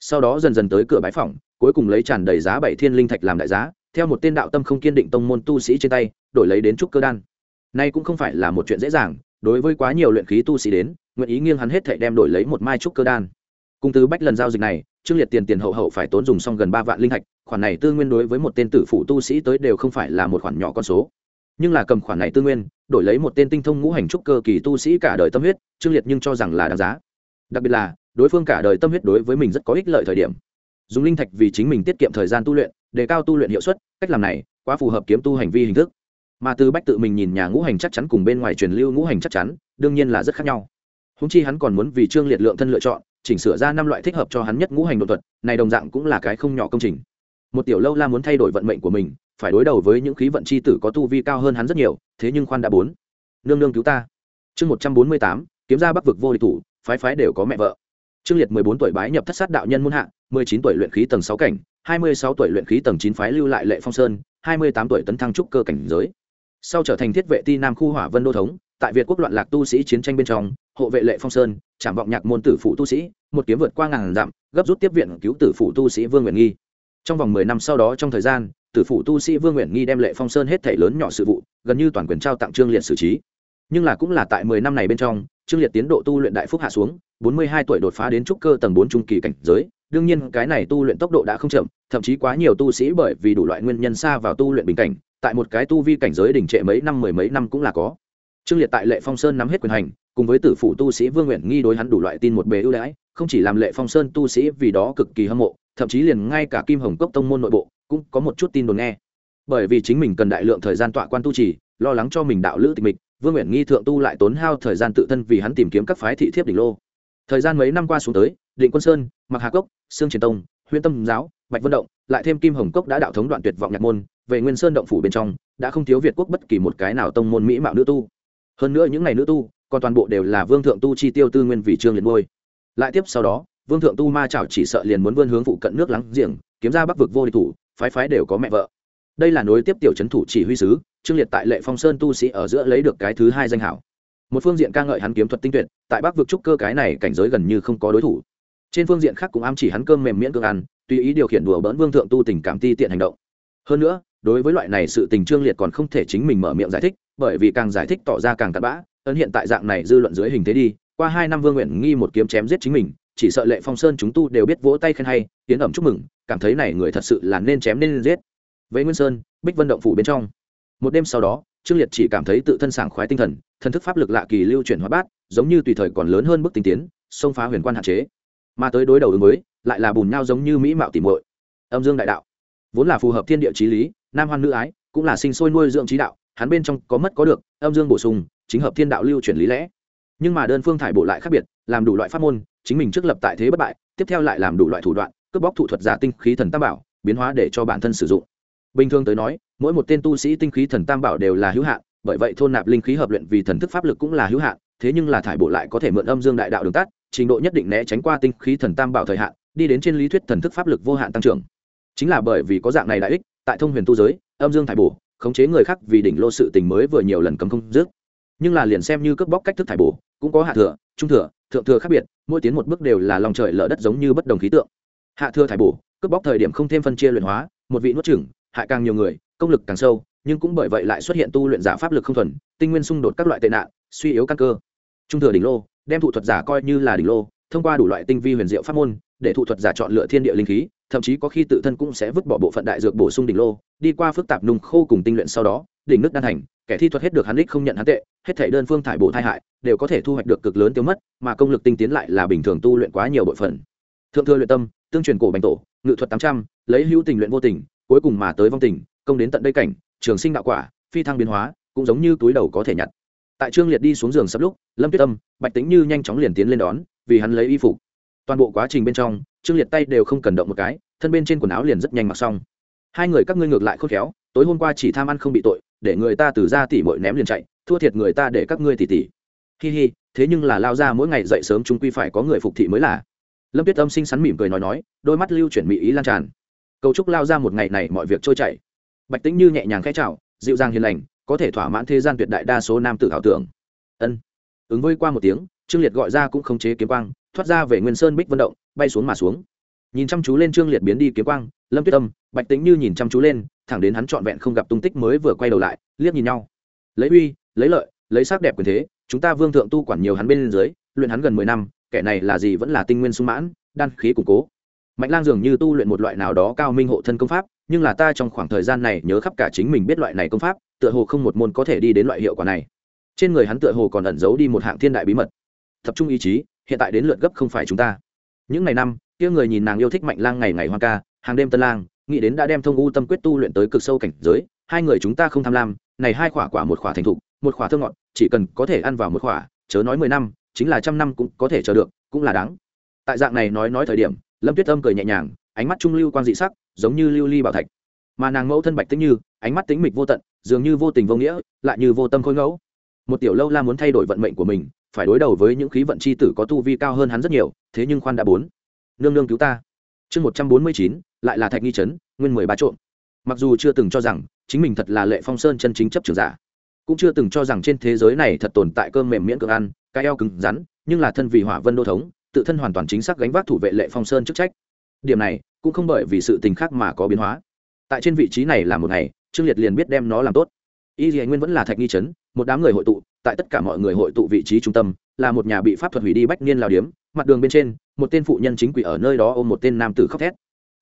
Sau đó dần dần tới cửa bái phòng cuối cùng lấy tràn đầy giá bảy thiên linh thạch làm đại giá theo một tên đạo tâm không kiên định tông môn tu sĩ trên tay, đổi lấy đến trúc cơ đan. Nay cũng không phải là một chuyện dễ dàng, đối với quá nhiều luyện khí tu sĩ đến, nguyện ý nghiêng hắn hết thảy đem đổi lấy một mai trúc cơ đan. Cùng từ bách lần giao dịch này, trương liệt tiền tiền hậu hậu phải tốn dùng xong gần ba vạn linh thạch khoản này tư nguyên đối với một tên tử phụ tu sĩ tới đều không phải là một khoản nhỏ con số. Nhưng là cầm khoản này tư nguyên, đổi lấy một tên tinh thông ngũ hành trúc cơ kỳ tu sĩ cả đời tâm huyết, trương liệt nhưng cho rằng là đáng giá. Đặc biệt là, đối phương cả đời tâm huyết đối với mình rất có ích lợi thời điểm. Dùng linh thạch vì chính mình tiết kiệm thời gian tu luyện đề cao tu luyện hiệu suất, cách làm này quá phù hợp kiếm tu hành vi hình thức. Mà từ bách tự mình nhìn nhà ngũ hành chắc chắn cùng bên ngoài truyền lưu ngũ hành chắc chắn, đương nhiên là rất khác nhau. Húng chi hắn còn muốn vì trương liệt lượng thân lựa chọn, chỉnh sửa ra năm loại thích hợp cho hắn nhất ngũ hành đột thuật, này đồng dạng cũng là cái không nhỏ công trình. Một tiểu lâu la muốn thay đổi vận mệnh của mình, phải đối đầu với những khí vận c h i tử có tu vi cao hơn hắn rất nhiều, thế nhưng khoan đã bốn. Nương nương cứu ta. Chương một trăm bốn mươi tám, kiếm ra bắc vực vô địch thủ, phái phái đều có mẹ vợ. Trương liệt mười bốn tuổi bái nhập thất sát đạo nhân muôn hạ, mười chín tuổi luyện khí tầng sáu cảnh hai mươi sáu tuổi luyện khí tầng chín phái lưu lại lệ phong sơn, hai mươi tám tuổi tấn thăng trúc cơ cảnh giới. Sau trở thành thiết vệ ti nam khu hỏa vân đô thống, tại việt quốc loạn lạc tu sĩ chiến tranh bên trong, hộ vệ lệ phong sơn, trảm vọng nhạc môn tử phụ tu sĩ, một kiếm vượt qua ngàn dặm, gấp rút tiếp viện cứu tử phụ tu sĩ vương nguyện nghi. Trong vòng mười năm sau đó trong thời gian, tử phụ tu sĩ vương nguyện nghi đem lệ phong sơn hết thể lớn nhỏ sự vụ, gần như toàn quyền trao tặng trương liệt xử trí. Nhưng là cũng là tại mười năm này bên trong, trương liệt tiến độ tu luyện đại phúc hạ xuống, bốn mươi hai tuổi đột phá đến trúc cơ tầng bốn trung kỳ cảnh giới đương nhiên cái này tu luyện tốc độ đã không chậm, thậm chí quá nhiều tu sĩ bởi vì đủ loại nguyên nhân xa vào tu luyện bình cảnh, tại một cái tu vi cảnh giới đỉnh trệ mấy năm, mười mấy năm cũng là có. Trương liệt tại lệ phong sơn nắm hết quyền hành, cùng với tử phụ tu sĩ vương nguyện nghi đối hắn đủ loại tin một bề ưu đãi, không chỉ làm lệ phong sơn tu sĩ vì đó cực kỳ hâm mộ, thậm chí liền ngay cả kim hồng cốc tông môn nội bộ cũng có một chút tin đồn nghe. Bởi vì chính mình cần đại lượng thời gian tọa quan tu trì, lo lắng cho mình đạo lữ tịch mịch, vương nguyện nghi thượng tu lại tốn hao thời gian tự thân vì hắn tìm kiếm các phái thị thiếp đỉnh lô thời gian mấy năm qua xuống tới, định quân sơn mặc hà cốc, sương triển tông huyện tâm giáo, bạch vân động, lại thêm kim hồng cốc đã đạo thống đoạn tuyệt vọng nhạc môn, về nguyên sơn động phủ bên trong, đã không thiếu việt quốc bất kỳ một cái nào tông môn mỹ mạo nữ tu. Hơn nữa những ngày nữ tu, còn toàn bộ đều là vương thượng tu chi tiêu tư nguyên vì trương liệt ngôi. Lại tiếp sau đó, vương thượng tu ma chảo chỉ sợ liền muốn vươn hướng phụ cận nước lắng giềng, kiếm ra bắc vực vô địch thủ, phái phái đều có mẹ vợ. Đây là nối tiếp tiểu trấn thủ chỉ huy sứ, trương liệt tại lệ phong sơn tu sĩ ở giữa lấy được cái thứ hai danh hảo một phương diện ca ngợi hắn kiếm thuật tinh tuyệt, tại bắc vực trúc cơ cái này cảnh giới gần như không có đối thủ. Trên phương diện khác cũng ám chỉ hắn cơm mềm miễn cưỡng ăn, tùy ý điều khiển đùa bỡn vương thượng tu tình cảm ti tiện hành động. Hơn nữa, đối với loại này sự tình trương liệt còn không thể chính mình mở miệng giải thích, bởi vì càng giải thích tỏ ra càng cặn bã, ấn hiện tại dạng này dư luận dưới hình thế đi, qua hai năm vương nguyện nghi một kiếm chém giết chính mình, chỉ sợ lệ phong sơn chúng tu đều biết vỗ tay khen hay, tiến ẩm chúc mừng, cảm thấy này người thật sự là nên chém nên giết. Với nguyên sơn, bích vân động phủ bên trong. Một đêm sau đó trương liệt chỉ cảm thấy tự thân sảng khoái tinh thần thần thức pháp lực lạ kỳ lưu chuyển hóa bát, giống như tùy thời còn lớn hơn bước tinh tiến, xông phá huyền quan hạn chế. Mà tới đối đầu ứng mới lại là bùn nhau giống như mỹ mạo tỉ muội. Âm dương đại đạo. Vốn là phù hợp thiên địa trí lý, nam hoan nữ ái, cũng là sinh sôi nuôi dưỡng trí đạo, hắn bên trong có mất có được, âm dương bổ sung, chính hợp thiên đạo lưu chuyển lý lẽ. Nhưng mà đơn phương thải bổ lại khác biệt, làm đủ loại pháp môn, chính mình trước lập tại thế bất bại, tiếp theo lại làm đủ loại thủ đoạn, cướp bóc thủ thuật giả tinh khí thần tam bảo, biến hóa để cho bản thân sử dụng bình thường tới nói, mỗi một tên tu sĩ tinh khí thần tam bảo đều là hữu hạn, bởi vậy thôn nạp linh khí hợp luyện vì thần thức pháp lực cũng là hữu hạn, thế nhưng là thải bộ lại có thể mượn âm dương đại đạo đường tắt, trình độ nhất định né tránh qua tinh khí thần tam bảo thời hạn, đi đến trên lý thuyết thần thức pháp lực vô hạn tăng trưởng. Chính là bởi vì có dạng này đại ích, tại thông huyền tu giới, âm dương thải bổ, khống chế người khác vì đỉnh lô sự tình mới vừa nhiều lần cấm không dứt. Nhưng là liền xem như cướp bóc cách thức thải bổ, cũng có hạ thừa, trung thừa, thượng thừa khác biệt, mỗi tiến một bước đều là lòng trời lở đất giống như bất đồng khí tượng. Hạ thừa thải bổ, cướp bóc thời điểm không thêm phân chia luyện hóa, một vị nuốt chửng hại càng nhiều người, công lực càng sâu, nhưng cũng bởi vậy lại xuất hiện tu luyện giả pháp lực không thuần, tinh nguyên xung đột các loại tệ nạn, suy yếu căn cơ. Trung thừa đỉnh lô, đem thụ thuật giả coi như là đỉnh lô, thông qua đủ loại tinh vi huyền diệu pháp môn, để thụ thuật giả chọn lựa thiên địa linh khí, thậm chí có khi tự thân cũng sẽ vứt bỏ bộ phận đại dược bổ sung đỉnh lô, đi qua phức tạp nung khô cùng tinh luyện sau đó, đỉnh nước đan thành kẻ thi thuật hết được hắn đích không nhận hắn tệ, hết thể đơn phương thải bổ thai hại, đều có thể thu hoạch được cực lớn tiêu mất, mà công lực tinh tiến lại là bình thường tu luyện quá nhiều bộ phận. Thượng thừa luyện tâm, tương truyền cổ bành tổ, ngự thuật tám trăm, lấy hữu tình luyện vô tình cuối cùng mà tới vong tình, công đến tận đây cảnh, trường sinh đạo quả, phi thăng biến hóa, cũng giống như túi đầu có thể nhặt. Tại trương liệt đi xuống giường sắp lúc, lâm tuyết tâm bạch tính như nhanh chóng liền tiến lên đón, vì hắn lấy y phục. Toàn bộ quá trình bên trong, trương liệt tay đều không cần động một cái, thân bên trên quần áo liền rất nhanh mặc xong. Hai người các ngươi ngược lại khôn khéo, tối hôm qua chỉ tham ăn không bị tội, để người ta từ ra tỉ mội ném liền chạy, thua thiệt người ta để các ngươi tỉ tỉ. Hi hi, thế nhưng là lao ra mỗi ngày dậy sớm chúng quy phải có người phục thị mới là. Lâm tuyết tâm xinh xắn mỉm cười nói nói, đôi mắt lưu chuyển mỹ ý lan tràn cầu chúc lao ra một ngày này mọi việc trôi chảy. Bạch tĩnh như nhẹ nhàng khẽ chào, dịu dàng hiền lành, có thể thỏa mãn thế gian tuyệt đại đa số nam tử ảo tưởng. Ân. Ứng vơi qua một tiếng, trương liệt gọi ra cũng không chế kiếm quang, thoát ra về nguyên sơn bích vận động, bay xuống mà xuống. Nhìn chăm chú lên trương liệt biến đi kiếm quang, lâm tuyết tâm bạch tính như nhìn chăm chú lên, thẳng đến hắn trọn vẹn không gặp tung tích mới vừa quay đầu lại, liếc nhìn nhau. Lấy uy, lấy lợi, lấy sắc đẹp quyền thế, chúng ta vương thượng tu quản nhiều hắn bên dưới, luyện hắn gần mười năm, kẻ này là gì vẫn là tinh nguyên sung mãn, đan khí củng cố mạnh lang dường như tu luyện một loại nào đó cao minh hộ thân công pháp, nhưng là ta trong khoảng thời gian này nhớ khắp cả chính mình biết loại này công pháp, tựa hồ không một môn có thể đi đến loại hiệu quả này. Trên người hắn tựa hồ còn ẩn giấu đi một hạng thiên đại bí mật. Tập trung ý chí, hiện tại đến lượt gấp không phải chúng ta. Những ngày năm, kia người nhìn nàng yêu thích mạnh lang ngày ngày hoa ca, hàng đêm tân lang, nghĩ đến đã đem thông u tâm quyết tu luyện tới cực sâu cảnh giới, hai người chúng ta không tham lam, này hai khỏa quả một khỏa thành thục, một khỏa thơ ngọt, chỉ cần có thể ăn vào một khỏa chớ nói mười năm, chính là trăm năm cũng có thể chờ được, cũng là đáng. Tại dạng này nói nói thời điểm lâm tuyết âm cười nhẹ nhàng, ánh mắt trung lưu quan dị sắc, giống như lưu ly bảo thạch. Mà nàng mẫu thân bạch tính như, ánh mắt tính mịch vô tận, dường như vô tình vô nghĩa, lại như vô tâm khôi ngẫu. Một tiểu lâu la muốn thay đổi vận mệnh của mình, phải đối đầu với những khí vận c h i tử có tu vi cao hơn hắn rất nhiều, thế nhưng khoan đã bốn. Nương nương cứu ta. Chương một trăm bốn mươi chín, lại là thạch nghi trấn nguyên mười ba trộm. Mặc dù chưa từng cho rằng, chính mình thật là lệ phong sơn chân chính chấp trường giả, cũng chưa từng cho rằng trên thế giới này thật tồn tại cơm mềm miễn cưỡng ăn, cái eo cứng rắn, nhưng là thân vì hỏa vân đô thống tự thân hoàn toàn chính xác gánh vác thủ vệ lệ phong sơn chức trách. Điểm này cũng không bởi vì sự tình khác mà có biến hóa. Tại trên vị trí này là một ngày, trương liệt liền biết đem nó làm tốt. Y dì nguyên vẫn là thạch nghi trấn, một đám người hội tụ, tại tất cả mọi người hội tụ vị trí trung tâm, là một nhà bị pháp thuật hủy đi bách niên lao điếm, mặt đường bên trên, một tên phụ nhân chính quỷ ở nơi đó ôm một tên nam tử khóc thét.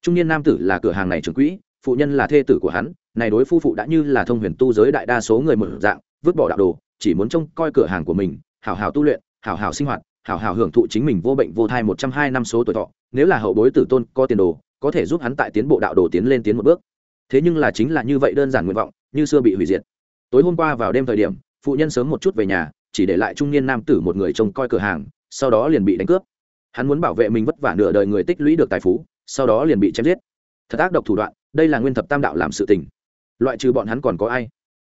Trung niên nam tử là cửa hàng này trưởng quỹ, phụ nhân là thê tử của hắn, này đối phu phụ đã như là thông huyền tu giới đại đa số người mở dạng, vứt bỏ đạo đồ, chỉ muốn trông coi cửa hàng của mình, hảo hảo tu luyện, hảo hảo sinh hoạt hảo hảo hưởng thụ chính mình vô bệnh vô thai một trăm hai năm số tuổi thọ, nếu là hậu bối tử tôn có tiền đồ, có thể giúp hắn tại tiến bộ đạo đồ tiến lên tiến một bước. Thế nhưng là chính là như vậy đơn giản nguyện vọng, như xưa bị hủy diệt. Tối hôm qua vào đêm thời điểm, phụ nhân sớm một chút về nhà, chỉ để lại trung niên nam tử một người trông coi cửa hàng, sau đó liền bị đánh cướp. Hắn muốn bảo vệ mình vất vả nửa đời người tích lũy được tài phú, sau đó liền bị chém giết. Thật ác độc thủ đoạn, đây là nguyên thập tam đạo làm sự tình. Loại trừ bọn hắn còn có ai?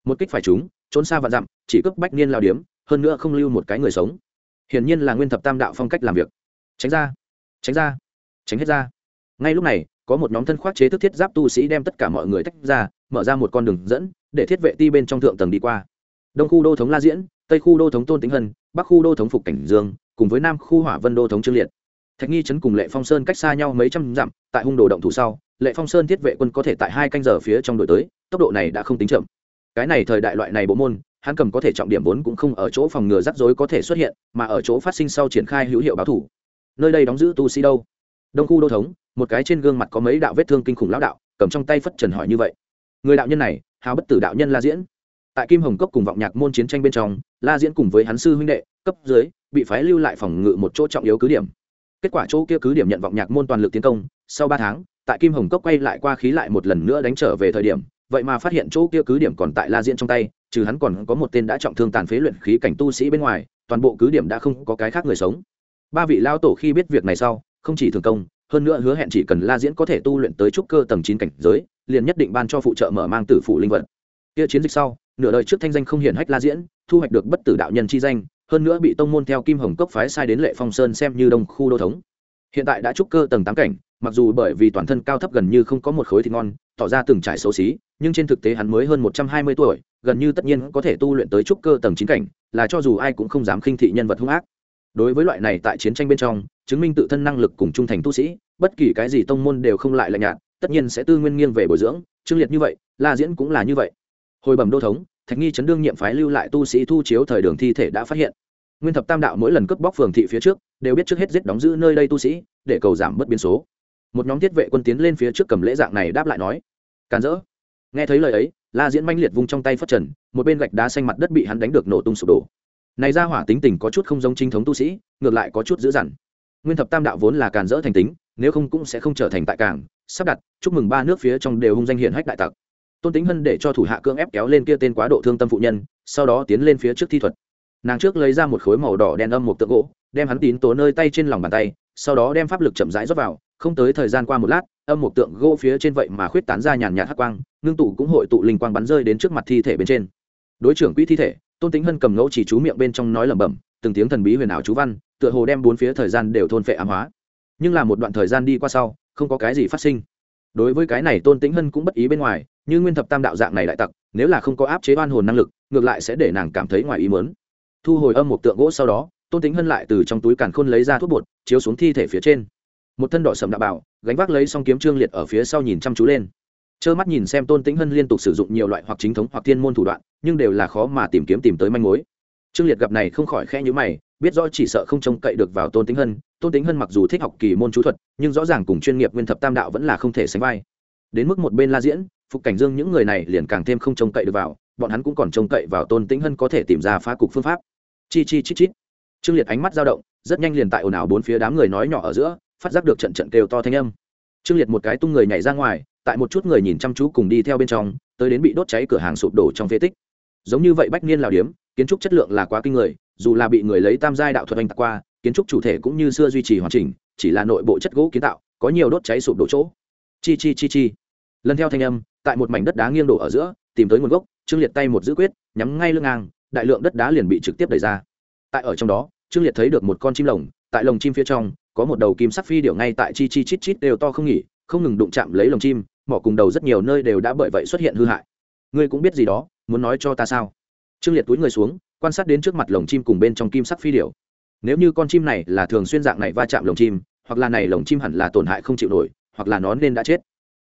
Một kích phải chúng trốn xa và dặm, chỉ cướp bách niên lao điếm, hơn nữa không lưu một cái người sống hiển nhiên là nguyên thập tam đạo phong cách làm việc. Tránh ra tránh ra, tránh hết ra. Ngay lúc này, có một nhóm thân khoác chế thức thiết giáp tu sĩ đem tất cả mọi người tách ra, mở ra một con đường dẫn, để thiết vệ ti bên trong thượng tầng đi qua. Đông khu đô thống la diễn, tây khu đô thống tôn tính hân, bắc khu đô thống phục cảnh dương, cùng với nam khu hỏa vân đô thống trương liệt. Thạch nghi trấn cùng lệ phong sơn cách xa nhau mấy trăm dặm, tại hung đồ động thủ sau, lệ phong sơn thiết vệ quân có thể tại hai canh giờ phía trong đội tới, tốc độ này đã không tính chậm. Cái này thời đại loại này bộ môn hắn cầm có thể trọng điểm vốn cũng không ở chỗ phòng ngừa rắc rối có thể xuất hiện, mà ở chỗ phát sinh sau triển khai hữu hiệu báo thủ. Nơi đây đóng giữ tu sĩ đâu? Đông khu đô thống, một cái trên gương mặt có mấy đạo vết thương kinh khủng lão đạo, cầm trong tay phất trần hỏi như vậy. Người đạo nhân này, hào bất tử đạo nhân la diễn. Tại kim hồng cốc cùng vọng nhạc môn chiến tranh bên trong, la diễn cùng với hắn sư huynh đệ, cấp dưới, bị phái lưu lại phòng ngự một chỗ trọng yếu cứ điểm. Kết quả chỗ kia cứ điểm nhận vọng nhạc môn toàn lực tiến công, sau ba tháng, tại kim hồng cốc quay lại qua khí lại một lần nữa đánh trở về thời điểm, vậy mà phát hiện chỗ kia cứ điểm còn tại la diễn trong tay trừ hắn còn có một tên đã trọng thương tàn phế luyện khí cảnh tu sĩ bên ngoài, toàn bộ cứ điểm đã không có cái khác người sống. Ba vị lao tổ khi biết việc này sau, không chỉ thường công, hơn nữa hứa hẹn chỉ cần la diễn có thể tu luyện tới trúc cơ tầng chín cảnh giới, liền nhất định ban cho phụ trợ mở mang tử phụ linh vật. Kia chiến dịch sau, nửa đời trước thanh danh không hiển hách la diễn, thu hoạch được bất tử đạo nhân chi danh, hơn nữa bị tông môn theo kim hồng cốc phái sai đến lệ phong sơn xem như đông khu đô thống. Hiện tại đã trúc cơ tầng tám cảnh, mặc dù bởi vì toàn thân cao thấp gần như không có một khối thịt ngon tỏ ra từng trải xấu xí, nhưng trên thực tế hắn mới hơn một trăm hai mươi tuổi, gần như tất nhiên có thể tu luyện tới trúc cơ tầng chín cảnh, là cho dù ai cũng không dám khinh thị nhân vật hung ác. Đối với loại này tại chiến tranh bên trong, chứng minh tự thân năng lực cùng trung thành tu sĩ, bất kỳ cái gì tông môn đều không lại lạnh nhạt, tất nhiên sẽ tư nguyên nghiêng về bồi dưỡng, trương liệt như vậy, la diễn cũng là như vậy. Hồi bẩm đô thống, thạch nghi chấn đương nhiệm phái lưu lại tu sĩ thu chiếu thời đường thi thể đã phát hiện. Nguyên thập tam đạo mỗi lần cướp bóc phường thị phía trước, đều biết trước hết giết đóng giữ nơi đây tu sĩ, để cầu giảm bất biến số một nhóm thiết vệ quân tiến lên phía trước cầm lễ dạng này đáp lại nói, càn rỡ nghe thấy lời ấy, la diễn manh liệt vung trong tay phất trần, một bên gạch đá xanh mặt đất bị hắn đánh được nổ tung sụp đổ. Này ra hỏa tính tình có chút không giống chính thống tu sĩ, ngược lại có chút dữ dằn. Nguyên thập tam đạo vốn là càn rỡ thành tính, nếu không cũng sẽ không trở thành tại cảng, sắp đặt, chúc mừng ba nước phía trong đều hung danh hiển hách đại tặc. Tôn tính hân để cho thủ hạ cưỡng ép kéo lên kia tên quá độ thương tâm phụ nhân, sau đó tiến lên phía trước thi thuật. Nàng trước lấy ra một khối màu đỏ đen âm một tượng gỗ, đem hắn tín tố nơi tay trên lòng bàn tay, sau đó đem pháp lực chậm rãi rót vào không tới thời gian qua một lát, âm một tượng gỗ phía trên vậy mà khuyết tán ra nhàn nhạt hắc quang, ngưng tụ cũng hội tụ linh quang bắn rơi đến trước mặt thi thể bên trên. Đối trưởng quỹ thi thể, tôn tính hân cầm ngẫu chỉ chú miệng bên trong nói lẩm bẩm, từng tiếng thần bí huyền ảo chú văn, tựa hồ đem bốn phía thời gian đều thôn phệ ám hóa. Nhưng là một đoạn thời gian đi qua sau, không có cái gì phát sinh. Đối với cái này tôn tĩnh hân cũng bất ý bên ngoài, như nguyên thập tam đạo dạng này lại tặc, nếu là không có áp chế oan hồn năng lực, ngược lại sẽ để nàng cảm thấy ngoài ý mớn thu hồi âm một tượng gỗ sau đó, tôn tĩnh hân lại từ trong túi càn khôn lấy ra thuốc bột, chiếu xuống thi thể phía trên một thân đỏ sầm đạo bảo, gánh vác lấy song kiếm trương liệt ở phía sau nhìn chăm chú lên. Trơ mắt nhìn xem tôn tĩnh hân liên tục sử dụng nhiều loại hoặc chính thống hoặc thiên môn thủ đoạn, nhưng đều là khó mà tìm kiếm tìm tới manh mối. Trương liệt gặp này không khỏi khẽ nhữ mày, biết rõ chỉ sợ không trông cậy được vào tôn tĩnh hân, tôn tĩnh hân mặc dù thích học kỳ môn chú thuật, nhưng rõ ràng cùng chuyên nghiệp nguyên thập tam đạo vẫn là không thể sánh vai. Đến mức một bên la diễn, phục cảnh dương những người này liền càng thêm không trông cậy được vào, bọn hắn cũng còn trông cậy vào tôn tĩnh hân có thể tìm ra phá cục phương pháp. Chi chi chít chít trương liệt ánh mắt dao động, rất nhanh liền tại ồn ào bốn phía đám người nói nhỏ ở giữa phát giác được trận trận kêu to thanh âm. Trương liệt một cái tung người nhảy ra ngoài, tại một chút người nhìn chăm chú cùng đi theo bên trong, tới đến bị đốt cháy cửa hàng sụp đổ trong phế tích. Giống như vậy bách niên lào điếm, kiến trúc chất lượng là quá kinh người, dù là bị người lấy tam giai đạo thuật anh tạc qua, kiến trúc chủ thể cũng như xưa duy trì hoàn chỉnh, chỉ là nội bộ chất gỗ kiến tạo, có nhiều đốt cháy sụp đổ chỗ. Chi chi chi chi. Lần theo thanh âm, tại một mảnh đất đá nghiêng đổ ở giữa, tìm tới nguồn gốc, trương liệt tay một giữ quyết, nhắm ngay lưng ngang, đại lượng đất đá liền bị trực tiếp đẩy ra. Tại ở trong đó, trương liệt thấy được một con chim lồng tại lồng chim phía trong, có một đầu kim sắc phi điệu ngay tại chi chi chít chít đều to không nghỉ, không ngừng đụng chạm lấy lồng chim, mỏ cùng đầu rất nhiều nơi đều đã bởi vậy xuất hiện hư hại. Ngươi cũng biết gì đó, muốn nói cho ta sao? Trương liệt túi người xuống, quan sát đến trước mặt lồng chim cùng bên trong kim sắc phi điệu nếu như con chim này là thường xuyên dạng này va chạm lồng chim, hoặc là này lồng chim hẳn là tổn hại không chịu nổi, hoặc là nó nên đã chết.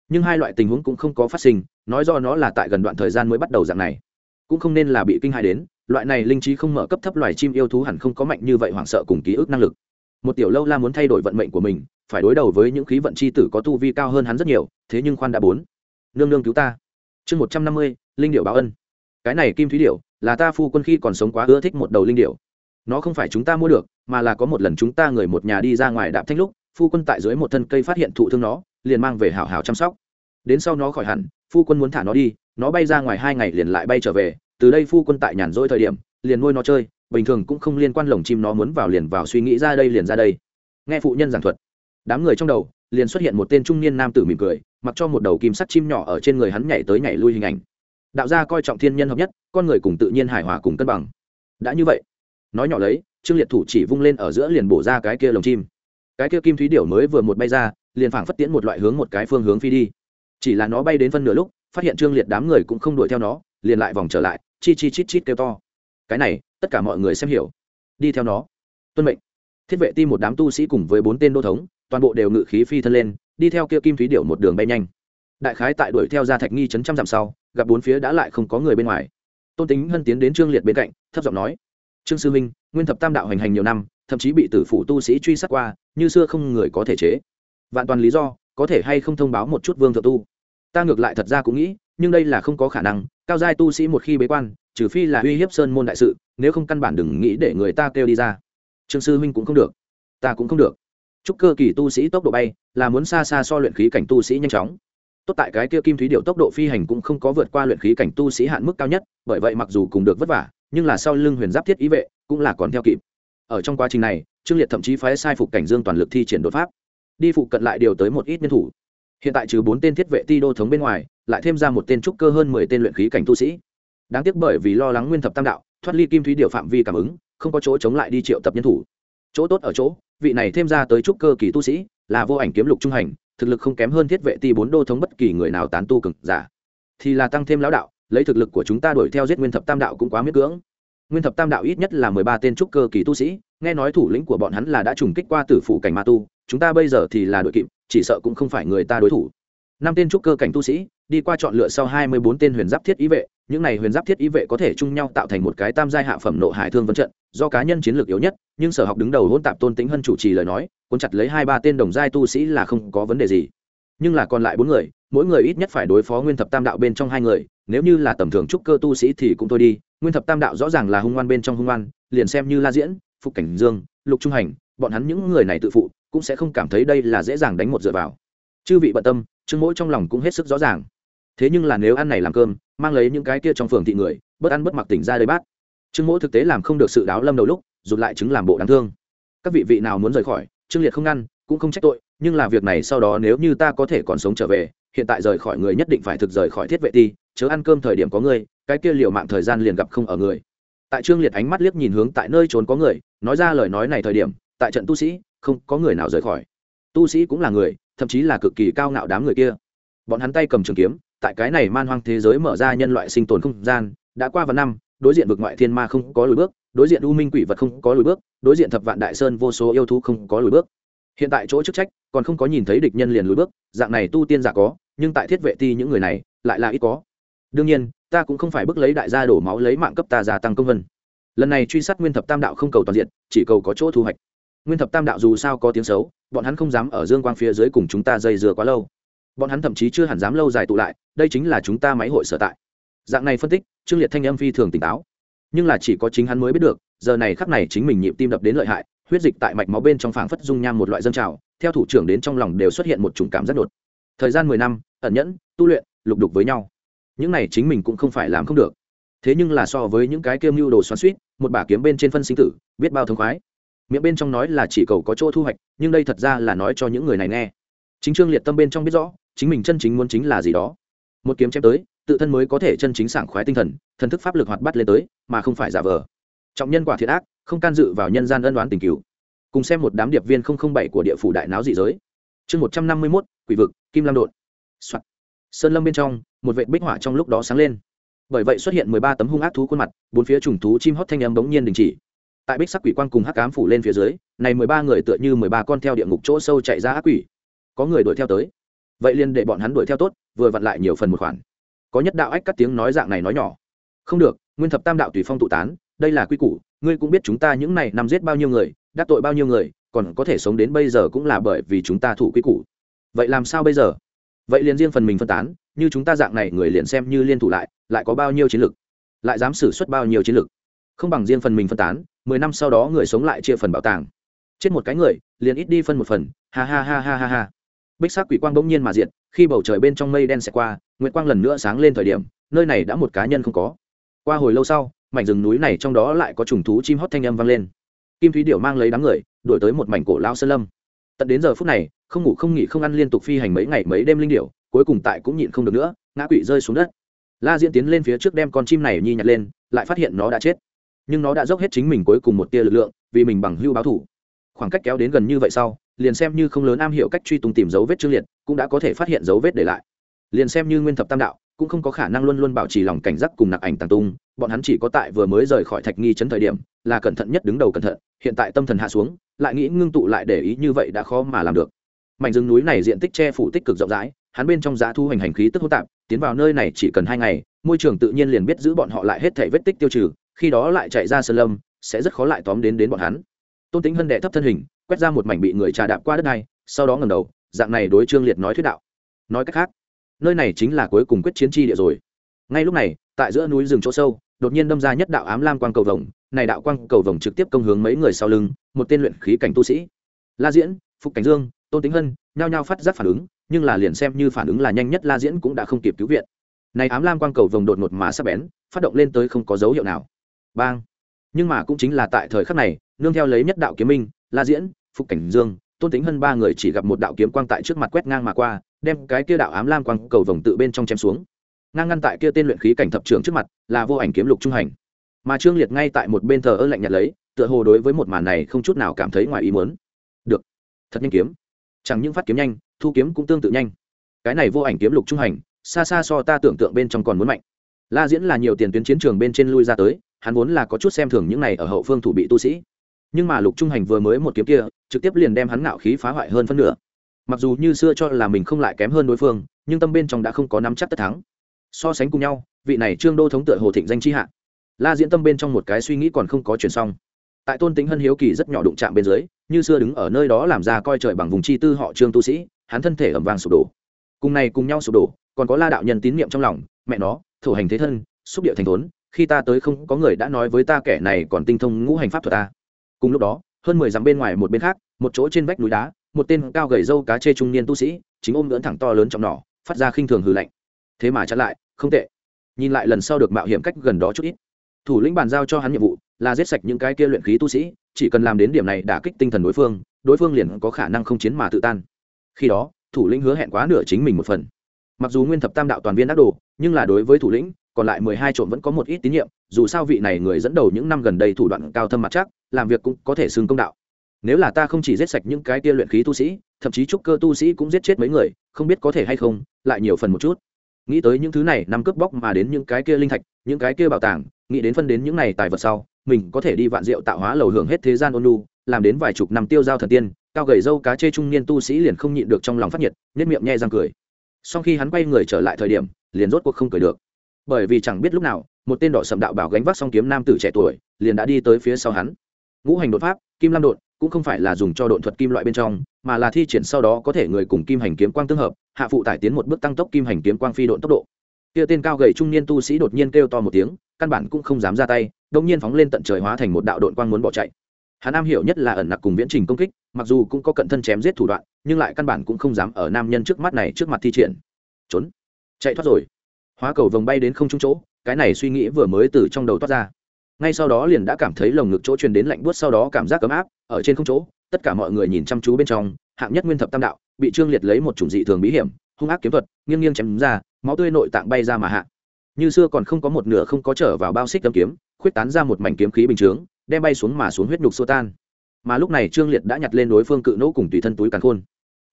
Nhưng hai loại tình huống cũng không có phát sinh, nói do nó là tại gần đoạn thời gian mới bắt đầu dạng này. Cũng không nên là bị kinh hại đến, loại này linh trí không mở cấp thấp loài chim yêu thú hẳn không có mạnh như vậy hoảng sợ cùng ký ức năng lực một tiểu lâu la muốn thay đổi vận mệnh của mình, phải đối đầu với những khí vận c h i tử có tu vi cao hơn hắn rất nhiều, thế nhưng khoan đã bốn. Nương nương cứu ta. Chương một trăm năm mươi, linh điệu báo ân. Cái này kim thúy điệu là ta phu quân khi còn sống quá ưa thích một đầu linh điệu nó không phải chúng ta mua được, mà là có một lần chúng ta người một nhà đi ra ngoài đạp thanh lúc, phu quân tại dưới một thân cây phát hiện thụ thương nó, liền mang về hảo hảo chăm sóc. Đến sau nó khỏi hẳn, phu quân muốn thả nó đi, nó bay ra ngoài hai ngày liền lại bay trở về, từ đây phu quân tại nhàn rỗi thời điểm, liền nuôi nó chơi bình thường cũng không liên quan lồng chim nó muốn vào liền vào suy nghĩ ra đây liền ra đây. Nghe phụ nhân giảng thuật, đám người trong đầu liền xuất hiện một tên trung niên nam tử mỉm cười, mặc cho một đầu kim sắt chim nhỏ ở trên người hắn nhảy tới nhảy lui hình ảnh. Đạo gia coi trọng thiên nhân hợp nhất, con người cùng tự nhiên hài hòa cùng cân bằng. Đã như vậy, nói nhỏ lấy, trương liệt thủ chỉ vung lên ở giữa liền bổ ra cái kia lồng chim. Cái kia kim thúy điểu mới vừa một bay ra, liền phảng phất tiễn một loại hướng một cái phương hướng phi đi. Chỉ là nó bay đến phân nửa lúc, phát hiện trương liệt đám người cũng không đuổi theo nó, liền lại vòng trở lại, chi chi chít chít kêu to cái này, tất cả mọi người xem hiểu. Đi theo nó. Tuân mệnh. Thiết vệ ti một đám tu sĩ cùng với bốn tên đô thống, toàn bộ đều ngự khí phi thân lên, đi theo kia kim thúy điệu một đường bay nhanh. Đại khái tại đuổi theo ra thạch nghi chấn trăm dặm sau, gặp bốn phía đã lại không có người bên ngoài. Tôn tính hân tiến đến trương liệt bên cạnh, thấp giọng nói, trương sư minh nguyên thập tam đạo hành hành nhiều năm, thậm chí bị tử phủ tu sĩ truy sát qua, như xưa không người có thể chế. Vạn toàn lý do, có thể hay không thông báo một chút vương thượng tu? Ta ngược lại thật ra cũng nghĩ, nhưng đây là không có khả năng, cao giai tu sĩ một khi bế quan trừ phi là uy hiếp sơn môn đại sự, nếu không căn bản đừng nghĩ để người ta kêu đi ra. Trương sư huynh cũng không được. Ta cũng không được. Chúc cơ kỳ tu sĩ tốc độ bay, là muốn xa xa so luyện khí cảnh tu sĩ nhanh chóng. Tốt tại cái kia kim thúy điệu tốc độ phi hành cũng không có vượt qua luyện khí cảnh tu sĩ hạn mức cao nhất, bởi vậy mặc dù cùng được vất vả, nhưng là sau lưng huyền giáp thiết ý vệ cũng là còn theo kịp. Ở trong quá trình này, trương liệt thậm chí phái sai phục cảnh dương toàn lực thi triển đột pháp. Đi phụ cận lại điều tới một ít nhân thủ. Hiện tại trừ bốn tên thiết vệ ti đô thống bên ngoài, lại thêm ra một tên trúc cơ hơn mười tên luyện khí cảnh tu sĩ đáng tiếc bởi vì lo lắng nguyên thập tam đạo, thoát ly kim thúy điều phạm vi cảm ứng, không có chỗ chống lại đi triệu tập nhân thủ. Chỗ tốt ở chỗ, vị này thêm ra tới trúc cơ kỳ tu sĩ, là vô ảnh kiếm lục trung hành, thực lực không kém hơn thiết vệ ti bốn đô thống bất kỳ người nào tán tu cực giả. Thì là tăng thêm lão đạo, lấy thực lực của chúng ta đuổi theo giết nguyên thập tam đạo cũng quá miết cưỡng. Nguyên thập tam đạo ít nhất là mười ba tên trúc cơ kỳ tu sĩ, nghe nói thủ lĩnh của bọn hắn là đã trùng kích qua tử phủ cảnh ma tu, chúng ta bây giờ thì là đội kịp, chỉ sợ cũng không phải người ta đối thủ năm tên trúc cơ cảnh tu sĩ, đi qua chọn lựa sau hai mươi bốn tên huyền giáp thiết ý vệ. Những này huyền giáp thiết ý vệ có thể chung nhau tạo thành một cái tam giai hạ phẩm nộ hải thương vân trận, do cá nhân chiến lược yếu nhất, nhưng sở học đứng đầu hôn tạp tôn tính hân chủ trì lời nói, cuốn chặt lấy hai ba tên đồng giai tu sĩ là không có vấn đề gì. Nhưng là còn lại bốn người, mỗi người ít nhất phải đối phó nguyên thập tam đạo bên trong hai người, nếu như là tầm thường trúc cơ tu sĩ thì cũng thôi đi, nguyên thập tam đạo rõ ràng là hung ngoan bên trong hung ngoan liền xem như la diễn, phục cảnh dương, lục trung hành, bọn hắn những người này tự phụ, cũng sẽ không cảm thấy đây là dễ dàng đánh một dựa vào. Chư vị bận tâm Trương mỗi trong lòng cũng hết sức rõ ràng. Thế nhưng là nếu ăn này làm cơm, mang lấy những cái kia trong phường thị người, bất ăn bất mặc tỉnh ra đây bát. Trương mỗ thực tế làm không được sự đáo lâm đầu lúc, rụt lại chứng làm bộ đáng thương. Các vị vị nào muốn rời khỏi, trương liệt không ngăn cũng không trách tội, nhưng là việc này sau đó nếu như ta có thể còn sống trở về, hiện tại rời khỏi người nhất định phải thực rời khỏi thiết vệ ti, chớ ăn cơm thời điểm có người, cái kia liều mạng thời gian liền gặp không ở người. Tại trương liệt ánh mắt liếc nhìn hướng tại nơi trốn có người, nói ra lời nói này thời điểm, tại trận tu sĩ, không có người nào rời khỏi. Tu sĩ cũng là người thậm chí là cực kỳ cao ngạo đám người kia. Bọn hắn tay cầm trường kiếm, tại cái này man hoang thế giới mở ra nhân loại sinh tồn không gian, đã qua vài năm, đối diện vực ngoại thiên ma không có lùi bước, đối diện u minh quỷ vật không có lùi bước, đối diện thập vạn đại sơn vô số yêu thú không có lùi bước. Hiện tại chỗ chức trách còn không có nhìn thấy địch nhân liền lùi bước, dạng này tu tiên giả có, nhưng tại thiết vệ ti những người này lại là ít có. Đương nhiên, ta cũng không phải bức lấy đại gia đổ máu lấy mạng cấp ta gia tăng công vân. Lần này truy sát nguyên thập tam đạo không cầu toàn diện, chỉ cầu có chỗ thu hoạch nguyên thập tam đạo dù sao có tiếng xấu, bọn hắn không dám ở dương quang phía dưới cùng chúng ta dây dừa quá lâu. Bọn hắn thậm chí chưa hẳn dám lâu dài tụ lại, đây chính là chúng ta máy hội sở tại. Dạng này phân tích, trương liệt thanh âm phi thường tỉnh táo. Nhưng là chỉ có chính hắn mới biết được, giờ này khắc này chính mình nhịp tim đập đến lợi hại, huyết dịch tại mạch máu bên trong phảng phất dung nham một loại dân trào, theo thủ trưởng đến trong lòng đều xuất hiện một chủng cảm rất đột. Thời gian mười năm, ẩn nhẫn, tu luyện, lục đục với nhau. Những này chính mình cũng không phải làm không được. Thế nhưng là so với những cái kiêm mưu đồ xoắn suýt một bả kiếm bên trên phân sinh tử, biết bao thống khoái miệng bên trong nói là chỉ cầu có chỗ thu hoạch, nhưng đây thật ra là nói cho những người này nghe. Chính trương liệt tâm bên trong biết rõ, chính mình chân chính muốn chính là gì đó. Một kiếm chém tới, tự thân mới có thể chân chính sảng khoái tinh thần thần thức pháp lực hoạt bắt lên tới, mà không phải giả vờ. Trọng nhân quả thiệt ác, không can dự vào nhân gian ân đoán tình cứu cùng xem một đám điệp viên bảy của địa phủ đại náo dị giới. Chương một trăm năm mươi mốt, quỷ vực, kim lam đột Soạn. sơn lâm bên trong, một vệ bích họa trong lúc đó sáng lên. Bởi vậy xuất hiện mười ba tấm hung ác thú khuôn mặt, bốn phía trùng thú chim hót thanh âm bỗng nhiên đình chỉ tại bích sắc quỷ quang cùng hắc cám phủ lên phía dưới, này mười ba người tựa như mười ba con theo địa ngục chỗ sâu chạy ra ác quỷ. Có người đuổi theo tới. Vậy liền để bọn hắn đuổi theo tốt, vừa vặn lại nhiều phần một khoản. Có nhất đạo ách cắt tiếng nói dạng này nói nhỏ. Không được, nguyên thập tam đạo tùy phong tụ tán, đây là quy củ, ngươi cũng biết chúng ta những này nằm giết bao nhiêu người, đắc tội bao nhiêu người, còn có thể sống đến bây giờ cũng là bởi vì chúng ta thủ quy củ. Vậy làm sao bây giờ? Vậy liền riêng phần mình phân tán, như chúng ta dạng này người liền xem như liên thủ lại lại có bao nhiêu chiến lực? Lại dám xử suất bao nhiêu chiến lực? Không bằng riêng phần mình phân tán, mười năm sau đó người sống lại chia phần bảo tàng. Chết một cái người, liền ít đi phân một phần, ha ha ha ha ha ha. Bích sắc quỷ quang bỗng nhiên mà diện khi bầu trời bên trong mây đen xẹt qua, nguyệt quang lần nữa sáng lên thời điểm, nơi này đã một cá nhân không có. Qua hồi lâu sau, mảnh rừng núi này trong đó lại có trùng thú chim hót thanh âm vang lên. Kim thúy điểu mang lấy đám người, đuổi tới một mảnh cổ lao sơn lâm. Tận đến giờ phút này, không ngủ không nghỉ không ăn liên tục phi hành mấy ngày mấy đêm linh điểu, cuối cùng tại cũng nhịn không được nữa, ngã quỵ rơi xuống đất. La diễn tiến lên phía trước đem con chim này nhi nhặt lên, lại phát hiện nó đã chết nhưng nó đã dốc hết chính mình cuối cùng một tia lực lượng, vì mình bằng hưu báo thủ. Khoảng cách kéo đến gần như vậy sau, liền xem như không lớn am hiểu cách truy tung tìm dấu vết chương liệt, cũng đã có thể phát hiện dấu vết để lại. Liền xem như nguyên thập tam đạo, cũng không có khả năng luôn luôn bảo trì lòng cảnh giác cùng nặc ảnh tàng tung, bọn hắn chỉ có tại vừa mới rời khỏi thạch nghi chấn thời điểm, là cẩn thận nhất đứng đầu cẩn thận, hiện tại tâm thần hạ xuống, lại nghĩ ngưng tụ lại để ý như vậy đã khó mà làm được. Mảnh rừng núi này diện tích che phủ tích cực rộng rãi, hắn bên trong giá thu hành hành khí tức hỗn tạp, tiến vào nơi này chỉ cần hai ngày, môi trường tự nhiên liền biết giữ bọn họ lại hết thể vết tích tiêu trừ khi đó lại chạy ra sơn lâm, sẽ rất khó lại tóm đến đến bọn hắn. Tôn tính hân đệ thấp thân hình, quét ra một mảnh bị người trà đạp qua đất này, sau đó ngầm đầu, dạng này đối trương liệt nói thuyết đạo. Nói cách khác, nơi này chính là cuối cùng quyết chiến tri địa rồi. Ngay lúc này, tại giữa núi rừng chỗ sâu, đột nhiên đâm ra nhất đạo ám lam quang cầu vồng, này đạo quang cầu vồng trực tiếp công hướng mấy người sau lưng, một tên luyện khí cảnh tu sĩ. La diễn, phục cảnh dương, tôn tính hân, nhao nhao phát giác phản ứng, nhưng là liền xem như phản ứng là nhanh nhất la diễn cũng đã không kịp cứu viện. Này ám lam quang cầu vồng đột ngột mà sắp bén, phát động lên tới không có dấu hiệu nào bang. Nhưng mà cũng chính là tại thời khắc này, nương theo lấy nhất đạo kiếm minh, la diễn, phục cảnh dương, tôn tính hơn ba người chỉ gặp một đạo kiếm quang tại trước mặt quét ngang mà qua, đem cái kia đạo ám lam quang cầu vồng tự bên trong chém xuống. Ngang ngăn tại kia tên luyện khí cảnh thập trưởng trước mặt, là vô ảnh kiếm lục trung hành. Mà trương liệt ngay tại một bên thờ ơ lạnh nhạt lấy, tựa hồ đối với một màn này không chút nào cảm thấy ngoài ý muốn. Được, thật nhanh kiếm. Chẳng những phát kiếm nhanh, thu kiếm cũng tương tự nhanh. Cái này vô ảnh kiếm lục trung hành, xa xa so ta tưởng tượng bên trong còn muốn mạnh. La diễn là nhiều tiền tuyến chiến trường bên trên lui ra tới hắn vốn là có chút xem thường những này ở hậu phương thủ bị tu sĩ. Nhưng mà lục trung hành vừa mới một kiếm kia, trực tiếp liền đem hắn ngạo khí phá hoại hơn phân nửa. Mặc dù như xưa cho là mình không lại kém hơn đối phương, nhưng tâm bên trong đã không có nắm chắc tất thắng. So sánh cùng nhau, vị này trương đô thống tựa hồ thịnh danh chi hạ. La diễn tâm bên trong một cái suy nghĩ còn không có chuyển xong. Tại tôn tính hân hiếu kỳ rất nhỏ đụng chạm bên dưới, như xưa đứng ở nơi đó làm ra coi trời bằng vùng chi tư họ trương tu sĩ, hắn thân thể ẩm vàng sụp đổ. Cùng này cùng nhau sụp đổ, còn có la đạo nhân tín niệm trong lòng, mẹ nó, thổ hành thế thân, xúc điệu thành thốn khi ta tới không có người đã nói với ta kẻ này còn tinh thông ngũ hành pháp thuật ta. Cùng lúc đó, hơn mười dặm bên ngoài một bên khác, một chỗ trên vách núi đá, một tên cao gầy râu cá chê trung niên tu sĩ, chính ôm lưỡn thẳng to lớn trong nỏ, phát ra khinh thường hư lạnh. Thế mà chặn lại, không tệ. Nhìn lại lần sau được mạo hiểm cách gần đó chút ít. Thủ lĩnh bàn giao cho hắn nhiệm vụ là giết sạch những cái kia luyện khí tu sĩ, chỉ cần làm đến điểm này đả kích tinh thần đối phương đối phương liền có khả năng không chiến mà tự tan. Khi đó, thủ lĩnh hứa hẹn quá nửa chính mình một phần. Mặc dù nguyên thập tam đạo toàn viên đắc đồ, nhưng là đối với thủ lĩnh còn lại mười hai trộm vẫn có một ít tín nhiệm, dù sao vị này người dẫn đầu những năm gần đây thủ đoạn cao thâm mặt chắc, làm việc cũng có thể xưng công đạo. Nếu là ta không chỉ giết sạch những cái tia luyện khí tu sĩ, thậm chí trúc cơ tu sĩ cũng giết chết mấy người, không biết có thể hay không, lại nhiều phần một chút. Nghĩ tới những thứ này nằm cướp bóc mà đến những cái kia linh thạch, những cái kia bảo tàng, nghĩ đến phân đến những này tài vật sau, mình có thể đi vạn rượu tạo hóa lầu hưởng hết thế gian ôn lu làm đến vài chục năm tiêu giao thần tiên, cao gầy dâu cá chê trung niên tu sĩ liền không nhịn được trong lòng phát nhiệt nhất miệng nhẹ răng cười. Sau khi hắn quay người trở lại thời điểm, liền rốt cuộc không cười được bởi vì chẳng biết lúc nào, một tên đỏ sầm đạo bảo gánh vác song kiếm nam tử trẻ tuổi liền đã đi tới phía sau hắn. Ngũ hành đột pháp, kim lam đột, cũng không phải là dùng cho đột thuật kim loại bên trong, mà là thi triển sau đó có thể người cùng kim hành kiếm quang tương hợp, hạ phụ tải tiến một bước tăng tốc kim hành kiếm quang phi độn tốc độ. Kia tên cao gầy trung niên tu sĩ đột nhiên kêu to một tiếng, căn bản cũng không dám ra tay đông nhiên phóng lên tận trời hóa thành một đạo đội quang muốn bỏ chạy. Hắn nam hiểu nhất là ẩn nặc cùng viễn trình công kích, mặc dù cũng có cận thân chém giết thủ đoạn, nhưng lại căn bản cũng không dám ở nam nhân trước mắt này trước mặt thi triển. Trốn. Chạy thoát rồi hóa cầu vồng bay đến không trung chỗ, cái này suy nghĩ vừa mới từ trong đầu toát ra. Ngay sau đó liền đã cảm thấy lồng ngực chỗ truyền đến lạnh buốt, sau đó cảm giác ấm áp, ở trên không chỗ, tất cả mọi người nhìn chăm chú bên trong, hạng nhất nguyên thập tam đạo, bị trương liệt lấy một chủng dị thường bí hiểm, hung ác kiếm thuật, nghiêng nghiêng chém ra, máu tươi nội tạng bay ra mà hạ. Như xưa còn không có một nửa không có trở vào bao xích đâm kiếm, khuyết tán ra một mảnh kiếm khí bình chướng, đem bay xuống mà xuống huyết nhục xô tan. Mà lúc này trương liệt đã nhặt lên đối phương cự nỗ cùng tùy thân túi càn khôn.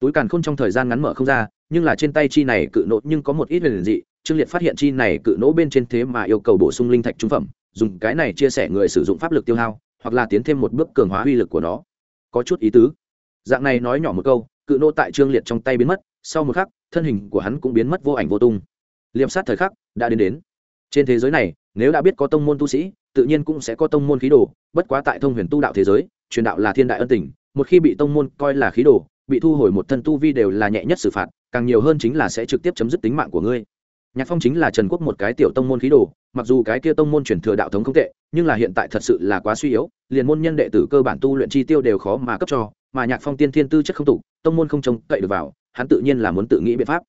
Túi càn khôn trong thời gian ngắn mở không ra, nhưng là trên tay chi này cự nỗ nhưng có một ít huyền dị trương liệt phát hiện chi này cự nỗ bên trên thế mà yêu cầu bổ sung linh thạch trung phẩm, dùng cái này chia sẻ người sử dụng pháp lực tiêu hao, hoặc là tiến thêm một bước cường hóa uy lực của nó. Có chút ý tứ. Dạng này nói nhỏ một câu, cự nỗ tại trương liệt trong tay biến mất, sau một khắc, thân hình của hắn cũng biến mất vô ảnh vô tung. Liệm sát thời khắc, đã đến đến. Trên thế giới này, nếu đã biết có tông môn tu sĩ, tự nhiên cũng sẽ có tông môn khí đồ, bất quá tại thông huyền tu đạo thế giới, truyền đạo là thiên đại ân tình, một khi bị tông môn coi là khí đồ, bị thu hồi một thân tu vi đều là nhẹ nhất xử phạt, càng nhiều hơn chính là sẽ trực tiếp chấm dứt tính mạng của ngươi nhạc phong chính là trần quốc một cái tiểu tông môn khí đồ, mặc dù cái kia tông môn truyền thừa đạo thống không tệ, nhưng là hiện tại thật sự là quá suy yếu, liền môn nhân đệ tử cơ bản tu luyện chi tiêu đều khó mà cấp cho, mà nhạc phong tiên thiên tư chất không tục tông môn không trông cậy được vào, hắn tự nhiên là muốn tự nghĩ biện pháp.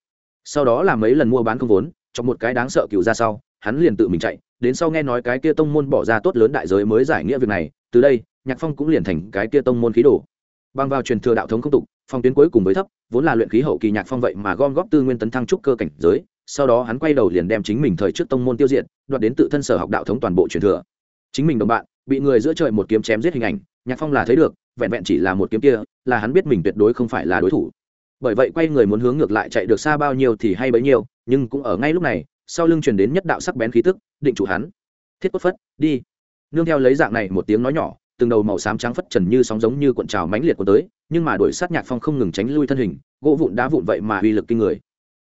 Sau đó là mấy lần mua bán không vốn, trong một cái đáng sợ cựu ra sau, hắn liền tự mình chạy, đến sau nghe nói cái kia tông môn bỏ ra tốt lớn đại giới mới giải nghĩa việc này, từ đây, nhạc phong cũng liền thành cái kia tông môn khí đồ. Bằng vào truyền thừa đạo thống không tục phong tuyến cuối cùng với thấp, vốn là luyện khí hậu kỳ nhạc phong vậy mà gom góp tư nguyên tấn thăng trúc cơ cảnh giới sau đó hắn quay đầu liền đem chính mình thời trước tông môn tiêu diệt, đoạt đến tự thân sở học đạo thống toàn bộ truyền thừa. Chính mình đồng bạn, bị người giữa trời một kiếm chém giết hình ảnh, nhạc phong là thấy được, vẹn vẹn chỉ là một kiếm kia, là hắn biết mình tuyệt đối không phải là đối thủ. Bởi vậy quay người muốn hướng ngược lại chạy được xa bao nhiêu thì hay bấy nhiêu, nhưng cũng ở ngay lúc này, sau lưng truyền đến nhất đạo sắc bén khí tức, định chủ hắn. Thiết quất phất, đi. Nương theo lấy dạng này một tiếng nói nhỏ, từng đầu màu xám trắng phất trần như sóng giống như cuộn trào mãnh liệt của tới, nhưng mà đuổi sát nhạc phong không ngừng tránh lui thân hình, gỗ vụn đá vụn vậy mà uy lực kinh người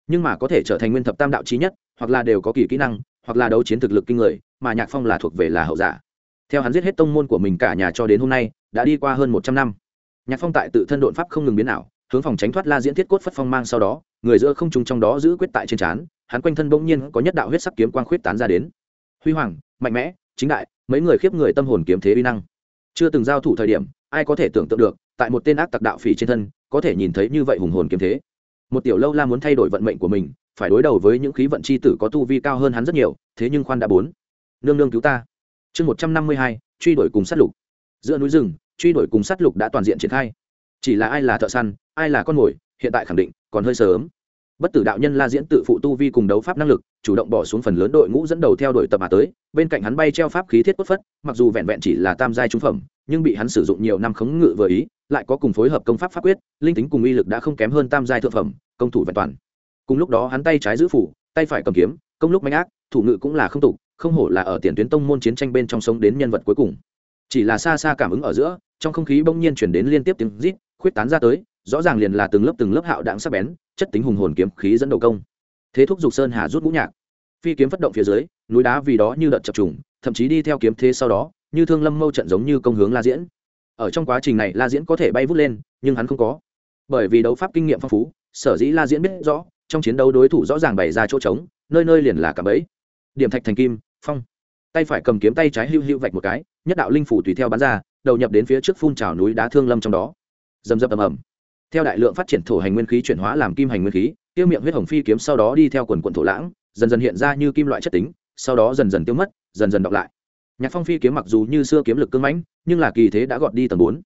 nhưng mà có thể trở thành nguyên thập tam đạo trí nhất, hoặc là đều có kỳ kỹ năng, hoặc là đấu chiến thực lực kinh người, mà nhạc phong là thuộc về là hậu giả. Theo hắn giết hết tông môn của mình cả nhà cho đến hôm nay, đã đi qua hơn một trăm năm. Nhạc phong tại tự thân đột pháp không ngừng biến ảo, hướng phòng tránh thoát la diễn thiết cốt phất phong mang sau đó, người giữa không trùng trong đó giữ quyết tại trên trán, hắn quanh thân bỗng nhiên có nhất đạo huyết sắc kiếm quang khuyết tán ra đến. Huy hoàng, mạnh mẽ, chính đại, mấy người khiếp người tâm hồn kiếm thế uy năng. Chưa từng giao thủ thời điểm, ai có thể tưởng tượng được, tại một tên ác tặc đạo phỉ trên thân, có thể nhìn thấy như vậy hùng hồn kiếm thế một tiểu lâu la muốn thay đổi vận mệnh của mình, phải đối đầu với những khí vận c h i tử có tu vi cao hơn hắn rất nhiều, thế nhưng khoan đã bốn. Nương nương cứu ta. Chương một trăm năm mươi hai, truy đuổi cùng sát lục. Giữa núi rừng, truy đuổi cùng sát lục đã toàn diện triển khai. Chỉ là ai là thợ săn, ai là con mồi, hiện tại khẳng định còn hơi sớm bất tử đạo nhân la diễn tự phụ tu vi cùng đấu pháp năng lực, chủ động bỏ xuống phần lớn đội ngũ dẫn đầu theo đuổi tập mà tới, bên cạnh hắn bay treo pháp khí thiết quất phất, mặc dù vẹn vẹn chỉ là tam giai trung phẩm, nhưng bị hắn sử dụng nhiều năm khống ngự vừa ý, lại có cùng phối hợp công pháp pháp quyết, linh tính cùng uy lực đã không kém hơn tam giai thượng phẩm, công thủ vẹn toàn. Cùng lúc đó hắn tay trái giữ phủ, tay phải cầm kiếm, công lúc manh ác, thủ ngự cũng là không tục, không hổ là ở tiền tuyến tông môn chiến tranh bên trong sống đến nhân vật cuối cùng. Chỉ là xa xa cảm ứng ở giữa, trong không khí bỗng nhiên chuyển đến liên tiếp tiếng rít, khuyết tán ra tới rõ ràng liền là từng lớp từng lớp hạo đạn sắc bén, chất tính hùng hồn kiếm khí dẫn đầu công. Thế thúc dục sơn hà rút ngũ nhạc. Phi kiếm phất động phía dưới, núi đá vì đó như đợt chập trùng, thậm chí đi theo kiếm thế sau đó, như thương lâm mâu trận giống như công hướng la diễn. Ở trong quá trình này la diễn có thể bay vút lên, nhưng hắn không có. Bởi vì đấu pháp kinh nghiệm phong phú, sở dĩ la diễn biết rõ, trong chiến đấu đối thủ rõ ràng bày ra chỗ trống, nơi nơi liền là cả bẫy. Điểm thạch thành kim, phong. Tay phải cầm kiếm tay trái hưu hưu vạch một cái, nhất đạo linh phủ tùy theo bắn ra, đầu nhập đến phía trước phun trào núi đá thương lâm trong đó. Dầm dập ầm ầm theo đại lượng phát triển thổ hành nguyên khí chuyển hóa làm kim hành nguyên khí, tiêu miệng huyết hồng phi kiếm sau đó đi theo quần quận thổ lãng, dần dần hiện ra như kim loại chất tính, sau đó dần dần tiêu mất, dần dần đọc lại. Nhạc phong phi kiếm mặc dù như xưa kiếm lực cưng mãnh, nhưng là kỳ thế đã gọt đi tầng bốn.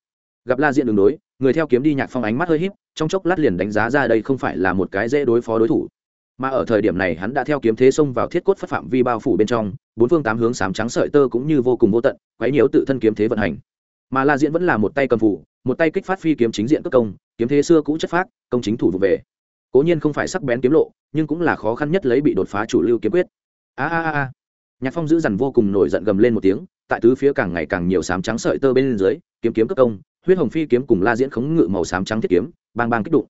Gặp la diện đường đối, người theo kiếm đi nhạc phong ánh mắt hơi híp, trong chốc lát liền đánh giá ra đây không phải là một cái dễ đối phó đối thủ. Mà ở thời điểm này hắn đã theo kiếm thế xông vào thiết cốt phát phạm vi bao phủ bên trong, bốn phương tám hướng sám trắng sợi tơ cũng như vô cùng vô tận, quấy nhiễu tự thân kiếm thế vận hành. Mà la diễn vẫn là một tay cầm phủ một tay kích phát phi kiếm chính diện cất công, kiếm thế xưa cũ chất phát công chính thủ vụ về. Cố nhiên không phải sắc bén kiếm lộ, nhưng cũng là khó khăn nhất lấy bị đột phá chủ lưu kiếm quyết. A a a nhạc phong giữ dằn vô cùng nổi giận gầm lên một tiếng, tại tứ phía càng ngày càng nhiều sám trắng sợi tơ bên dưới, kiếm kiếm cất công, huyết hồng phi kiếm cùng la diễn khống ngự màu xám trắng thiết kiếm, bang bang kích đụng.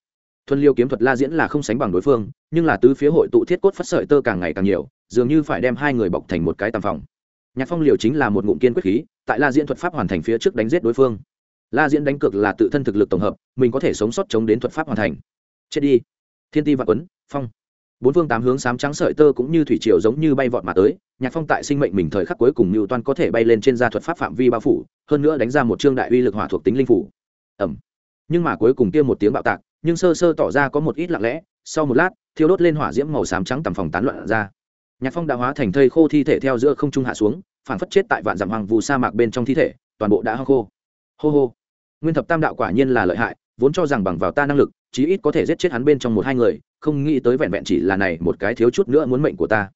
Thuần liêu kiếm thuật la diễn là không sánh bằng đối phương, nhưng là tứ phía hội tụ thiết cốt phát sợi tơ càng ngày càng nhiều, dường như phải đem hai người bọc thành một cái tam phòng. Nhạc phong liều chính là một ngụm kiên quyết khí, tại la diễn thuật pháp hoàn thành phía trước đánh giết đối phương la diễn đánh cược là tự thân thực lực tổng hợp, mình có thể sống sót chống đến thuật pháp hoàn thành. Chết đi. Thiên ti vạn quấn, phong. Bốn phương tám hướng sám trắng sợi tơ cũng như thủy triều giống như bay vọt mà tới, nhạc phong tại sinh mệnh mình thời khắc cuối cùng mưu toan có thể bay lên trên gia thuật pháp phạm vi bao phủ, hơn nữa đánh ra một chương đại uy lực hỏa thuộc tính linh phủ. Ẩm nhưng mà cuối cùng kia một tiếng bạo tạc, nhưng sơ sơ tỏ ra có một ít lặng lẽ, sau một lát, thiêu đốt lên hỏa diễm màu xám trắng tầm phòng tán loạn ra. Nhạc phong đã hóa thành thây khô thi thể theo giữa không trung hạ xuống, phản phất chết tại vạn dặm hoàng vù sa mạc bên trong thi thể, toàn bộ đã hao khô. Hô hô nguyên thập tam đạo quả nhiên là lợi hại, vốn cho rằng bằng vào ta năng lực, chí ít có thể giết chết hắn bên trong một hai người, không nghĩ tới vẹn vẹn chỉ là này một cái thiếu chút nữa muốn mệnh của ta.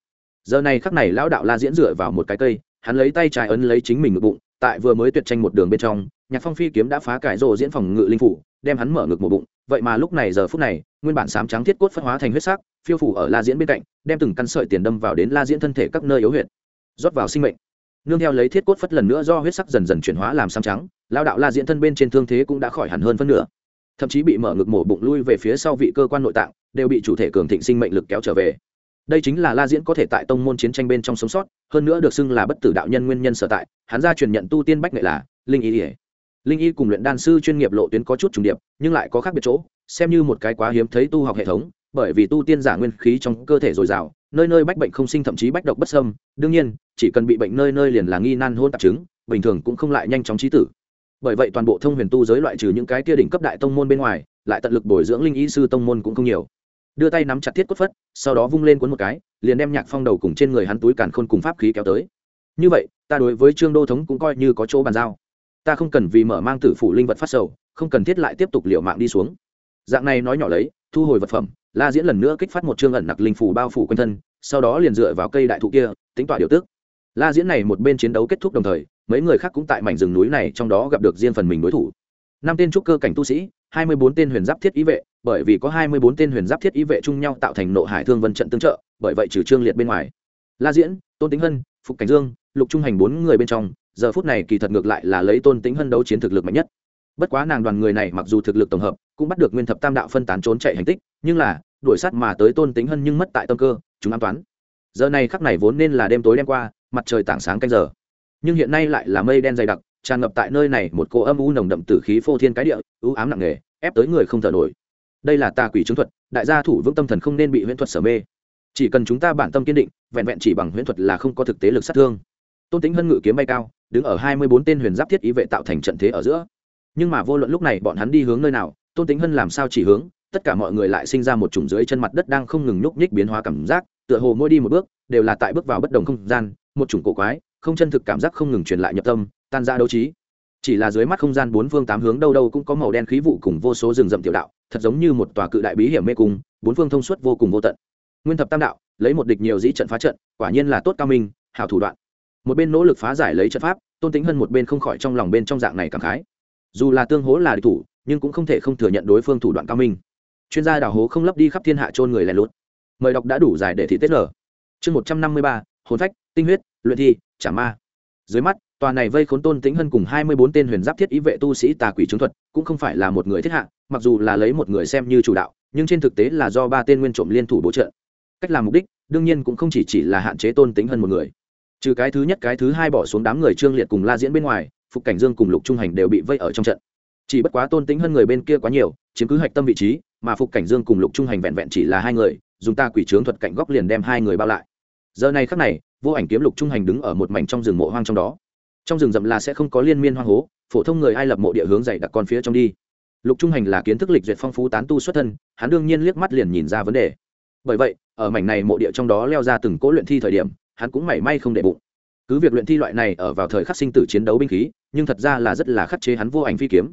Giờ này khắc này lão đạo la diễn dựa vào một cái cây, hắn lấy tay trái ấn lấy chính mình ngực bụng, tại vừa mới tuyệt tranh một đường bên trong, nhạc phong phi kiếm đã phá cải rộ diễn phòng ngự linh phủ, đem hắn mở ngực một bụng, vậy mà lúc này giờ phút này, nguyên bản sám trắng thiết cốt phân hóa thành huyết sắc, phiêu phủ ở la diễn bên cạnh, đem từng căn sợi tiền đâm vào đến la diễn thân thể các nơi yếu huyệt, rót vào sinh mệnh nương theo lấy thiết cốt phất lần nữa do huyết sắc dần dần chuyển hóa làm sám trắng lao đạo la diễn thân bên trên thương thế cũng đã khỏi hẳn hơn phân nửa. Thậm chí bị mở ngực mổ bụng lui về phía sau vị cơ quan nội tạng, đều bị chủ thể cường thịnh sinh mệnh lực kéo trở về. Đây chính là la diễn có thể tại tông môn chiến tranh bên trong sống sót, hơn nữa được xưng là bất tử đạo nhân nguyên nhân sở tại, hắn ra truyền nhận tu tiên bách nghệ là linh y. Linh y cùng luyện đan sư chuyên nghiệp lộ tuyến có chút trùng điệp, nhưng lại có khác biệt chỗ, xem như một cái quá hiếm thấy tu học hệ thống, bởi vì tu tiên giả nguyên khí trong cơ thể dồi dào nơi nơi bách bệnh không sinh thậm chí bách độc bất sâm đương nhiên, chỉ cần bị bệnh nơi nơi liền là nghi nan hôn tạp chứng, bình thường cũng không lại nhanh chóng trí tử. Bởi vậy toàn bộ thông huyền tu giới loại trừ những cái kia đỉnh cấp đại tông môn bên ngoài, lại tận lực bồi dưỡng linh y sư tông môn cũng không nhiều. Đưa tay nắm chặt thiết cốt phất, sau đó vung lên cuốn một cái, liền đem nhạc phong đầu cùng trên người hắn túi càn khôn cùng pháp khí kéo tới. Như vậy, ta đối với trương đô thống cũng coi như có chỗ bàn giao. Ta không cần vì mở mang tử phủ linh vật phát sầu, không cần thiết lại tiếp tục liệu mạng đi xuống. Dạng này nói nhỏ lấy, thu hồi vật phẩm la diễn lần nữa kích phát một chương ẩn nặc linh phủ bao phủ quanh thân, sau đó liền dựa vào cây đại thụ kia, tính tỏa điều tức. La diễn này một bên chiến đấu kết thúc đồng thời, mấy người khác cũng tại mảnh rừng núi này trong đó gặp được riêng phần mình đối thủ. Năm tên trúc cơ cảnh tu sĩ, hai mươi bốn tên huyền giáp thiết ý vệ, bởi vì có hai mươi bốn tên huyền giáp thiết ý vệ chung nhau tạo thành nộ hải thương vân trận tương trợ, bởi vậy trừ trương liệt bên ngoài. La diễn, tôn tính hân, phục cảnh dương, lục trung hành bốn người bên trong, giờ phút này kỳ thật ngược lại là lấy tôn tính hân đấu chiến thực lực mạnh nhất. Bất quá nàng đoàn người này mặc dù thực lực tổng hợp, cũng bắt được nguyên thập tam đạo phân tán trốn chạy hành tích, nhưng là đuổi sát mà tới tôn tính hân nhưng mất tại tâm cơ, chúng an toán. Giờ này khắc này vốn nên là đêm tối đêm qua, mặt trời tảng sáng canh giờ. Nhưng hiện nay lại là mây đen dày đặc, tràn ngập tại nơi này một cô âm u nồng đậm tử khí phô thiên cái địa, ưu ám nặng nề, ép tới người không thở nổi. Đây là tà quỷ chứng thuật, đại gia thủ vững tâm thần không nên bị huyễn thuật sở mê. Chỉ cần chúng ta bản tâm kiên định, vẹn vẹn chỉ bằng huyễn thuật là không có thực tế lực sát thương. Tôn tính hân ngự kiếm bay cao, đứng ở hai mươi bốn tên huyền giáp thiết ý vệ tạo thành trận thế ở giữa. Nhưng mà vô luận lúc này bọn hắn đi hướng nơi nào, tôn tính hân làm sao chỉ hướng tất cả mọi người lại sinh ra một chủng dưới chân mặt đất đang không ngừng nhúc nhích biến hóa cảm giác, tựa hồ mỗi đi một bước, đều là tại bước vào bất đồng không gian, một chủng cổ quái, không chân thực cảm giác không ngừng truyền lại nhập tâm, tan ra đấu trí. Chỉ là dưới mắt không gian bốn phương tám hướng đâu đâu cũng có màu đen khí vụ cùng vô số rừng rậm tiểu đạo, thật giống như một tòa cự đại bí hiểm mê cung, bốn phương thông suốt vô cùng vô tận. Nguyên thập tam đạo, lấy một địch nhiều dĩ trận phá trận, quả nhiên là tốt cao minh, hảo thủ đoạn. Một bên nỗ lực phá giải lấy trận pháp, tôn tính hơn một bên không khỏi trong lòng bên trong dạng này cảm khái. Dù là tương hố là địch thủ, nhưng cũng không thể không thừa nhận đối phương thủ đoạn cao minh chuyên gia đào hố không lấp đi khắp thiên hạ trôn người lẻ lút. Mời đọc đã đủ dài để thị tết lở chương một trăm năm mươi ba, hồn phách, tinh huyết, luyện thi, trả ma. Dưới mắt, tòa này vây khốn tôn tính hơn cùng hai mươi bốn tên huyền giáp thiết ý vệ tu sĩ tà quỷ chứng thuật cũng không phải là một người thiết hạ, mặc dù là lấy một người xem như chủ đạo, nhưng trên thực tế là do ba tên nguyên trộm liên thủ bố trợ. Cách làm mục đích, đương nhiên cũng không chỉ chỉ là hạn chế tôn tính hơn một người. Trừ cái thứ nhất, cái thứ hai bỏ xuống đám người trương liệt cùng la diễn bên ngoài, phục cảnh dương cùng lục trung hành đều bị vây ở trong trận chỉ bất quá tôn tính hơn người bên kia quá nhiều, chiếm cứ hạch tâm vị trí, mà phục cảnh dương cùng lục trung hành vẹn vẹn chỉ là hai người, dùng ta quỷ trướng thuật cạnh góc liền đem hai người bao lại. Giờ này khắc này, vô ảnh kiếm lục trung hành đứng ở một mảnh trong rừng mộ hoang trong đó. Trong rừng rậm là sẽ không có liên miên hoang hố, phổ thông người ai lập mộ địa hướng dày đặc con phía trong đi. Lục trung hành là kiến thức lịch duyệt phong phú tán tu xuất thân, hắn đương nhiên liếc mắt liền nhìn ra vấn đề. Bởi vậy, ở mảnh này mộ địa trong đó leo ra từng cỗ luyện thi thời điểm, hắn cũng mảy may không để bụng. Cứ việc luyện thi loại này ở vào thời khắc sinh tử chiến đấu binh khí, nhưng thật ra là rất là khắc chế hắn vô ảnh phi kiếm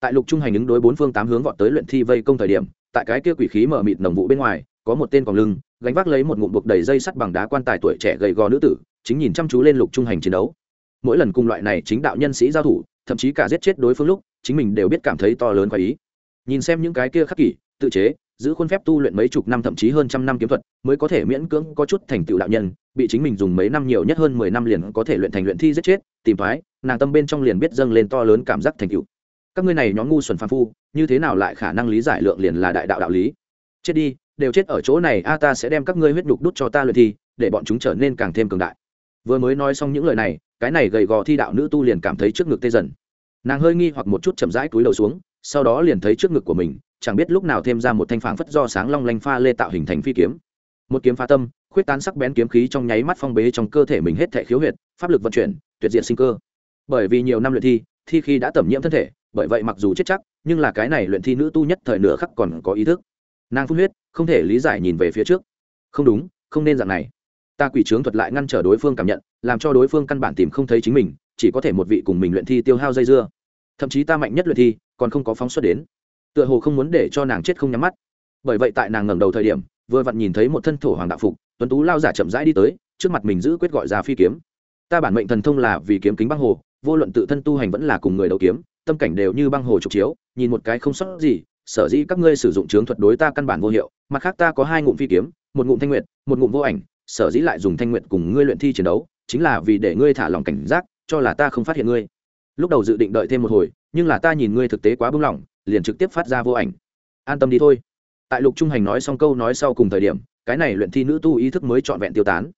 tại lục trung hành ứng đối bốn phương tám hướng vọt tới luyện thi vây công thời điểm, tại cái kia quỷ khí mở mịt nồng vụ bên ngoài, có một tên còn lưng, gánh vác lấy một ngụm buộc đầy dây sắt bằng đá quan tài tuổi trẻ gầy gò nữ tử, chính nhìn chăm chú lên lục trung hành chiến đấu. Mỗi lần cùng loại này chính đạo nhân sĩ giao thủ, thậm chí cả giết chết đối phương lúc, chính mình đều biết cảm thấy to lớn khoái ý. Nhìn xem những cái kia khắc kỷ, tự chế, giữ khuôn phép tu luyện mấy chục năm thậm chí hơn trăm năm kiếm thuật, mới có thể miễn cưỡng có chút thành tựu đạo nhân, bị chính mình dùng mấy năm nhiều nhất hơn mười năm liền có thể luyện thành luyện thi giết chết, tìm thoái, nàng tâm bên trong liền biết dâng lên to lớn cảm giác thành tựu các ngươi này nhóm ngu xuẩn phàm phu, như thế nào lại khả năng lý giải lượng liền là đại đạo đạo lý? Chết đi, đều chết ở chỗ này, a ta sẽ đem các ngươi huyết đục đút cho ta luyện thi, để bọn chúng trở nên càng thêm cường đại. Vừa mới nói xong những lời này, cái này gầy gò thi đạo nữ tu liền cảm thấy trước ngực tê dần. Nàng hơi nghi hoặc một chút chậm rãi túi đầu xuống, sau đó liền thấy trước ngực của mình, chẳng biết lúc nào thêm ra một thanh phảng phất do sáng long lanh pha lê tạo hình thành phi kiếm. Một kiếm phá tâm, khuyết tán sắc bén kiếm khí trong nháy mắt phong bế trong cơ thể mình hết thể khiếu huyệt, pháp lực vận chuyển, tuyệt diện sinh cơ. Bởi vì nhiều năm luyện thi thi khi đã tẩm nhiễm thân thể bởi vậy mặc dù chết chắc, nhưng là cái này luyện thi nữ tu nhất thời nửa khắc còn có ý thức. Nàng phun huyết, không thể lý giải nhìn về phía trước. Không đúng, không nên dạng này. Ta quỷ trướng thuật lại ngăn trở đối phương cảm nhận, làm cho đối phương căn bản tìm không thấy chính mình, chỉ có thể một vị cùng mình luyện thi tiêu hao dây dưa. Thậm chí ta mạnh nhất luyện thi, còn không có phóng xuất đến. Tựa hồ không muốn để cho nàng chết không nhắm mắt. Bởi vậy tại nàng ngẩng đầu thời điểm, vừa vặn nhìn thấy một thân thổ hoàng đạo phục, tuấn tú lao giả chậm rãi đi tới, trước mặt mình giữ quyết gọi ra phi kiếm. Ta bản mệnh thần thông là vì kiếm kính băng hồ, vô luận tự thân tu hành vẫn là cùng người đấu kiếm tâm cảnh đều như băng hồ trục chiếu, nhìn một cái không sót gì, sở dĩ các ngươi sử dụng chướng thuật đối ta căn bản vô hiệu, mặt khác ta có hai ngụm phi kiếm, một ngụm thanh nguyện một ngụm vô ảnh, sở dĩ lại dùng thanh nguyện cùng ngươi luyện thi chiến đấu, chính là vì để ngươi thả lòng cảnh giác, cho là ta không phát hiện ngươi. Lúc đầu dự định đợi thêm một hồi, nhưng là ta nhìn ngươi thực tế quá bưng lỏng liền trực tiếp phát ra vô ảnh. An tâm đi thôi. Tại lục trung hành nói xong câu nói sau cùng thời điểm, cái này luyện thi nữ tu ý thức mới trọn vẹn tiêu tán.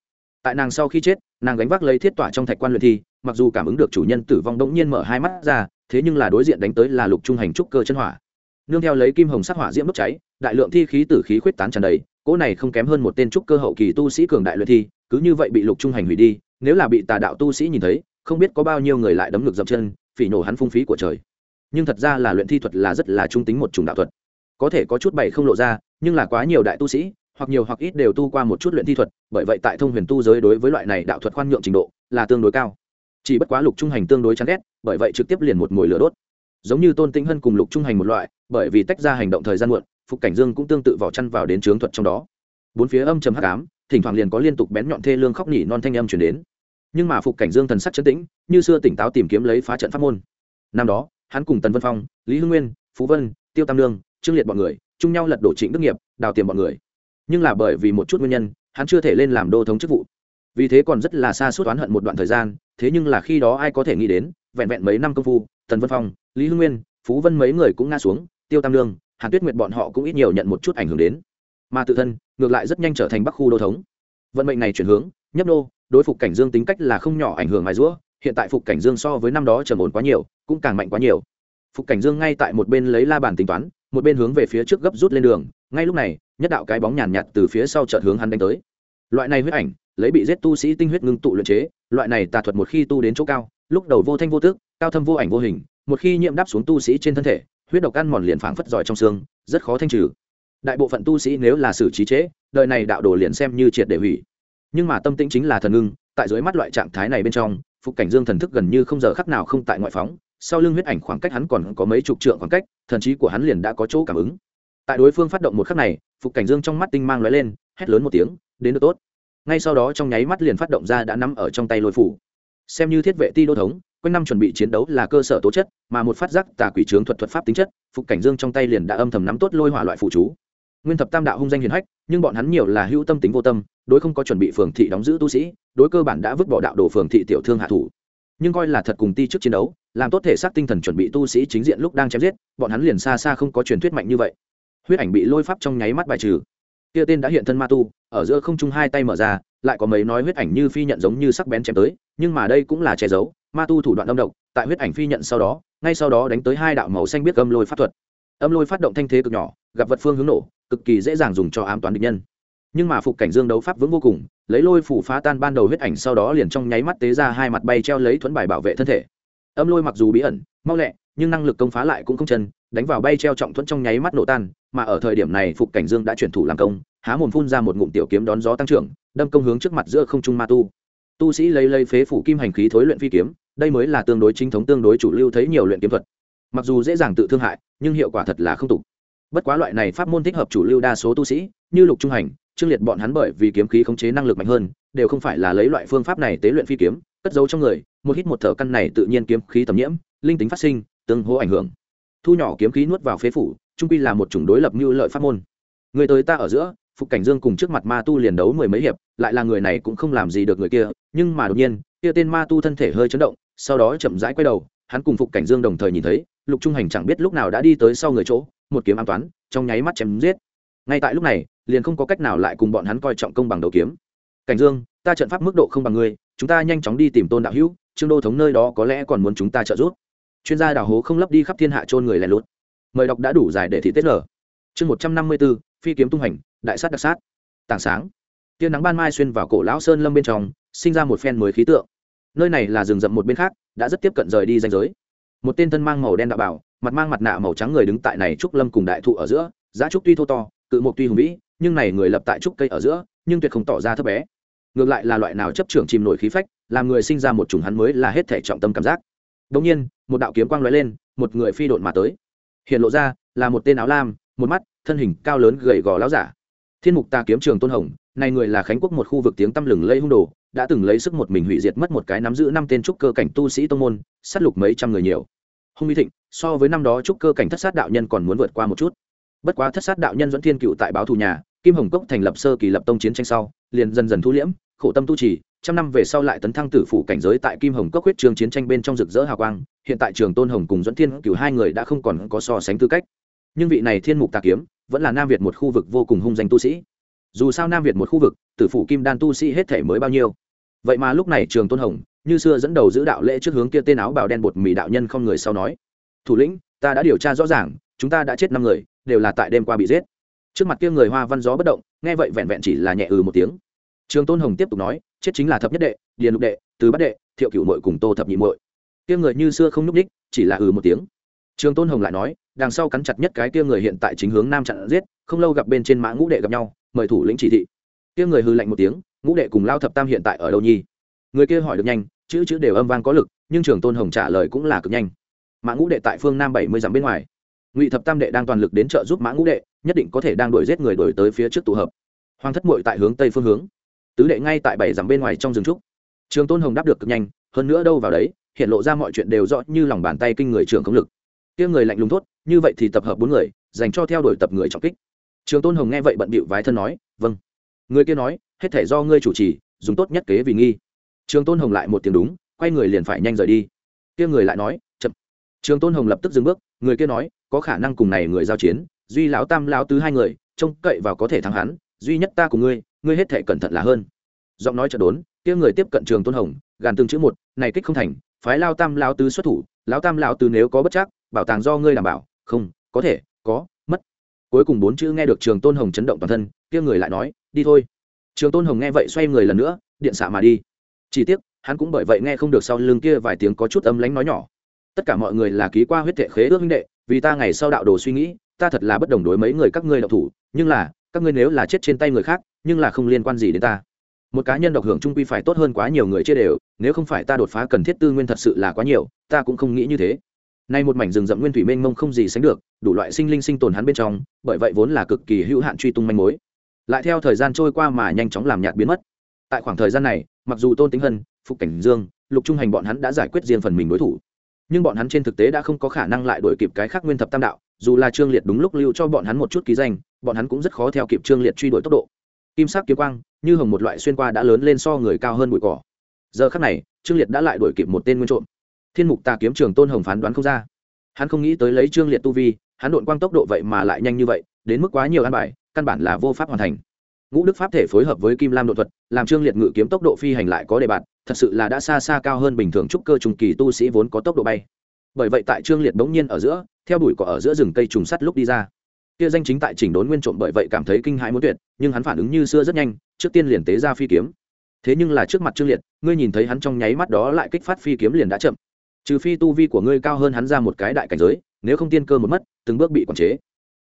Tại nàng sau khi chết, nàng gánh vác lấy thiết tỏa trong thạch quan luyện thi, mặc dù cảm ứng được chủ nhân tử vong đ ỗ n g nhiên mở hai mắt ra thế nhưng là đối diện đánh tới là lục trung hành trúc cơ chân hỏa. Nương theo lấy kim hồng sắc hỏa diễm đốt cháy, đại lượng thi khí tử khí khuyết tán tràn đầy, cỗ này không kém hơn một tên trúc cơ hậu kỳ tu sĩ cường đại luyện thi, cứ như vậy bị lục trung hành hủy đi, nếu là bị tà đạo tu sĩ nhìn thấy, không biết có bao nhiêu người lại đấm ngược dậm chân, phỉ nổ hắn phung phí của trời. Nhưng thật ra là luyện thi thuật là rất là trung tính một chủng đạo thuật. Có thể có chút bày không lộ ra, nhưng là quá nhiều đại tu sĩ, hoặc nhiều hoặc ít đều tu qua một chút luyện thi thuật, bởi vậy tại thông huyền tu giới đối với loại này đạo thuật khoan nhượng trình độ là tương đối cao chỉ bất quá lục trung hành tương đối chán ghét, bởi vậy trực tiếp liền một mồi lửa đốt. Giống như tôn tĩnh hân cùng lục trung hành một loại, bởi vì tách ra hành động thời gian muộn, phục cảnh dương cũng tương tự vào chăn vào đến trướng thuật trong đó. Bốn phía âm trầm hắc ám, thỉnh thoảng liền có liên tục bén nhọn thê lương khóc nỉ non thanh âm chuyển đến. Nhưng mà phục cảnh dương thần sắc chấn tĩnh, như xưa tỉnh táo tìm kiếm lấy phá trận pháp môn. Năm đó, hắn cùng tần vân phong, lý hưng nguyên, phú vân, tiêu tam lương trương liệt bọn người, chung nhau lật đổ trịnh đức nghiệp, đào tiền bọn người. Nhưng là bởi vì một chút nguyên nhân, hắn chưa thể lên làm đô thống chức vụ vì thế còn rất là xa suốt oán hận một đoạn thời gian, thế nhưng là khi đó ai có thể nghĩ đến, vẹn vẹn mấy năm công phu, tần vân phong, lý hưng nguyên, phú vân mấy người cũng ngã xuống, tiêu tam lương, hàn tuyết nguyệt bọn họ cũng ít nhiều nhận một chút ảnh hưởng đến. Mà tự thân, ngược lại rất nhanh trở thành bắc khu đô thống. Vận mệnh này chuyển hướng, nhấp nô, đối phục cảnh dương tính cách là không nhỏ ảnh hưởng mài rũa hiện tại phục cảnh dương so với năm đó trầm ổn quá nhiều, cũng càng mạnh quá nhiều. Phục cảnh dương ngay tại một bên lấy la bàn tính toán, một bên hướng về phía trước gấp rút lên đường, ngay lúc này, nhất đạo cái bóng nhàn nhạt từ phía sau chợt hướng hắn đánh tới loại này huyết ảnh lấy bị giết tu sĩ tinh huyết ngưng tụ luyện chế loại này tà thuật một khi tu đến chỗ cao lúc đầu vô thanh vô tức cao thâm vô ảnh vô hình một khi nhiễm đáp xuống tu sĩ trên thân thể huyết độc ăn mòn liền phảng phất giỏi trong xương rất khó thanh trừ. Đại bộ phận tu sĩ nếu là xử trí chế, đời này đạo đồ liền xem như triệt để hủy. Nhưng mà tâm tĩnh chính là thần ngưng tại dưới mắt loại trạng thái này bên trong phục cảnh dương thần thức gần như không giờ khắc nào không tại ngoại phóng sau lưng huyết ảnh khoảng cách hắn còn có mấy chục trượng khoảng cách thần trí của hắn liền đã có chỗ cảm ứng. Tại đối phương phát động một khắc này phục cảnh dương trong mắt tinh mang lóe lên hét lớn một tiếng đến được tốt. Ngay sau đó trong nháy mắt liền phát động ra đã nắm ở trong tay lôi phủ. Xem như thiết vệ ti đô thống, quanh năm chuẩn bị chiến đấu là cơ sở tố chất, mà một phát giác tà quỷ trướng thuật thuật pháp tính chất, phục cảnh dương trong tay liền đã âm thầm nắm tốt lôi hỏa loại phụ chú. Nguyên thập tam đạo hung danh hiền hách, nhưng bọn hắn nhiều là hữu tâm tính vô tâm, đối không có chuẩn bị phường thị đóng giữ tu sĩ, đối cơ bản đã vứt bỏ đạo đồ phường thị tiểu thương hạ thủ. Nhưng coi là thật cùng ti trước chiến đấu, làm tốt thể xác tinh thần chuẩn bị tu sĩ chính diện lúc đang chém giết, bọn hắn liền xa xa không có truyền thuyết mạnh như vậy. Huyết ảnh bị lôi pháp trong nháy mắt bài trừ kia tên đã hiện thân ma tu, ở giữa không trung hai tay mở ra, lại có mấy nói huyết ảnh như phi nhận giống như sắc bén chém tới, nhưng mà đây cũng là che giấu, ma tu thủ đoạn âm độc, tại huyết ảnh phi nhận sau đó, ngay sau đó đánh tới hai đạo màu xanh biết âm lôi pháp thuật. Âm lôi phát động thanh thế cực nhỏ, gặp vật phương hướng nổ, cực kỳ dễ dàng dùng cho ám toán địch nhân. Nhưng mà phục cảnh dương đấu pháp vững vô cùng, lấy lôi phủ phá tan ban đầu huyết ảnh sau đó liền trong nháy mắt tế ra hai mặt bay treo lấy thuẫn bài bảo vệ thân thể. Âm lôi mặc dù bí ẩn, mau lẹ nhưng năng lực công phá lại cũng không chân, đánh vào bay treo trọng thuẫn trong nháy mắt nổ tan, mà ở thời điểm này phục cảnh dương đã chuyển thủ làm công, há mồm phun ra một ngụm tiểu kiếm đón gió tăng trưởng, đâm công hướng trước mặt giữa không trung ma tu. Tu sĩ lấy lấy phế phủ kim hành khí thối luyện phi kiếm, đây mới là tương đối chính thống, tương đối chủ lưu thấy nhiều luyện kiếm thuật. Mặc dù dễ dàng tự thương hại, nhưng hiệu quả thật là không tục bất quá loại này pháp môn thích hợp chủ lưu đa số tu sĩ, như lục trung hành, trương liệt bọn hắn bởi vì kiếm khí khống chế năng lực mạnh hơn, đều không phải là lấy loại phương pháp này tế luyện phi kiếm, cất giấu trong người, một hít một thở căn này tự nhiên kiếm khí tầm nhiễm, linh tính phát sinh tương hỗ ảnh hưởng. Thu nhỏ kiếm khí nuốt vào phế phủ, trung quy là một chủng đối lập như lợi pháp môn. Người tới ta ở giữa, phục cảnh dương cùng trước mặt ma tu liền đấu mười mấy hiệp, lại là người này cũng không làm gì được người kia, nhưng mà đột nhiên, kia tên ma tu thân thể hơi chấn động, sau đó chậm rãi quay đầu, hắn cùng phục cảnh dương đồng thời nhìn thấy, lục trung hành chẳng biết lúc nào đã đi tới sau người chỗ, một kiếm an toán, trong nháy mắt chém giết. Ngay tại lúc này, liền không có cách nào lại cùng bọn hắn coi trọng công bằng đầu kiếm. Cảnh dương, ta trận pháp mức độ không bằng ngươi, chúng ta nhanh chóng đi tìm tôn đạo hữu, trương đô thống nơi đó có lẽ còn muốn chúng ta trợ giúp chuyên gia đào hố không lấp đi khắp thiên hạ trôn người lẻ lút. Mời đọc đã đủ dài để thị tết lở chương một trăm năm mươi b ố phi kiếm tung hành, đại sát đặc sát. Tảng sáng. Tia nắng ban mai xuyên vào cổ lão sơn lâm bên trong, sinh ra một phen mới khí tượng. Nơi này là rừng rậm một bên khác, đã rất tiếp cận rời đi danh giới. Một tên thân mang màu đen đạo bảo, mặt mang mặt nạ màu trắng người đứng tại này trúc lâm cùng đại thụ ở giữa, giá trúc tuy thô to, cự mộc tuy hùng vĩ, nhưng này người lập tại trúc cây ở giữa, nhưng tuyệt không tỏ ra thấp bé. Ngược lại là loại nào chấp trưởng chìm nổi khí phách, làm người sinh ra một chủng hắn mới là hết thể trọng tâm cảm giác. Đống nhiên một đạo kiếm quang lóe lên, một người phi độn mà tới. Hiện lộ ra là một tên áo lam, một mắt, thân hình cao lớn gầy gò láo giả. Thiên mục ta kiếm trường tôn hồng, này người là khánh quốc một khu vực tiếng tăm lừng lây hung đồ, đã từng lấy sức một mình hủy diệt mất một cái nắm giữ năm tên trúc cơ cảnh tu sĩ tông môn, sát lục mấy trăm người nhiều. Hung mỹ thịnh, so với năm đó trúc cơ cảnh thất sát đạo nhân còn muốn vượt qua một chút. Bất quá thất sát đạo nhân dẫn thiên cựu tại báo thù nhà, kim hồng cốc thành lập sơ kỳ lập tông chiến tranh sau, liền dần dần thu liễm, khổ tâm tu trì trăm năm về sau lại tấn thăng tử phủ cảnh giới tại kim hồng cốc huyết trường chiến tranh bên trong rực rỡ hào quang, hiện tại trường tôn hồng cùng dẫn thiên cửu hai người đã không còn có so sánh tư cách. Nhưng vị này thiên mục tà kiếm vẫn là nam việt một khu vực vô cùng hung danh tu sĩ. Dù sao nam việt một khu vực, tử phủ kim đan tu sĩ hết thể mới bao nhiêu. Vậy mà lúc này trường tôn hồng như xưa dẫn đầu giữ đạo lễ trước hướng kia tên áo bào đen bột mì đạo nhân không người sau nói, thủ lĩnh, ta đã điều tra rõ ràng, chúng ta đã chết năm người, đều là tại đêm qua bị giết. Trước mặt kia người hoa văn gió bất động, nghe vậy vẹn vẹn chỉ là nhẹ ừ một tiếng. Trường tôn hồng tiếp tục nói chết chính là thập nhất đệ, điền lục đệ, tứ bát đệ, thiệu cửu mội cùng tô thập nhị mội kia người như xưa không nhúc ních chỉ là ừ một tiếng. Trường tôn hồng lại nói, đằng sau cắn chặt nhất cái kia người hiện tại chính hướng nam chặn giết, không lâu gặp bên trên mã ngũ đệ gặp nhau, mời thủ lĩnh chỉ thị. Kia người hư lạnh một tiếng, ngũ đệ cùng lao thập tam hiện tại ở đâu nhi? Người kia hỏi được nhanh, chữ chữ đều âm vang có lực, nhưng trường tôn hồng trả lời cũng là cực nhanh. Mã ngũ đệ tại phương nam bảy mươi dặm bên ngoài. Ngụy thập tam đệ đang toàn lực đến trợ giúp mã ngũ đệ, nhất định có thể đang đuổi giết người đuổi tới phía trước tụ hợp. Hoàng thất muội tại hướng tây phương hướng tứ đệ ngay tại bảy dặm bên ngoài trong rừng trúc. Trường tôn hồng đáp được cực nhanh, hơn nữa đâu vào đấy, hiện lộ ra mọi chuyện đều rõ như lòng bàn tay kinh người trường công lực. Kia người lạnh lùng thốt, như vậy thì tập hợp bốn người, dành cho theo đuổi tập người trọng kích. Trường tôn hồng nghe vậy bận bịu vái thân nói vâng. Người kia nói, hết thể do ngươi chủ trì, dùng tốt nhất kế vì nghi. Trường tôn hồng lại một tiếng đúng, quay người liền phải nhanh rời đi. Kia người lại nói, chậm. Trường tôn hồng lập tức dừng bước, người kia nói, có khả năng cùng này người giao chiến, duy lão tam lão tứ hai người, trông cậy vào có thể thắng hắn, duy nhất ta cùng ngươi ngươi hết thể cẩn thận là hơn. Giọng nói chợt đốn, kia người tiếp cận trường tôn hồng, gàn từng chữ một, này kích không thành, phái lao tam lão tứ xuất thủ lão tam lão tứ nếu có bất chắc, bảo tàng do ngươi đảm bảo, không, có thể, có, mất. Cuối cùng bốn chữ nghe được trường tôn hồng chấn động toàn thân, kia người lại nói, đi thôi. Trường tôn hồng nghe vậy xoay người lần nữa, điện xạ mà đi. Chỉ tiếc, hắn cũng bởi vậy nghe không được sau lưng kia vài tiếng có chút ấm lánh nói nhỏ. Tất cả mọi người là ký qua huyết thệ khế ước minh đệ, vì ta ngày sau đạo đồ suy nghĩ, ta thật là bất đồng đối mấy người các ngươi đạo thủ, nhưng là các ngươi nếu là chết trên tay người khác, nhưng là không liên quan gì đến ta. Một cá nhân độc hưởng trung quy phải tốt hơn quá nhiều người chia đều, nếu không phải ta đột phá cần thiết tư nguyên thật sự là quá nhiều, ta cũng không nghĩ như thế. Nay một mảnh rừng rậm nguyên thủy mênh mông không gì sánh được, đủ loại sinh linh sinh tồn hắn bên trong, bởi vậy vốn là cực kỳ hữu hạn truy tung manh mối. Lại theo thời gian trôi qua mà nhanh chóng làm nhạt biến mất. Tại khoảng thời gian này, mặc dù tôn tính hân, phục cảnh dương, lục trung hành bọn hắn đã giải quyết riêng phần mình đối thủ. Nhưng bọn hắn trên thực tế đã không có khả năng lại đổi kịp cái khác nguyên thập tam đạo dù là trương liệt đúng lúc lưu cho bọn hắn một chút ký danh, bọn hắn cũng rất khó theo kịp trương liệt truy đuổi tốc độ. Kim sắc kiếm quang, như hồng một loại xuyên qua đã lớn lên so người cao hơn bụi cỏ. Giờ khắc này, trương liệt đã lại đuổi kịp một tên nguyên trộm. Thiên mục tà kiếm trường tôn hồng phán đoán không ra. Hắn không nghĩ tới lấy trương liệt tu vi, hắn đội quang tốc độ vậy mà lại nhanh như vậy, đến mức quá nhiều an bài, căn bản là vô pháp hoàn thành. Ngũ đức pháp thể phối hợp với kim lam độ thuật, làm trương liệt ngự kiếm tốc độ phi hành lại có đề bạt, thật sự là đã xa xa cao hơn bình thường trúc cơ trùng kỳ tu sĩ vốn có tốc độ bay bởi vậy tại trương liệt bỗng nhiên ở giữa, theo đuổi cỏ ở giữa rừng cây trùng sắt lúc đi ra. Kia danh chính tại chỉnh đốn nguyên trộm bởi vậy cảm thấy kinh hãi muốn tuyệt, nhưng hắn phản ứng như xưa rất nhanh, trước tiên liền tế ra phi kiếm. Thế nhưng là trước mặt trương liệt, ngươi nhìn thấy hắn trong nháy mắt đó lại kích phát phi kiếm liền đã chậm. Trừ phi tu vi của ngươi cao hơn hắn ra một cái đại cảnh giới, nếu không tiên cơ một mất, từng bước bị quản chế.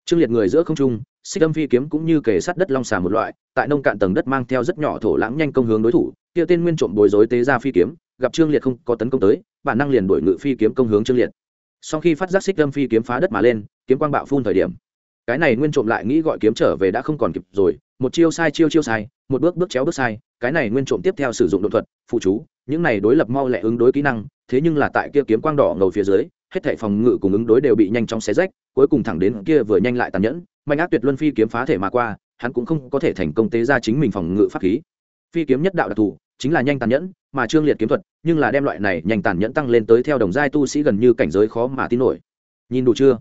Trương liệt người giữa không trung, xích âm phi kiếm cũng như kề sát đất long xà một loại, tại nông cạn tầng đất mang theo rất nhỏ thổ lãng nhanh công hướng đối thủ, kia tên nguyên trộm bối rối tế ra phi kiếm gặp trương liệt không có tấn công tới, bản năng liền đổi ngự phi kiếm công hướng trương liệt. Sau khi phát giác xích lâm phi kiếm phá đất mà lên, kiếm quang bạo phun thời điểm. Cái này nguyên trộm lại nghĩ gọi kiếm trở về đã không còn kịp rồi, một chiêu sai chiêu chiêu sai, một bước bước chéo bước sai, cái này nguyên trộm tiếp theo sử dụng đột thuật, phụ chú, những này đối lập mau lẹ ứng đối kỹ năng, thế nhưng là tại kia kiếm quang đỏ ngầu phía dưới, hết thảy phòng ngự cùng ứng đối đều bị nhanh chóng xé rách, cuối cùng thẳng đến kia vừa nhanh lại tàn nhẫn, mạnh ác tuyệt luân phi kiếm phá thể mà qua, hắn cũng không có thể thành công tế ra chính mình phòng ngự pháp khí. Phi kiếm nhất đạo đặc thù chính là nhanh tàn nhẫn mà trương liệt kiếm thuật, nhưng là đem loại này nhanh tàn nhẫn tăng lên tới theo đồng giai tu sĩ gần như cảnh giới khó mà tin nổi. Nhìn đủ chưa?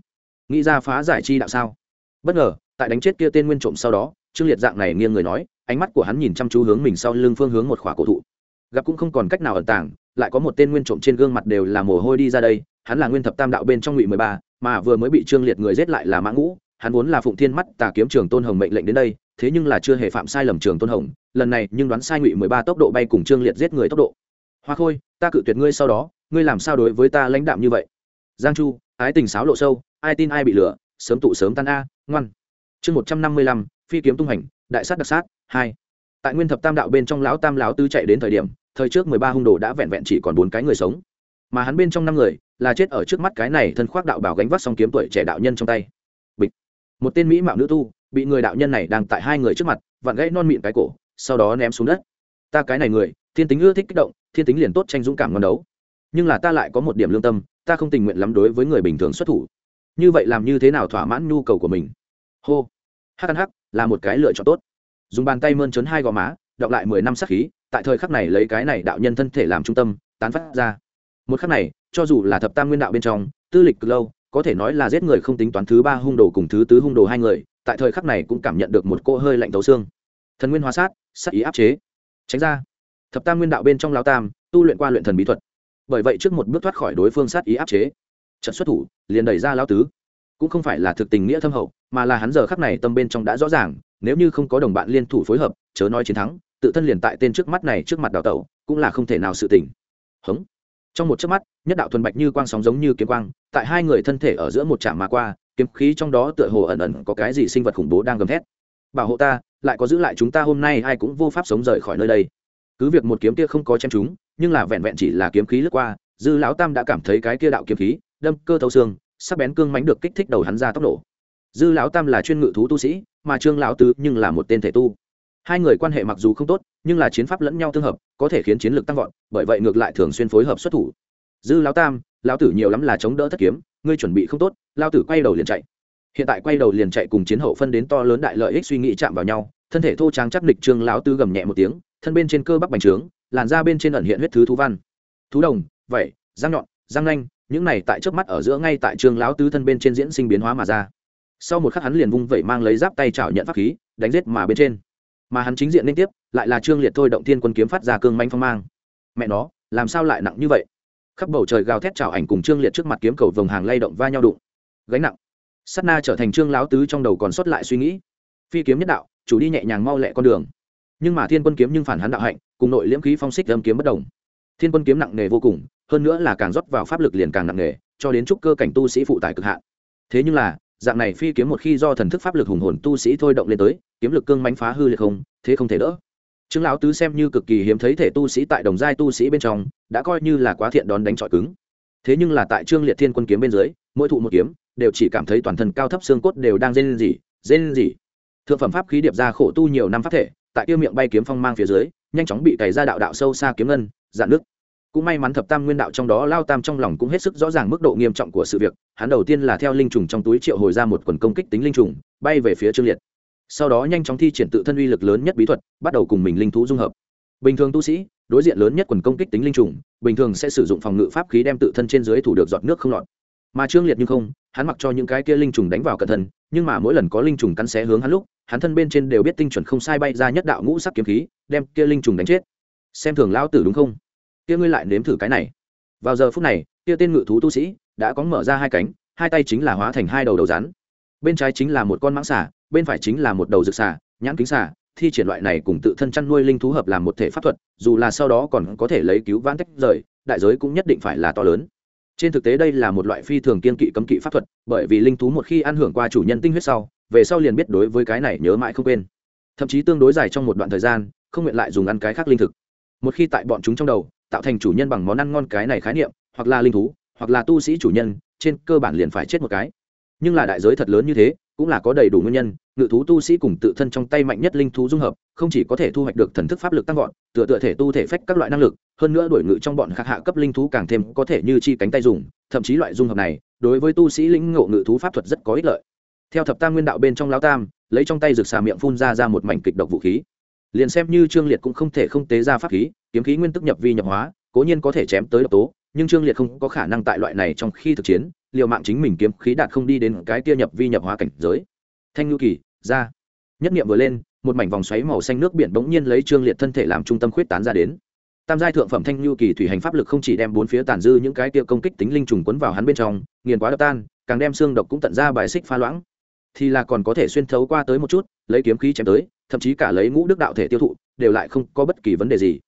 Nghĩ ra phá giải chi đạo sao? Bất ngờ, tại đánh chết kia tên nguyên trộm sau đó, trương liệt dạng này nghiêng người nói, ánh mắt của hắn nhìn chăm chú hướng mình sau lưng phương hướng một khỏa cổ thụ. Gặp cũng không còn cách nào ẩn tàng, lại có một tên nguyên trộm trên gương mặt đều là mồ hôi đi ra đây, hắn là nguyên thập tam đạo bên trong ngụy mười ba, mà vừa mới bị trương liệt người giết lại là mã ngũ, hắn vốn là phụng thiên mắt tà kiếm trường tôn hồng mệnh lệnh đến đây thế nhưng là chưa hề phạm sai lầm trường tôn hồng, lần này nhưng đoán sai ngụy mười ba tốc độ bay cùng trương liệt giết người tốc độ. Hoa khôi, ta cự tuyệt ngươi sau đó, ngươi làm sao đối với ta lãnh đạm như vậy? Giang chu, ái tình sáo lộ sâu, ai tin ai bị lửa sớm tụ sớm tan a, ngoan. Chương một trăm năm mươi lăm, phi kiếm tung hành, đại sát đặc sát, hai. Tại nguyên thập tam đạo bên trong lão tam lão tứ chạy đến thời điểm, thời trước mười ba hung đồ đã vẹn vẹn chỉ còn bốn cái người sống. Mà hắn bên trong năm người, là chết ở trước mắt cái này thân khoác đạo bảo gánh vác song kiếm tuổi trẻ đạo nhân trong tay. Bịch. Một tên mỹ mạo nữ tu bị người đạo nhân này đang tại hai người trước mặt, vặn gãy non mịn cái cổ, sau đó ném xuống đất. Ta cái này người, thiên tính ưa thích kích động, thiên tính liền tốt tranh dũng cảm ngon đấu. Nhưng là ta lại có một điểm lương tâm, ta không tình nguyện lắm đối với người bình thường xuất thủ. Như vậy làm như thế nào thỏa mãn nhu cầu của mình? Hô. Hắc hắc, là một cái lựa chọn tốt. Dùng bàn tay mơn trớn hai gò má, đọc lại mười năm sắc khí, tại thời khắc này lấy cái này đạo nhân thân thể làm trung tâm, tán phát ra. Một khắc này, cho dù là thập tam nguyên đạo bên trong, tư lịch cực lâu, có thể nói là giết người không tính toán thứ ba hung đồ cùng thứ tứ hung đồ hai người tại thời khắc này cũng cảm nhận được một cô hơi lạnh tấu xương. Thần nguyên hóa sát sát ý áp chế. Tránh ra. Thập tam nguyên đạo bên trong lao tam, tu luyện qua luyện thần bí thuật. Bởi vậy trước một bước thoát khỏi đối phương sát ý áp chế trận xuất thủ, liền đẩy ra lao tứ. Cũng không phải là thực tình nghĩa thâm hậu, mà là hắn giờ khắc này tâm bên trong đã rõ ràng, nếu như không có đồng bạn liên thủ phối hợp, chớ nói chiến thắng, tự thân liền tại tên trước mắt này trước mặt đào tẩu, cũng là không thể nào sự tỉnh hống. Trong một chớp mắt, nhất đạo thuần bạch như quang sóng giống như kiếm quang, tại hai người thân thể ở giữa một chạm mà qua kiếm khí trong đó tựa hồ ẩn ẩn có cái gì sinh vật khủng bố đang gầm thét. Bảo hộ ta, lại có giữ lại chúng ta hôm nay, ai cũng vô pháp sống rời khỏi nơi đây. Cứ việc một kiếm kia không có chém chúng, nhưng là vẹn vẹn chỉ là kiếm khí lướt qua, dư lão tam đã cảm thấy cái kia đạo kiếm khí, đâm cơ thấu xương, sắc bén cương mánh được kích thích đầu hắn ra tốc độ. Dư lão tam là chuyên ngự thú tu sĩ, mà trương lão tứ nhưng là một tên thể tu. Hai người quan hệ mặc dù không tốt, nhưng là chiến pháp lẫn nhau tương hợp, có thể khiến chiến lược tăng vọt, bởi vậy ngược lại thường xuyên phối hợp xuất thủ. Dư lão tam, lão tử nhiều lắm là chống đỡ thất kiếm ngươi chuẩn bị không tốt lao tử quay đầu liền chạy. Hiện tại quay đầu liền chạy cùng chiến hậu phân đến to lớn đại lợi ích suy nghĩ chạm vào nhau thân thể thô tráng chắc địch trương lão tứ gầm nhẹ một tiếng thân bên trên cơ bắp bành trướng làn da bên trên ẩn hiện huyết thứ thú văn. Thú đồng vẩy, răng nhọn răng nanh những này tại trước mắt ở giữa ngay tại trương lão tứ thân bên trên diễn sinh biến hóa mà ra. Sau một khắc hắn liền vung vẩy mang lấy giáp tay chảo nhận pháp khí đánh giết mà bên trên. Mà hắn chính diện liên tiếp lại là trương liệt thôi động thiên quân kiếm phát ra cương manh phong mang. Mẹ nó làm sao lại nặng như vậy? Khắp bầu trời gào thét chảo ảnh cùng trương liệt trước mặt kiếm cầu vồng hàng lay động va nhau đụng. Gánh nặng. Sắt na trở thành trương láo tứ trong đầu còn sót lại suy nghĩ. Phi kiếm nhất đạo, chủ đi nhẹ nhàng mau lẹ con đường. Nhưng mà thiên quân kiếm nhưng phản hắn đạo hạnh, cùng nội liễm khí phong xích âm kiếm bất đồng. Thiên quân kiếm nặng nề vô cùng, hơn nữa là càng rót vào pháp lực liền càng nặng nề, cho đến trúc cơ cảnh tu sĩ phụ tải cực hạn. Thế nhưng là, dạng này phi kiếm một khi do thần thức pháp lực hùng hồn tu sĩ thôi động lên tới, kiếm lực cương mánh phá hư liệt không, thế không thể đỡ trương lão tứ xem như cực kỳ hiếm thấy thể tu sĩ tại đồng giai tu sĩ bên trong, đã coi như là quá thiện đón đánh trọi cứng. Thế nhưng là tại trương liệt thiên quân kiếm bên dưới, mỗi thụ một kiếm, đều chỉ cảm thấy toàn thân cao thấp xương cốt đều đang rên rỉ rên rỉ. Thượng phẩm pháp khí điệp ra khổ tu nhiều năm pháp thể, tại kia miệng bay kiếm phong mang phía dưới, nhanh chóng bị cày ra đạo đạo sâu xa kiếm ngân, dạn nước. Cũng may mắn thập tam nguyên đạo trong đó lao tam trong lòng cũng hết sức rõ ràng mức độ nghiêm trọng của sự việc, hắn đầu tiên là theo linh trùng trong túi triệu hồi ra một quần công kích tính linh trùng, bay về phía trương liệt sau đó nhanh chóng thi triển tự thân uy lực lớn nhất bí thuật, bắt đầu cùng mình linh thú dung hợp. Bình thường tu sĩ, đối diện lớn nhất quần công kích tính linh trùng, bình thường sẽ sử dụng phòng ngự pháp khí đem tự thân trên dưới thủ được giọt nước không lọt. Mà trương liệt như không, hắn mặc cho những cái kia linh trùng đánh vào cẩn thân nhưng mà mỗi lần có linh trùng cắn xé hướng hắn lúc, hắn thân bên trên đều biết tinh chuẩn không sai bay ra nhất đạo ngũ sắc kiếm khí, đem kia linh trùng đánh chết. Xem thường lao tử đúng không? Kia ngươi lại nếm thử cái này. Vào giờ phút này, kia tên ngự thú tu sĩ đã có mở ra hai cánh, hai tay chính là hóa thành hai đầu đầu rắn. Bên trái chính là một con mãng xà bên phải chính là một đầu rực xà, nhãn kính xà, thi triển loại này cùng tự thân chăn nuôi linh thú hợp làm một thể pháp thuật, dù là sau đó còn có thể lấy cứu vãn tách rời, đại giới cũng nhất định phải là to lớn. Trên thực tế đây là một loại phi thường kiên kỵ cấm kỵ pháp thuật, bởi vì linh thú một khi ăn hưởng qua chủ nhân tinh huyết sau, về sau liền biết đối với cái này nhớ mãi không quên. Thậm chí tương đối dài trong một đoạn thời gian, không nguyện lại dùng ăn cái khác linh thực. Một khi tại bọn chúng trong đầu, tạo thành chủ nhân bằng món ăn ngon cái này khái niệm, hoặc là linh thú, hoặc là tu sĩ chủ nhân, trên cơ bản liền phải chết một cái. Nhưng là đại giới thật lớn như thế cũng là có đầy đủ nguyên nhân ngự thú tu sĩ cùng tự thân trong tay mạnh nhất linh thú dung hợp không chỉ có thể thu hoạch được thần thức pháp lực tăng gọn, tựa tựa thể tu thể phách các loại năng lực hơn nữa đổi ngự trong bọn khắc hạ cấp linh thú càng thêm có thể như chi cánh tay dùng thậm chí loại dung hợp này đối với tu sĩ lĩnh ngộ ngự thú pháp thuật rất có ích lợi. Theo thập tam nguyên đạo bên trong lao tam lấy trong tay rực xà miệng phun ra ra một mảnh kịch độc vũ khí. Liền xem như trương liệt cũng không thể không tế ra pháp khí kiếm khí nguyên tức nhập vi nhập hóa cố nhiên có thể chém tới độc tố nhưng trương liệt không có khả năng tại loại này trong khi thực chiến liều mạng chính mình kiếm khí đạt không đi đến cái tia nhập vi nhập hóa cảnh giới. Thanh nhu kỳ, ra. Nhất niệm vừa lên, một mảnh vòng xoáy màu xanh nước biển bỗng nhiên lấy trương liệt thân thể làm trung tâm khuyết tán ra đến. Tam giai thượng phẩm thanh nhu kỳ thủy hành pháp lực không chỉ đem bốn phía tàn dư những cái tia công kích tính linh trùng quấn vào hắn bên trong, nghiền quá đập tan, càng đem xương độc cũng tận ra bài xích pha loãng. Thì là còn có thể xuyên thấu qua tới một chút, lấy kiếm khí chém tới, thậm chí cả lấy ngũ đức đạo thể tiêu thụ, đều lại không có bất kỳ vấn đề gì.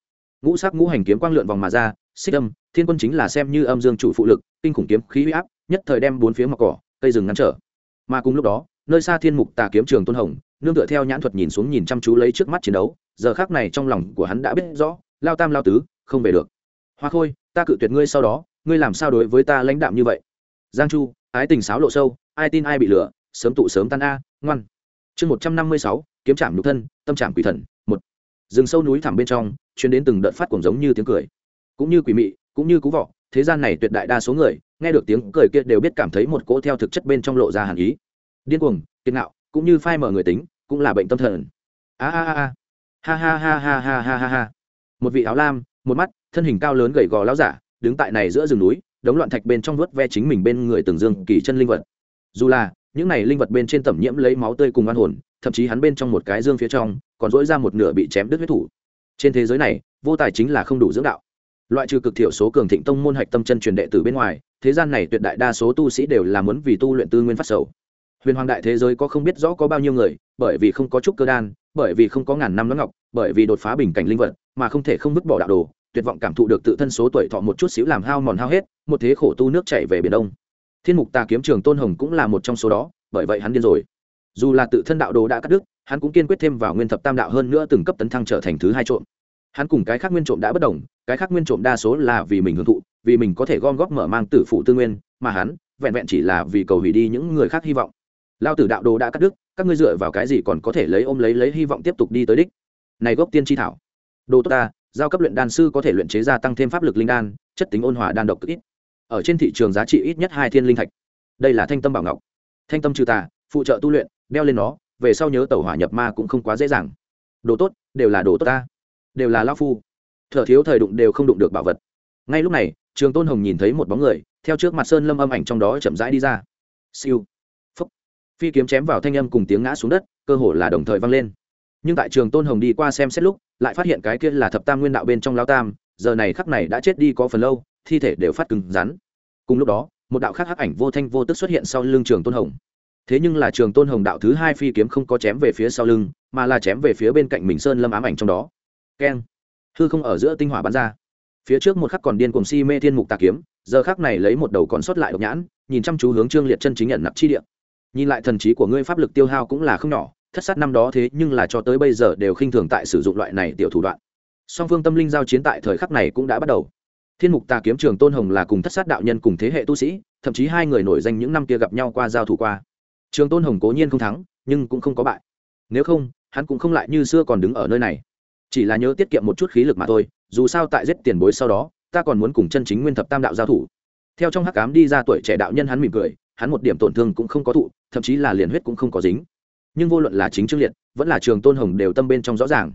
Ngũ sắc ngũ hành kiếm quang lượn vòng mà ra, xích âm, thiên quân chính là xem như âm dương chủ phụ lực, kinh khủng kiếm khí huy áp nhất thời đem bốn phía mặc cỏ, cây rừng ngăn trở. Mà cùng lúc đó, nơi xa thiên mục tà kiếm trường tôn hồng, nương tựa theo nhãn thuật nhìn xuống nhìn chăm chú lấy trước mắt chiến đấu, giờ khác này trong lòng của hắn đã biết rõ, lao tam lao tứ, không về được. Hoa khôi, ta cự tuyệt ngươi sau đó, ngươi làm sao đối với ta lãnh đạm như vậy? Giang chu, ái tình sáo lộ sâu, ai tin ai bị lửa sớm tụ sớm tan a, ngoan. Chương một trăm năm mươi sáu, kiếm trạm nhục thân, tâm trạm quỷ thần, một. Rừng sâu núi thẳm bên trong chuyến đến từng đợt phát cuồng giống như tiếng cười. Cũng như quỷ mị, cũng như cú vọ, thế gian này tuyệt đại đa số người nghe được tiếng cười kia đều biết cảm thấy một cỗ theo thực chất bên trong lộ ra hàn ý. Điên cuồng kiên nạo cũng như phai mở người tính, cũng là bệnh tâm thần. A a a ha ha ha ha ha ha ha ha. Một vị áo lam, một mắt, thân hình cao lớn gầy gò láo giả, đứng tại này giữa rừng núi, đống loạn thạch bên trong vớt ve chính mình bên người từng dương kỳ chân linh vật. Dù là, những này linh vật bên trên tẩm nhiễm lấy máu tươi cùng oan hồn, thậm chí hắn bên trong một cái dương phía trong, còn dỗi ra một nửa bị chém đứt huyết thủ. Trên thế giới này, vô tài chính là không đủ dưỡng đạo loại trừ cực thiểu số cường thịnh tông môn hạch tâm chân truyền đệ tử bên ngoài, thế gian này tuyệt đại đa số tu sĩ đều là muốn vì tu luyện tư nguyên phát sầu. Huyền hoàng đại thế giới có không biết rõ có bao nhiêu người, bởi vì không có trúc cơ đan, bởi vì không có ngàn năm nó ngọc, bởi vì đột phá bình cảnh linh vật, mà không thể không vứt bỏ đạo đồ, tuyệt vọng cảm thụ được tự thân số tuổi thọ một chút xíu làm hao mòn hao hết, một thế khổ tu nước chảy về biển đông. Thiên mục tà kiếm trường tôn hồng cũng là một trong số đó, bởi vậy hắn điên rồi. Dù là tự thân đạo đồ đã cắt đứt, hắn cũng kiên quyết thêm vào nguyên thập tam đạo hơn nữa từng cấp tấn thăng trở thành thứ hai trộm. Hắn cùng cái khác nguyên trộm đã bất đồng cái khác nguyên trộm đa số là vì mình hưởng thụ, vì mình có thể gom góp mở mang tử phụ tư nguyên, mà hắn vẹn vẹn chỉ là vì cầu hủy đi những người khác hy vọng. Lao tử đạo đồ đã cắt đứt, các ngươi dựa vào cái gì còn có thể lấy ôm lấy lấy hy vọng tiếp tục đi tới đích? Này gốc tiên tri thảo. Đồ tốt ta, giao cấp luyện đan sư có thể luyện chế ra tăng thêm pháp lực linh đan, chất tính ôn hòa đan độc cực ít. Ở trên thị trường giá trị ít nhất hai thiên linh thạch. Đây là thanh tâm bảo ngọc. Thanh tâm trừ tà, phụ trợ tu luyện, đeo lên nó, về sau nhớ tẩu hỏa nhập ma cũng không quá dễ dàng. Đồ tốt, đều là đồ tốt ta. Đều là lao phu thở thiếu thời đụng đều không đụng được bảo vật. Ngay lúc này, trường tôn hồng nhìn thấy một bóng người, theo trước mặt sơn lâm âm ảnh trong đó chậm rãi đi ra. Siêu. Phúc. Phi kiếm chém vào thanh âm cùng tiếng ngã xuống đất, cơ hồ là đồng thời vang lên. Nhưng tại trường tôn hồng đi qua xem xét lúc, lại phát hiện cái kia là thập tam nguyên đạo bên trong lao tam, giờ này khắc này đã chết đi có phần lâu, thi thể đều phát cứng rắn. Cùng lúc đó, một đạo khác hắc ảnh vô thanh vô tức xuất hiện sau lưng trường tôn hồng. Thế nhưng là trường tôn hồng đạo thứ hai phi kiếm không có chém về phía sau lưng, mà là chém về phía bên cạnh mình sơn lâm ám ảnh trong đó. Keng hư không ở giữa tinh hỏa bắn ra. Phía trước một khắc còn điên cùng si mê thiên mục tà kiếm, giờ khắc này lấy một đầu còn sót lại độc nhãn, nhìn chăm chú hướng trương liệt chân chính nhận nặc chi địa. Nhìn lại thần trí của ngươi pháp lực tiêu hao cũng là không nhỏ, thất sát năm đó thế nhưng là cho tới bây giờ đều khinh thường tại sử dụng loại này tiểu thủ đoạn. Song phương tâm linh giao chiến tại thời khắc này cũng đã bắt đầu. Thiên mục tà kiếm trường tôn hồng là cùng thất sát đạo nhân cùng thế hệ tu sĩ, thậm chí hai người nổi danh những năm kia gặp nhau qua giao thủ qua. Trường tôn hồng cố nhiên không thắng, nhưng cũng không có bại. Nếu không, hắn cũng không lại như xưa còn đứng ở nơi này chỉ là nhớ tiết kiệm một chút khí lực mà thôi, dù sao tại giết tiền bối sau đó, ta còn muốn cùng chân chính nguyên thập tam đạo giao thủ. Theo trong hắc cám đi ra tuổi trẻ đạo nhân hắn mỉm cười, hắn một điểm tổn thương cũng không có thụ, thậm chí là liền huyết cũng không có dính. Nhưng vô luận là chính trương liệt, vẫn là trường tôn hồng đều tâm bên trong rõ ràng.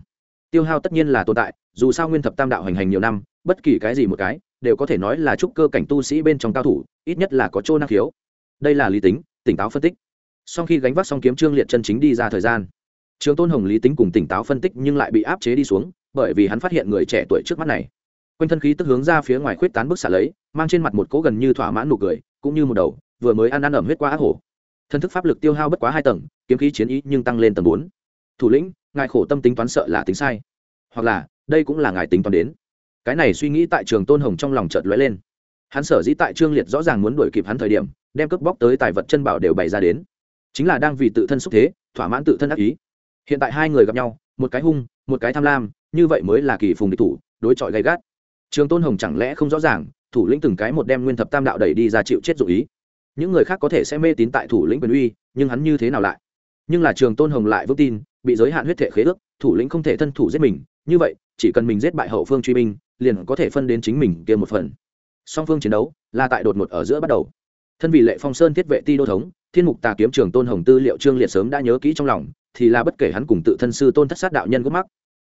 Tiêu hao tất nhiên là tồn tại, dù sao nguyên thập tam đạo hành hành nhiều năm, bất kỳ cái gì một cái, đều có thể nói là trúc cơ cảnh tu sĩ bên trong cao thủ, ít nhất là có chỗ năng khiếu. Đây là lý tính, tỉnh táo phân tích. Sau khi gánh vác xong kiếm trương liệt chân chính đi ra thời gian trường tôn hồng lý tính cùng tỉnh táo phân tích nhưng lại bị áp chế đi xuống, bởi vì hắn phát hiện người trẻ tuổi trước mắt này. Quanh thân khí tức hướng ra phía ngoài khuyết tán bức xả lấy, mang trên mặt một cỗ gần như thỏa mãn nụ cười, cũng như một đầu, vừa mới ăn ăn ẩm huyết qua ác hổ. Thân thức pháp lực tiêu hao bất quá hai tầng, kiếm khí chiến ý nhưng tăng lên tầng bốn. Thủ lĩnh, ngài khổ tâm tính toán sợ là tính sai. Hoặc là, đây cũng là ngài tính toán đến. Cái này suy nghĩ tại trường tôn hồng trong lòng chợt lóe lên. Hắn sở dĩ tại trương liệt rõ ràng muốn đuổi kịp hắn thời điểm, đem cướp bóc tới tài vật chân bảo đều bày ra đến. Chính là đang vì tự thân xúc thế, thỏa mãn tự thân ác ý hiện tại hai người gặp nhau, một cái hung, một cái tham lam, như vậy mới là kỳ phùng địch thủ, đối chọi gay gắt. Trường tôn hồng chẳng lẽ không rõ ràng, thủ lĩnh từng cái một đem nguyên thập tam đạo đẩy đi ra chịu chết dụ ý. Những người khác có thể sẽ mê tín tại thủ lĩnh quyền uy, nhưng hắn như thế nào lại? Nhưng là trường tôn hồng lại vững tin, bị giới hạn huyết thể khế ước, thủ lĩnh không thể thân thủ giết mình, như vậy, chỉ cần mình giết bại hậu phương truy binh, liền có thể phân đến chính mình kia một phần. Song phương chiến đấu là tại đột ngột ở giữa bắt đầu. Thân vị lệ phong sơn thiết vệ ti đô thống, thiên mục tà kiếm trường tôn hồng tư liệu trương liệt sớm đã nhớ kỹ trong lòng thì là bất kể hắn cùng tự thân sư tôn thất sát đạo nhân gốc mắc.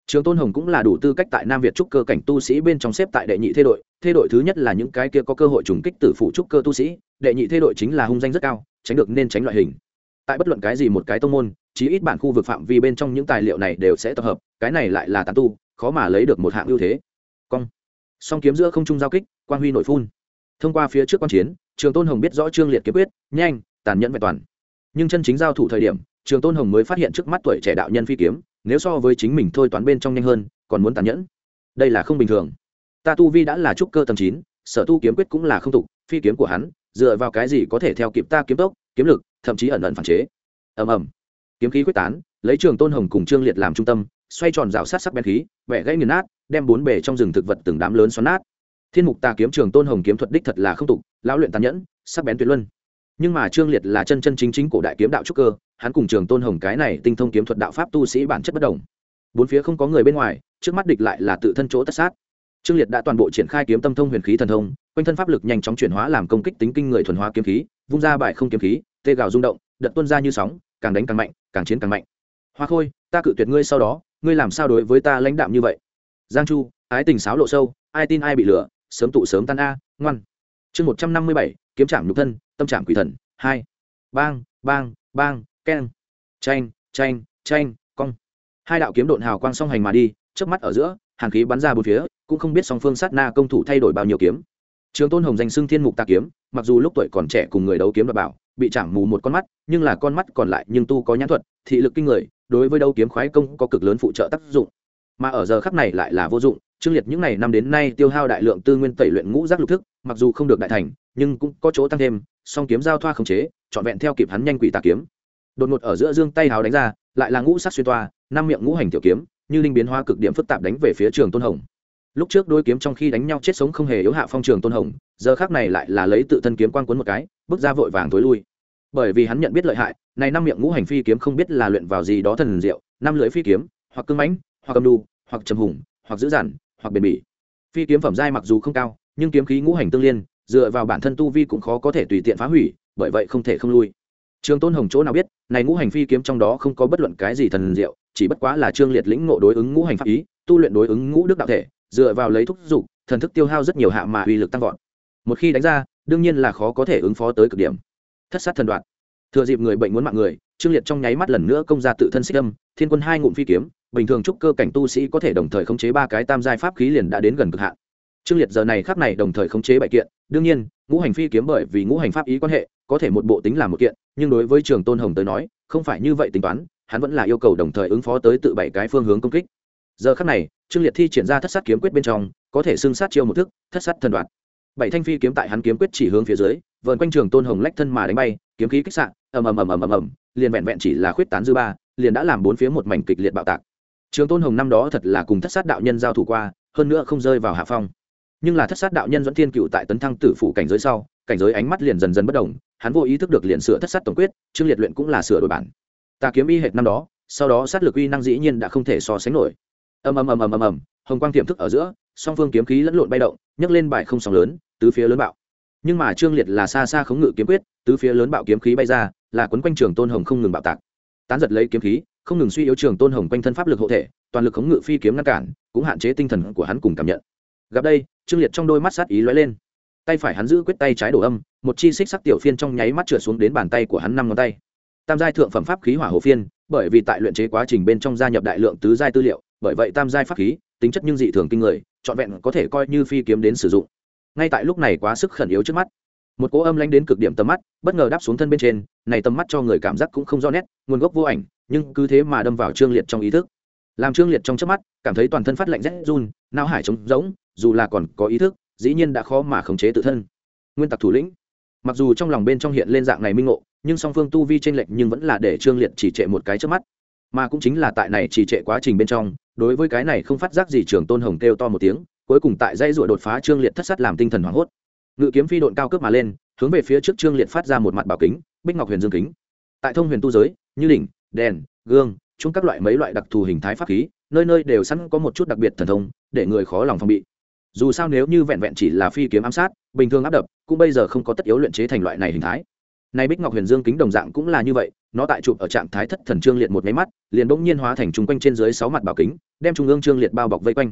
Trường tôn hồng cũng là đủ tư cách tại nam việt trúc cơ cảnh tu sĩ bên trong xếp tại đệ nhị thê đội. Thê đội thứ nhất là những cái kia có cơ hội trùng kích tử phụ trúc cơ tu sĩ. Đệ nhị thê đội chính là hung danh rất cao, tránh được nên tránh loại hình. Tại bất luận cái gì một cái tông môn, chí ít bản khu vực phạm vi bên trong những tài liệu này đều sẽ tập hợp, cái này lại là tàn tu, khó mà lấy được một hạng ưu thế. Cong. Song kiếm giữa không trung giao kích quan huy nội phun. Thông qua phía trước quan chiến, trường tôn hồng biết rõ trương liệt kiếm quyết, nhanh, tàn nhẫn vẹn toàn. Nhưng chân chính giao thủ thời điểm trường tôn hồng mới phát hiện trước mắt tuổi trẻ đạo nhân phi kiếm, nếu so với chính mình thôi toán bên trong nhanh hơn, còn muốn tàn nhẫn. Đây là không bình thường. Ta tu vi đã là trúc cơ tầm chín, sở tu kiếm quyết cũng là không tục, phi kiếm của hắn, dựa vào cái gì có thể theo kịp ta kiếm tốc, kiếm lực, thậm chí ẩn ẩn phản chế. Ầm ầm. Kiếm khí quyết tán, lấy trường tôn hồng cùng trương liệt làm trung tâm, xoay tròn rào sát sắc bén khí vẽ gãy nghiền nát, đem bốn bề trong rừng thực vật từng đám lớn xoắn nát. Thiên mục tà kiếm trường tôn hồng kiếm thuật đích thật là không tục, lão luyện tàn nhẫn, sắc bén tuyệt luân nhưng mà trương liệt là chân chân chính chính cổ đại kiếm đạo trúc cơ, hắn cùng trường tôn hồng cái này tinh thông kiếm thuật đạo pháp tu sĩ bản chất bất đồng. Bốn phía không có người bên ngoài, trước mắt địch lại là tự thân chỗ tất sát. Trương liệt đã toàn bộ triển khai kiếm tâm thông huyền khí thần thông, quanh thân pháp lực nhanh chóng chuyển hóa làm công kích tính kinh người thuần hóa kiếm khí, vung ra bại không kiếm khí, tê gào rung động, đợt tuân ra như sóng, càng đánh càng mạnh, càng chiến càng mạnh. Hoa khôi, ta cự tuyệt ngươi sau đó, ngươi làm sao đối với ta lãnh đạm như vậy? Giang chu, ái tình sáo lộ sâu, ai tin ai bị lửa sớm tụ sớm tan a, ngoan. Chương một trăm năm mươi bảy, kiếm trảm nhục thân tâm trạng quỷ thần. Hai. Bang bang bang, keng. Tranh tranh tranh cong. Hai đạo kiếm độn hào quang song hành mà đi trước mắt ở giữa, hàng khí bắn ra bốn phía, cũng không biết song phương sát na công thủ thay đổi bao nhiêu kiếm. Trường tôn hồng danh xưng thiên mục tạ kiếm, mặc dù lúc tuổi còn trẻ cùng người đấu kiếm đ bảo, bị chạm mù một con mắt, nhưng là con mắt còn lại nhưng tu có nhãn thuật, thị lực kinh người, đối với đấu kiếm khoái công có cực lớn phụ trợ tác dụng. Mà ở giờ khắc này lại là vô dụng trương liệt những ngày năm đến nay tiêu hao đại lượng tư nguyên tẩy luyện ngũ giác lục thức, mặc dù không được đại thành, nhưng cũng có chỗ tăng thêm song kiếm giao thoa khống chế, trọn vẹn theo kịp hắn nhanh quỷ tà kiếm. Đột ngột ở giữa dương tay hào đánh ra, lại là ngũ sắc xuyên toa, năm miệng ngũ hành tiểu kiếm, như linh biến hóa cực điểm phức tạp đánh về phía trường tôn hồng. Lúc trước đôi kiếm trong khi đánh nhau chết sống không hề yếu hạ phong trường tôn hồng, giờ khác này lại là lấy tự thân kiếm quan cuốn một cái, bước ra vội vàng tối lui. Bởi vì hắn nhận biết lợi hại, này năm miệng ngũ hành phi kiếm không biết là luyện vào gì đó thần diệu, năm lưỡi phi kiếm, hoặc cưng mãnh, hoặc cầm đu, hoặc trầm hùng, hoặc dữ dằn, hoặc bền bỉ. Phi kiếm phẩm giai mặc dù không cao, nhưng kiếm khí ngũ hành tương liên dựa vào bản thân tu vi cũng khó có thể tùy tiện phá hủy, bởi vậy không thể không lui. Trương tôn hồng chỗ nào biết, này ngũ hành phi kiếm trong đó không có bất luận cái gì thần diệu, chỉ bất quá là trương liệt lĩnh ngộ đối ứng ngũ hành pháp ý, tu luyện đối ứng ngũ đức đạo thể, dựa vào lấy thúc dục, thần thức tiêu hao rất nhiều hạ mà uy lực tăng vọt. Một khi đánh ra, đương nhiên là khó có thể ứng phó tới cực điểm. Thất sát thần đoạn. Thừa dịp người bệnh muốn mạng người, trương liệt trong nháy mắt lần nữa công ra tự thân xích âm, thiên quân hai ngụm phi kiếm, bình thường trúc cơ cảnh tu sĩ có thể đồng thời khống chế ba cái tam giai pháp khí liền đã đến gần cực hạn. Trương liệt giờ này khắc này đồng thời khống chế bảy kiện đương nhiên, ngũ hành phi kiếm bởi vì ngũ hành pháp ý quan hệ, có thể một bộ tính làm một kiện, nhưng đối với trường tôn hồng tới nói, không phải như vậy tính toán, hắn vẫn là yêu cầu đồng thời ứng phó tới tự bảy cái phương hướng công kích. Giờ khắc này, trương liệt thi triển ra thất sát kiếm quyết bên trong, có thể xưng sát chiêu một thức, thất sát thần đoạn. Bảy thanh phi kiếm tại hắn kiếm quyết chỉ hướng phía dưới vợn quanh trường tôn hồng lách thân mà đánh bay, kiếm khí kích sạn ầm ầm ầm ầm ầm ầm, liền vẹn vẹn chỉ là khuyết tán dư ba, liền đã làm bốn phía một mảnh kịch liệt bạo tạc. Trường tôn hồng năm đó thật là cùng thất sát đạo nhân giao thủ qua, hơn nữa không rơi vào hạ phong nhưng là thất sát đạo nhân dẫn thiên cựu tại tấn thăng tử phủ cảnh giới sau, cảnh giới ánh mắt liền dần dần bất đồng hắn vô ý thức được liền sửa thất sát tổng quyết trương liệt luyện cũng là sửa đổi bản. Ta kiếm y hệt năm đó, sau đó sát lực uy năng dĩ nhiên đã không thể so sánh nổi. Ầm ầm ầm ầm ầm ầm, hồng quang tiềm thức ở giữa, song phương kiếm khí lẫn lộn bay động, nhấc lên bài không sóng lớn, tứ phía lớn bạo. Nhưng mà trương liệt là xa xa khống ngự kiếm quyết, tứ phía lớn bạo kiếm khí bay ra, là quấn quanh trường tôn hồng không ngừng bạo tạc. Tán giật lấy kiếm khí, không ngừng suy yếu trường tôn hồng quanh thân pháp lực hộ thể, toàn lực khống ngự phi kiếm ngăn cản, cũng hạn chế tinh thần của hắn cùng cảm nhận. Gặp đây trương liệt trong đôi mắt sát ý lóe lên. Tay phải hắn giữ quyết tay trái đổ âm, một chi xích sắc tiểu phiên trong nháy mắt trượt xuống đến bàn tay của hắn năm ngón tay. Tam giai thượng phẩm pháp khí hỏa hồ phiên, bởi vì tại luyện chế quá trình bên trong gia nhập đại lượng tứ giai tư liệu, bởi vậy tam giai pháp khí, tính chất nhưng dị thường kinh người, trọn vẹn có thể coi như phi kiếm đến sử dụng. Ngay tại lúc này quá sức khẩn yếu trước mắt, một cỗ âm lanh đến cực điểm tầm mắt, bất ngờ đáp xuống thân bên trên, này tầm mắt cho người cảm giác cũng không rõ nét, nguồn gốc vô ảnh, nhưng cứ thế mà đâm vào trương liệt trong ý thức. Làm trương liệt trong trước mắt, cảm thấy toàn thân phát lạnh rét run, não hải trống rỗng dù là còn có ý thức, dĩ nhiên đã khó mà khống chế tự thân. Nguyên tặc thủ lĩnh. Mặc dù trong lòng bên trong hiện lên dạng này minh ngộ, nhưng song phương tu vi tranh lệch nhưng vẫn là để trương liệt chỉ trệ một cái trước mắt. Mà cũng chính là tại này chỉ trệ quá trình bên trong, đối với cái này không phát giác gì trường tôn hồng kêu to một tiếng, cuối cùng tại dây rụa đột phá trương liệt thất sát làm tinh thần hoảng hốt. Ngự kiếm phi độn cao cướp mà lên, hướng về phía trước trương liệt phát ra một mặt bảo kính, bích ngọc huyền dương kính. Tại thông huyền tu giới, như đỉnh, đèn, gương chung các loại mấy loại đặc thù hình thái pháp khí, nơi nơi đều sẵn có một chút đặc biệt thần thông, để người khó lòng phòng bị dù sao nếu như vẹn vẹn chỉ là phi kiếm ám sát, bình thường áp đập, cũng bây giờ không có tất yếu luyện chế thành loại này hình thái. Nay bích ngọc huyền dương kính đồng dạng cũng là như vậy, nó tại chụp ở trạng thái thất thần trương liệt một máy mắt, liền bỗng nhiên hóa thành chung quanh trên dưới sáu mặt bảo kính, đem trung ương trương liệt bao bọc vây quanh.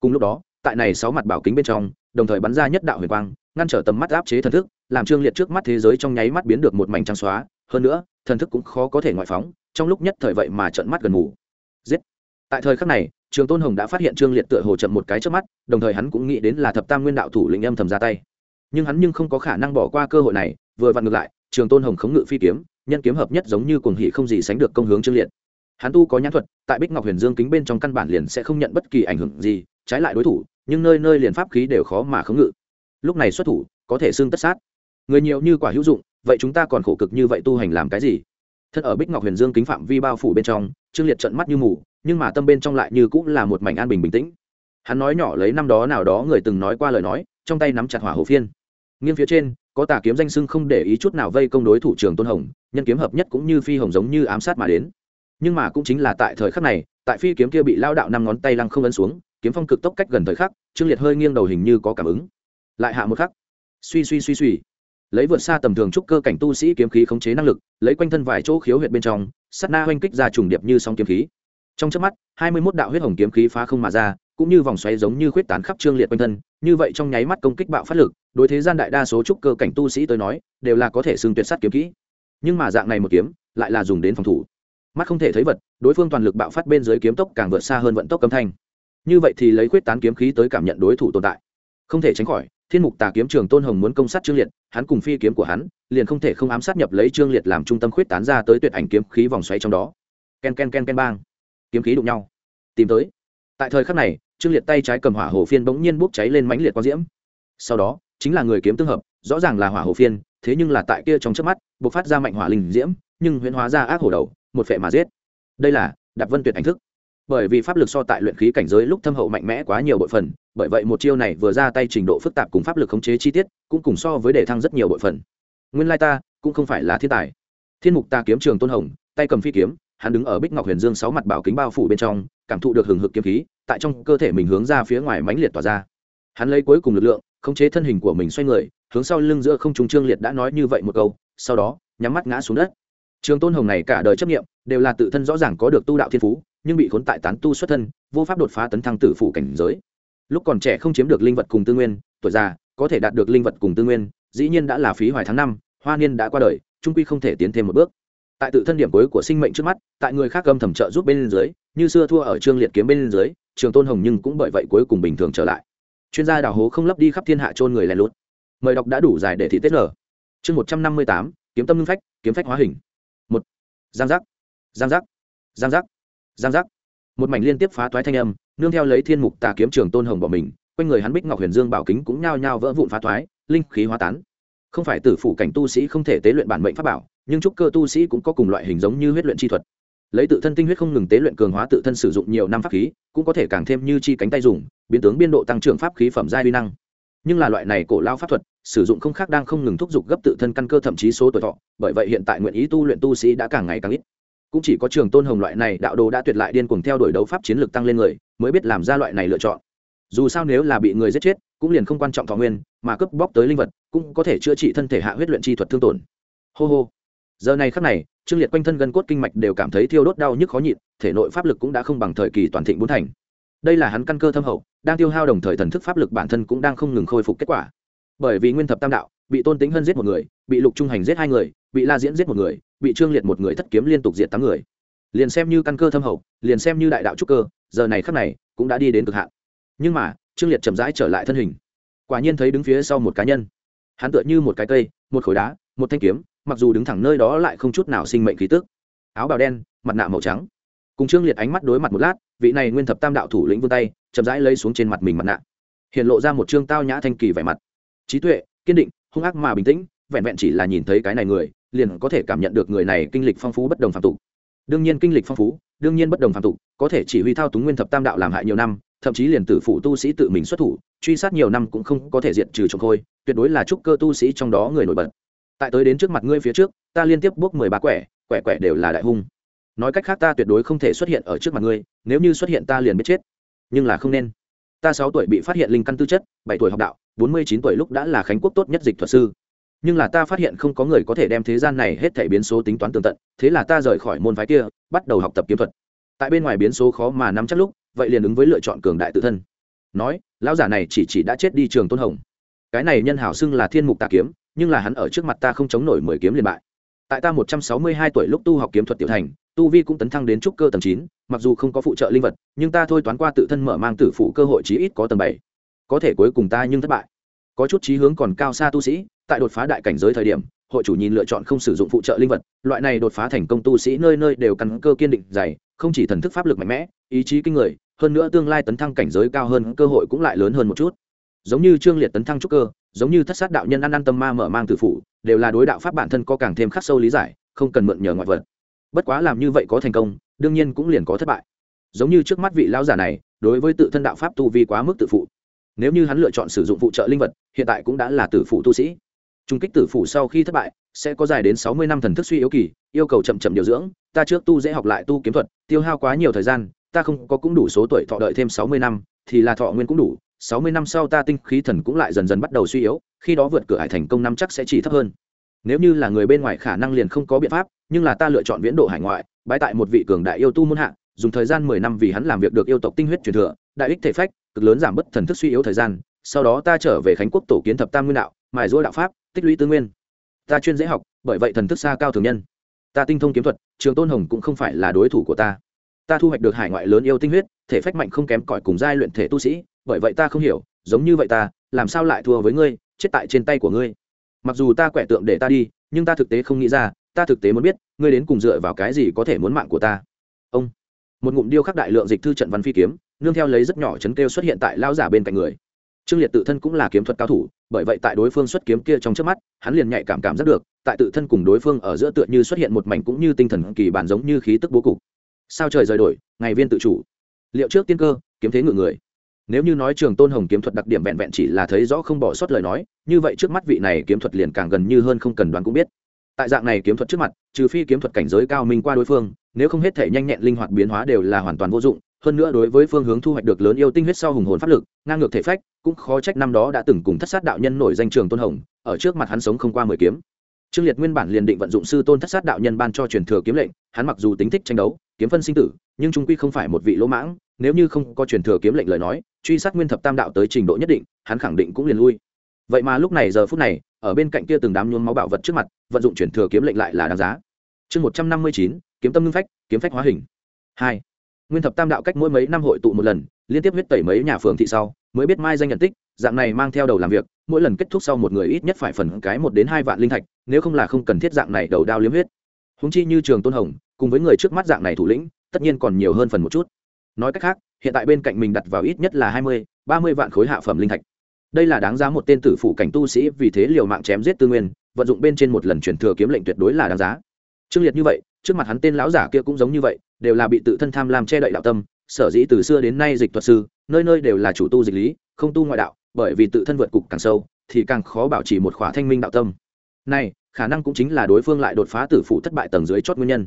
Cùng lúc đó, tại này sáu mặt bảo kính bên trong, đồng thời bắn ra nhất đạo huyền quang, ngăn trở tầm mắt áp chế thần thức, làm trương liệt trước mắt thế giới trong nháy mắt biến được một mảnh trắng xóa. Hơn nữa, thần thức cũng khó có thể ngoại phóng, trong lúc nhất thời vậy mà trận mắt gần ngủ giết! Tại thời khắc này trường tôn hồng đã phát hiện trương liệt tựa hồ chậm một cái trước mắt, đồng thời hắn cũng nghĩ đến là thập tam nguyên đạo thủ lĩnh âm thầm ra tay. Nhưng hắn nhưng không có khả năng bỏ qua cơ hội này, vừa vặn ngược lại, trường tôn hồng khống ngự phi kiếm, nhân kiếm hợp nhất giống như cuồng hỉ không gì sánh được công hướng trương liệt. Hắn tu có nhãn thuật, tại bích ngọc huyền dương kính bên trong căn bản liền sẽ không nhận bất kỳ ảnh hưởng gì, trái lại đối thủ, nhưng nơi nơi liền pháp khí đều khó mà khống ngự. Lúc này xuất thủ, có thể xương tất sát. Người nhiều như quả hữu dụng, vậy chúng ta còn khổ cực như vậy tu hành làm cái gì? Thật ở bích ngọc huyền dương kính phạm vi bao phủ bên trong, trương liệt trận mắt như mù nhưng mà tâm bên trong lại như cũng là một mảnh an bình bình tĩnh. Hắn nói nhỏ lấy năm đó nào đó người từng nói qua lời nói, trong tay nắm chặt hỏa hồ phiên. Nghiêng phía trên, có tà kiếm danh sưng không để ý chút nào vây công đối thủ trường tôn hồng, nhân kiếm hợp nhất cũng như phi hồng giống như ám sát mà đến. Nhưng mà cũng chính là tại thời khắc này, tại phi kiếm kia bị lao đạo năm ngón tay lăng không ấn xuống, kiếm phong cực tốc cách gần thời khắc, trương liệt hơi nghiêng đầu hình như có cảm ứng. Lại hạ một khắc. Suy suy suy suy. Lấy vượt xa tầm thường trúc cơ cảnh tu sĩ kiếm khí khống chế năng lực, lấy quanh thân vài chỗ khiếu huyệt bên trong sắt na oanh kích ra trùng điệp như sóng kiếm khí trong chớp mắt, hai mươi mốt đạo huyết hồng kiếm khí phá không mà ra, cũng như vòng xoáy giống như khuyết tán khắp trương liệt quanh thân, như vậy trong nháy mắt công kích bạo phát lực, đối thế gian đại đa số trúc cơ cảnh tu sĩ tới nói, đều là có thể xưng tuyệt sát kiếm kỹ. Nhưng mà dạng này một kiếm, lại là dùng đến phòng thủ. Mắt không thể thấy vật, đối phương toàn lực bạo phát bên dưới kiếm tốc càng vượt xa hơn vận tốc cấm thanh. Như vậy thì lấy khuyết tán kiếm khí tới cảm nhận đối thủ tồn tại. Không thể tránh khỏi, thiên mục tà kiếm trường tôn hồng muốn công sát trương liệt, hắn cùng phi kiếm của hắn, liền không thể không ám sát nhập lấy trương liệt làm trung tâm khuyết tán ra tới tuyệt ảnh kiếm khí vòng xoáy trong đó. Ken ken ken ken, bang kiếm khí đụng nhau. Tìm tới. Tại thời khắc này, trương liệt tay trái cầm hỏa hồ phiên bỗng nhiên bốc cháy lên mãnh liệt quang diễm. Sau đó, chính là người kiếm tương hợp, rõ ràng là hỏa hồ phiên, thế nhưng là tại kia trong trước mắt, bộc phát ra mạnh hỏa linh diễm, nhưng huyễn hóa ra ác hổ đầu, một phệ mà giết. Đây là đạp vân tuyệt ảnh thức. Bởi vì pháp lực so tại luyện khí cảnh giới lúc thâm hậu mạnh mẽ quá nhiều bội phần, bởi vậy một chiêu này vừa ra tay trình độ phức tạp cùng pháp lực khống chế chi tiết, cũng cùng so với đề thăng rất nhiều bội phần. Nguyên lai ta cũng không phải là thiên tài. Thiên mục ta kiếm trường tôn hồng, tay cầm phi kiếm hắn đứng ở bích ngọc huyền dương sáu mặt bảo kính bao phủ bên trong, cảm thụ được hừng hực kiếm khí, tại trong cơ thể mình hướng ra phía ngoài mãnh liệt tỏa ra. Hắn lấy cuối cùng lực lượng, khống chế thân hình của mình xoay người, hướng sau lưng giữa không trung trương liệt đã nói như vậy một câu, sau đó, nhắm mắt ngã xuống đất. Trường tôn hồng này cả đời chấp nghiệm đều là tự thân rõ ràng có được tu đạo thiên phú, nhưng bị khốn tại tán tu xuất thân, vô pháp đột phá tấn thăng tử phủ cảnh giới. Lúc còn trẻ không chiếm được linh vật cùng tư nguyên, tuổi già, có thể đạt được linh vật cùng tư nguyên, dĩ nhiên đã là phí hoài tháng năm, hoa niên đã qua đời, trung quy không thể tiến thêm một bước tại tự thân điểm cuối của sinh mệnh trước mắt, tại người khác gâm thầm trợ giúp bên dưới, như xưa thua ở trương liệt kiếm bên dưới, trường tôn hồng nhưng cũng bởi vậy cuối cùng bình thường trở lại. Chuyên gia đào hố không lấp đi khắp thiên hạ trôn người lén lút. Mời đọc đã đủ dài để thị tết nở. Chương một trăm năm mươi tám, kiếm tâm ngưng phách, kiếm phách hóa hình. Một. Giang giác. Giang giác. Giang giác. Giang giác. Một mảnh liên tiếp phá toái thanh âm, nương theo lấy thiên mục tà kiếm trường tôn hồng bỏ mình, quanh người hắn bích ngọc huyền dương bảo kính cũng nhao nhao vỡ vụn phá toái, linh khí hóa tán. Không phải tử phủ cảnh tu sĩ không thể tế luyện bản mệnh pháp bảo nhưng trúc cơ tu sĩ cũng có cùng loại hình giống như huyết luyện chi thuật. Lấy tự thân tinh huyết không ngừng tế luyện cường hóa tự thân sử dụng nhiều năm pháp khí, cũng có thể càng thêm như chi cánh tay dùng, biến tướng biên độ tăng trưởng pháp khí phẩm giai vi năng. Nhưng là loại này cổ lao pháp thuật, sử dụng không khác đang không ngừng thúc giục gấp tự thân căn cơ thậm chí số tuổi thọ, bởi vậy hiện tại nguyện ý tu luyện tu sĩ đã càng ngày càng ít. Cũng chỉ có trường tôn hồng loại này đạo đồ đã tuyệt lại điên cuồng theo đuổi đấu pháp chiến lược tăng lên người, mới biết làm ra loại này lựa chọn. Dù sao nếu là bị người giết chết, cũng liền không quan trọng thọ nguyên, mà cướp bóc tới linh vật, cũng có thể chữa trị thân thể hạ huyết luyện chi thuật thương tổn. Hô hô giờ này khắc này, trương liệt quanh thân gân cốt kinh mạch đều cảm thấy thiêu đốt đau nhức khó nhịn, thể nội pháp lực cũng đã không bằng thời kỳ toàn thịnh bốn thành. Đây là hắn căn cơ thâm hậu, đang tiêu hao đồng thời thần thức pháp lực bản thân cũng đang không ngừng khôi phục kết quả. Bởi vì nguyên thập tam đạo, bị tôn tính hân giết một người, bị lục trung hành giết hai người, bị la diễn giết một người, bị trương liệt một người thất kiếm liên tục diệt tám người. Liền xem như căn cơ thâm hậu, liền xem như đại đạo trúc cơ, giờ này khắc này cũng đã đi đến cực hạn. Nhưng mà, trương liệt chậm rãi trở lại thân hình. Quả nhiên thấy đứng phía sau một cá nhân. Hắn tựa như một cái cây, một khối đá, một thanh kiếm mặc dù đứng thẳng nơi đó lại không chút nào sinh mệnh khí tức. Áo bào đen, mặt nạ màu trắng. Cùng trương liệt ánh mắt đối mặt một lát, vị này nguyên thập tam đạo thủ lĩnh vươn tay, chậm rãi lấy xuống trên mặt mình mặt nạ. Hiện lộ ra một trương tao nhã thanh kỳ vẻ mặt. Trí tuệ, kiên định, hung ác mà bình tĩnh, vẹn vẹn chỉ là nhìn thấy cái này người, liền có thể cảm nhận được người này kinh lịch phong phú bất đồng phạm tục. Đương nhiên kinh lịch phong phú, đương nhiên bất đồng phạm tục, có thể chỉ huy thao túng nguyên thập tam đạo làm hại nhiều năm, thậm chí liền tử phụ tu sĩ tự mình xuất thủ, truy sát nhiều năm cũng không có thể diện trừ trồng khôi, tuyệt đối là trúc cơ tu sĩ trong đó người nổi bật tại tới đến trước mặt ngươi phía trước, ta liên tiếp bước mười ba quẻ quẻ quẻ đều là đại hung. Nói cách khác ta tuyệt đối không thể xuất hiện ở trước mặt ngươi, nếu như xuất hiện ta liền biết chết. Nhưng là không nên. Ta sáu tuổi bị phát hiện linh căn tư chất, bảy tuổi học đạo, bốn mươi chín tuổi lúc đã là khánh quốc tốt nhất dịch thuật sư. Nhưng là ta phát hiện không có người có thể đem thế gian này hết thể biến số tính toán tường tận, thế là ta rời khỏi môn phái kia, bắt đầu học tập kiếm thuật. Tại bên ngoài biến số khó mà nắm chắc lúc, vậy liền ứng với lựa chọn cường đại tự thân. Nói, lão giả này chỉ chỉ đã chết đi trường tôn hồng cái này nhân hảo xưng là thiên mục tà kiếm, nhưng là hắn ở trước mặt ta không chống nổi mười kiếm liền bại. Tại ta một trăm sáu mươi hai tuổi lúc tu học kiếm thuật tiểu thành, tu vi cũng tấn thăng đến trúc cơ tầng chín, mặc dù không có phụ trợ linh vật, nhưng ta thôi toán qua tự thân mở mang tử phụ cơ hội chí ít có tầng bảy. Có thể cuối cùng ta nhưng thất bại. Có chút chí hướng còn cao xa tu sĩ, tại đột phá đại cảnh giới thời điểm, hội chủ nhìn lựa chọn không sử dụng phụ trợ linh vật, loại này đột phá thành công tu sĩ nơi nơi đều căn cơ kiên định dày, không chỉ thần thức pháp lực mạnh mẽ, ý chí kinh người, hơn nữa tương lai tấn thăng cảnh giới cao hơn, cơ hội cũng lại lớn hơn một chút giống như trương liệt tấn thăng trúc cơ, giống như thất sát đạo nhân ăn ăn tâm ma mở mang tử phụ đều là đối đạo pháp bản thân có càng thêm khắc sâu lý giải, không cần mượn nhờ ngoại vật. Bất quá làm như vậy có thành công, đương nhiên cũng liền có thất bại. Giống như trước mắt vị lão giả này, đối với tự thân đạo pháp tu vi quá mức tự phụ. Nếu như hắn lựa chọn sử dụng phụ trợ linh vật, hiện tại cũng đã là tử phụ tu sĩ. Trung kích tử phụ sau khi thất bại, sẽ có dài đến sáu mươi năm thần thức suy yếu kỳ, yêu cầu chậm chậm điều dưỡng, ta trước tu dễ học lại tu kiếm thuật, tiêu hao quá nhiều thời gian, ta không có cũng đủ số tuổi thọ đợi thêm sáu mươi năm, thì là thọ nguyên cũng đủ sáu mươi năm sau ta tinh khí thần cũng lại dần dần bắt đầu suy yếu, khi đó vượt cửa hải thành công năm chắc sẽ chỉ thấp hơn. Nếu như là người bên ngoài khả năng liền không có biện pháp, nhưng là ta lựa chọn viễn độ hải ngoại bãi tại một vị cường đại yêu tu muôn hạ, dùng thời gian mười năm vì hắn làm việc được yêu tộc tinh huyết truyền thừa, đại ích thể phách, cực lớn giảm bất thần thức suy yếu thời gian, sau đó ta trở về khánh quốc tổ kiến thập tam nguyên đạo, mài giũa đạo pháp, tích lũy tư nguyên. Ta chuyên dễ học, bởi vậy thần thức xa cao thường nhân. Ta tinh thông kiếm thuật, trường tôn hồng cũng không phải là đối thủ của ta. Ta thu hoạch được hải ngoại lớn yêu tinh huyết, thể phách mạnh không kém cỏi cùng giai luyện thể tu sĩ bởi vậy ta không hiểu, giống như vậy ta, làm sao lại thua với ngươi, chết tại trên tay của ngươi? Mặc dù ta quẻ tượng để ta đi, nhưng ta thực tế không nghĩ ra, ta thực tế muốn biết, ngươi đến cùng dựa vào cái gì có thể muốn mạng của ta? Ông, một ngụm điêu khắc đại lượng dịch thư trận văn phi kiếm, nương theo lấy rất nhỏ chấn kêu xuất hiện tại lao giả bên cạnh người. Trương liệt tự thân cũng là kiếm thuật cao thủ, bởi vậy tại đối phương xuất kiếm kia trong trước mắt, hắn liền nhạy cảm cảm giác được, tại tự thân cùng đối phương ở giữa tựa như xuất hiện một mảnh cũng như tinh thần kỳ bản giống như khí tức bố cục. Sao trời rời đổi, ngày viên tự chủ. Liệu trước tiên cơ, kiếm thế ngự người nếu như nói trường tôn hồng kiếm thuật đặc điểm vẹn vẹn chỉ là thấy rõ không bỏ sót lời nói, như vậy trước mắt vị này kiếm thuật liền càng gần như hơn không cần đoán cũng biết. Tại dạng này kiếm thuật trước mặt, trừ phi kiếm thuật cảnh giới cao minh qua đối phương, nếu không hết thể nhanh nhẹn linh hoạt biến hóa đều là hoàn toàn vô dụng. Hơn nữa đối với phương hướng thu hoạch được lớn yêu tinh huyết sau hùng hồn pháp lực, ngang ngược thể phách, cũng khó trách năm đó đã từng cùng thất sát đạo nhân nổi danh trường tôn hồng, ở trước mặt hắn sống không qua mười kiếm. Trương liệt nguyên bản liền định vận dụng sư tôn thất sát đạo nhân ban cho truyền thừa kiếm lệnh, hắn mặc dù tính thích tranh đấu, kiếm phân sinh tử, nhưng trung quy không phải một vị lỗ mãng nếu như không có truyền thừa kiếm lệnh lời nói, truy sát nguyên thập tam đạo tới trình độ nhất định, hắn khẳng định cũng liền lui. Vậy mà lúc này giờ phút này, ở bên cạnh kia từng đám nhuốm máu bảo vật trước mặt, vận dụng truyền thừa kiếm lệnh lại là đáng giá. Chương một trăm năm mươi chín, kiếm tâm ngưng phách, kiếm phách hóa hình. Hai, nguyên thập tam đạo cách mỗi mấy năm hội tụ một lần, liên tiếp huyết tẩy mấy nhà phường thị sau, mới biết mai danh nhận tích, dạng này mang theo đầu làm việc, mỗi lần kết thúc sau một người ít nhất phải phần cái một đến hai vạn linh thạch, nếu không là không cần thiết dạng này đầu đao liếm huyết. Húng chi như trường tôn hồng, cùng với người trước mắt dạng này thủ lĩnh, tất nhiên còn nhiều hơn phần một chút nói cách khác, hiện tại bên cạnh mình đặt vào ít nhất là hai mươi, ba mươi vạn khối hạ phẩm linh thạch. Đây là đáng giá một tên tử phủ cảnh tu sĩ vì thế liều mạng chém giết tư nguyên, vận dụng bên trên một lần truyền thừa kiếm lệnh tuyệt đối là đáng giá. Trương liệt như vậy, trước mặt hắn tên lão giả kia cũng giống như vậy, đều là bị tự thân tham lam che đậy đạo tâm, sở dĩ từ xưa đến nay dịch thuật sư, nơi nơi đều là chủ tu dịch lý, không tu ngoại đạo, bởi vì tự thân vượt cục càng sâu, thì càng khó bảo trì một khỏa thanh minh đạo tâm. Này, khả năng cũng chính là đối phương lại đột phá tử phụ thất bại tầng dưới chót nguyên nhân.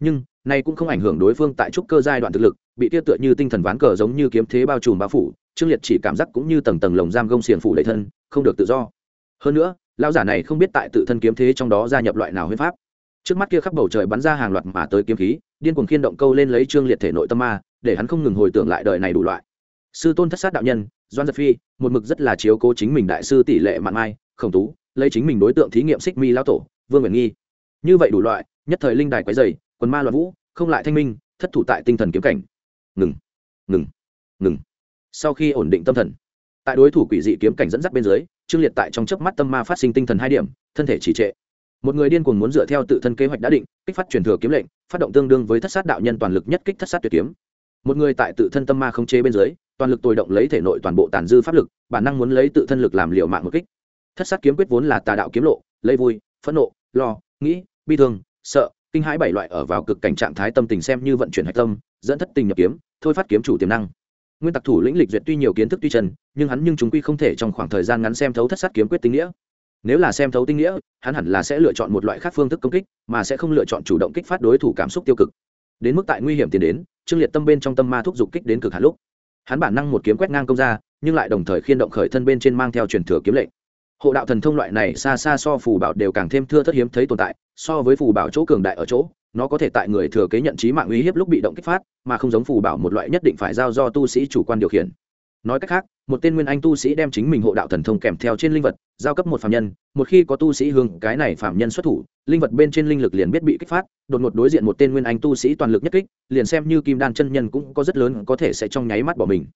Nhưng nay cũng không ảnh hưởng đối phương tại trúc cơ giai đoạn thực lực, bị tiêu tựa như tinh thần ván cờ giống như kiếm thế bao trùm bao phủ, trương liệt chỉ cảm giác cũng như tầng tầng lồng giam gông xiềng phủ đầy thân, không được tự do. Hơn nữa, lão giả này không biết tại tự thân kiếm thế trong đó gia nhập loại nào huyết pháp. Trước mắt kia khắp bầu trời bắn ra hàng loạt mà tới kiếm khí, điên cuồng khiên động câu lên lấy trương liệt thể nội tâm ma, để hắn không ngừng hồi tưởng lại đời này đủ loại. Sư tôn thất sát đạo nhân doan giật phi, một mực rất là chiếu cố chính mình đại sư tỷ lệ mạn mai, khổng tú, lấy chính mình đối tượng thí nghiệm xích mi lao tổ, vương nguyện nghi. Như vậy đủ loại, nhất thời linh đài quái dày quần ma loạn vũ không lại thanh minh, thất thủ tại tinh thần kiếm cảnh. Ngừng ngừng ngừng. Sau khi ổn định tâm thần, tại đối thủ quỷ dị kiếm cảnh dẫn dắt bên dưới, trương liệt tại trong chớp mắt tâm ma phát sinh tinh thần hai điểm, thân thể chỉ trệ. Một người điên cuồng muốn dựa theo tự thân kế hoạch đã định, kích phát truyền thừa kiếm lệnh, phát động tương đương với thất sát đạo nhân toàn lực nhất kích thất sát tuyệt kiếm. Một người tại tự thân tâm ma không chế bên dưới, toàn lực tồi động lấy thể nội toàn bộ tàn dư pháp lực, bản năng muốn lấy tự thân lực làm liệu mạng một kích. Thất sát kiếm quyết vốn là tà đạo kiếm lộ, lấy vui, phẫn nộ, lo, nghĩ, bi thương, sợ kinh hãi bảy loại ở vào cực cảnh trạng thái tâm tình xem như vận chuyển hạch tâm, dẫn thất tình nhập kiếm, thôi phát kiếm chủ tiềm năng. Nguyên tặc thủ lĩnh lịch duyệt tuy nhiều kiến thức tuy trần nhưng hắn nhưng chúng quy không thể trong khoảng thời gian ngắn xem thấu thất sát kiếm quyết tinh nghĩa. Nếu là xem thấu tinh nghĩa, hắn hẳn là sẽ lựa chọn một loại khác phương thức công kích, mà sẽ không lựa chọn chủ động kích phát đối thủ cảm xúc tiêu cực. Đến mức tại nguy hiểm tiến đến, trương liệt tâm bên trong tâm ma thúc giục kích đến cực hạn lúc. Hắn bản năng một kiếm quét ngang công ra, nhưng lại đồng thời khiên động khởi thân bên trên mang theo truyền thừa kiếm lệnh hộ đạo thần thông loại này xa xa so phù bảo đều càng thêm thưa thất hiếm thấy tồn tại, so với phù bảo chỗ cường đại ở chỗ, nó có thể tại người thừa kế nhận trí mạng uy hiếp lúc bị động kích phát, mà không giống phù bảo một loại nhất định phải giao do tu sĩ chủ quan điều khiển. Nói cách khác, một tên nguyên anh tu sĩ đem chính mình hộ đạo thần thông kèm theo trên linh vật, giao cấp một phạm nhân, một khi có tu sĩ hướng cái này phạm nhân xuất thủ, linh vật bên trên linh lực liền biết bị kích phát, đột ngột đối diện một tên nguyên anh tu sĩ toàn lực nhất kích, liền xem như kim đan chân nhân cũng có rất lớn có thể sẽ trong nháy mắt bỏ mình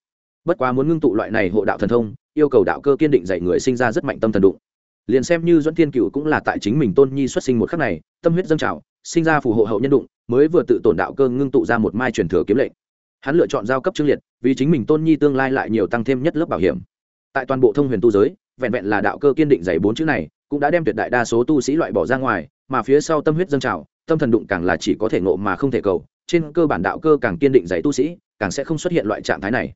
bất quá muốn ngưng tụ loại này hộ đạo thần thông, yêu cầu đạo cơ kiên định dạy người sinh ra rất mạnh tâm thần đụng. Liền xem như dẫn thiên cựu cũng là tại chính mình tôn nhi xuất sinh một khắc này, tâm huyết dâng trào, sinh ra phù hộ hậu nhân đụng, mới vừa tự tổn đạo cơ ngưng tụ ra một mai truyền thừa kiếm lệnh. Hắn lựa chọn giao cấp trương liệt, vì chính mình tôn nhi tương lai lại nhiều tăng thêm nhất lớp bảo hiểm. Tại toàn bộ thông huyền tu giới, vẹn vẹn là đạo cơ kiên định dạy bốn chữ này, cũng đã đem tuyệt đại đa số tu sĩ loại bỏ ra ngoài, mà phía sau tâm huyết dâng trào, tâm thần đụng càng là chỉ có thể ngộ mà không thể cầu, trên cơ bản đạo cơ càng kiên định dạy tu sĩ, càng sẽ không xuất hiện loại trạng thái này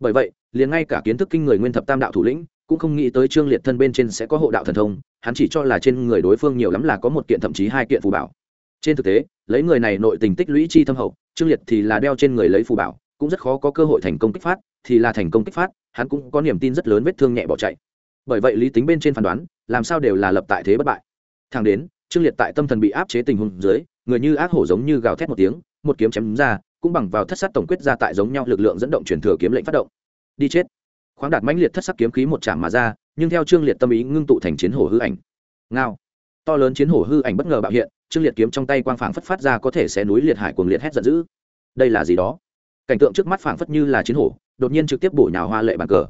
bởi vậy, liền ngay cả kiến thức kinh người nguyên thập tam đạo thủ lĩnh, cũng không nghĩ tới trương liệt thân bên trên sẽ có hộ đạo thần thông, hắn chỉ cho là trên người đối phương nhiều lắm là có một kiện thậm chí hai kiện phù bảo. Trên thực tế, lấy người này nội tình tích lũy chi thâm hậu, trương liệt thì là đeo trên người lấy phù bảo, cũng rất khó có cơ hội thành công kích phát, thì là thành công kích phát, hắn cũng có niềm tin rất lớn vết thương nhẹ bỏ chạy. Bởi vậy lý tính bên trên phán đoán, làm sao đều là lập tại thế bất bại. Thang đến, trương liệt tại tâm thần bị áp chế tình huống dưới, người như ác hổ giống như gào thét một tiếng, một kiếm chém ra cũng bằng vào thất sát tổng quyết ra tại giống nhau lực lượng dẫn động truyền thừa kiếm lệnh phát động. Đi chết. Khoáng đạt mãnh liệt thất sắc kiếm khí một chạm mà ra, nhưng theo trương liệt tâm ý ngưng tụ thành chiến hổ hư ảnh. Ngao. To lớn chiến hổ hư ảnh bất ngờ bạo hiện, trương liệt kiếm trong tay quang phảng phất phát ra có thể xé núi liệt hải cuồng liệt hét giận dữ. Đây là gì đó? Cảnh tượng trước mắt phảng phất như là chiến hổ, đột nhiên trực tiếp bổ nhào hoa lệ bàn cờ.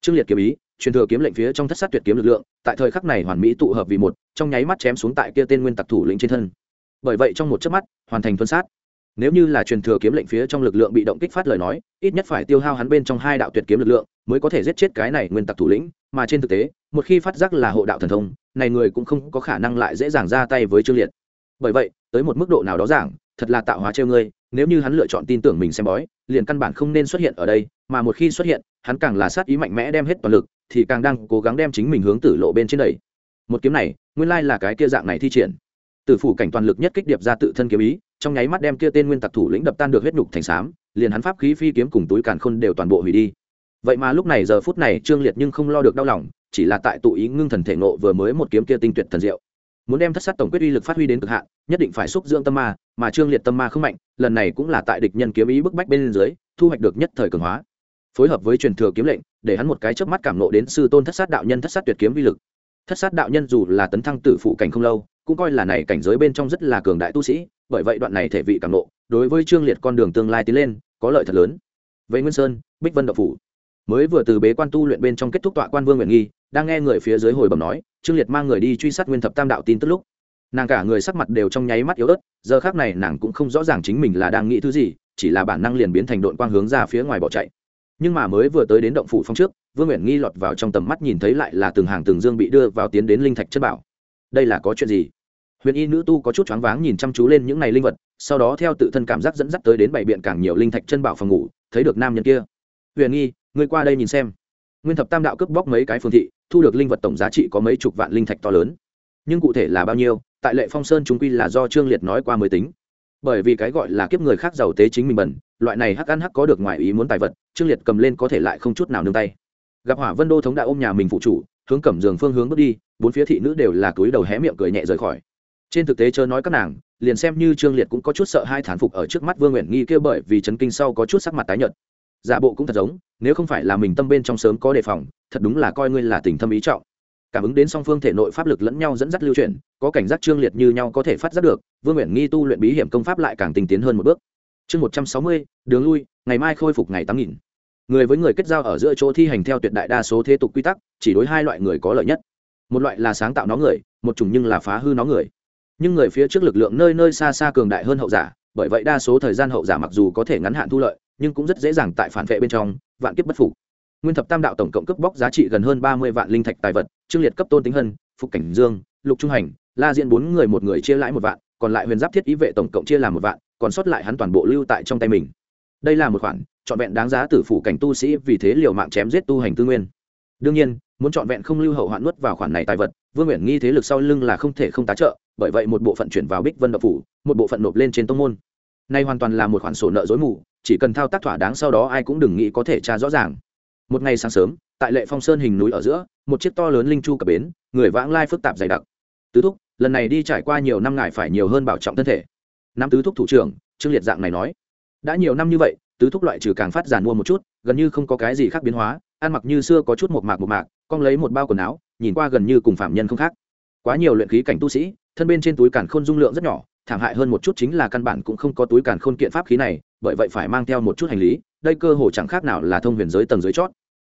Trương liệt kiếm ý, truyền thừa kiếm lệnh phía trong thất sát tuyệt kiếm lực lượng, tại thời khắc này hoàn mỹ tụ hợp vì một, trong nháy mắt chém xuống tại kia tên nguyên tặc thủ lĩnh trên thân. Bởi vậy trong một chớp mắt, hoàn thành tuân sát nếu như là truyền thừa kiếm lệnh phía trong lực lượng bị động kích phát lời nói, ít nhất phải tiêu hao hắn bên trong hai đạo tuyệt kiếm lực lượng mới có thể giết chết cái này nguyên tặc thủ lĩnh, mà trên thực tế, một khi phát giác là hộ đạo thần thông, này người cũng không có khả năng lại dễ dàng ra tay với trương liệt. Bởi vậy, tới một mức độ nào đó giảng, thật là tạo hóa trêu ngươi, nếu như hắn lựa chọn tin tưởng mình xem bói, liền căn bản không nên xuất hiện ở đây, mà một khi xuất hiện, hắn càng là sát ý mạnh mẽ đem hết toàn lực, thì càng đang cố gắng đem chính mình hướng tử lộ bên trên đầy. Một kiếm này, nguyên lai là cái kia dạng này thi triển. Tử phủ cảnh toàn lực nhất kích điệp ra tự thân kiếm ý trong nháy mắt đem kia tên nguyên tặc thủ lĩnh đập tan được huyết nhục thành xám liền hắn pháp khí phi kiếm cùng túi càn khôn đều toàn bộ hủy đi. Vậy mà lúc này giờ phút này trương liệt nhưng không lo được đau lòng, chỉ là tại tụ ý ngưng thần thể nộ vừa mới một kiếm kia tinh tuyệt thần diệu. Muốn đem thất sát tổng quyết uy lực phát huy đến cực hạn, nhất định phải xúc dưỡng tâm ma, mà trương liệt tâm ma không mạnh, lần này cũng là tại địch nhân kiếm ý bức bách bên dưới, thu hoạch được nhất thời cường hóa. Phối hợp với truyền thừa kiếm lệnh, để hắn một cái chớp mắt cảm nộ đến sư tôn thất sát đạo nhân thất sát tuyệt kiếm uy lực. Thất sát đạo nhân dù là tấn thăng tử phụ cảnh không lâu, cũng coi là này cảnh giới bên trong rất là cường đại tu sĩ bởi vậy đoạn này thể vị cảm nộ, đối với trương liệt con đường tương lai tiến lên, có lợi thật lớn. Về nguyên sơn, bích vân đậu phủ. Mới vừa từ bế quan tu luyện bên trong kết thúc tọa quan vương nguyện nghi, đang nghe người phía dưới hồi bẩm nói, trương liệt mang người đi truy sát nguyên thập tam đạo tin tức lúc. Nàng cả người sắc mặt đều trong nháy mắt yếu ớt, giờ khác này nàng cũng không rõ ràng chính mình là đang nghĩ thứ gì, chỉ là bản năng liền biến thành đội quang hướng ra phía ngoài bỏ chạy. Nhưng mà mới vừa tới đến động phủ phong trước, vương nguyện nghi lọt vào trong tầm mắt nhìn thấy lại là từng hàng từng dương bị đưa vào tiến đến linh thạch chất bảo. Đây là có chuyện gì? Huyền y nữ tu có chút choáng váng nhìn chăm chú lên những này linh vật, sau đó theo tự thân cảm giác dẫn dắt tới đến bảy biện càng nhiều linh thạch chân bảo phòng ngủ, thấy được nam nhân kia. Huyền nghi ngươi qua đây nhìn xem. Nguyên thập tam đạo cướp bóc mấy cái phương thị, thu được linh vật tổng giá trị có mấy chục vạn linh thạch to lớn. Nhưng cụ thể là bao nhiêu, tại lệ phong sơn chúng quy là do trương liệt nói qua mới tính. Bởi vì cái gọi là kiếp người khác giàu tế chính mình bẩn, loại này hắc ăn hắc có được ngoài ý muốn tài vật, trương liệt cầm lên có thể lại không chút nào nương tay. Gặp hỏa vân đô thống đã ôm nhà mình phụ chủ, hướng cẩm giường phương hướng bước đi, bốn phía thị nữ đều là túi đầu hé miệng cười nhẹ rời khỏi trên thực tế chớ nói các nàng, liền xem như trương liệt cũng có chút sợ hai thán phục ở trước mắt vương nguyện nghi kia bởi vì chấn kinh sau có chút sắc mặt tái nhợt. Giả bộ cũng thật giống, nếu không phải là mình tâm bên trong sớm có đề phòng, thật đúng là coi ngươi là tình thâm ý trọng. Cảm ứng đến song phương thể nội pháp lực lẫn nhau dẫn dắt lưu chuyển, có cảnh giác trương liệt như nhau có thể phát giác được, vương nguyện nghi tu luyện bí hiểm công pháp lại càng tinh tiến hơn một bước. Chương một trăm sáu mươi, đường lui, ngày mai khôi phục ngày tám nghìn. Người với người kết giao ở giữa chỗ thi hành theo tuyệt đại đa số thế tục quy tắc, chỉ đối hai loại người có lợi nhất. Một loại là sáng tạo nó người, một chủng nhưng là phá hư nó người nhưng người phía trước lực lượng nơi nơi xa xa cường đại hơn hậu giả, bởi vậy đa số thời gian hậu giả mặc dù có thể ngắn hạn thu lợi, nhưng cũng rất dễ dàng tại phản vệ bên trong, vạn kiếp bất phục. Nguyên thập tam đạo tổng cộng cướp bóc giá trị gần hơn ba mươi vạn linh thạch tài vật, trương liệt cấp tôn tính hân, phục cảnh dương, lục trung hành, la diện bốn người một người chia lãi một vạn, còn lại huyền giáp thiết ý vệ tổng cộng chia làm một vạn, còn sót lại hắn toàn bộ lưu tại trong tay mình. Đây là một khoản, trọn vẹn đáng giá tử phủ cảnh tu sĩ vì thế liều mạng chém giết tu hành tư nguyên. Đương nhiên, muốn trọn vẹn không lưu hậu hoạn nuốt vào khoản này tài vật, vương nguyện nghi thế lực sau lưng là không thể không tá trợ bởi vậy một bộ phận chuyển vào bích vân đậu phủ, một bộ phận nộp lên trên tông môn. Nay hoàn toàn là một khoản sổ nợ dối mù, chỉ cần thao tác thỏa đáng sau đó ai cũng đừng nghĩ có thể tra rõ ràng. Một ngày sáng sớm, tại lệ phong sơn hình núi ở giữa, một chiếc to lớn linh chu cập bến, người vãng lai phức tạp dày đặc. Tứ thúc, lần này đi trải qua nhiều năm ngài phải nhiều hơn bảo trọng thân thể. Năm tứ thúc thủ trưởng, trương liệt dạng này nói. Đã nhiều năm như vậy, tứ thúc loại trừ càng phát giàn mua một chút, gần như không có cái gì khác biến hóa, ăn mặc như xưa có chút một mạc một mạc con lấy một bao quần áo, nhìn qua gần như cùng phạm nhân không khác. Quá nhiều luyện khí cảnh tu sĩ thân bên trên túi càn khôn dung lượng rất nhỏ, thảm hại hơn một chút chính là căn bản cũng không có túi càn khôn kiện pháp khí này, bởi vậy phải mang theo một chút hành lý, đây cơ hồ chẳng khác nào là thông huyền giới tầng dưới chót.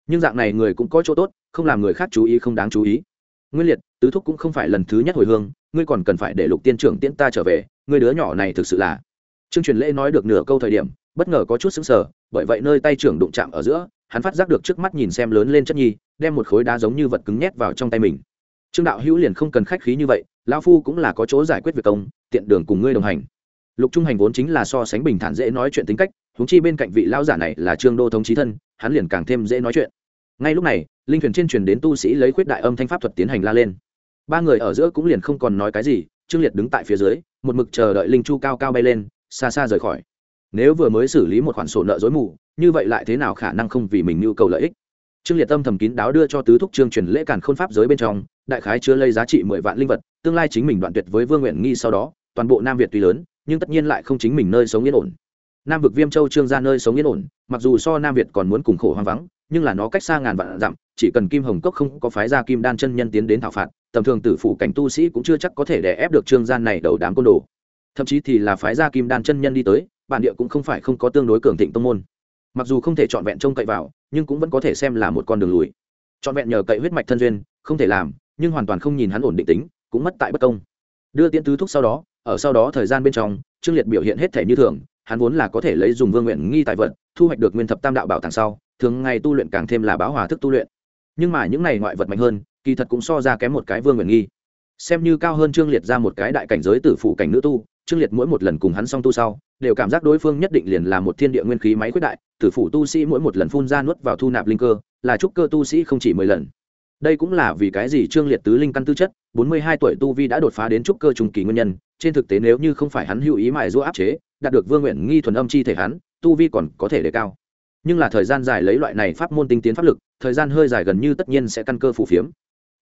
Nhưng dạng này người cũng có chỗ tốt, không làm người khác chú ý không đáng chú ý. Nguyên liệt, tứ thúc cũng không phải lần thứ nhất hồi hương, ngươi còn cần phải để lục tiên trưởng tiễn ta trở về, ngươi đứa nhỏ này thực sự là. Trương truyền lễ nói được nửa câu thời điểm, bất ngờ có chút xứng sở bởi vậy nơi tay trưởng đụng chạm ở giữa, hắn phát giác được trước mắt nhìn xem lớn lên chất nhi, đem một khối đá giống như vật cứng nhét vào trong tay mình. Trương đạo hữu liền không cần khách khí như vậy lão phu cũng là có chỗ giải quyết việc công, tiện đường cùng ngươi đồng hành. Lục trung hành vốn chính là so sánh bình thản dễ nói chuyện tính cách húng chi bên cạnh vị lão giả này là trương đô thống trí thân, hắn liền càng thêm dễ nói chuyện. Ngay lúc này, linh thuyền trên truyền đến tu sĩ lấy khuyết đại âm thanh pháp thuật tiến hành la lên. Ba người ở giữa cũng liền không còn nói cái gì, trương liệt đứng tại phía dưới, một mực chờ đợi linh chu cao cao bay lên, xa xa rời khỏi. Nếu vừa mới xử lý một khoản sổ nợ dối mù, như vậy lại thế nào khả năng không vì mình nhu cầu lợi ích? Trương liệt tâm thầm kín đáo đưa cho tứ thúc trương truyền lễ cản khôn pháp giới bên trong, đại khái chưa lây giá trị mười vạn linh vật, tương lai chính mình đoạn tuyệt với vương nguyện nghi sau đó, toàn bộ nam việt tuy lớn, nhưng tất nhiên lại không chính mình nơi sống yên ổn. Nam vực viêm châu trương ra nơi sống yên ổn, mặc dù so nam việt còn muốn cùng khổ hoang vắng, nhưng là nó cách xa ngàn vạn dặm, chỉ cần kim hồng cốc không có phái ra kim đan chân nhân tiến đến thảo phạt, tầm thường tử phủ cảnh tu sĩ cũng chưa chắc có thể đè ép được trương gian này đầu đám côn đồ. Thậm chí thì là phái ra kim đan chân nhân đi tới, bản địa cũng không phải không có tương đối cường thịnh tông môn. Mặc dù không thể trọn vẹn trông cậy vào nhưng cũng vẫn có thể xem là một con đường lùi. Trọn vẹn nhờ cậy huyết mạch thân duyên, không thể làm, nhưng hoàn toàn không nhìn hắn ổn định tính, cũng mất tại bất công. Đưa tiễn tứ thúc sau đó, ở sau đó thời gian bên trong, trương liệt biểu hiện hết thể như thường, hắn vốn là có thể lấy dùng vương nguyện nghi tài vật, thu hoạch được nguyên thập tam đạo bảo tàng sau, thường ngày tu luyện càng thêm là báo hòa thức tu luyện. Nhưng mà những này ngoại vật mạnh hơn, kỳ thật cũng so ra kém một cái vương nguyện nghi. Xem như cao hơn trương liệt ra một cái đại cảnh giới tử phủ cảnh nữ tu trương liệt mỗi một lần cùng hắn song tu sau, đều cảm giác đối phương nhất định liền là một thiên địa nguyên khí máy quyết đại tử phủ tu sĩ mỗi một lần phun ra nuốt vào thu nạp linh cơ, là trúc cơ tu sĩ không chỉ mười lần. Đây cũng là vì cái gì trương liệt tứ linh căn tư chất, bốn mươi hai tuổi tu vi đã đột phá đến trúc cơ trùng kỳ nguyên nhân, trên thực tế nếu như không phải hắn hữu ý mài giũa áp chế, đạt được vương nguyện nghi thuần âm chi thể hắn, tu vi còn có thể đề cao. Nhưng là thời gian dài lấy loại này pháp môn tinh tiến pháp lực, thời gian hơi dài gần như tất nhiên sẽ căn cơ phù phiếm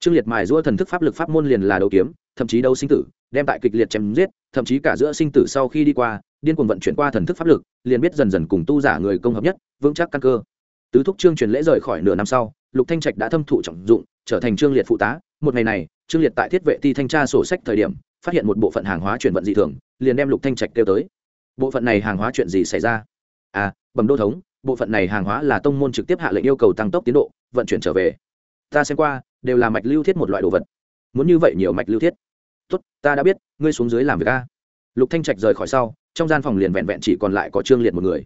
trương liệt mài giũa thần thức pháp lực pháp môn liền là đấu kiếm, thậm chí đấu sinh tử, đem tại kịch liệt chém giết, thậm chí cả giữa sinh tử sau khi đi qua, điên cuồng vận chuyển qua thần thức pháp lực, liền biết dần dần cùng tu giả người công hợp nhất, vững chắc căn cơ. Tứ thúc trương truyền lễ rời khỏi nửa năm sau, lục thanh trạch đã thâm thụ trọng dụng, trở thành trương liệt phụ tá. Một ngày này, trương liệt tại thiết vệ ti thanh tra sổ sách thời điểm, phát hiện một bộ phận hàng hóa chuyển vận dị thường, liền đem lục thanh trạch kêu tới. Bộ phận này hàng hóa chuyện gì xảy ra? À bẩm đô thống, bộ phận này hàng hóa là tông môn trực tiếp hạ lệnh yêu cầu tăng tốc tiến độ, vận chuyển trở về ta xem qua, đều là mạch lưu thiết một loại đồ vật. Muốn như vậy nhiều mạch lưu thiết. Tốt, ta đã biết, ngươi xuống dưới làm việc a. Lục thanh trạch rời khỏi sau, trong gian phòng liền vẹn vẹn chỉ còn lại có trương liệt một người.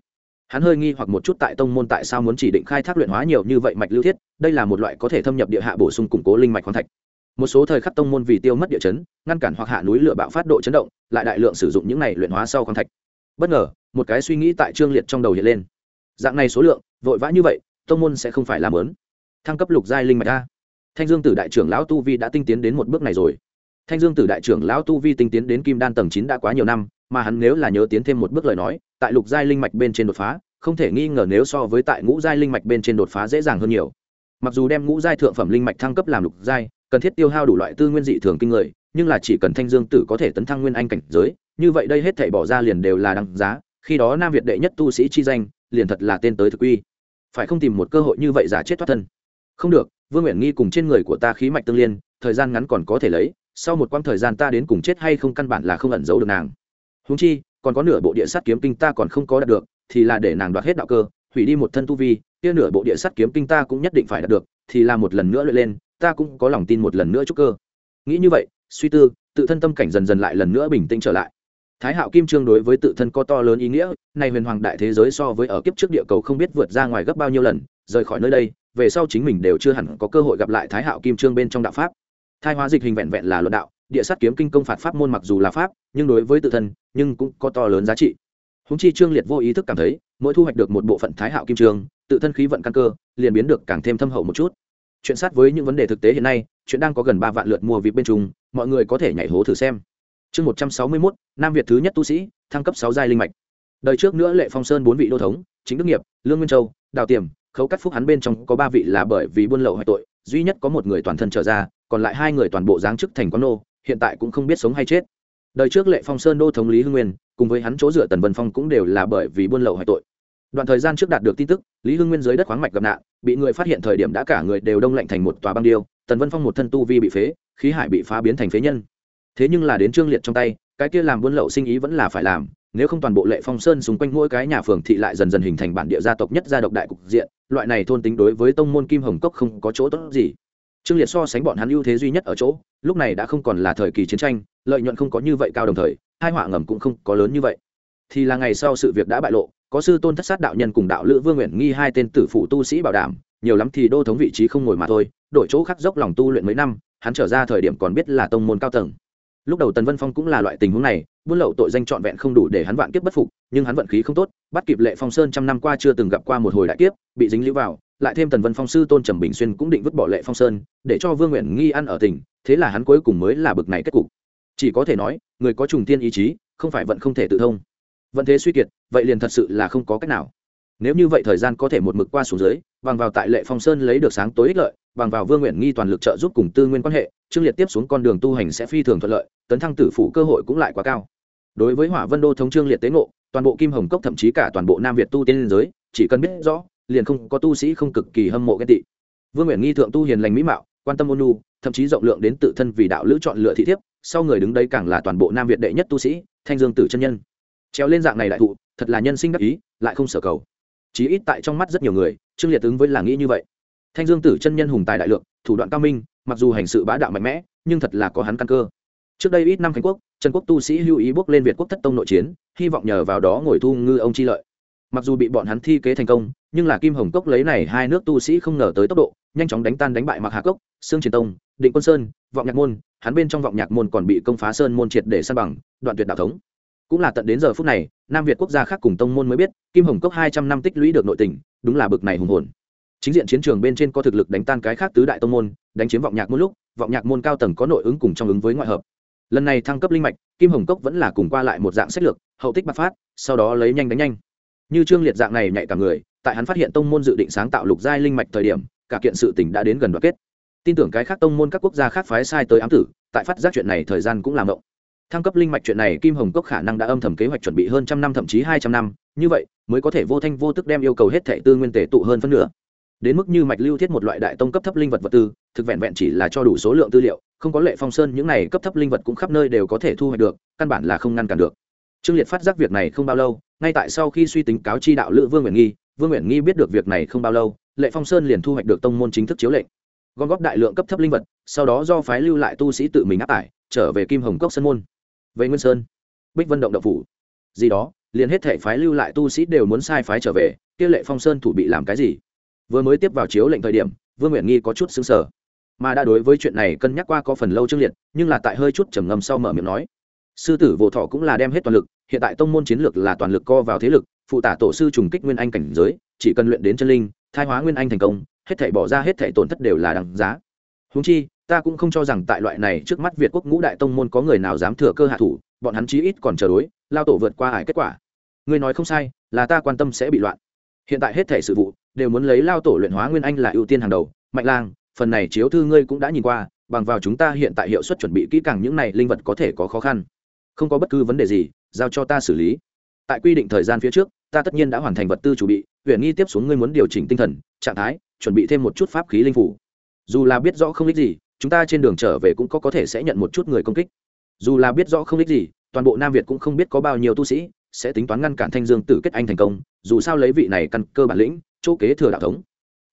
Hắn hơi nghi hoặc một chút tại tông môn tại sao muốn chỉ định khai thác luyện hóa nhiều như vậy mạch lưu thiết, đây là một loại có thể thâm nhập địa hạ bổ sung củng cố linh mạch khoáng thạch. Một số thời khắc tông môn vì tiêu mất địa chấn, ngăn cản hoặc hạ núi lửa bạo phát độ chấn động, lại đại lượng sử dụng những này luyện hóa sau khoáng thạch. Bất ngờ, một cái suy nghĩ tại trương liệt trong đầu hiện lên. Dạng này số lượng, vội vã như vậy, tông môn sẽ không phải làm lớn thăng cấp lục giai linh mạch a. Thanh dương tử đại trưởng lão tu vi đã tinh tiến đến một bước này rồi. Thanh dương tử đại trưởng lão tu vi tinh tiến đến kim đan tầng chín đã quá nhiều năm, mà hắn nếu là nhớ tiến thêm một bước lời nói, tại lục giai linh mạch bên trên đột phá, không thể nghi ngờ nếu so với tại ngũ giai linh mạch bên trên đột phá dễ dàng hơn nhiều. Mặc dù đem ngũ giai thượng phẩm linh mạch thăng cấp làm lục giai, cần thiết tiêu hao đủ loại tư nguyên dị thường kinh người, nhưng là chỉ cần thanh dương tử có thể tấn thăng nguyên anh cảnh giới, như vậy đây hết thảy bỏ ra liền đều là đăng giá, khi đó nam việt đệ nhất tu sĩ chi danh, liền thật là tên tới thực uy. Phải không tìm một cơ hội như vậy giả chết thoát thân? Không được, vương nguyện nghi cùng trên người của ta khí mạch tương liên, thời gian ngắn còn có thể lấy, sau một quãng thời gian ta đến cùng chết hay không căn bản là không ẩn giấu được nàng. Húng chi, còn có nửa bộ địa sắt kiếm kinh ta còn không có đạt được, thì là để nàng đoạt hết đạo cơ, hủy đi một thân tu vi, kia nửa bộ địa sắt kiếm kinh ta cũng nhất định phải đạt được, thì là một lần nữa luyện lên, ta cũng có lòng tin một lần nữa chúc cơ. Nghĩ như vậy, suy tư, tự thân tâm cảnh dần dần lại lần nữa bình tĩnh trở lại. Thái hạo kim trương đối với tự thân có to lớn ý nghĩa, nay huyền hoàng đại thế giới so với ở kiếp trước địa cầu không biết vượt ra ngoài gấp bao nhiêu lần, rời khỏi nơi đây về sau chính mình đều chưa hẳn có cơ hội gặp lại thái hạo kim trương bên trong đạo pháp. Thai hóa dịch hình vẹn vẹn là luận đạo, địa sát kiếm kinh công phạt pháp môn mặc dù là pháp, nhưng đối với tự thân, nhưng cũng có to lớn giá trị. Húng chi trương liệt vô ý thức cảm thấy, mỗi thu hoạch được một bộ phận thái hạo kim trương, tự thân khí vận căn cơ, liền biến được càng thêm thâm hậu một chút. Chuyện sát với những vấn đề thực tế hiện nay, chuyện đang có gần ba vạn lượt mua vịt bên trung mọi người có thể nhảy hố thử xem. Chương một trăm sáu mươi mốt, nam việt thứ nhất tu sĩ, thăng cấp sáu giai linh mạch. Đời trước nữa lệ phong sơn bốn vị đô thống, chính đức nghiệp, lương nguyên châu, đào tiềm khấu cắt phúc hắn bên trong có ba vị là bởi vì buôn lậu hoại tội, duy nhất có một người toàn thân trở ra, còn lại hai người toàn bộ giáng chức thành quán nô, hiện tại cũng không biết sống hay chết. Đời trước lệ phong sơn đô thống lý hưng nguyên, cùng với hắn chỗ dựa tần vân phong cũng đều là bởi vì buôn lậu hoại tội. Đoạn thời gian trước đạt được tin tức, lý hưng nguyên dưới đất khoáng mạch gặp nạn, bị người phát hiện thời điểm đã cả người đều đông lạnh thành một tòa băng điêu, tần vân phong một thân tu vi bị phế, khí hải bị phá biến thành phế nhân. Thế nhưng là đến trương liệt trong tay cái kia làm buôn lậu sinh ý vẫn là phải làm, nếu không toàn bộ lệ phong sơn xung quanh mỗi cái nhà phường thị lại dần dần hình thành bản địa gia tộc nhất gia độc đại cục diện, loại này thôn tính đối với tông môn kim hồng cốc không có chỗ tốt gì. Trương liệt so sánh bọn hắn ưu thế duy nhất ở chỗ, lúc này đã không còn là thời kỳ chiến tranh, lợi nhuận không có như vậy cao đồng thời, hai họa ngầm cũng không có lớn như vậy. Thì là ngày sau sự việc đã bại lộ, có sư tôn thất sát đạo nhân cùng đạo lữ vương nguyện nghi hai tên tử phụ tu sĩ bảo đảm, nhiều lắm thì đô thống vị trí không ngồi mà thôi, đổi chỗ khắc dốc lòng tu luyện mấy năm, hắn trở ra thời điểm còn biết là tông môn cao tầng lúc đầu tần vân phong cũng là loại tình huống này, buôn lậu tội danh trọn vẹn không đủ để hắn vạn kiếp bất phục, nhưng hắn vận khí không tốt, bắt kịp lệ phong sơn trăm năm qua chưa từng gặp qua một hồi đại kiếp, bị dính lũ vào, lại thêm tần vân phong sư tôn trầm bình xuyên cũng định vứt bỏ lệ phong sơn, để cho vương nguyện nghi ăn ở tỉnh, thế là hắn cuối cùng mới là bực này kết cục. Chỉ có thể nói, người có trùng tiên ý chí, không phải vận không thể tự thông. Vận thế suy kiệt, vậy liền thật sự là không có cách nào. Nếu như vậy thời gian có thể một mực qua xuống dưới, bằng vào tại lệ phong sơn lấy được sáng tối ích lợi, bằng vào vương nguyện nghi toàn lực trợ giúp cùng tư nguyên quan hệ trương liệt tiếp xuống con đường tu hành sẽ phi thường thuận lợi, tấn thăng tử phủ cơ hội cũng lại quá cao. Đối với hỏa vân đô thống trương liệt tế ngộ, toàn bộ kim hồng cốc thậm chí cả toàn bộ nam việt tu tiên liên giới, chỉ cần biết rõ, liền không có tu sĩ không cực kỳ hâm mộ ghen tị. Vương nguyện nghi thượng tu hiền lành mỹ mạo, quan tâm ôn nhu, thậm chí rộng lượng đến tự thân vì đạo lữ chọn lựa thị thiếp, sau người đứng đây càng là toàn bộ nam việt đệ nhất tu sĩ, thanh dương tử chân nhân. Treo lên dạng này đại thụ, thật là nhân sinh đắc ý, lại không sở cầu. Chí ít tại trong mắt rất nhiều người, trương liệt ứng với là nghĩ như vậy thanh dương tử chân nhân hùng tài đại lượng, thủ đoạn cao minh, mặc dù hành sự bá đạo mạnh mẽ, nhưng thật là có hắn căn cơ. Trước đây ít năm khánh quốc, trần quốc tu sĩ lưu ý bước lên việt quốc thất tông nội chiến, hy vọng nhờ vào đó ngồi thu ngư ông chi lợi. Mặc dù bị bọn hắn thi kế thành công, nhưng là kim hồng cốc lấy này hai nước tu sĩ không ngờ tới tốc độ, nhanh chóng đánh tan đánh bại mặc hà cốc, sương truyền tông, định quân sơn, vọng nhạc môn, hắn bên trong vọng nhạc môn còn bị công phá sơn môn triệt để san bằng, đoạn tuyệt đạo thống. Cũng là tận đến giờ phút này, nam việt quốc gia khác cùng tông môn mới biết, kim hồng cốc hai trăm năm tích lũy được nội tình, đúng là bực này hùng hồn chính diện chiến trường bên trên có thực lực đánh tan cái khác tứ đại tông môn, đánh chiếm vọng nhạc môn lúc, vọng nhạc môn cao tầng có nội ứng cùng trong ứng với ngoại hợp. Lần này thăng cấp linh mạch, kim hồng cốc vẫn là cùng qua lại một dạng sách lược, hậu tích bạc phát, sau đó lấy nhanh đánh nhanh. Như trương liệt dạng này nhạy cả người, tại hắn phát hiện tông môn dự định sáng tạo lục giai linh mạch thời điểm, cả kiện sự tỉnh đã đến gần đoạn kết. Tin tưởng cái khác tông môn các quốc gia khác phái sai tới ám tử, tại phát giác chuyện này thời gian cũng làm động thăng cấp linh mạch chuyện này, kim hồng cốc khả năng đã âm thầm kế hoạch chuẩn bị hơn trăm năm, thậm chí hai trăm năm, như vậy, mới có thể vô thanh vô tức đem yêu cầu hết thệ tư nguyên tể tụ hơn phân nửa đến mức như mạch lưu thiết một loại đại tông cấp thấp linh vật vật tư, thực vẹn vẹn chỉ là cho đủ số lượng tư liệu, không có lệ phong sơn, những này cấp thấp linh vật cũng khắp nơi đều có thể thu hoạch được, căn bản là không ngăn cản được. Trương liệt phát giác việc này không bao lâu, ngay tại sau khi suy tính cáo chi đạo lữ vương nguyện nghi, vương nguyện nghi biết được việc này không bao lâu, lệ phong sơn liền thu hoạch được tông môn chính thức chiếu lệnh. Gom góp đại lượng cấp thấp linh vật, sau đó do phái lưu lại tu sĩ tự mình áp tải, trở về kim hồng cốc sơn môn. Về nguyên sơn, bích vân động đậu phủ. Gì đó, liền hết thể phái lưu lại tu sĩ đều muốn sai phái trở về, kia lệ phong sơn thủ bị làm cái gì? Vừa mới tiếp vào chiếu lệnh thời điểm, vương nguyện nghi có chút xứng sở mà đã đối với chuyện này cân nhắc qua có phần lâu trương liệt, nhưng là tại hơi chút trầm ngâm sau mở miệng nói, sư tử vô thọ cũng là đem hết toàn lực, hiện tại tông môn chiến lược là toàn lực co vào thế lực, phụ tả tổ sư trùng kích nguyên anh cảnh giới, chỉ cần luyện đến chân linh, thai hóa nguyên anh thành công, hết thể bỏ ra hết thể tổn thất đều là đằng giá. Húng chi, ta cũng không cho rằng tại loại này trước mắt việt quốc ngũ đại tông môn có người nào dám thừa cơ hạ thủ, bọn hắn chí ít còn chờ đối, lao tổ vượt qua ải kết quả. Ngươi nói không sai, là ta quan tâm sẽ bị loạn. Hiện tại hết thể sự vụ đều muốn lấy lao tổ luyện hóa nguyên anh là ưu tiên hàng đầu. Mạnh lang, phần này chiếu thư ngươi cũng đã nhìn qua, bằng vào chúng ta hiện tại hiệu suất chuẩn bị kỹ càng những này linh vật có thể có khó khăn. Không có bất cứ vấn đề gì, giao cho ta xử lý. Tại quy định thời gian phía trước, ta tất nhiên đã hoàn thành vật tư chuẩn bị huyện nghi tiếp xuống ngươi muốn điều chỉnh tinh thần, trạng thái, chuẩn bị thêm một chút pháp khí linh phủ. Dù là biết rõ không ích gì, chúng ta trên đường trở về cũng có có thể sẽ nhận một chút người công kích. Dù là biết rõ không ích gì, toàn bộ nam việt cũng không biết có bao nhiêu tu sĩ sẽ tính toán ngăn cản thanh dương tử kết anh thành công, dù sao lấy vị này căn cơ bản lĩnh chỗ kế thừa đạo thống.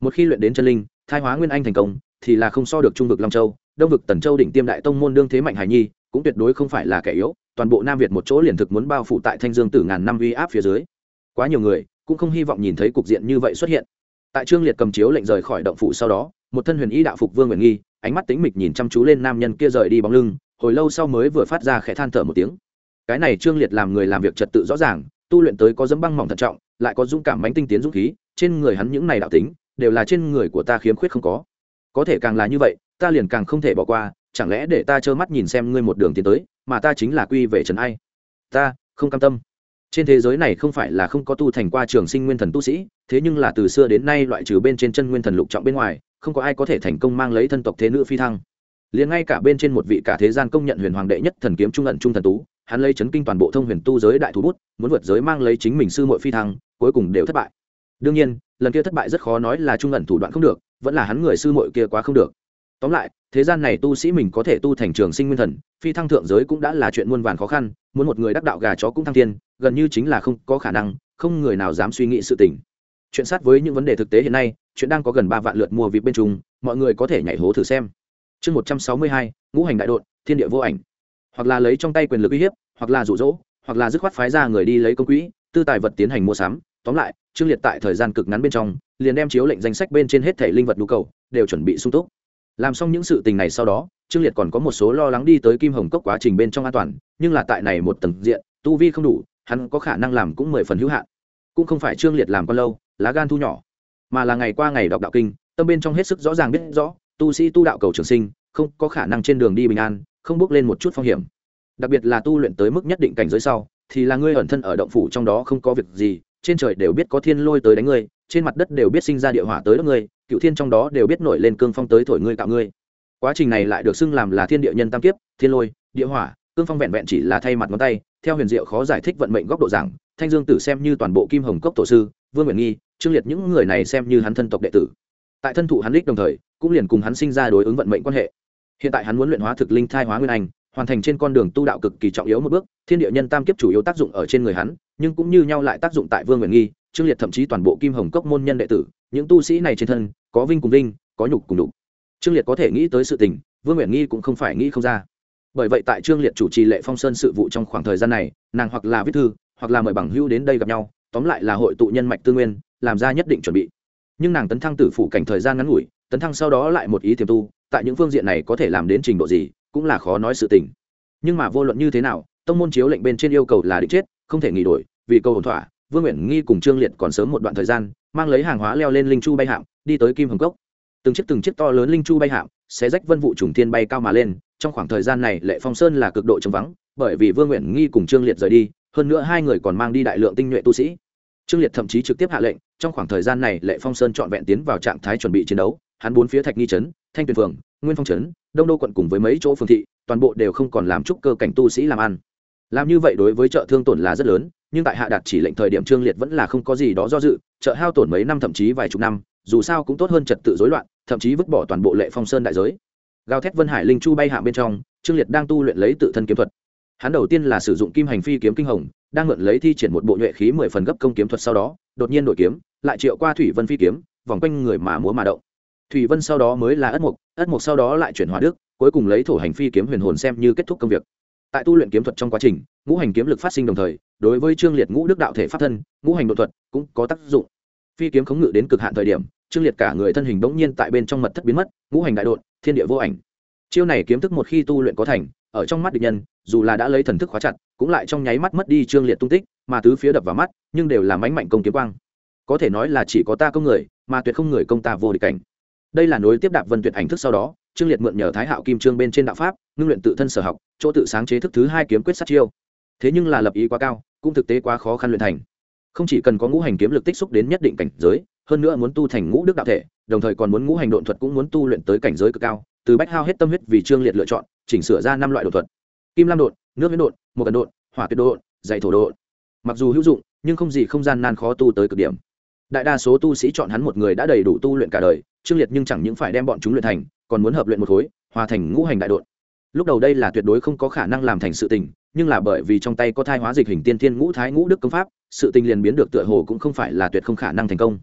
Một khi luyện đến chân linh thai hóa nguyên anh thành công, thì là không so được trung vực long châu, đông vực tần châu đỉnh tiêm đại tông môn đương thế mạnh hải nhi, cũng tuyệt đối không phải là kẻ yếu, toàn bộ nam việt một chỗ liền thực muốn bao phủ tại thanh dương tử ngàn năm uy áp phía dưới. Quá nhiều người cũng không hy vọng nhìn thấy cục diện như vậy xuất hiện. Tại trương liệt cầm chiếu lệnh rời khỏi động phủ sau đó, một thân huyền y đạo phục vương nguyện nghi, ánh mắt tính mịch nhìn chăm chú lên nam nhân kia rời đi bóng lưng, hồi lâu sau mới vừa phát ra khẽ than thở một tiếng. Cái này trương liệt làm người làm việc trật tự rõ ràng, tu luyện tới có dấm băng mỏng thận trọng, lại có dũng cảm bánh tinh tiến dũng khí trên người hắn những này đạo tính, đều là trên người của ta khiếm khuyết không có. Có thể càng là như vậy, ta liền càng không thể bỏ qua, chẳng lẽ để ta trơ mắt nhìn xem ngươi một đường tiến tới, mà ta chính là quy về trần ai? Ta, không cam tâm. Trên thế giới này không phải là không có tu thành qua trường sinh nguyên thần tu sĩ, thế nhưng là từ xưa đến nay loại trừ bên trên chân nguyên thần lục trọng bên ngoài, không có ai có thể thành công mang lấy thân tộc thế nữ phi thăng. Liền ngay cả bên trên một vị cả thế gian công nhận huyền hoàng đệ nhất thần kiếm trung ẩn trung thần tú, hắn lấy chấn kinh toàn bộ thông huyền tu giới đại thú bút, muốn vượt giới mang lấy chính mình sư muội phi thăng, cuối cùng đều thất bại đương nhiên, lần kia thất bại rất khó nói là trung ẩn thủ đoạn không được, vẫn là hắn người sư muội kia quá không được. Tóm lại, thế gian này tu sĩ mình có thể tu thành trường sinh nguyên thần, phi thăng thượng giới cũng đã là chuyện muôn vàn khó khăn, muốn một người đắc đạo gà chó cũng thăng thiên, gần như chính là không có khả năng, không người nào dám suy nghĩ sự tình. Chuyện sát với những vấn đề thực tế hiện nay, chuyện đang có gần ba vạn lượt mua vịt bên trung mọi người có thể nhảy hố thử xem. Chương một trăm sáu mươi hai, ngũ hành đại đội thiên địa vô ảnh. Hoặc là lấy trong tay quyền lực uy hiếp, hoặc là rụ rỗ hoặc là dứt khoát phái ra người đi lấy công quỹ, tư tài vật tiến hành mua sắm. Tóm lại trương liệt tại thời gian cực ngắn bên trong, liền đem chiếu lệnh danh sách bên trên hết thẻ linh vật nhu cầu, đều chuẩn bị sung túc. Làm xong những sự tình này sau đó, trương liệt còn có một số lo lắng đi tới kim hồng cốc quá trình bên trong an toàn, nhưng là tại này một tầng diện, tu vi không đủ, hắn có khả năng làm cũng mười phần hữu hạn. Cũng không phải trương liệt làm con lâu, lá gan thu nhỏ, mà là ngày qua ngày đọc đạo kinh, tâm bên trong hết sức rõ ràng biết rõ, tu sĩ tu đạo cầu trường sinh, không có khả năng trên đường đi bình an, không bước lên một chút phong hiểm. Đặc biệt là tu luyện tới mức nhất định cảnh giới sau, thì là ngươi ẩn thân ở động phủ trong đó không có việc gì trên trời đều biết có thiên lôi tới đánh ngươi, trên mặt đất đều biết sinh ra địa hỏa tới đất ngươi, cựu thiên trong đó đều biết nổi lên cương phong tới thổi ngươi cạo ngươi. Quá trình này lại được xưng làm là thiên địa nhân tam kiếp, thiên lôi, địa hỏa, cương phong vẹn vẹn chỉ là thay mặt ngón tay, theo huyền diệu khó giải thích vận mệnh góc độ rằng thanh dương tử xem như toàn bộ kim hồng cốc tổ sư, vương nguyện nghi, trương liệt những người này xem như hắn thân tộc đệ tử. Tại thân thụ hắn đích đồng thời, cũng liền cùng hắn sinh ra đối ứng vận mệnh quan hệ. Hiện tại hắn muốn luyện hóa thực linh thai hóa nguyên anh hoàn thành trên con đường tu đạo cực kỳ trọng yếu một bước, thiên địa nhân tam kiếp chủ yếu tác dụng ở trên người hắn, nhưng cũng như nhau lại tác dụng tại vương nguyện nghi, trương liệt thậm chí toàn bộ kim hồng cốc môn nhân đệ tử, những tu sĩ này trên thân, có vinh cùng vinh, có nhục cùng đục trương liệt có thể nghĩ tới sự tình, vương nguyện nghi cũng không phải nghĩ không ra. Bởi vậy tại trương liệt chủ trì lệ phong sơn sự vụ trong khoảng thời gian này, nàng hoặc là viết thư, hoặc là mời bằng hữu đến đây gặp nhau, tóm lại là hội tụ nhân mạch tư nguyên, làm ra nhất định chuẩn bị. Nhưng nàng tấn thăng tử phủ cảnh thời gian ngắn ngủi, tấn thăng sau đó lại một ý tiềm tu, tại những phương diện này có thể làm đến trình độ gì cũng là khó nói sự tình. Nhưng mà vô luận như thế nào, tông môn chiếu lệnh bên trên yêu cầu là định chết, không thể nghỉ đổi, vì câu hồn thỏa, vương nguyện nghi cùng trương liệt còn sớm một đoạn thời gian, mang lấy hàng hóa leo lên linh chu bay hạm, đi tới kim hồng cốc. Từng chiếc từng chiếc to lớn linh chu bay hạm sẽ rách vân vụ trùng thiên bay cao mà lên, trong khoảng thời gian này lệ phong sơn là cực độ trống vắng, bởi vì vương nguyện nghi cùng trương liệt rời đi, hơn nữa hai người còn mang đi đại lượng tinh nhuệ tu sĩ. Trương liệt thậm chí trực tiếp hạ lệnh, trong khoảng thời gian này lệ phong sơn trọn vẹn tiến vào trạng thái chuẩn bị chiến đấu, hắn bốn phía thạch nghi trấn, thanh tuyền phường nguyên phong trấn, đông đô quận cùng với mấy chỗ phương thị, toàn bộ đều không còn làm trúc cơ cảnh tu sĩ làm ăn. Làm như vậy đối với chợ thương tổn là rất lớn, nhưng tại hạ đạt chỉ lệnh thời điểm trương liệt vẫn là không có gì đó do dự, chợ hao tổn mấy năm thậm chí vài chục năm, dù sao cũng tốt hơn trật tự rối loạn, thậm chí vứt bỏ toàn bộ lệ phong sơn đại giới. Gào thét vân hải linh chu bay hạ bên trong, trương liệt đang tu luyện lấy tự thân kiếm thuật. Hắn đầu tiên là sử dụng kim hành phi kiếm kinh hồng, đang mượn lấy thi triển một bộ nhuệ khí mười phần gấp công kiếm thuật sau đó, đột nhiên đổi kiếm, lại triệu qua thủy vân phi kiếm, vòng quanh người mà múa mà động thủy vân sau đó mới là ất mục ất mục sau đó lại chuyển hóa đức, cuối cùng lấy thổ hành phi kiếm huyền hồn xem như kết thúc công việc. Tại tu luyện kiếm thuật trong quá trình, ngũ hành kiếm lực phát sinh đồng thời, đối với trương liệt ngũ đức đạo thể pháp thân, ngũ hành đột thuật cũng có tác dụng. Phi kiếm khống ngự đến cực hạn thời điểm, trương liệt cả người thân hình bỗng nhiên tại bên trong mật thất biến mất, ngũ hành đại đột thiên địa vô ảnh. Chiêu này kiếm thức một khi tu luyện có thành, ở trong mắt địch nhân, dù là đã lấy thần thức khóa chặt, cũng lại trong nháy mắt mất đi trương liệt tung tích, mà tứ phía đập vào mắt, nhưng đều là mánh mạnh công kiếm quang. Có thể nói là chỉ có ta công người, mà tuyệt không người công ta vô địch cảnh đây là nối tiếp đạp vân tuyệt ảnh thức sau đó, trương liệt mượn nhờ thái hạo kim trương bên trên đạo pháp, ngưng luyện tự thân sở học, chỗ tự sáng chế thức thứ hai kiếm quyết sát chiêu. Thế nhưng là lập ý quá cao, cũng thực tế quá khó khăn luyện thành. Không chỉ cần có ngũ hành kiếm lực tích xúc đến nhất định cảnh giới, hơn nữa muốn tu thành ngũ đức đạo thể, đồng thời còn muốn ngũ hành độn thuật cũng muốn tu luyện tới cảnh giới cực cao, từ bách hao hết tâm huyết vì trương liệt lựa chọn, chỉnh sửa ra năm loại đột thuật. Kim lam đột nước huyết đột một cần đột hỏa tuyệt đột dạy thổ đột mặc dù hữu dụng, nhưng không gì không gian nan khó tu tới cực điểm. Đại đa số tu sĩ chọn hắn một người đã đầy đủ tu luyện cả đời trương liệt nhưng chẳng những phải đem bọn chúng luyện thành, còn muốn hợp luyện một khối, hòa thành ngũ hành đại đột lúc đầu đây là tuyệt đối không có khả năng làm thành sự tình, nhưng là bởi vì trong tay có thai hóa dịch hình tiên thiên ngũ thái ngũ đức công pháp, sự tình liền biến được tựa hồ cũng không phải là tuyệt không khả năng thành công.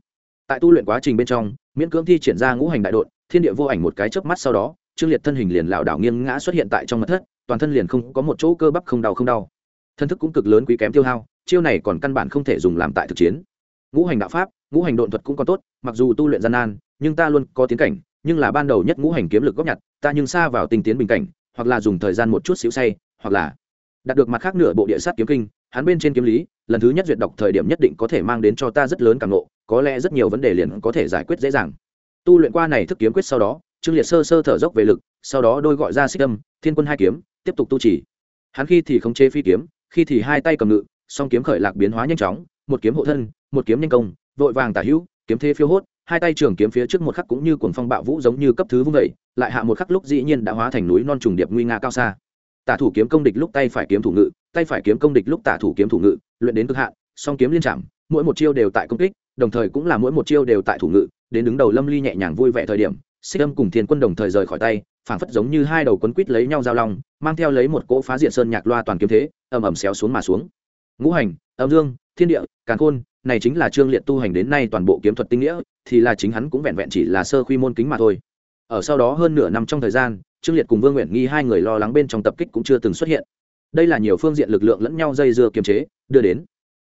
Tại tu luyện quá trình bên trong, miễn cưỡng thi triển ra ngũ hành đại đột thiên địa vô ảnh một cái chớp mắt sau đó, trương liệt thân hình liền lảo đảo nghiêng ngã xuất hiện tại trong mặt thất, toàn thân liền không có một chỗ cơ bắp không đau không đau. Thân thức cũng cực lớn quý kém tiêu hao, chiêu này còn căn bản không thể dùng làm tại thực chiến. Ngũ hành đạo pháp, ngũ hành độn thuật cũng còn tốt, mặc dù tu luyện gian nan nhưng ta luôn có tiến cảnh, nhưng là ban đầu nhất ngũ hành kiếm lực góp nhặt, ta nhưng xa vào tinh tiến bình cảnh, hoặc là dùng thời gian một chút xíu say, hoặc là đạt được mặt khác nửa bộ địa sát kiếm kinh, hắn bên trên kiếm lý, lần thứ nhất duyệt đọc thời điểm nhất định có thể mang đến cho ta rất lớn cảm nộ có lẽ rất nhiều vấn đề liền có thể giải quyết dễ dàng. Tu luyện qua này thức kiếm quyết sau đó, trương liệt sơ sơ thở dốc về lực, sau đó đôi gọi ra xích âm, thiên quân hai kiếm, tiếp tục tu trì. Hắn khi thì không chế phi kiếm, khi thì hai tay cầm ngự, song kiếm khởi lạc biến hóa nhanh chóng, một kiếm hộ thân, một kiếm nhanh công, vội vàng tả hữu, kiếm thế phiêu hốt hai tay trường kiếm phía trước một khắc cũng như cuồng phong bạo vũ giống như cấp thứ vung dậy, lại hạ một khắc lúc dĩ nhiên đã hóa thành núi non trùng điệp nguy nga cao xa. Tả thủ kiếm công địch lúc tay phải kiếm thủ ngự, tay phải kiếm công địch lúc tả thủ kiếm thủ ngự, luyện đến cực hạn, song kiếm liên chạm, mỗi một chiêu đều tại công kích, đồng thời cũng là mỗi một chiêu đều tại thủ ngự, đến đứng đầu lâm ly nhẹ nhàng vui vẻ thời điểm, xích âm cùng thiên quân đồng thời rời khỏi tay, phảng phất giống như hai đầu quấn quít lấy nhau giao long, mang theo lấy một cỗ phá diện sơn nhạc loa toàn kiếm thế, ầm ầm xéo xuống mà xuống. Ngũ hành, âm dương, thiên địa, càn khôn này chính là trương liệt tu hành đến nay toàn bộ kiếm thuật tinh nghĩa, thì là chính hắn cũng vẹn vẹn chỉ là sơ quy môn kính mà thôi. Ở sau đó hơn nửa năm trong thời gian, trương liệt cùng vương nguyện nghi hai người lo lắng bên trong tập kích cũng chưa từng xuất hiện. Đây là nhiều phương diện lực lượng lẫn nhau dây dưa kiềm chế, đưa đến,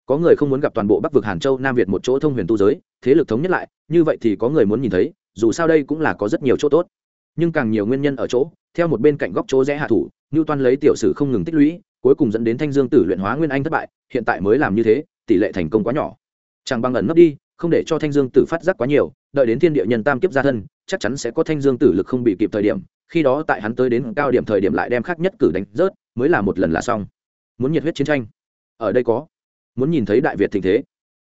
có người không muốn gặp toàn bộ bắc vực hàn châu, nam việt một chỗ thông huyền tu giới, thế lực thống nhất lại, như vậy thì có người muốn nhìn thấy, dù sao đây cũng là có rất nhiều chỗ tốt. Nhưng càng nhiều nguyên nhân ở chỗ, theo một bên cạnh góc chỗ rẽ hạ thủ như toan lấy tiểu sử không ngừng tích lũy, cuối cùng dẫn đến thanh dương tử luyện hóa nguyên anh thất bại, hiện tại mới làm như thế, tỷ lệ thành công quá nhỏ chẳng bằng ẩn nấp đi, không để cho thanh dương tử phát giác quá nhiều, đợi đến thiên địa nhân tam kiếp gia thân, chắc chắn sẽ có thanh dương tử lực không bị kịp thời điểm, khi đó tại hắn tới đến cao điểm thời điểm lại đem khác nhất cử đánh rớt, mới là một lần là xong. Muốn nhiệt huyết chiến tranh. Ở đây có. Muốn nhìn thấy đại việt thịnh thế.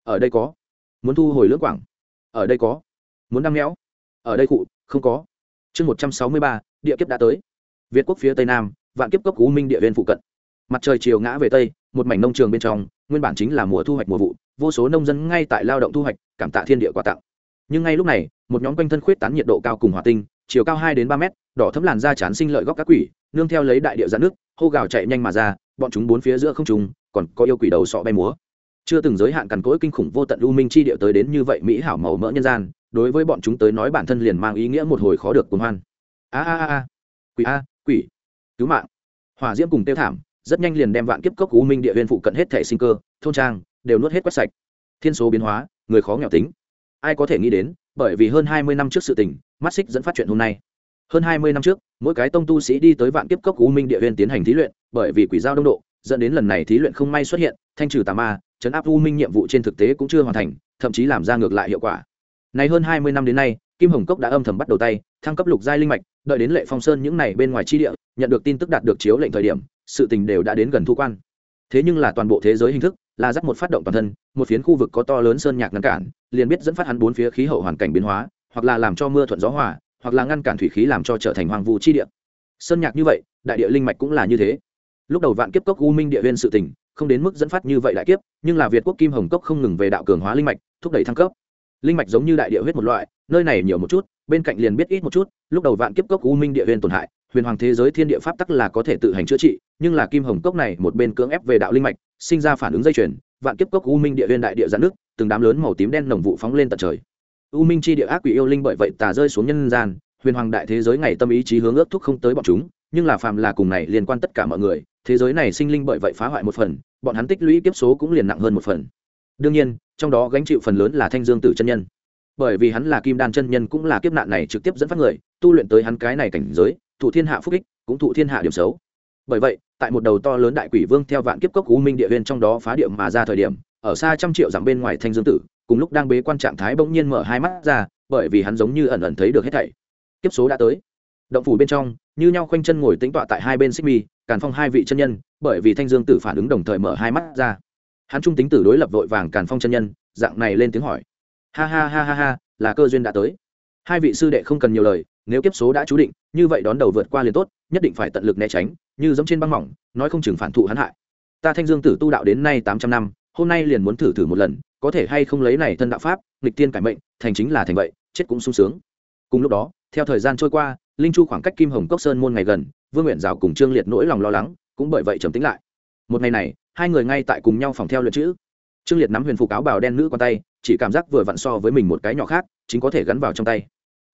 Ở đây có. Muốn thu hồi lưỡng quảng. Ở đây có. Muốn đăng méo. Ở đây cụ không có. Chương một trăm sáu mươi ba, địa kiếp đã tới. Việt quốc phía tây nam, vạn kiếp cốc cú minh địa viên phụ cận. Mặt trời chiều ngã về tây, một mảnh nông trường bên trong nguyên bản chính là mùa thu hoạch mùa vụ, vô số nông dân ngay tại lao động thu hoạch, cảm tạ thiên địa quà tặng. Nhưng ngay lúc này, một nhóm quanh thân khuyết tán nhiệt độ cao cùng hỏa tinh, chiều cao hai đến ba mét, đỏ thấm làn da chán sinh lợi góc các quỷ, nương theo lấy đại địa giãn nước, hô gào chạy nhanh mà ra, bọn chúng bốn phía giữa không trùng còn có yêu quỷ đầu sọ bay múa. Chưa từng giới hạn cằn cỗi kinh khủng vô tận u minh chi địa tới đến như vậy mỹ hảo màu mỡ nhân gian, đối với bọn chúng tới nói bản thân liền mang ý nghĩa một hồi khó được cuồng hoan. A a a. Quỷ a, quỷ. Cứu mạng. Hỏa diễm cùng tiêu thảm rất nhanh liền đem vạn kiếp cốc u minh địa huyên phụ cận hết thể sinh cơ, thôn trang, đều nuốt hết quét sạch. Thiên số biến hóa, người khó nghèo tính. Ai có thể nghĩ đến, bởi vì hơn hai mươi năm trước sự tình, mắt xích dẫn phát chuyện hôm nay. Hơn hai mươi năm trước, mỗi cái tông tu sĩ đi tới vạn kiếp cốc u minh địa huyên tiến hành thí luyện, bởi vì quỷ giao đông độ, dẫn đến lần này thí luyện không may xuất hiện, thanh trừ tà ma, chấn áp u minh nhiệm vụ trên thực tế cũng chưa hoàn thành, thậm chí làm ra ngược lại hiệu quả. Này hơn hai mươi năm đến nay, kim hồng cốc đã âm thầm bắt đầu tay, thăng cấp lục giai linh mạch, đợi đến lệ phong sơn những này bên ngoài chi địa, nhận được tin tức đạt được chiếu lệnh thời điểm sự tình đều đã đến gần thu quan. Thế nhưng là toàn bộ thế giới hình thức là dắt một phát động toàn thân, một phiến khu vực có to lớn sơn nhạc ngăn cản, liền biết dẫn phát hắn bốn phía khí hậu hoàn cảnh biến hóa, hoặc là làm cho mưa thuận gió hòa, hoặc là ngăn cản thủy khí làm cho trở thành hoàng vu chi địa. Sơn nhạc như vậy, đại địa linh mạch cũng là như thế. Lúc đầu vạn kiếp cốc u minh địa viên sự tình, không đến mức dẫn phát như vậy đại kiếp, nhưng là việt quốc kim hồng cốc không ngừng về đạo cường hóa linh mạch, thúc đẩy thăng cấp. Linh mạch giống như đại địa huyết một loại, nơi này nhiều một chút, bên cạnh liền biết ít một chút, lúc đầu vạn kiếp cốc u minh địa viên tổn hại huyền hoàng thế giới thiên địa pháp tắc là có thể tự hành chữa trị, nhưng là kim hồng cốc này một bên cưỡng ép về đạo linh mạch, sinh ra phản ứng dây chuyền, vạn kiếp cốc u minh địa viên đại địa giãn nước, từng đám lớn màu tím đen nồng vụ phóng lên tận trời. U minh chi địa ác quỷ yêu linh bởi vậy tà rơi xuống nhân gian, huyền hoàng đại thế giới ngày tâm ý chí hướng ước thúc không tới bọn chúng, nhưng là phàm là cùng này liên quan tất cả mọi người, thế giới này sinh linh bởi vậy phá hoại một phần, bọn hắn tích lũy kiếp số cũng liền nặng hơn một phần. Đương nhiên, trong đó gánh chịu phần lớn là thanh dương tử chân nhân. Bởi vì hắn là kim đan chân nhân cũng là kiếp nạn này trực tiếp dẫn phát người, tu luyện tới hắn cái này cảnh giới thụ thiên hạ phúc ích, cũng thụ thiên hạ điểm xấu. Bởi vậy, tại một đầu to lớn đại quỷ vương theo vạn kiếp cốc u minh địa viên trong đó phá điệm mà ra thời điểm, ở xa trăm triệu dặm bên ngoài thanh dương tử, cùng lúc đang bế quan trạng thái bỗng nhiên mở hai mắt ra, bởi vì hắn giống như ẩn ẩn thấy được hết thảy. Kiếp số đã tới. Động phủ bên trong, như nhau khoanh chân ngồi tính tọa tại hai bên xích mi, càn phong hai vị chân nhân, bởi vì thanh dương tử phản ứng đồng thời mở hai mắt ra. Hắn trung tính tử đối lập vội vàng càn phong chân nhân, dạng này lên tiếng hỏi. Ha ha ha ha ha, là cơ duyên đã tới. Hai vị sư đệ không cần nhiều lời nếu kiếp số đã chú định, như vậy đón đầu vượt qua liền tốt, nhất định phải tận lực né tránh, như giống trên băng mỏng, nói không chừng phản thụ hắn hại. Ta thanh dương tử tu đạo đến nay tám trăm năm, hôm nay liền muốn thử thử một lần, có thể hay không lấy này thân đạo pháp, nghịch tiên cải mệnh, thành chính là thành vậy, chết cũng sung sướng. Cùng lúc đó, theo thời gian trôi qua, linh chu khoảng cách kim hồng cốc sơn môn ngày gần, vương nguyện rào cùng trương liệt nỗi lòng lo lắng, cũng bởi vậy trầm tính lại. Một ngày này, hai người ngay tại cùng nhau phòng theo luyện chữ. Trương liệt nắm huyền phục áo bào đen nữ con tay, chỉ cảm giác vừa vặn so với mình một cái nhỏ khác, chính có thể gắn vào trong tay.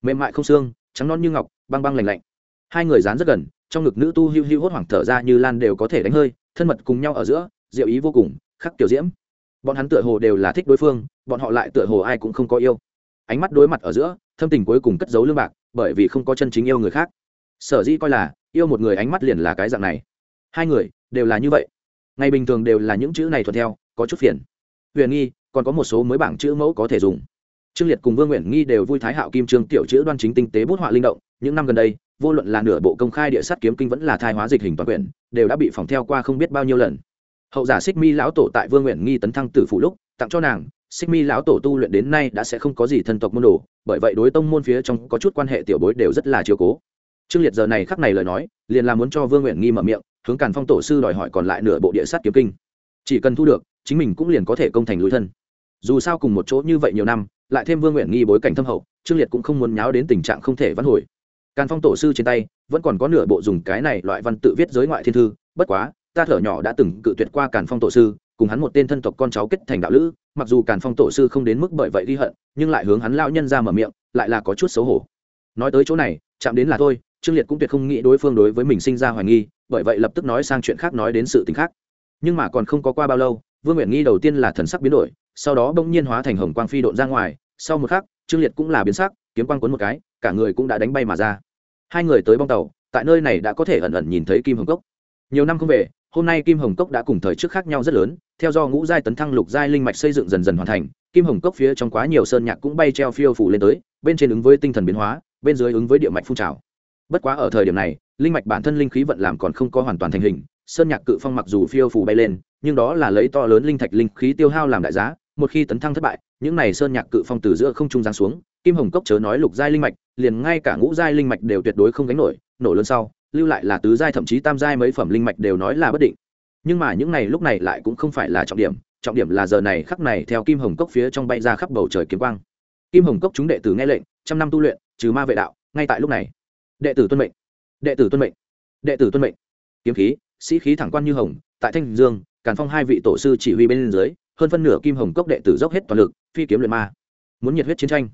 Mềm mại không xương trắng non như ngọc, băng băng lành lạnh. Hai người dán rất gần, trong ngực nữ tu hiu hiu hốt hoảng thở ra như lan đều có thể đánh hơi, thân mật cùng nhau ở giữa, diệu ý vô cùng, khắc tiểu diễm. Bọn hắn tựa hồ đều là thích đối phương, bọn họ lại tựa hồ ai cũng không có yêu. Ánh mắt đối mặt ở giữa, thâm tình cuối cùng cất giấu lương bạc, bởi vì không có chân chính yêu người khác. Sở dĩ coi là, yêu một người ánh mắt liền là cái dạng này. Hai người, đều là như vậy. Ngày bình thường đều là những chữ này thuận theo, có chút phiền. Huyền nghi, còn có một số mới bảng chữ mẫu có thể dùng trương liệt cùng vương nguyện nghi đều vui thái hạo kim trương tiểu chữ đoan chính tinh tế bút họa linh động, những năm gần đây, vô luận là nửa bộ công khai địa sát kiếm kinh vẫn là thai hóa dịch hình toàn quyển, đều đã bị phòng theo qua không biết bao nhiêu lần. Hậu giả xích mi lão tổ tại vương nguyện nghi tấn thăng tử phụ lúc, tặng cho nàng xích mi lão tổ tu luyện đến nay đã sẽ không có gì thân tộc môn đồ, bởi vậy đối tông môn phía trong có chút quan hệ tiểu bối đều rất là chiều cố. Trương liệt giờ này khắc này lời nói, liền là muốn cho vương nguyện nghi mở miệng, hướng càn phong tổ sư đòi hỏi còn lại nửa bộ địa sát kiếm kinh. Chỉ cần thu được, chính mình cũng liền có thể công thành lối thân. Dù sao cùng một chỗ như vậy nhiều năm lại thêm vương nguyện nghi bối cảnh thâm hậu trương liệt cũng không muốn nháo đến tình trạng không thể vãn hồi càn phong tổ sư trên tay vẫn còn có nửa bộ dùng cái này loại văn tự viết giới ngoại thiên thư bất quá ta thở nhỏ đã từng cự tuyệt qua càn phong tổ sư cùng hắn một tên thân tộc con cháu kết thành đạo lữ mặc dù càn phong tổ sư không đến mức bởi vậy ghi hận nhưng lại hướng hắn lao nhân ra mở miệng lại là có chút xấu hổ nói tới chỗ này chạm đến là thôi trương liệt cũng tuyệt không nghĩ đối phương đối với mình sinh ra hoài nghi bởi vậy lập tức nói sang chuyện khác nói đến sự t khác nhưng mà còn không có qua bao lâu vương nguyện nghi đầu tiên là thần sắc biến đổi, sau đó bỗng nhiên hóa thành hồng quang phi độn ra ngoài, sau một khắc, trương liệt cũng là biến sắc, kiếm quang cuốn một cái, cả người cũng đã đánh bay mà ra. Hai người tới bong tàu, tại nơi này đã có thể ẩn ẩn nhìn thấy kim hồng cốc. Nhiều năm không về, hôm nay kim hồng cốc đã cùng thời trước khác nhau rất lớn, theo do ngũ giai tấn thăng lục giai linh mạch xây dựng dần dần hoàn thành, kim hồng cốc phía trong quá nhiều sơn nhạc cũng bay treo phiêu phủ lên tới, bên trên ứng với tinh thần biến hóa, bên dưới ứng với địa mạch phun trào. Bất quá ở thời điểm này, linh mạch bản thân linh khí vận làm còn không có hoàn toàn thành hình, sơn nhạc cự phong mặc dù phiêu phủ bay lên nhưng đó là lấy to lớn linh thạch linh khí tiêu hao làm đại giá, một khi tấn thăng thất bại, những này sơn nhạc cự phong từ giữa không trung giáng xuống, kim hồng cốc chớ nói lục giai linh mạch, liền ngay cả ngũ giai linh mạch đều tuyệt đối không gánh nổi, nổ lớn sau, lưu lại là tứ giai thậm chí tam giai mấy phẩm linh mạch đều nói là bất định. Nhưng mà những này lúc này lại cũng không phải là trọng điểm trọng điểm là giờ này khắc này theo kim hồng cốc phía trong bay ra khắp bầu trời kiếm quang. Kim hồng cốc chúng đệ tử nghe lệnh, trăm năm tu luyện, trừ ma vệ đạo, ngay tại lúc này. Đệ tử tuân mệnh. Đệ tử tuân mệnh. Đệ tử tuân mệnh. Kiếm khí, sĩ khí thẳng quan như hồng, tại thanh dương càn phong hai vị tổ sư chỉ huy bên dưới, hơn phân nửa kim hồng cốc đệ tử dốc hết toàn lực, phi kiếm luyện ma. Muốn nhiệt huyết chiến tranh.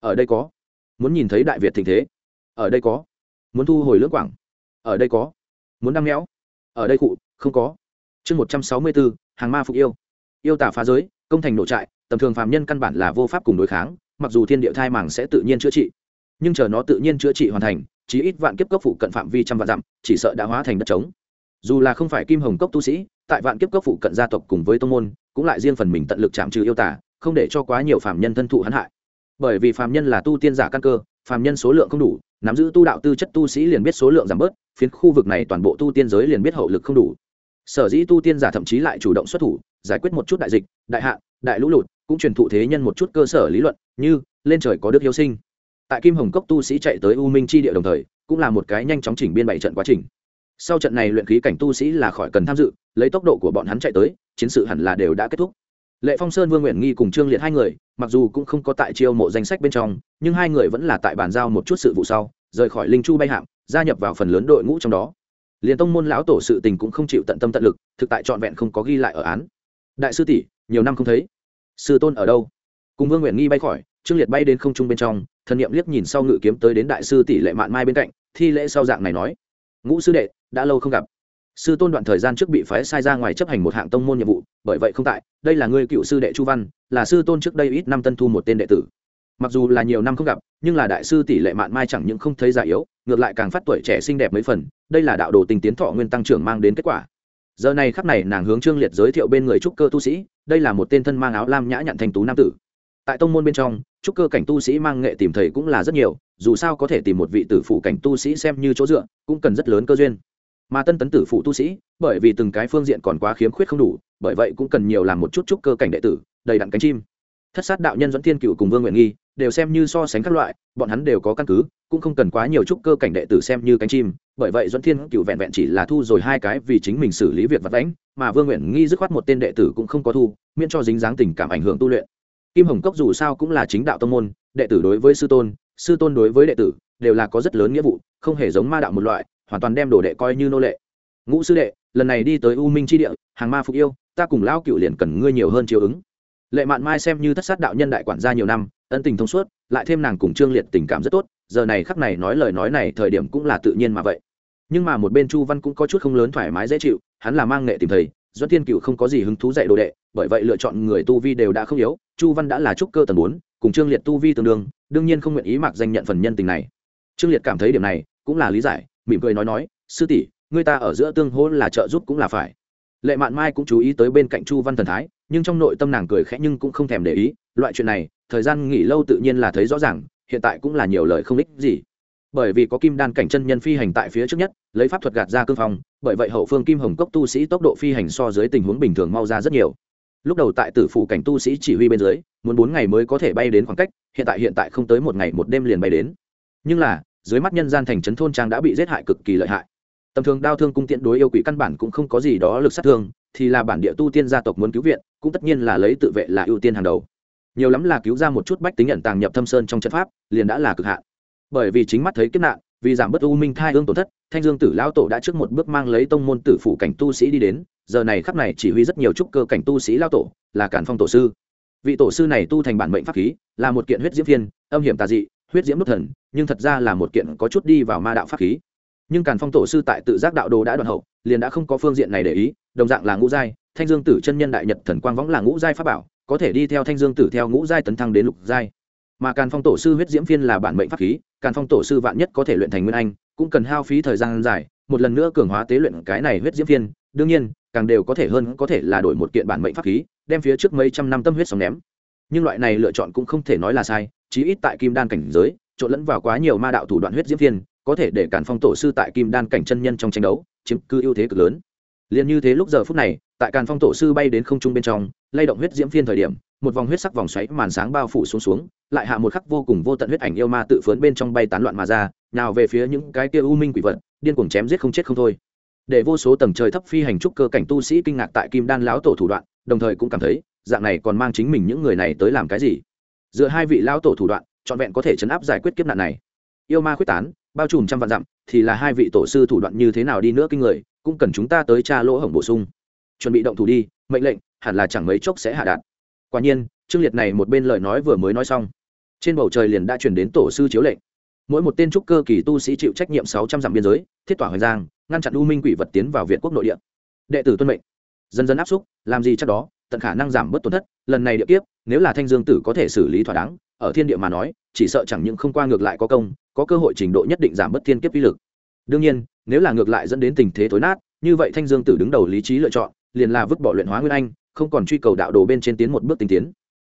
Ở đây có. Muốn nhìn thấy đại việt tình thế. Ở đây có. Muốn thu hồi lưỡng quảng. Ở đây có. Muốn đăng méo ở đây cụ, không có. Chương một trăm sáu mươi bốn, hàng ma phục yêu. Yêu tả phá giới, công thành nội trại, tầm thường phạm nhân căn bản là vô pháp cùng đối kháng, mặc dù thiên địa thai màng sẽ tự nhiên chữa trị. Nhưng chờ nó tự nhiên chữa trị hoàn thành, chí ít vạn kiếp cốc phụ cận phạm vi trăm vạn dặm, chỉ sợ đã hóa thành đất trống. Dù là không phải kim hồng cốc tu sĩ tại vạn kiếp cốc phụ cận gia tộc cùng với tông môn, cũng lại riêng phần mình tận lực chạm trừ yêu tả không để cho quá nhiều phạm nhân thân thụ hắn hại. Bởi vì phạm nhân là tu tiên giả căn cơ phạm nhân số lượng không đủ, nắm giữ tu đạo tư chất tu sĩ liền biết số lượng giảm bớt, phiến khu vực này toàn bộ tu tiên giới liền biết hậu lực không đủ. Sở dĩ tu tiên giả thậm chí lại chủ động xuất thủ, giải quyết một chút đại dịch, đại hạn, đại lũ lụt, cũng truyền thụ thế nhân một chút cơ sở lý luận, như, lên trời có đức hiếu sinh. Tại kim hồng cốc tu sĩ chạy tới u minh chi địa đồng thời, cũng là một cái nhanh chóng chỉnh biên bảy trận quá trình sau trận này luyện khí cảnh tu sĩ là khỏi cần tham dự, lấy tốc độ của bọn hắn chạy tới, chiến sự hẳn là đều đã kết thúc. Lệ phong sơn, vương nguyện nghi cùng trương liệt hai người, mặc dù cũng không có tại chiêu mộ danh sách bên trong, nhưng hai người vẫn là tại bàn giao một chút sự vụ sau, rời khỏi linh chu bay hạm, gia nhập vào phần lớn đội ngũ trong đó. Liền tông môn lão tổ sự tình cũng không chịu tận tâm tận lực, thực tại trọn vẹn không có ghi lại ở án. Đại sư tỷ, nhiều năm không thấy. Sư tôn ở đâu? Cùng vương nguyện nghi bay khỏi, trương liệt bay đến không trung bên trong, thần niệm liếc nhìn sau ngự kiếm tới đến đại sư tỷ lệ mạn mai bên cạnh, thi lễ sau dạng này nói ngũ sư đệ, đã lâu không gặp. Sư tôn đoạn thời gian trước bị phái sai ra ngoài chấp hành một hạng tông môn nhiệm vụ, bởi vậy không tại, đây là ngươi cựu sư đệ chu văn, là sư tôn trước đây ít năm tân thu một tên đệ tử. Mặc dù là nhiều năm không gặp, nhưng là đại sư tỷ lệ mạn mai chẳng những không thấy già yếu, ngược lại càng phát tuổi trẻ xinh đẹp mấy phần, đây là đạo đồ tình tiến thọ nguyên tăng trưởng mang đến kết quả. Giờ này khắp này nàng hướng trương liệt giới thiệu bên người trúc cơ tu sĩ, đây là một tên thân mang áo lam nhã nhặn thành tú nam tử. Tại tông môn bên trong, trúc cơ cảnh tu sĩ mang nghệ tìm thầy cũng là rất nhiều dù sao có thể tìm một vị tử phụ cảnh tu sĩ xem như chỗ dựa, cũng cần rất lớn cơ duyên. Mà tân tấn tử phụ tu sĩ, bởi vì từng cái phương diện còn quá khiếm khuyết không đủ, bởi vậy cũng cần nhiều làm một chút chút cơ cảnh đệ tử, đầy đặn cánh chim. Thất sát đạo nhân dẫn thiên cựu cùng vương nguyện nghi, đều xem như so sánh các loại, bọn hắn đều có căn cứ, cũng không cần quá nhiều trúc cơ cảnh đệ tử xem như cánh chim, bởi vậy dẫn thiên cựu vẹn vẹn chỉ là thu rồi hai cái vì chính mình xử lý việc vật đánh mà vương nguyện nghi dứt khoát một tên đệ tử cũng không có thu, miễn cho dính dáng tình cảm ảnh hưởng tu luyện. Kim hồng cốc dù sao cũng là chính đạo tông môn, đệ tử đối với sư tôn sư tôn đối với đệ tử đều là có rất lớn nghĩa vụ, không hề giống ma đạo một loại, hoàn toàn đem đồ đệ coi như nô lệ. Ngũ sư đệ, lần này đi tới u minh tri địa, hàng ma phục yêu, ta cùng Lão cựu liền cần ngươi nhiều hơn chiều ứng. Lệ mạn mai xem như thất sát đạo nhân đại quản gia nhiều năm, ân tình thông suốt, lại thêm nàng cùng trương liệt tình cảm rất tốt, giờ này khắc này nói lời nói này thời điểm cũng là tự nhiên mà vậy. Nhưng mà một bên chu văn cũng có chút không lớn thoải mái dễ chịu, hắn là mang nghệ tìm thầy doãn thiên cựu không có gì hứng thú dạy đồ đệ, bởi vậy lựa chọn người tu vi đều đã không yếu, chu văn đã là trúc cơ tầng bốn cùng trương liệt tu vi tương đương đương nhiên không nguyện ý mặc danh nhận phần nhân tình này. Trương liệt cảm thấy điểm này cũng là lý giải, mỉm cười nói nói, sư tỷ người ta ở giữa tương hỗ là trợ giúp cũng là phải. Lệ mạn mai cũng chú ý tới bên cạnh chu văn thần thái, nhưng trong nội tâm nàng cười khẽ nhưng cũng không thèm để ý, loại chuyện này, thời gian nghỉ lâu tự nhiên là thấy rõ ràng, hiện tại cũng là nhiều lời không ích gì. Bởi vì có kim đan cảnh chân nhân phi hành tại phía trước nhất, lấy pháp thuật gạt ra cương phong, bởi vậy hậu phương kim hồng cốc tu sĩ tốc độ phi hành so dưới tình huống bình thường mau ra rất nhiều lúc đầu tại tử phủ cảnh tu sĩ chỉ huy bên dưới, muốn bốn ngày mới có thể bay đến khoảng cách, hiện tại hiện tại không tới một ngày một đêm liền bay đến. Nhưng là, dưới mắt nhân gian thành trấn thôn trang đã bị giết hại cực kỳ lợi hại. Tầm thường đau thương cung tiện đối yêu quỷ căn bản cũng không có gì đó lực sát thương, thì là bản địa tu tiên gia tộc muốn cứu viện, cũng tất nhiên là lấy tự vệ là ưu tiên hàng đầu. Nhiều lắm là cứu ra một chút bách tính nhận tàng nhập thâm sơn trong trận pháp, liền đã là cực hạn. Bởi vì chính mắt thấy kiếp nạn, vì giảm bớt u minh thai ương tổn thất, thanh dương tử lao tổ đã trước một bước mang lấy tông môn tử phủ cảnh tu sĩ đi đến giờ này khắp này chỉ huy rất nhiều trúc cơ cảnh tu sĩ lao tổ, là cản phong tổ sư. Vị tổ sư này tu thành bản mệnh pháp khí, là một kiện huyết diễm phiên âm hiểm tà dị, huyết diễm đốt thần, nhưng thật ra là một kiện có chút đi vào ma đạo pháp khí. Nhưng càn phong tổ sư tại tự giác đạo đồ đã đoạn hậu, liền đã không có phương diện này để ý, đồng dạng là ngũ giai, thanh dương tử chân nhân đại nhật thần quang võng là ngũ giai pháp bảo, có thể đi theo thanh dương tử theo ngũ giai tấn thăng đến lục giai. Mà càn phong tổ sư huyết diễm phiên là bản mệnh pháp khí, càn phong tổ sư vạn nhất có thể luyện thành nguyên anh, cũng cần hao phí thời gian dài, một lần nữa cường hóa tế luyện cái này huyết diễm phiên đương nhiên càng đều có thể hơn có thể là đổi một kiện bản mệnh pháp khí, đem phía trước mấy trăm năm tâm huyết sóng ném. Nhưng loại này lựa chọn cũng không thể nói là sai, chí ít tại kim đan cảnh giới, trộn lẫn vào quá nhiều ma đạo thủ đoạn huyết diễm phiên có thể để cản phong tổ sư tại kim đan cảnh chân nhân trong tranh đấu, chiếm cứ ưu thế cực lớn. Liền như thế lúc giờ phút này, tại càn phong tổ sư bay đến không trung bên trong, lay động huyết diễm phiên thời điểm, một vòng huyết sắc vòng xoáy màn sáng bao phủ xuống xuống, lại hạ một khắc vô cùng vô tận huyết ảnh yêu ma tự phấn bên trong bay tán loạn mà ra, nào về phía những cái kia u minh quỷ vật, điên cuồng chém giết không chết không thôi để vô số tầng trời thấp phi hành trúc cơ cảnh tu sĩ kinh ngạc tại kim đan lão tổ thủ đoạn, đồng thời cũng cảm thấy, dạng này còn mang chính mình những người này tới làm cái gì? Dựa hai vị lão tổ thủ đoạn, trọn vẹn có thể chấn áp giải quyết kiếp nạn này. Yêu ma quyết tán, bao trùm trăm vạn dặm, thì là hai vị tổ sư thủ đoạn như thế nào đi nữa kinh người, cũng cần chúng ta tới tra lỗ hổng bổ sung. Chuẩn bị động thủ đi, mệnh lệnh, hẳn là chẳng mấy chốc sẽ hạ đạt. Quả nhiên trương liệt này một bên lời nói vừa mới nói xong, trên bầu trời liền đã chuyển đến tổ sư chiếu lệnh. Mỗi một tên trúc cơ kỳ tu sĩ chịu trách nhiệm sáu trăm dặm biên giới, thiết tỏa hoành giang ngăn chặn u minh quỷ vật tiến vào việt quốc nội địa. Đệ tử tuân mệnh. Dần dần áp xúc, làm gì chắc đó, tận khả năng giảm bớt tổn thất, lần này địa kiếp, nếu là thanh dương tử có thể xử lý thỏa đáng, ở thiên địa mà nói, chỉ sợ chẳng những không qua ngược lại có công, có cơ hội trình độ nhất định giảm bớt thiên kiếp uy lực. Đương nhiên, nếu là ngược lại dẫn đến tình thế tối nát, như vậy thanh dương tử đứng đầu lý trí lựa chọn, liền là vứt bỏ luyện hóa nguyên anh, không còn truy cầu đạo đồ bên trên tiến một bước tinh tiến.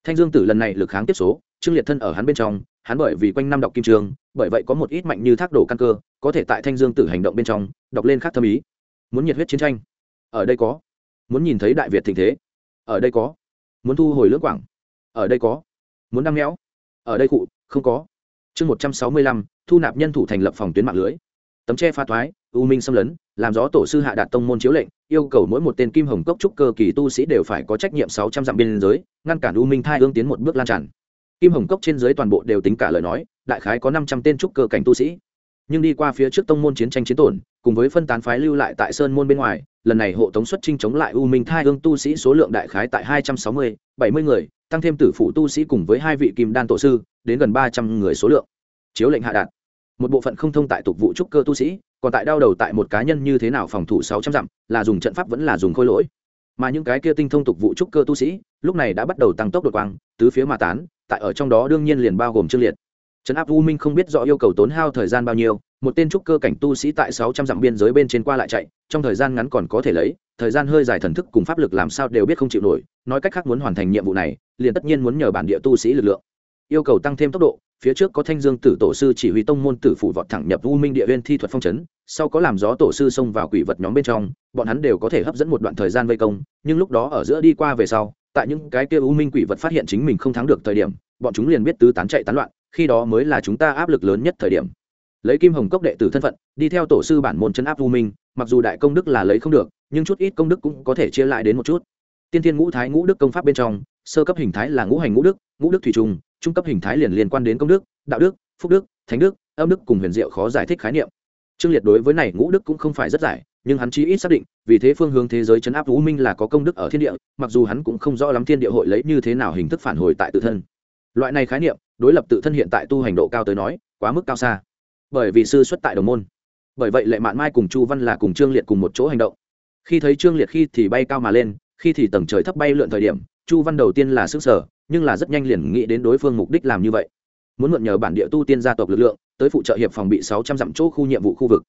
Thanh dương tử lần này lực kháng tiếp số trương liệt thân ở hắn bên trong, hắn bởi vì quanh năm đọc kim trường, bởi vậy có một ít mạnh như thác đổ căn cơ, có thể tại thanh dương tử hành động bên trong, đọc lên khác thâm ý. Muốn nhiệt huyết chiến tranh. Ở đây có. Muốn nhìn thấy đại việt tình thế. Ở đây có. Muốn thu hồi lưỡng quảng. Ở đây có. Muốn đăng méo ở đây cụ, không có. Chương một trăm sáu mươi lăm, thu nạp nhân thủ thành lập phòng tuyến mạng lưới. Tấm che pha thoái, u minh xâm lấn, làm gió tổ sư hạ đạt tông môn chiếu lệnh, yêu cầu mỗi một tên kim hồng cốc trúc cơ kỳ tu sĩ đều phải có trách nhiệm sáu trăm dặm biên giới, ngăn cản u minh thai ương tiến một bước lan tràn kim hồng cốc trên dưới toàn bộ đều tính cả lời nói, đại khái có năm trăm tên trúc cơ cảnh tu sĩ. Nhưng đi qua phía trước tông môn chiến tranh chiến tổn, cùng với phân tán phái lưu lại tại sơn môn bên ngoài, lần này hộ tống xuất chinh chống lại u minh thai hương tu sĩ số lượng đại khái tại hai trăm sáu mươi, bảy mươi người, tăng thêm tử phụ tu sĩ cùng với hai vị kim đan tổ sư, đến gần ba trăm người số lượng. Chiếu lệnh hạ đạt. Một bộ phận không thông tại tục vụ trúc cơ tu sĩ, còn tại đau đầu tại một cá nhân như thế nào phòng thủ sáu trăm dặm, là dùng trận pháp vẫn là dùng khôi lỗi. Mà những cái kia tinh thông tục vụ trúc cơ tu sĩ, lúc này đã bắt đầu tăng tốc đột quang, tứ phía mà tán tại ở trong đó đương nhiên liền bao gồm trương liệt. Trấn áp u minh không biết rõ yêu cầu tốn hao thời gian bao nhiêu, một tên trúc cơ cảnh tu sĩ tại sáu trăm dặm biên giới bên trên qua lại chạy, trong thời gian ngắn còn có thể lấy, thời gian hơi dài thần thức cùng pháp lực làm sao đều biết không chịu nổi, nói cách khác muốn hoàn thành nhiệm vụ này, liền tất nhiên muốn nhờ bản địa tu sĩ lực lượng. Yêu cầu tăng thêm tốc độ, phía trước có thanh dương tử tổ sư chỉ huy tông môn tử phủ vọt thẳng nhập u minh địa viên thi thuật phong chấn, sau có làm gió tổ sư xông vào quỷ vật nhóm bên trong, bọn hắn đều có thể hấp dẫn một đoạn thời gian vây công, nhưng lúc đó ở giữa đi qua về sau tại những cái kia u minh quỷ vật phát hiện chính mình không thắng được thời điểm, bọn chúng liền biết tứ tán chạy tán loạn, khi đó mới là chúng ta áp lực lớn nhất thời điểm. Lấy kim hồng cốc đệ tử thân phận, đi theo tổ sư bản môn chân áp u minh, mặc dù đại công đức là lấy không được, nhưng chút ít công đức cũng có thể chia lại đến một chút. Tiên thiên ngũ thái ngũ đức công pháp bên trong, sơ cấp hình thái là ngũ hành ngũ đức ngũ đức thủy trung trung cấp hình thái liền liên quan đến công đức, đạo đức, phúc đức, thánh đức, âm đức cùng huyền diệu khó giải thích khái niệm. Trương liệt đối với này ngũ đức cũng không phải rất giải nhưng hắn chí ít xác định, vì thế phương hướng thế giới chấn áp u minh là có công đức ở thiên địa, mặc dù hắn cũng không rõ lắm thiên địa hội lấy như thế nào hình thức phản hồi tại tự thân. Loại này khái niệm, đối lập tự thân hiện tại tu hành độ cao tới nói, quá mức cao xa. Bởi vì sư xuất tại đồng môn. Bởi vậy lệ mạn mai cùng chu văn là cùng trương liệt cùng một chỗ hành động. Khi thấy trương liệt khi thì bay cao mà lên, khi thì tầng trời thấp bay lượn thời điểm, chu văn đầu tiên là sức sở nhưng là rất nhanh liền nghĩ đến đối phương mục đích làm như vậy. Muốn mượn nhờ bản địa tu tiên gia tộc lực lượng, tới phụ trợ hiệp phòng bị sáu trăm dặm chỗ khu nhiệm vụ khu vực.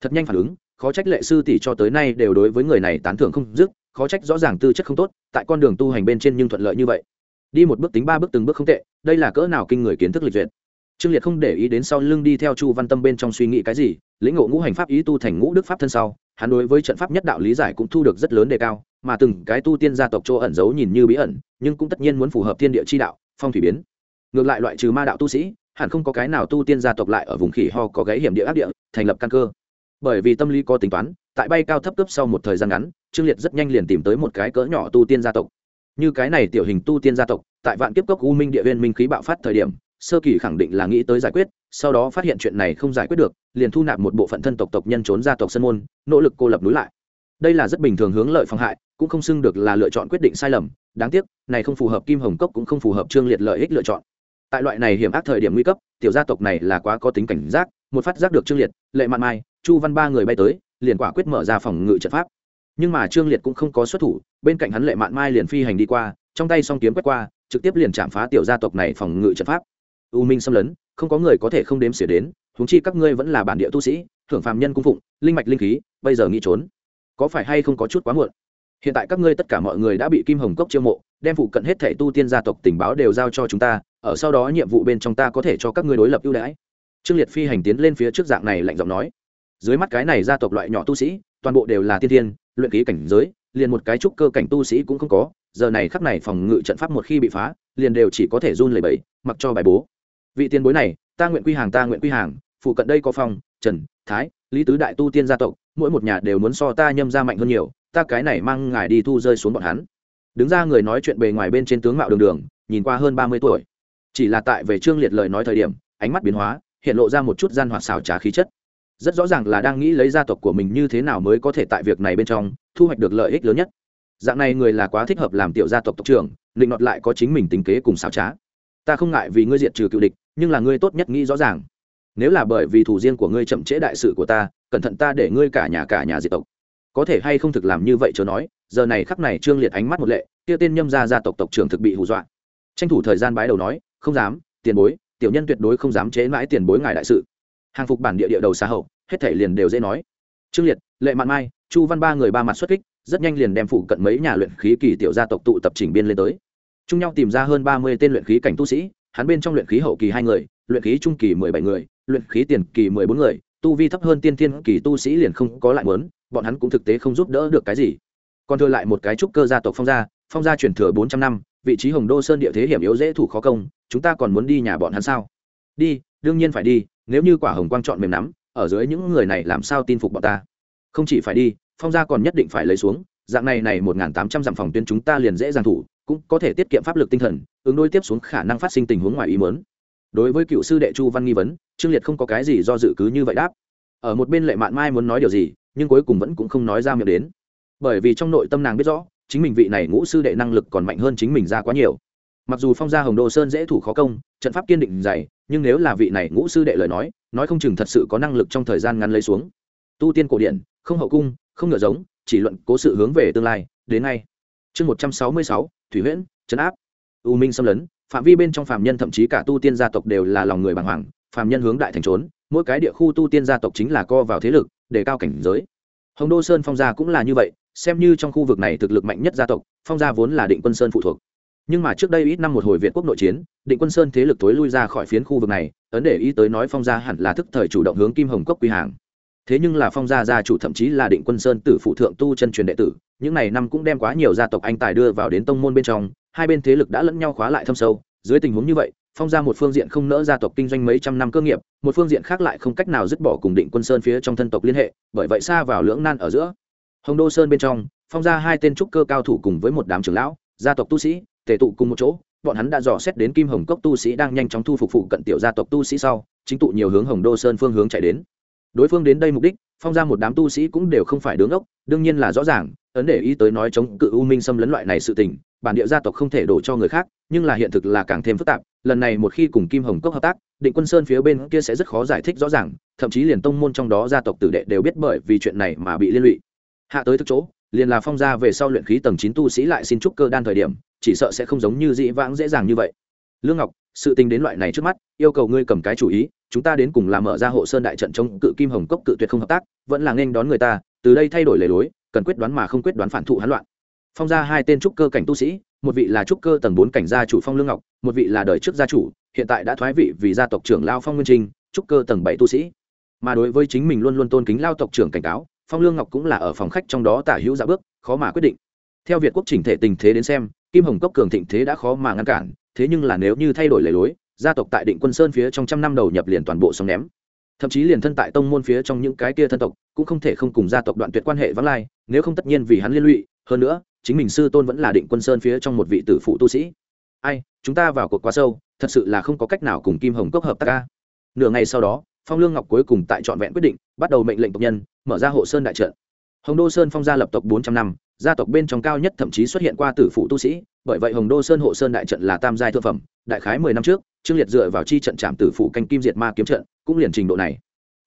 Thật nhanh phản ứng khó trách lệ sư tỷ cho tới nay đều đối với người này tán thưởng không dứt, khó trách rõ ràng tư chất không tốt, tại con đường tu hành bên trên nhưng thuận lợi như vậy. Đi một bước tính ba bước từng bước không tệ, đây là cỡ nào kinh người kiến thức lịch duyệt. Trương liệt không để ý đến sau lưng đi theo chu văn tâm bên trong suy nghĩ cái gì, lĩnh ngộ ngũ hành pháp ý tu thành ngũ đức pháp thân sau, hắn đối với trận pháp nhất đạo lý giải cũng thu được rất lớn đề cao, mà từng cái tu tiên gia tộc chỗ ẩn giấu nhìn như bí ẩn, nhưng cũng tất nhiên muốn phù hợp thiên địa chi đạo, phong thủy biến. Ngược lại loại trừ ma đạo tu sĩ, hẳn không có cái nào tu tiên gia tộc lại ở vùng khỉ ho có gáy hiểm địa áp địa, thành lập căn cơ bởi vì tâm lý có tính toán, tại bay cao thấp cấp sau một thời gian ngắn, trương liệt rất nhanh liền tìm tới một cái cỡ nhỏ tu tiên gia tộc. Như cái này tiểu hình tu tiên gia tộc, tại vạn kiếp cốc u minh địa viên minh khí bạo phát thời điểm, sơ kỳ khẳng định là nghĩ tới giải quyết, sau đó phát hiện chuyện này không giải quyết được, liền thu nạp một bộ phận thân tộc tộc nhân trốn gia tộc sân môn, nỗ lực cô lập núi lại. Đây là rất bình thường hướng lợi phòng hại, cũng không xưng được là lựa chọn quyết định sai lầm, đáng tiếc, này không phù hợp kim hồng cốc cũng không phù hợp trương liệt lợi ích lựa chọn. Tại loại này hiểm ác thời điểm nguy cấp, tiểu gia tộc này là quá có tính cảnh giác, một phát giác được trương liệt, lệ mạn mai chu văn ba người bay tới, liền quả quyết mở ra phòng ngự trận pháp. Nhưng mà trương liệt cũng không có xuất thủ, bên cạnh hắn lệ mạn mai liền phi hành đi qua, trong tay song kiếm quét qua, trực tiếp liền chạm phá tiểu gia tộc này phòng ngự trận pháp. U minh xâm lấn, không có người có thể không đếm xỉa đến, huống chi các ngươi vẫn là bản địa tu sĩ, thưởng phàm nhân cung phụng, linh mạch linh khí, bây giờ nghĩ trốn, có phải hay không có chút quá muộn? Hiện tại các ngươi tất cả mọi người đã bị kim hồng cốc chiêu mộ, đem phụ cận hết thẻ tu tiên gia tộc tình báo đều giao cho chúng ta, ở sau đó nhiệm vụ bên trong ta có thể cho các ngươi đối lập ưu đãi. Trương liệt phi hành tiến lên phía trước dạng này lạnh giọng nói dưới mắt cái này gia tộc loại nhỏ tu sĩ, toàn bộ đều là tiên thiên, luyện ký cảnh giới, liền một cái trúc cơ cảnh tu sĩ cũng không có, giờ này khắc này phòng ngự trận pháp một khi bị phá, liền đều chỉ có thể run lẩy bẩy, mặc cho bài bố. Vị tiền bối này, ta nguyện quy hàng, ta nguyện quy hàng, phụ cận đây có phong, trần, thái, lý tứ đại tu tiên gia tộc, mỗi một nhà đều muốn so ta nhâm ra mạnh hơn nhiều, ta cái này mang ngài đi thu rơi xuống bọn hắn. Đứng ra người nói chuyện bề ngoài bên trên tướng mạo đường đường, nhìn qua hơn ba mươi tuổi. Chỉ là tại về trương liệt lời nói thời điểm, ánh mắt biến hóa, hiện lộ ra một chút gian hoạt xào trá khí chất rất rõ ràng là đang nghĩ lấy gia tộc của mình như thế nào mới có thể tại việc này bên trong thu hoạch được lợi ích lớn nhất. Dạng này người là quá thích hợp làm tiểu gia tộc tộc trưởng, định nọt lại có chính mình tính kế cùng xảo trá. Ta không ngại vì ngươi diệt trừ cựu địch, nhưng là ngươi tốt nhất nghĩ rõ ràng. Nếu là bởi vì thủ riêng của ngươi chậm trễ đại sự của ta, cẩn thận ta để ngươi cả nhà cả nhà diệt tộc. Có thể hay không thực làm như vậy chớ nói, giờ này khắc này trương liệt ánh mắt một lệ, kia tên nhâm gia gia tộc tộc trưởng thực bị hù dọa. Tranh thủ thời gian bái đầu nói, không dám, tiền bối, tiểu nhân tuyệt đối không dám chế mãi tiền bối ngài đại sự hàng phục bản địa địa đầu xa hậu, hết thể liền đều dễ nói. Trương liệt, lệ mạn mai, chu văn ba người ba mặt xuất kích, rất nhanh liền đem phụ cận mấy nhà luyện khí kỳ tiểu gia tộc tụ tập chỉnh biên lên tới. Chung nhau tìm ra hơn ba mươi tên luyện khí cảnh tu sĩ, hắn bên trong luyện khí hậu kỳ hai người, luyện khí trung kỳ mười bảy người, luyện khí tiền kỳ mười bốn người, tu vi thấp hơn tiên thiên kỳ tu sĩ liền không có lại muốn, bọn hắn cũng thực tế không giúp đỡ được cái gì. Còn thừa lại một cái trúc cơ gia tộc phong gia phong gia truyền thừa bốn trăm năm, vị trí hồng đô sơn địa thế hiểm yếu dễ thủ khó công, chúng ta còn muốn đi nhà bọn hắn sao? Đi, đương nhiên phải đi nếu như quả hồng quang chọn mềm nắm, ở dưới những người này làm sao tin phục bọn ta? Không chỉ phải đi, phong gia còn nhất định phải lấy xuống, dạng này này một tám trăm dặm phòng tuyến chúng ta liền dễ dàng thủ, cũng có thể tiết kiệm pháp lực tinh thần, ứng đối tiếp xuống khả năng phát sinh tình huống ngoài ý mớn đối với cựu sư đệ chu văn nghi vấn, trương liệt không có cái gì do dự cứ như vậy đáp. Ở một bên lệ mạn mai muốn nói điều gì, nhưng cuối cùng vẫn cũng không nói ra miệng đến. Bởi vì trong nội tâm nàng biết rõ, chính mình vị này ngũ sư đệ năng lực còn mạnh hơn chính mình ra quá nhiều. Mặc dù phong gia hồng đô sơn dễ thủ khó công, trận pháp kiên định dày nhưng nếu là vị này ngũ sư đệ lời nói nói không chừng thật sự có năng lực trong thời gian ngắn lấy xuống. Tu tiên cổ điển, không hậu cung, không ngựa giống, chỉ luận cố sự hướng về tương lai, đến ngay. Chương một trăm sáu mươi sáu, thủy huyễn, trấn áp. U minh xâm lấn, phạm vi bên trong phạm nhân thậm chí cả tu tiên gia tộc đều là lòng người bàng hoàng, phạm nhân hướng đại thành trốn, mỗi cái địa khu tu tiên gia tộc chính là co vào thế lực để cao cảnh giới. Hồng đô sơn phong gia cũng là như vậy, xem như trong khu vực này thực lực mạnh nhất gia tộc, phong gia vốn là định quân sơn phụ thuộc nhưng mà trước đây ít năm một hồi việt quốc nội chiến, định quân sơn thế lực tối lui ra khỏi phiến khu vực này, ấn để ý tới nói phong gia hẳn là thức thời chủ động hướng kim hồng cốc quy hàng. Thế nhưng là phong gia gia chủ thậm chí là định quân sơn tử phụ thượng tu chân truyền đệ tử, những này năm cũng đem quá nhiều gia tộc anh tài đưa vào đến tông môn bên trong, hai bên thế lực đã lẫn nhau khóa lại thâm sâu. Dưới tình huống như vậy, phong gia một phương diện không nỡ gia tộc kinh doanh mấy trăm năm cơ nghiệp, một phương diện khác lại không cách nào dứt bỏ cùng định quân sơn phía trong thân tộc liên hệ, bởi vậy xa vào lưỡng nan ở giữa. Hồng đô sơn bên trong, phong gia hai tên trúc cơ cao thủ cùng với một đám trưởng lão, gia tộc tu sĩ tề tụ cùng một chỗ, bọn hắn đã dò xét đến kim hồng cốc tu sĩ đang nhanh chóng thu phục phụ cận tiểu gia tộc tu sĩ sau, chính tụ nhiều hướng hồng đô sơn phương hướng chạy đến. Đối phương đến đây mục đích, phong ra một đám tu sĩ cũng đều không phải đứng ốc, đương nhiên là rõ ràng, ấn để ý tới nói chống cự u minh xâm lấn loại này sự tình, bản địa gia tộc không thể đổ cho người khác, nhưng là hiện thực là càng thêm phức tạp, lần này một khi cùng kim hồng cốc hợp tác, định quân sơn phía bên kia sẽ rất khó giải thích rõ ràng, thậm chí liền tông môn trong đó gia tộc tử đệ đều biết bởi vì chuyện này mà bị liên lụy. Hạ tới thực chỗ, liền là phong gia về sau luyện khí tầng chín tu sĩ lại xin trúc cơ đan thời điểm chỉ sợ sẽ không giống như dĩ vãng dễ dàng như vậy. Lương ngọc, sự tình đến loại này trước mắt, yêu cầu ngươi cầm cái chủ ý, chúng ta đến cùng làm mở ra hộ sơn đại trận chống cự kim hồng cốc cự tuyệt không hợp tác, vẫn là nên đón người ta, từ đây thay đổi lề lối, cần quyết đoán mà không quyết đoán phản thụ hán loạn. Phong ra hai tên trúc cơ cảnh tu sĩ, một vị là trúc cơ tầng bốn cảnh gia chủ phong lương ngọc, một vị là đời trước gia chủ, hiện tại đã thoái vị vì gia tộc trưởng lao phong nguyên trinh, trúc cơ tầng bảy tu sĩ. Mà đối với chính mình luôn luôn tôn kính lao tộc trưởng cảnh cáo, phong lương ngọc cũng là ở phòng khách trong đó tả hữu dạ bước, khó mà quyết định. Theo việt quốc chỉnh thể tình thế đến xem kim hồng cốc cường thịnh thế đã khó mà ngăn cản, thế nhưng là nếu như thay đổi lề lối, gia tộc tại định quân sơn phía trong trăm năm đầu nhập liền toàn bộ sóng ném. Thậm chí liền thân tại tông môn phía trong những cái kia thân tộc, cũng không thể không cùng gia tộc đoạn tuyệt quan hệ vắng lai, nếu không tất nhiên vì hắn liên lụy, hơn nữa, chính mình sư tôn vẫn là định quân sơn phía trong một vị tử phụ tu sĩ. Ai, chúng ta vào cuộc quá sâu, thật sự là không có cách nào cùng kim hồng cốc hợp tác ca nửa ngày sau đó, phong lương ngọc cuối cùng tại trọn vẹn quyết định, bắt đầu mệnh lệnh tộc nhân, mở ra hộ sơn đại trận hồng đô sơn phong gia lập tộc bốn trăm năm, gia tộc bên trong cao nhất thậm chí xuất hiện qua tử phụ tu sĩ, bởi vậy hồng đô sơn hộ sơn đại trận là tam giai thượng phẩm, đại khái mười năm trước, trương liệt dựa vào chi trận trạm tử phụ canh kim diệt ma kiếm trận, cũng liền trình độ này.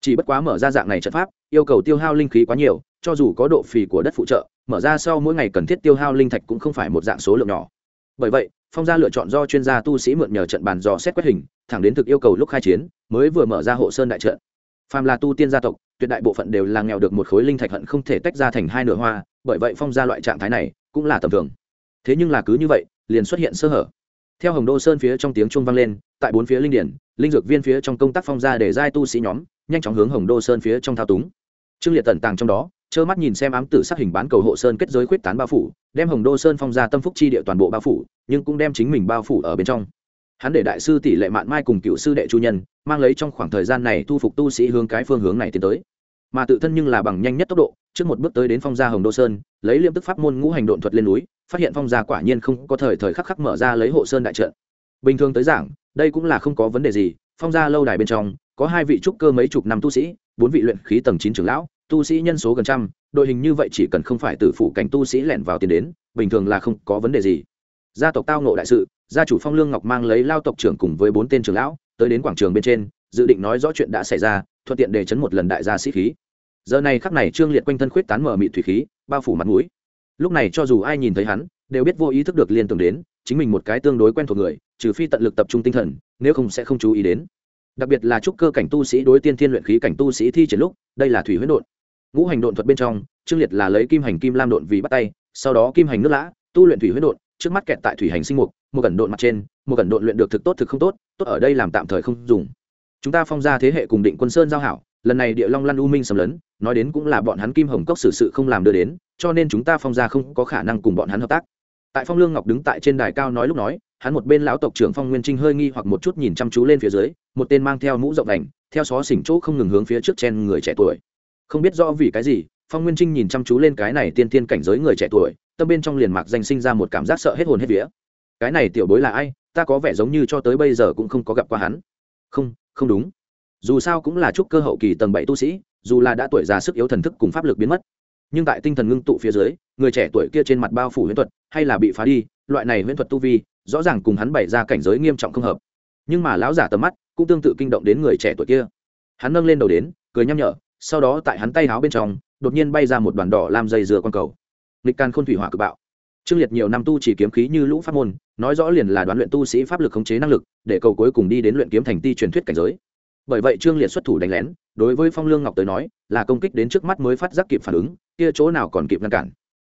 Chỉ bất quá mở ra dạng này trận pháp, yêu cầu tiêu hao linh khí quá nhiều, cho dù có độ phì của đất phụ trợ, mở ra sau mỗi ngày cần thiết tiêu hao linh thạch cũng không phải một dạng số lượng nhỏ. Bởi vậy, phong gia lựa chọn do chuyên gia tu sĩ mượn nhờ trận bàn dò xét quét hình, thẳng đến thực yêu cầu lúc khai chiến, mới vừa mở ra hộ sơn đại trận. Phàm là tu tiên gia tộc tuyệt đại bộ phận đều là nghèo được một khối linh thạch hận không thể tách ra thành hai nửa hoa, bởi vậy phong gia loại trạng thái này cũng là tầm thường. Thế nhưng là cứ như vậy, liền xuất hiện sơ hở. Theo hồng đô sơn phía trong tiếng chuông vang lên, tại bốn phía linh điển, linh dược viên phía trong công tác phong gia để giai tu sĩ nhóm, nhanh chóng hướng hồng đô sơn phía trong thao túng. Trương liệt tẩn tàng trong đó, trơ mắt nhìn xem ám tử sát hình bán cầu hộ sơn kết giới khuyết tán bao phủ, đem hồng đô sơn phong ra tâm phúc chi địa toàn bộ bao phủ, nhưng cũng đem chính mình bao phủ ở bên trong hắn để đại sư tỷ lệ mạn mai cùng cựu sư đệ chu nhân, mang lấy trong khoảng thời gian này thu phục tu sĩ hướng cái phương hướng này tiến tới. Mà tự thân nhưng là bằng nhanh nhất tốc độ, trước một bước tới đến phong gia hồng đô sơn, lấy liêm tức pháp môn ngũ hành độn thuật lên núi, phát hiện phong gia quả nhiên không có thời thời khắc khắc mở ra lấy hộ sơn đại trận. Bình thường tới giảng, đây cũng là không có vấn đề gì, phong gia lâu đài bên trong, có hai vị trúc cơ mấy chục năm tu sĩ, bốn vị luyện khí tầng chín trưởng lão, tu sĩ nhân số gần trăm, đội hình như vậy chỉ cần không phải từ phủ cảnh tu sĩ lẻn vào tiền đến, bình thường là không có vấn đề gì. Gia tộc tao nộ đại sự gia chủ phong lương ngọc mang lấy lao tộc trưởng cùng với bốn tên trưởng lão, tới đến quảng trường bên trên, dự định nói rõ chuyện đã xảy ra, thuận tiện để chấn một lần đại gia sĩ khí. Giờ này khắc này trương liệt quanh thân khuyết tán mở mị thủy khí, bao phủ mặt mũi. Lúc này cho dù ai nhìn thấy hắn, đều biết vô ý thức được liên tưởng đến, chính mình một cái tương đối quen thuộc người, trừ phi tận lực tập trung tinh thần, nếu không sẽ không chú ý đến. Đặc biệt là trúc cơ cảnh tu sĩ đối tiên thiên luyện khí cảnh tu sĩ thi triển lúc, đây là thủy huyết đột ngũ hành độn thuật bên trong, trương liệt là lấy kim hành kim lam độn vì bắt tay, sau đó kim hành nước lã, tu luyện thủy huyết độn trước mắt kẹt tại thủy hành sinh mục, một gần độn mặt trên, một gần độn luyện được thực tốt thực không tốt tốt ở đây làm tạm thời không dùng. Chúng ta phong ra thế hệ cùng định quân sơn giao hảo, lần này địa long lăn u minh sầm lấn, nói đến cũng là bọn hắn kim hồng cốc xử sự không làm đưa đến, cho nên chúng ta phong ra không có khả năng cùng bọn hắn hợp tác. Tại phong lương ngọc đứng tại trên đài cao nói lúc nói, hắn một bên lão tộc trưởng phong nguyên trinh hơi nghi hoặc một chút nhìn chăm chú lên phía dưới, một tên mang theo mũ rộng đành, theo xó xỉnh chỗ không ngừng hướng phía trước chen người trẻ tuổi. Không biết rõ vì cái gì phong nguyên trinh nhìn chăm chú lên cái này tiên tiên cảnh giới người trẻ tuổi, tâm bên trong liền mạc danh sinh ra một cảm giác sợ hết hồn hết vía. Cái này tiểu bối là ai? Ta có vẻ giống như cho tới bây giờ cũng không có gặp qua hắn. Không không đúng. Dù sao cũng là chúc cơ hậu kỳ tầng bảy tu sĩ, dù là đã tuổi già sức yếu thần thức cùng pháp lực biến mất, nhưng tại tinh thần ngưng tụ phía dưới, người trẻ tuổi kia trên mặt bao phủ huyễn thuật, hay là bị phá đi, loại này huyễn thuật tu vi, rõ ràng cùng hắn bày ra cảnh giới nghiêm trọng không hợp. Nhưng mà lão giả tầm mắt cũng tương tự kinh động đến người trẻ tuổi kia. Hắn nâng lên đầu đến, cười nhăm nhở, sau đó tại hắn tay háo bên trong đột nhiên bay ra một đoàn đỏ làm dây dừa con cầu. Nghịch can khôn thủy hỏa cực bạo. Trương liệt nhiều năm tu chỉ kiếm khí như lũ pháp môn, nói rõ liền là đoán luyện tu sĩ pháp lực khống chế năng lực, để cầu cuối cùng đi đến luyện kiếm thành ti truyền thuyết cảnh giới. Bởi vậy trương liệt xuất thủ đánh lén, đối với phong lương ngọc tới nói, là công kích đến trước mắt mới phát giác kịp phản ứng, kia chỗ nào còn kịp ngăn cản.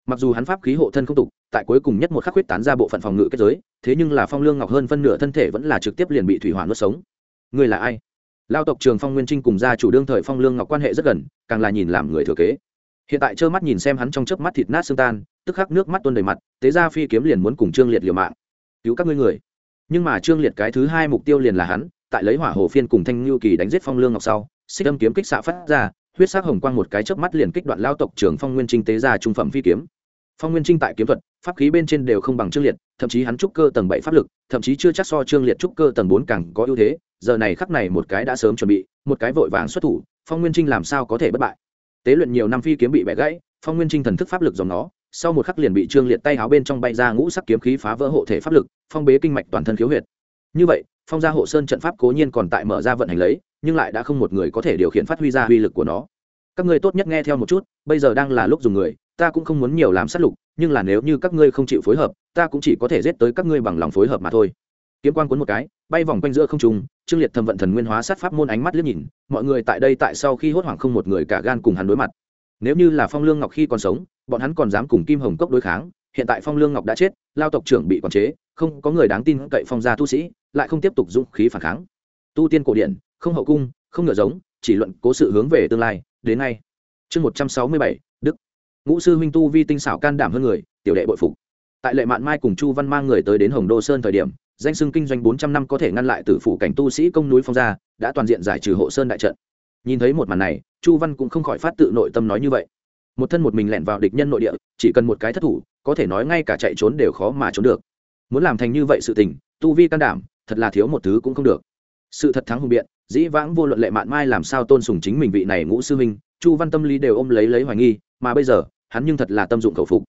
Mặc dù hắn pháp khí hộ thân không tục, tại cuối cùng nhất một khắc huyết tán ra bộ phận phòng ngự kết giới, thế nhưng là phong lương ngọc hơn phân nửa thân thể vẫn là trực tiếp liền bị thủy hỏa nuốt sống. Người là ai? Lao tộc trường phong nguyên trinh cùng gia chủ đương thời phong lương ngọc quan hệ rất gần, càng là nhìn làm người thừa kế. Hiện tại trơ mắt nhìn xem hắn trong chớp mắt thịt nát xương tan, tức khắc nước mắt tuôn đầy mặt, tế ra phi kiếm liền muốn cùng trương liệt liều mạng. Cứu các ngươi người. Nhưng mà trương liệt cái thứ hai mục tiêu liền là hắn, tại lấy hỏa hồ phiên cùng thanh lưu kỳ đánh giết phong lương ngọc sau, xích âm kiếm kích xạ phát ra, huyết sắc hồng quang một cái chớp mắt liền kích đoạn lao tộc trưởng phong nguyên trinh tế ra trung phẩm phi kiếm phong nguyên trinh tại kiếm thuật, pháp khí bên trên đều không bằng trương liệt, thậm chí hắn trúc cơ tầng bảy pháp lực, thậm chí chưa chắc so trương liệt trúc cơ tầng bốn càng có ưu thế, giờ này khắc này một cái đã sớm chuẩn bị, một cái vội vàng xuất thủ, phong nguyên trinh làm sao có thể bất bại? Tế luyện nhiều năm phi kiếm bị bẻ gãy, phong nguyên trinh thần thức pháp lực dòng nó, sau một khắc liền bị trương liệt tay háo bên trong bay ra ngũ sắc kiếm khí phá vỡ hộ thể pháp lực, phong bế kinh mạch toàn thân khiếu huyệt. Như vậy, phong gia hộ sơn trận pháp cố nhiên còn tại mở ra vận hành lấy, nhưng lại đã không một người có thể điều khiển phát huy ra uy lực của nó. Các ngươi tốt nhất nghe theo một chút, bây giờ đang là lúc dùng người ta cũng không muốn nhiều làm sát lục, nhưng là nếu như các ngươi không chịu phối hợp, ta cũng chỉ có thể giết tới các ngươi bằng lòng phối hợp mà thôi. Kiếm quan cuốn một cái, bay vòng quanh giữa không trung, trương liệt thầm vận thần nguyên hóa sát pháp môn ánh mắt liếc nhìn, mọi người tại đây tại sau khi hốt hoảng không một người cả gan cùng hắn đối mặt. Nếu như là phong lương ngọc khi còn sống, bọn hắn còn dám cùng kim hồng cốc đối kháng, hiện tại phong lương ngọc đã chết, lao tộc trưởng bị quản chế, không có người đáng tin cậy phong gia tu sĩ, lại không tiếp tục dũng khí phản kháng. Tu tiên cổ điển, không hậu cung, không ngựa giống, chỉ luận cố sự hướng về tương lai, đến nay chương một trăm sáu mươi bảy, đức ngũ sư huynh tu vi tinh xảo can đảm hơn người, tiểu đệ bội phục. Tại lệ mạn mai cùng chu văn mang người tới đến hồng đô sơn thời điểm, danh sưng kinh doanh bốn trăm năm có thể ngăn lại từ phủ cảnh tu sĩ công núi phong gia, đã toàn diện giải trừ hộ sơn đại trận. Nhìn thấy một màn này, chu văn cũng không khỏi phát tự nội tâm nói như vậy. Một thân một mình lẻn vào địch nhân nội địa, chỉ cần một cái thất thủ, có thể nói ngay cả chạy trốn đều khó mà trốn được. Muốn làm thành như vậy sự tình, tu vi can đảm, thật là thiếu một thứ cũng không được. Sự thật thắng hùng biện, dĩ vãng vô luận lệ mạn mai làm sao tôn sùng chính mình vị này ngũ sư huynh chu văn tâm lý đều ôm lấy lấy hoài nghi, mà bây giờ, hắn nhưng thật là tâm dụng khẩu phục.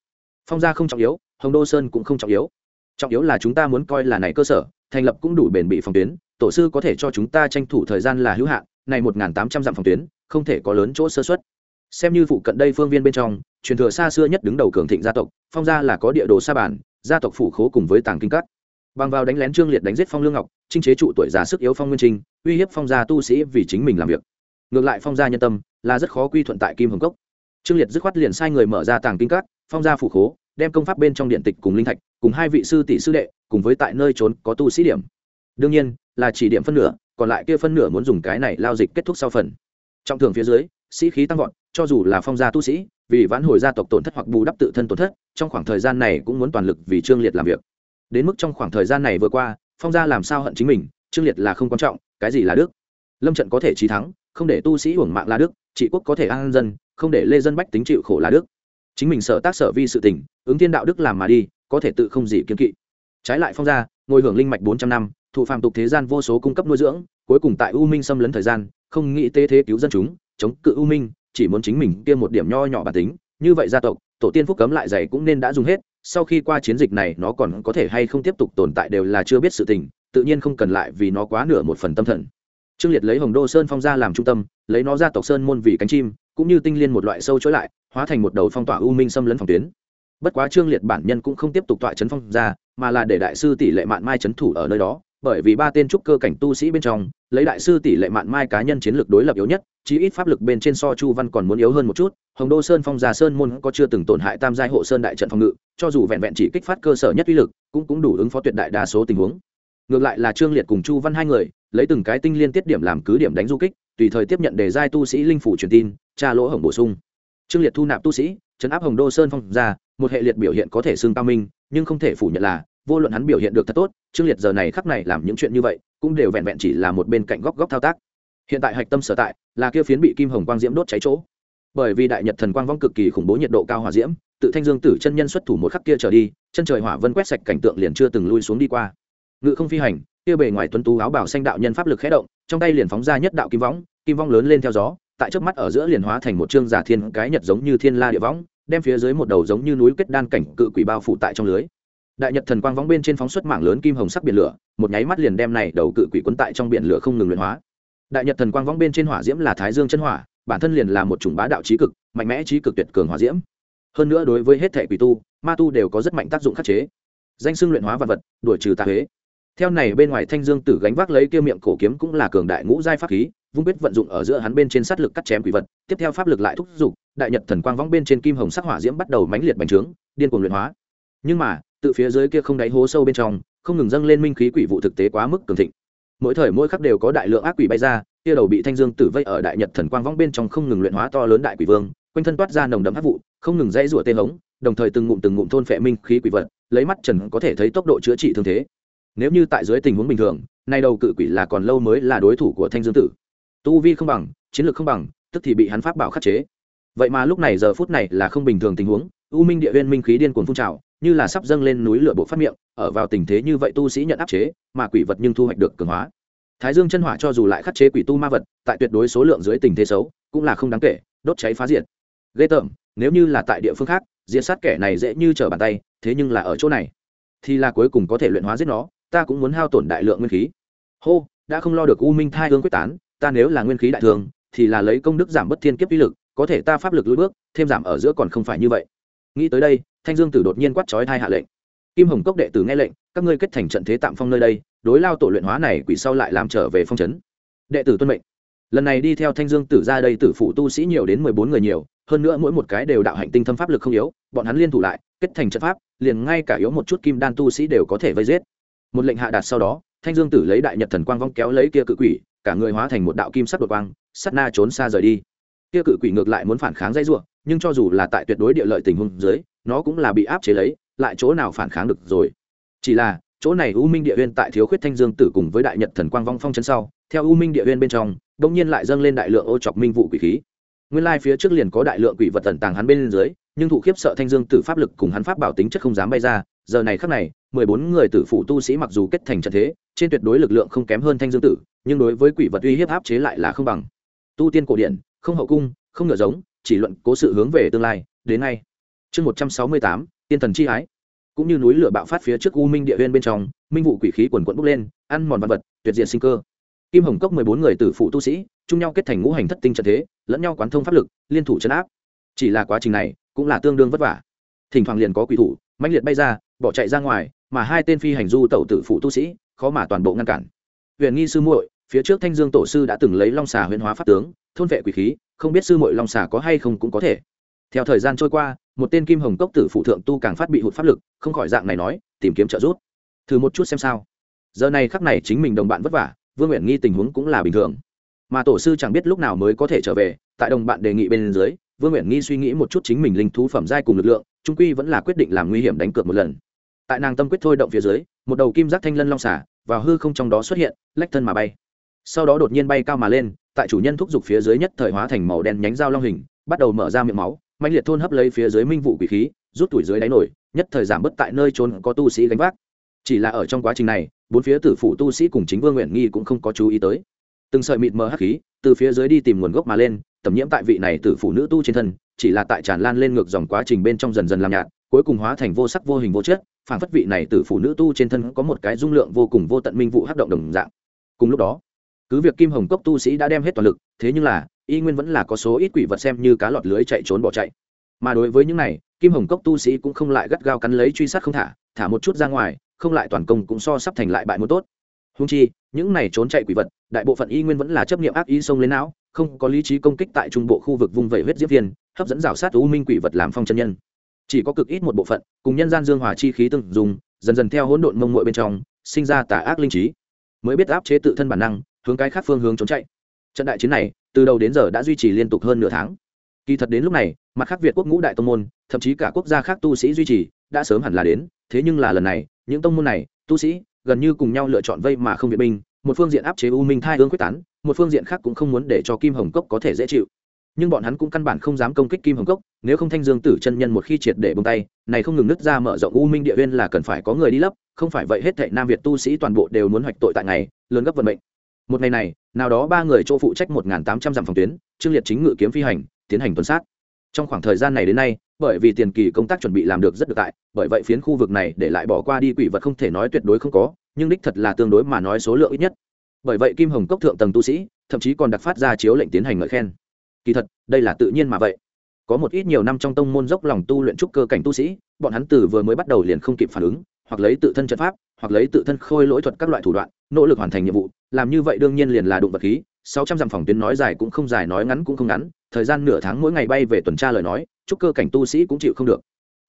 Phong gia không trọng yếu, hồng đô sơn cũng không trọng yếu. Trọng yếu là chúng ta muốn coi là này cơ sở, thành lập cũng đủ bền bị phòng tuyến, tổ sư có thể cho chúng ta tranh thủ thời gian là hữu hạn, này một tám trăm dặm phòng tuyến, không thể có lớn chỗ sơ xuất xem như phụ cận đây phương viên bên trong, truyền thừa xa xưa nhất đứng đầu cường thịnh gia tộc, phong gia là có địa đồ sa bản gia tộc phủ khố cùng với tàng kinh cắt bằng vào đánh lén trương liệt đánh giết phong lương ngọc, trinh chế trụ tuổi già sức yếu phong nguyên trinh, uy hiếp phong gia tu sĩ vì chính mình làm việc ngược lại phong gia nhân tâm là rất khó quy thuận tại kim hồng cốc. Trương liệt dứt khoát liền sai người mở ra tàng kinh các, phong gia phủ khố, đem công pháp bên trong điện tịch cùng linh thạch, cùng hai vị sư tỷ sư đệ, cùng với tại nơi trốn có tu sĩ điểm. Đương nhiên, là chỉ điểm phân nửa, còn lại kia phân nửa muốn dùng cái này lao dịch kết thúc sau phần. Trong thường phía dưới, sĩ khí tăng vọt, cho dù là phong gia tu sĩ, vì vãn hồi gia tộc tổn thất hoặc bù đắp tự thân tổn thất, trong khoảng thời gian này cũng muốn toàn lực vì trương liệt làm việc. Đến mức trong khoảng thời gian này vừa qua, phong gia làm sao hận chính mình, trương liệt là không quan trọng, cái gì là đức. Lâm trận có thể trí thắng không để tu sĩ hưởng mạng là đức, trị quốc có thể an dân, không để lê dân bách tính chịu khổ là đức. Chính mình sợ tác sở vi sự tình, ứng thiên đạo đức làm mà đi, có thể tự không gì kiên kỵ. Trái lại phong gia, ngồi hưởng linh mạch bốn trăm năm, thụ phàm tục thế gian vô số cung cấp nuôi dưỡng, cuối cùng tại u minh xâm lấn thời gian, không nghĩ tê thế cứu dân chúng, chống cự u minh, chỉ muốn chính mình kia một điểm nho nhỏ bản tính. Như vậy gia tộc, tổ tiên phúc cấm lại dày cũng nên đã dùng hết, sau khi qua chiến dịch này nó còn có thể hay không tiếp tục tồn tại đều là chưa biết sự tình, tự nhiên không cần lại vì nó quá nửa một phần tâm thần trương liệt lấy hồng đô sơn phong ra làm trung tâm, lấy nó ra tộc sơn môn vì cánh chim, cũng như tinh liên một loại sâu chối lại, hóa thành một đầu phong tỏa u minh xâm lấn phòng tuyến. Bất quá trương liệt bản nhân cũng không tiếp tục tọa chấn phong ra, mà là để đại sư tỷ lệ mạn mai chấn thủ ở nơi đó, bởi vì ba tên trúc cơ cảnh tu sĩ bên trong, lấy đại sư tỷ lệ mạn mai cá nhân chiến lược đối lập yếu nhất, chí ít pháp lực bên trên so chu văn còn muốn yếu hơn một chút, hồng đô sơn phong già sơn môn có chưa từng tổn hại tam giai hộ sơn đại trận phòng ngự, cho dù vẹn vẹn chỉ kích phát cơ sở nhất uy lực, cũng cũng đủ ứng phó tuyệt đại đa số tình huống ngược lại là trương liệt cùng chu văn hai người, lấy từng cái tinh liên tiết điểm làm cứ điểm đánh du kích, tùy thời tiếp nhận đề giai tu sĩ linh phủ truyền tin, tra lỗ hồng bổ sung. Trương liệt thu nạp tu sĩ chấn áp hồng đô sơn phong ra, một hệ liệt biểu hiện có thể xưng cao minh, nhưng không thể phủ nhận là, vô luận hắn biểu hiện được thật tốt, trương liệt giờ này khắc này làm những chuyện như vậy, cũng đều vẹn vẹn chỉ là một bên cạnh góc góc thao tác. Hiện tại hạch tâm sở tại, là kia phiến bị kim hồng quang diễm đốt cháy chỗ. Bởi vì đại nhật thần quang vong cực kỳ khủng bố nhiệt độ cao hỏa diễm, tự thanh dương tử chân nhân xuất thủ một khắc kia trở đi, chân trời hỏa vân quét sạch cảnh tượng liền chưa từng lui xuống đi qua ngự không phi hành, kia bề ngoài tuấn tú áo bảo xanh đạo nhân pháp lực khẽ động, trong tay liền phóng ra nhất đạo kim võng, kim vong lớn lên theo gió, tại trước mắt ở giữa liền hóa thành một trương giả thiên cái nhật giống như thiên la địa võng, đem phía dưới một đầu giống như núi kết đan cảnh cự quỷ bao phủ tại trong lưới. Đại nhật thần quang võng bên trên phóng xuất mảng lớn kim hồng sắc biển lửa, một nháy mắt liền đem này đầu cự quỷ quấn tại trong biển lửa không ngừng luyện hóa. Đại nhật thần quang võng bên trên hỏa diễm là thái dương chân hỏa, bản thân liền là một chủng bá đạo trí cực, mạnh mẽ trí cực tuyệt cường hỏa diễm. Hơn nữa đối với hết thể quỷ tu, ma tu đều có rất mạnh tác dụng khắc chế. Danh xưng luyện hóa vật vật, đuổi trừ tà huế theo này bên ngoài thanh dương tử gánh vác lấy kia miệng cổ kiếm cũng là cường đại ngũ giai pháp khí, vung biết vận dụng ở giữa hắn bên trên sát lực cắt chém quỷ vật, tiếp theo pháp lực lại thúc giục, đại nhật thần quang võng bên trên kim hồng sắc hỏa diễm bắt đầu mãnh liệt bành trướng, điên cuồng luyện hóa. Nhưng mà, tự phía dưới kia không đáy hố sâu bên trong, không ngừng dâng lên minh khí quỷ vụ thực tế quá mức cường thịnh. Mỗi thời mỗi khắc đều có đại lượng ác quỷ bay ra, kia đầu bị thanh dương tử vây ở đại nhật thần quang võng bên trong không ngừng luyện hóa to lớn đại quỷ vương, quanh thân toát ra nồng đậm hắc vụ, không ngừng dãy rủa tê hống, đồng thời từng ngụm từng ngụm thôn phệ minh khí quỷ vật, lấy mắt trần có thể thấy tốc độ chữa trị thương thế nếu như tại dưới tình huống bình thường, nay đầu cự quỷ là còn lâu mới là đối thủ của thanh dương tử. Tu vi không bằng, chiến lược không bằng, tức thì bị hắn pháp bảo khắc chế. Vậy mà lúc này giờ phút này là không bình thường tình huống, u minh địa huyên minh khí điên cuồng phun trào, như là sắp dâng lên núi lửa bộ phát miệng, ở vào tình thế như vậy tu sĩ nhận áp chế, mà quỷ vật nhưng thu hoạch được cường hóa. Thái dương chân hỏa cho dù lại khắc chế quỷ tu ma vật, tại tuyệt đối số lượng dưới tình thế xấu, cũng là không đáng kể, đốt cháy phá diệt. Ghê tởm, nếu như là tại địa phương khác, diệt sát kẻ này dễ như trở bàn tay, thế nhưng là ở chỗ này, thì là cuối cùng có thể luyện hóa giết nó ta cũng muốn hao tổn đại lượng nguyên khí. Hô, đã không lo được u minh thai hương quyết tán, ta nếu là nguyên khí đại thường, thì là lấy công đức giảm bất thiên kiếp uy lực, có thể ta pháp lực lùi bước, thêm giảm ở giữa còn không phải như vậy. Nghĩ tới đây, thanh dương tử đột nhiên quát trói thai hạ lệnh. Kim hồng cốc đệ tử nghe lệnh, các ngươi kết thành trận thế tạm phong nơi đây, đối lao tổ luyện hóa này quỷ sau lại làm trở về phong trấn đệ tử tuân mệnh. Lần này đi theo thanh dương tử ra đây, tử phụ tu sĩ nhiều đến mười bốn người nhiều, hơn nữa mỗi một cái đều đạo hành tinh thâm pháp lực không yếu, bọn hắn liên thủ lại, kết thành trận pháp, liền ngay cả yếu một chút kim đan tu sĩ đều có thể vây giết một lệnh hạ đạt sau đó, thanh dương tử lấy đại nhật thần quang vong kéo lấy kia cự quỷ, cả người hóa thành một đạo kim sắc đột quang sắt na trốn xa rời đi. Kia cự quỷ ngược lại muốn phản kháng dây ruộng nhưng cho dù là tại tuyệt đối địa lợi tình huống dưới, nó cũng là bị áp chế lấy, lại chỗ nào phản kháng được rồi? Chỉ là, chỗ này u minh địa huyên tại thiếu khuyết thanh dương tử cùng với đại nhật thần quang vong phong chân sau, theo u minh địa huyên bên trong đông nhiên lại dâng lên đại lượng ô chọc minh vụ quỷ khí. Nguyên lai phía trước liền có đại lượng quỷ vật tần tàng hắn bên dưới, nhưng thụ khiếp sợ thanh dương tử pháp lực cùng hắn pháp bảo tính chất không dám bay ra giờ này khắc này, mười bốn người tử phụ tu sĩ mặc dù kết thành trận thế, trên tuyệt đối lực lượng không kém hơn thanh dương tử, nhưng đối với quỷ vật uy hiếp áp chế lại là không bằng. Tu tiên cổ điển, không hậu cung, không ngựa giống, chỉ luận cố sự hướng về tương lai, đến nay chương một trăm sáu mươi tám, tiên thần chi ái. Cũng như núi lửa bạo phát phía trước u minh địa huyên bên trong, minh vụ quỷ khí quần quận bốc lên, ăn mòn vật vật, tuyệt diện sinh cơ. Kim hồng cốc mười bốn người tử phụ tu sĩ, chung nhau kết thành ngũ hành thất tinh trận thế, lẫn nhau quán thông pháp lực, liên thủ chấn áp. Chỉ là quá trình này, cũng là tương đương vất vả. Thỉnh thoảng liền có quỷ thủ, mãnh liệt bay ra bỏ chạy ra ngoài, mà hai tên phi hành du tẩu tử phụ tu sĩ, khó mà toàn bộ ngăn cản. Huyền nghi sư muội, phía trước thanh dương tổ sư đã từng lấy long xà huyền hóa pháp tướng, thôn vệ quỷ khí, không biết sư muội long xà có hay không cũng có thể. Theo thời gian trôi qua, một tên kim hồng cốc tử phụ thượng tu càng phát bị hụt pháp lực, không khỏi dạng này nói, tìm kiếm trợ giúp. Thử một chút xem sao. Giờ này khắc này chính mình đồng bạn vất vả, vương nguyện nghi tình huống cũng là bình thường. Mà tổ sư chẳng biết lúc nào mới có thể trở về, tại đồng bạn đề nghị bên dưới, vương nguyện nghi suy nghĩ một chút chính mình linh thú phẩm giai cùng lực lượng, trung quy vẫn là quyết định làm nguy hiểm đánh cược một lần tại nàng tâm quyết thôi động phía dưới, một đầu kim giác thanh lân long xả vào hư không trong đó xuất hiện, lách thân mà bay. Sau đó đột nhiên bay cao mà lên, tại chủ nhân thúc giục phía dưới nhất thời hóa thành màu đen nhánh dao long hình, bắt đầu mở ra miệng máu mạnh liệt thôn hấp lấy phía dưới minh vụ quỷ khí, rút tuổi dưới đáy nổi, nhất thời giảm bớt tại nơi trốn có tu sĩ gánh vác. Chỉ là ở trong quá trình này, bốn phía tử phủ tu sĩ cùng chính vương nguyện nghi cũng không có chú ý tới. Từng sợi mịt mờ hắc khí từ phía dưới đi tìm nguồn gốc mà lên, tẩm nhiễm tại vị này tử phụ nữ tu trên thân, chỉ là tại tràn lan lên ngược dòng quá trình bên trong dần dần làm nhạt, cuối cùng hóa thành vô sắc vô hình vô chất phản phất vị này từ phụ nữ tu trên thân có một cái dung lượng vô cùng vô tận minh vụ hắc động đồng dạng. Cùng lúc đó, cứ việc kim hồng cốc tu sĩ đã đem hết toàn lực, thế nhưng là, y nguyên vẫn là có số ít quỷ vật xem như cá lọt lưới chạy trốn bỏ chạy. Mà đối với những này, kim hồng cốc tu sĩ cũng không lại gắt gao cắn lấy truy sát không thả thả một chút ra ngoài, không lại toàn công cũng so sắp thành lại bại muốn tốt. Húng chi, những này trốn chạy quỷ vật, đại bộ phận y nguyên vẫn là chấp nghiệm ác ý xông lên não, không có lý trí công kích tại trung bộ khu vực vung vẩy huyết diễm viên, hấp dẫn rào sát u minh quỷ vật làm phong chân nhân chỉ có cực ít một bộ phận, cùng nhân gian dương hòa chi khí từng dùng, dần dần theo hỗn độn mông muội bên trong, sinh ra tà ác linh trí. Mới biết áp chế tự thân bản năng, hướng cái khác phương hướng trốn chạy. Trận đại chiến này, từ đầu đến giờ đã duy trì liên tục hơn nửa tháng. Kỳ thật đến lúc này, mặt khác việt quốc ngũ đại tông môn, thậm chí cả quốc gia khác tu sĩ duy trì, đã sớm hẳn là đến, thế nhưng là lần này, những tông môn này, tu sĩ, gần như cùng nhau lựa chọn vây mà không viện binh, một phương diện áp chế u minh thai hương quyết tán, một phương diện khác cũng không muốn để cho kim hồng cốc có thể dễ chịu nhưng bọn hắn cũng căn bản không dám công kích kim hồng cốc, nếu không thanh dương tử chân nhân một khi triệt để bông tay, này không ngừng nứt ra mở rộng u minh địa viên là cần phải có người đi lấp, không phải vậy hết thệ nam việt tu sĩ toàn bộ đều muốn hoạch tội tại ngày, lớn gấp vận mệnh. Một ngày này, nào đó ba người chỗ phụ trách một tám trăm dặm phòng tuyến, trương liệt chính ngự kiếm phi hành, tiến hành tuần sát. Trong khoảng thời gian này đến nay, bởi vì tiền kỳ công tác chuẩn bị làm được rất được tại, bởi vậy phiến khu vực này để lại bỏ qua đi quỷ vật không thể nói tuyệt đối không có, nhưng đích thật là tương đối mà nói số lượng ít nhất. Bởi vậy kim hồng cốc thượng tầng tu sĩ, thậm chí còn đặc phát ra chiếu lệnh tiến hành ngợi khen kỳ thật, đây là tự nhiên mà vậy. Có một ít nhiều năm trong tông môn dốc lòng tu luyện trúc cơ cảnh tu sĩ, bọn hắn từ vừa mới bắt đầu liền không kịp phản ứng, hoặc lấy tự thân trận pháp, hoặc lấy tự thân khôi lỗi thuật các loại thủ đoạn, nỗ lực hoàn thành nhiệm vụ. Làm như vậy đương nhiên liền là đụng vật khí, sáu trăm dặm phòng tuyến nói dài cũng không dài, nói ngắn cũng không ngắn, thời gian nửa tháng mỗi ngày bay về tuần tra lời nói, trúc cơ cảnh tu sĩ cũng chịu không được.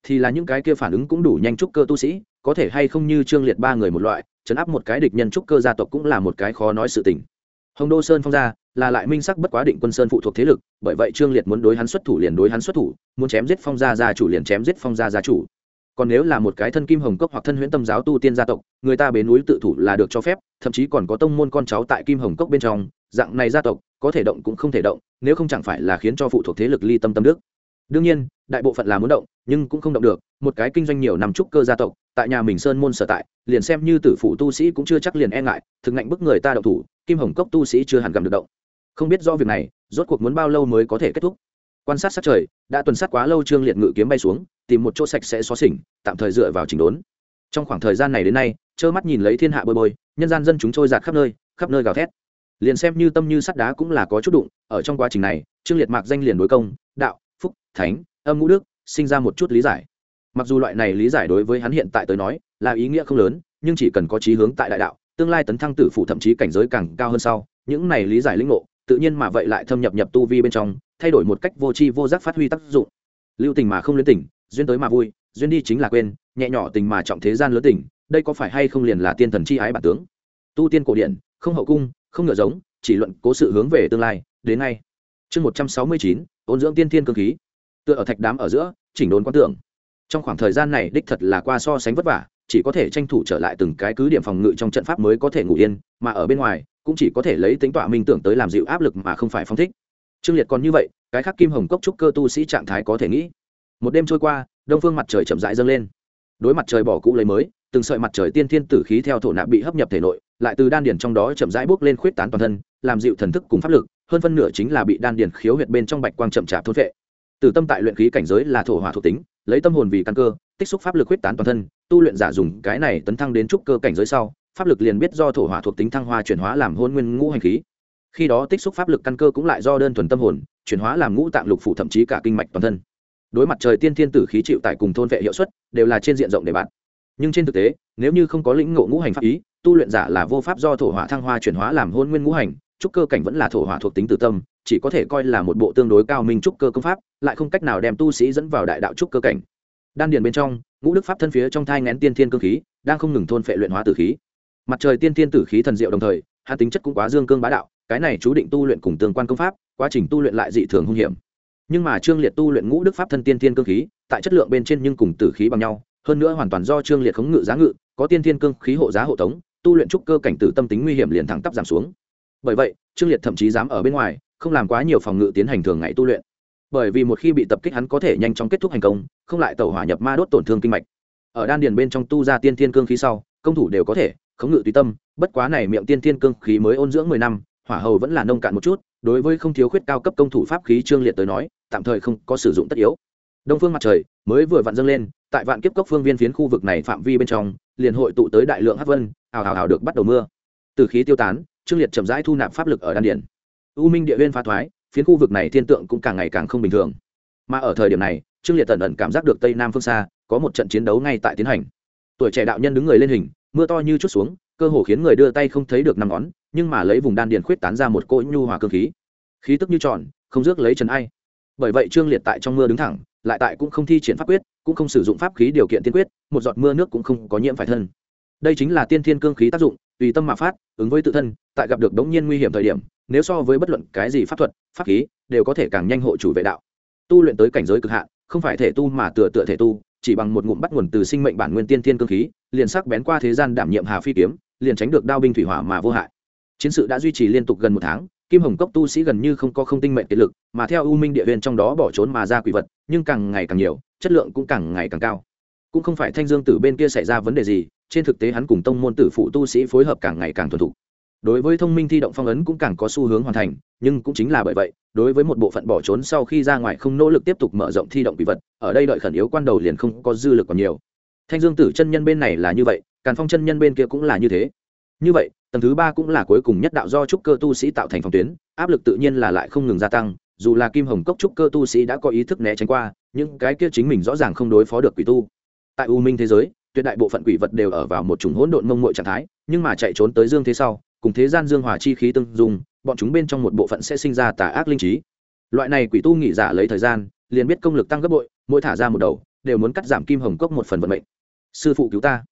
Thì là những cái kia phản ứng cũng đủ nhanh trúc cơ tu sĩ, có thể hay không như trương liệt ba người một loại, chấn áp một cái địch nhân trúc cơ gia tộc cũng là một cái khó nói sự tình. Hồng đô sơn phong gia là lại minh sắc bất quá định quân sơn phụ thuộc thế lực, bởi vậy trương liệt muốn đối hắn xuất thủ liền đối hắn xuất thủ, muốn chém giết phong gia gia chủ liền chém giết phong gia gia chủ. Còn nếu là một cái thân kim hồng cốc hoặc thân huyễn tâm giáo tu tiên gia tộc, người ta bến núi tự thủ là được cho phép, thậm chí còn có tông môn con cháu tại kim hồng cốc bên trong, dạng này gia tộc, có thể động cũng không thể động, nếu không chẳng phải là khiến cho phụ thuộc thế lực ly tâm tâm đức. Đương nhiên, đại bộ phận là muốn động, nhưng cũng không động được, một cái kinh doanh nhiều năm trúc cơ gia tộc, tại nhà mình sơn môn sở tại, liền xem như tử phụ tu sĩ cũng chưa chắc liền e ngại, thực ngạnh bức người ta động thủ, kim hồng cốc tu sĩ chưa hẳn gặm được động không biết do việc này, rốt cuộc muốn bao lâu mới có thể kết thúc. Quan sát sát trời, đã tuần sát quá lâu trương liệt ngự kiếm bay xuống, tìm một chỗ sạch sẽ xóa xỉnh, tạm thời dựa vào chỉnh đốn. Trong khoảng thời gian này đến nay, trơ mắt nhìn lấy thiên hạ bơi bơi nhân gian dân chúng trôi giạt khắp nơi khắp nơi gào thét. Liền xem như tâm như sắt đá cũng là có chút đụng, ở trong quá trình này, trương liệt mạc danh liền đối công, đạo, phúc, thánh, âm ngũ đức, sinh ra một chút lý giải. Mặc dù loại này lý giải đối với hắn hiện tại tới nói, là ý nghĩa không lớn, nhưng chỉ cần có chí hướng tại đại đạo, tương lai tấn thăng tử phụ thậm chí cảnh giới càng cao hơn sau, những này lý giải lĩnh ngộ tự nhiên mà vậy lại thâm nhập nhập tu vi bên trong thay đổi một cách vô tri vô giác phát huy tác dụng. Lưu tình mà không luyến tình duyên tới mà vui duyên đi chính là quên nhẹ nhỏ tình mà trọng thế gian lớn tình đây có phải hay không liền là tiên thần chi ái bản tướng? Tu tiên cổ điển không hậu cung không ngựa giống chỉ luận cố sự hướng về tương lai đến nay, chương một trăm sáu mươi chín ôn dưỡng tiên thiên cơ khí. Tựa ở thạch đám ở giữa chỉnh đốn quan tưởng. Trong khoảng thời gian này đích thật là qua so sánh vất vả chỉ có thể tranh thủ trở lại từng cái cứ điểm phòng ngự trong trận pháp mới có thể ngủ yên mà ở bên ngoài cũng chỉ có thể lấy tính tọa minh tưởng tới làm dịu áp lực mà không phải phong thích. Trương liệt còn như vậy, cái khác kim hồng cốc trúc cơ tu sĩ trạng thái có thể nghĩ. Một đêm trôi qua, đông phương mặt trời chậm rãi dâng lên. Đối mặt trời bỏ cũ lấy mới, từng sợi mặt trời tiên thiên tử khí theo thổ nạp bị hấp nhập thể nội, lại từ đan điền trong đó chậm rãi bốc lên khuyết tán toàn thân, làm dịu thần thức cùng pháp lực, hơn phân nửa chính là bị đan điền khiếu huyệt bên trong bạch quang chậm chạp thôn vệ từ tâm tại luyện khí cảnh giới là thổ hỏa thuộc tính, lấy tâm hồn vì căn cơ, tích xúc pháp lực khuyết tán toàn thân, tu luyện giả dùng cái này tấn thăng đến trúc cơ cảnh giới sau pháp lực liền biết do thổ hỏa thuộc tính thăng hoa chuyển hóa làm hôn nguyên ngũ hành khí. Khi đó tích xúc pháp lực căn cơ cũng lại do đơn thuần tâm hồn, chuyển hóa làm ngũ tạng lục phủ thậm chí cả kinh mạch toàn thân. Đối mặt trời tiên thiên tử khí chịu tại cùng thôn vệ hiệu suất, đều là trên diện rộng để bạn nhưng trên thực tế, nếu như không có lĩnh ngộ ngũ hành pháp ý, tu luyện giả là vô pháp do thổ hỏa thăng hoa chuyển hóa làm hôn nguyên ngũ hành, trúc cơ cảnh vẫn là thổ hỏa thuộc tính tự tâm, chỉ có thể coi là một bộ tương đối cao minh trúc cơ công pháp, lại không cách nào đem tu sĩ dẫn vào đại đạo trúc cơ cảnh. Đan điền bên trong, ngũ đức pháp thân phía trong thai ngén tiên thiên cơ khí, đang không ngừng thôn phệ luyện hóa tử khí mặt trời tiên thiên tử khí thần diệu đồng thời hạ tính chất cũng quá dương cương bá đạo, cái này chú định tu luyện cùng tương quan công pháp, quá trình tu luyện lại dị thường hung hiểm. Nhưng mà trương liệt tu luyện ngũ đức pháp thân tiên thiên cơ khí, tại chất lượng bên trên nhưng cùng tử khí bằng nhau, hơn nữa hoàn toàn do trương liệt khống ngự giá ngự, có tiên thiên cương khí hộ giá hộ tống, tu luyện trúc cơ cảnh tử tâm tính nguy hiểm liền thẳng tắp giảm xuống. Bởi vậy, trương liệt thậm chí dám ở bên ngoài, không làm quá nhiều phòng ngự tiến hành thường ngày tu luyện. Bởi vì một khi bị tập kích hắn có thể nhanh chóng kết thúc hành công, không lại tẩu hỏa nhập ma đốt tổn thương kinh mạch. Ở đan điền bên trong tu ra tiên thiên cương khí sau, công thủ đều có thể khống ngự tùy tâm, bất quá này miệng tiên thiên cương khí mới ôn dưỡng mười năm, hỏa hầu vẫn là nông cạn một chút, đối với không thiếu khuyết cao cấp công thủ pháp khí trương liệt tới nói, tạm thời không có sử dụng tất yếu. Đông phương mặt trời mới vừa vặn dâng lên, tại vạn kiếp cốc phương viên phiến khu vực này phạm vi bên trong, liền hội tụ tới đại lượng hát vân, ào ào ào được bắt đầu mưa. Từ khí tiêu tán, trương liệt chậm rãi thu nạp pháp lực ở đan điển u minh địa viên phá thoái, phiến khu vực này thiên tượng cũng càng ngày càng không bình thường. Mà ở thời điểm này, trương liệt tần ẩn cảm giác được tây nam phương xa, có một trận chiến đấu ngay tại tiến hành. Tuổi trẻ đạo nhân đứng người lên hình mưa to như chút xuống, cơ hồ khiến người đưa tay không thấy được năm ngón, nhưng mà lấy vùng đan điền khuyết tán ra một cỗ nhu hòa cơ khí. Khí tức như tròn, không rước lấy trần ai. Bởi vậy trương liệt tại trong mưa đứng thẳng, lại tại cũng không thi triển pháp quyết, cũng không sử dụng pháp khí điều kiện tiên quyết, một giọt mưa nước cũng không có nhiễm phải thân. Đây chính là tiên thiên cương khí tác dụng, tùy tâm mà phát, ứng với tự thân, tại gặp được đống nhiên nguy hiểm thời điểm, nếu so với bất luận cái gì pháp thuật, pháp khí, đều có thể càng nhanh hộ chủ vệ đạo. Tu luyện tới cảnh giới cực hạn, không phải thể tu mà tựa tựa thể tu, chỉ bằng một ngụm bắt nguồn từ sinh mệnh bản nguyên tiên thiên cương khí liền sắc bén qua thế gian đảm nhiệm hà phi kiếm, liền tránh được đao binh thủy hỏa mà vô hại. Chiến sự đã duy trì liên tục gần một tháng, kim hồng cốc tu sĩ gần như không có không tinh mệnh kiệt lực, mà theo u minh địa huyền trong đó bỏ trốn mà ra quỷ vật, nhưng càng ngày càng nhiều, chất lượng cũng càng ngày càng cao. Cũng không phải thanh dương tử bên kia xảy ra vấn đề gì, trên thực tế hắn cùng tông môn tử phụ tu sĩ phối hợp càng ngày càng thuần thục. Đối với thông minh thi động phong ấn cũng càng có xu hướng hoàn thành, nhưng cũng chính là bởi vậy, đối với một bộ phận bỏ trốn sau khi ra ngoài không nỗ lực tiếp tục mở rộng thi động quỷ vật, ở đây đợi khẩn yếu quan đầu liền không có dư lực còn nhiều thanh dương tử chân nhân bên này là như vậy, càn phong chân nhân bên kia cũng là như thế. Như vậy, tầng thứ ba cũng là cuối cùng nhất đạo do trúc cơ tu sĩ tạo thành phòng tuyến, áp lực tự nhiên là lại không ngừng gia tăng, dù là kim hồng cốc trúc cơ tu sĩ đã có ý thức né tránh qua nhưng cái kia chính mình rõ ràng không đối phó được quỷ tu. Tại u minh thế giới, tuyệt đại bộ phận quỷ vật đều ở vào một chủng hỗn độn mông mội trạng thái, nhưng mà chạy trốn tới dương thế sau, cùng thế gian dương hòa chi khí tương dùng bọn chúng bên trong một bộ phận sẽ sinh ra tà ác linh trí. Loại này quỷ tu nghỉ giả lấy thời gian, liền biết công lực tăng gấp bội, mỗi thả ra một đầu, đều muốn cắt giảm kim hồng cốc một phần vận mệnh sư phụ cứu ta,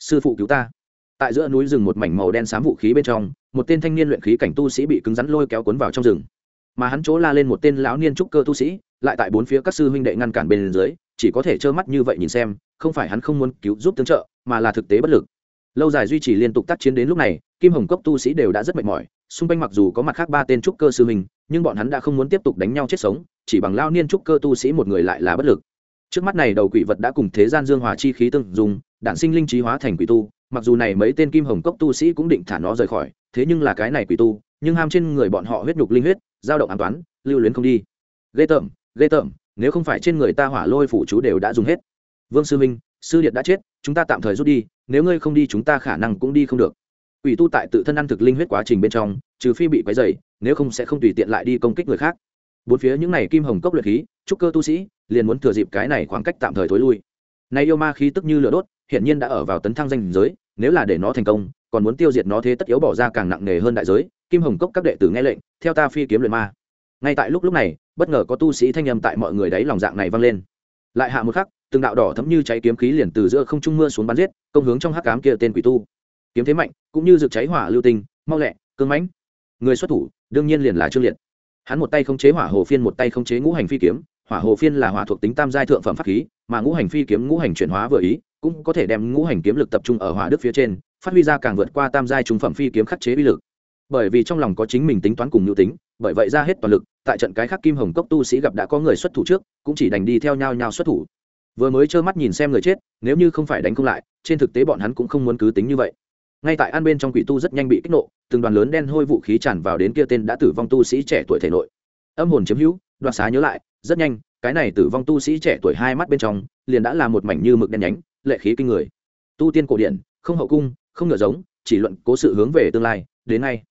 sư phụ cứu ta. Tại giữa núi rừng một mảnh màu đen xám vũ khí bên trong, một tên thanh niên luyện khí cảnh tu sĩ bị cứng rắn lôi kéo cuốn vào trong rừng. Mà hắn chỗ la lên một tên lão niên trúc cơ tu sĩ, lại tại bốn phía các sư huynh đệ ngăn cản bên dưới, chỉ có thể trơ mắt như vậy nhìn xem, không phải hắn không muốn cứu giúp tương trợ, mà là thực tế bất lực. Lâu dài duy trì liên tục tác chiến đến lúc này, kim hồng cốc tu sĩ đều đã rất mệt mỏi, xung quanh mặc dù có mặt khác ba tên trúc cơ sư huynh, nhưng bọn hắn đã không muốn tiếp tục đánh nhau chết sống, chỉ bằng lao niên trúc cơ tu sĩ một người lại là bất lực trước mắt này đầu quỷ vật đã cùng thế gian dương hòa chi khí tương dùng đạn sinh linh trí hóa thành quỷ tu, mặc dù này mấy tên kim hồng cốc tu sĩ cũng định thả nó rời khỏi, thế nhưng là cái này quỷ tu, nhưng ham trên người bọn họ huyết nhục linh huyết, dao động an toán lưu luyến không đi. Ghê tởm ghê tởm, nếu không phải trên người ta hỏa lôi phủ chú đều đã dùng hết. Vương sư minh sư điện đã chết, chúng ta tạm thời rút đi, nếu ngươi không đi chúng ta khả năng cũng đi không được. Quỷ tu tại tự thân ăn thực linh huyết quá trình bên trong, trừ phi bị quấy dày nếu không sẽ không tùy tiện lại đi công kích người khác bốn phía những này kim hồng cốc luyện khí, trúc cơ tu sĩ, liền muốn thừa dịp cái này khoảng cách tạm thời thối lui. Nay yêu ma khí tức như lửa đốt hiện nhiên đã ở vào tấn thăng danh giới, nếu là để nó thành công, còn muốn tiêu diệt nó thế tất yếu bỏ ra càng nặng nề hơn đại giới, kim hồng cốc các đệ tử nghe lệnh, theo ta phi kiếm luyện ma. Ngay tại lúc lúc này, bất ngờ có tu sĩ thanh âm tại mọi người đấy lòng dạng này vang lên. Lại hạ một khắc, từng đạo đỏ thấm như cháy kiếm khí liền từ giữa không trung mưa xuống bắn giết, công hướng trong hắc cám kia tên quỷ tu. Kiếm thế mạnh, cũng như rực cháy hỏa lưu tinh, mau lẹ, cương mãnh. Người xuất thủ, đương nhiên liền là trương liệt hắn một tay không chế hỏa hồ phiên, một tay không chế ngũ hành phi kiếm. Hỏa hồ phiên là hỏa thuộc tính tam giai thượng phẩm pháp khí, mà ngũ hành phi kiếm ngũ hành chuyển hóa vừa ý, cũng có thể đem ngũ hành kiếm lực tập trung ở hỏa đức phía trên, phát huy ra càng vượt qua tam giai trung phẩm phi kiếm khắc chế uy lực. Bởi vì trong lòng có chính mình tính toán cùng nhu tính, bởi vậy ra hết toàn lực, tại trận cái khác kim hồng cốc tu sĩ gặp đã có người xuất thủ trước, cũng chỉ đành đi theo nhau nhau xuất thủ. Vừa mới trơ mắt nhìn xem người chết, nếu như không phải đánh không lại, trên thực tế bọn hắn cũng không muốn cứ tính như vậy ngay tại an bên trong quỷ tu rất nhanh bị kích nộ từng đoàn lớn đen hôi vũ khí tràn vào đến kia tên đã tử vong tu sĩ trẻ tuổi thể nội. Âm hồn chiếm hữu đoạt xá nhớ lại rất nhanh cái này tử vong tu sĩ trẻ tuổi hai mắt bên trong liền đã là một mảnh như mực đen nhánh lệ khí kinh người. Tu tiên cổ điển không hậu cung không ngựa giống chỉ luận cố sự hướng về tương lai đến nay,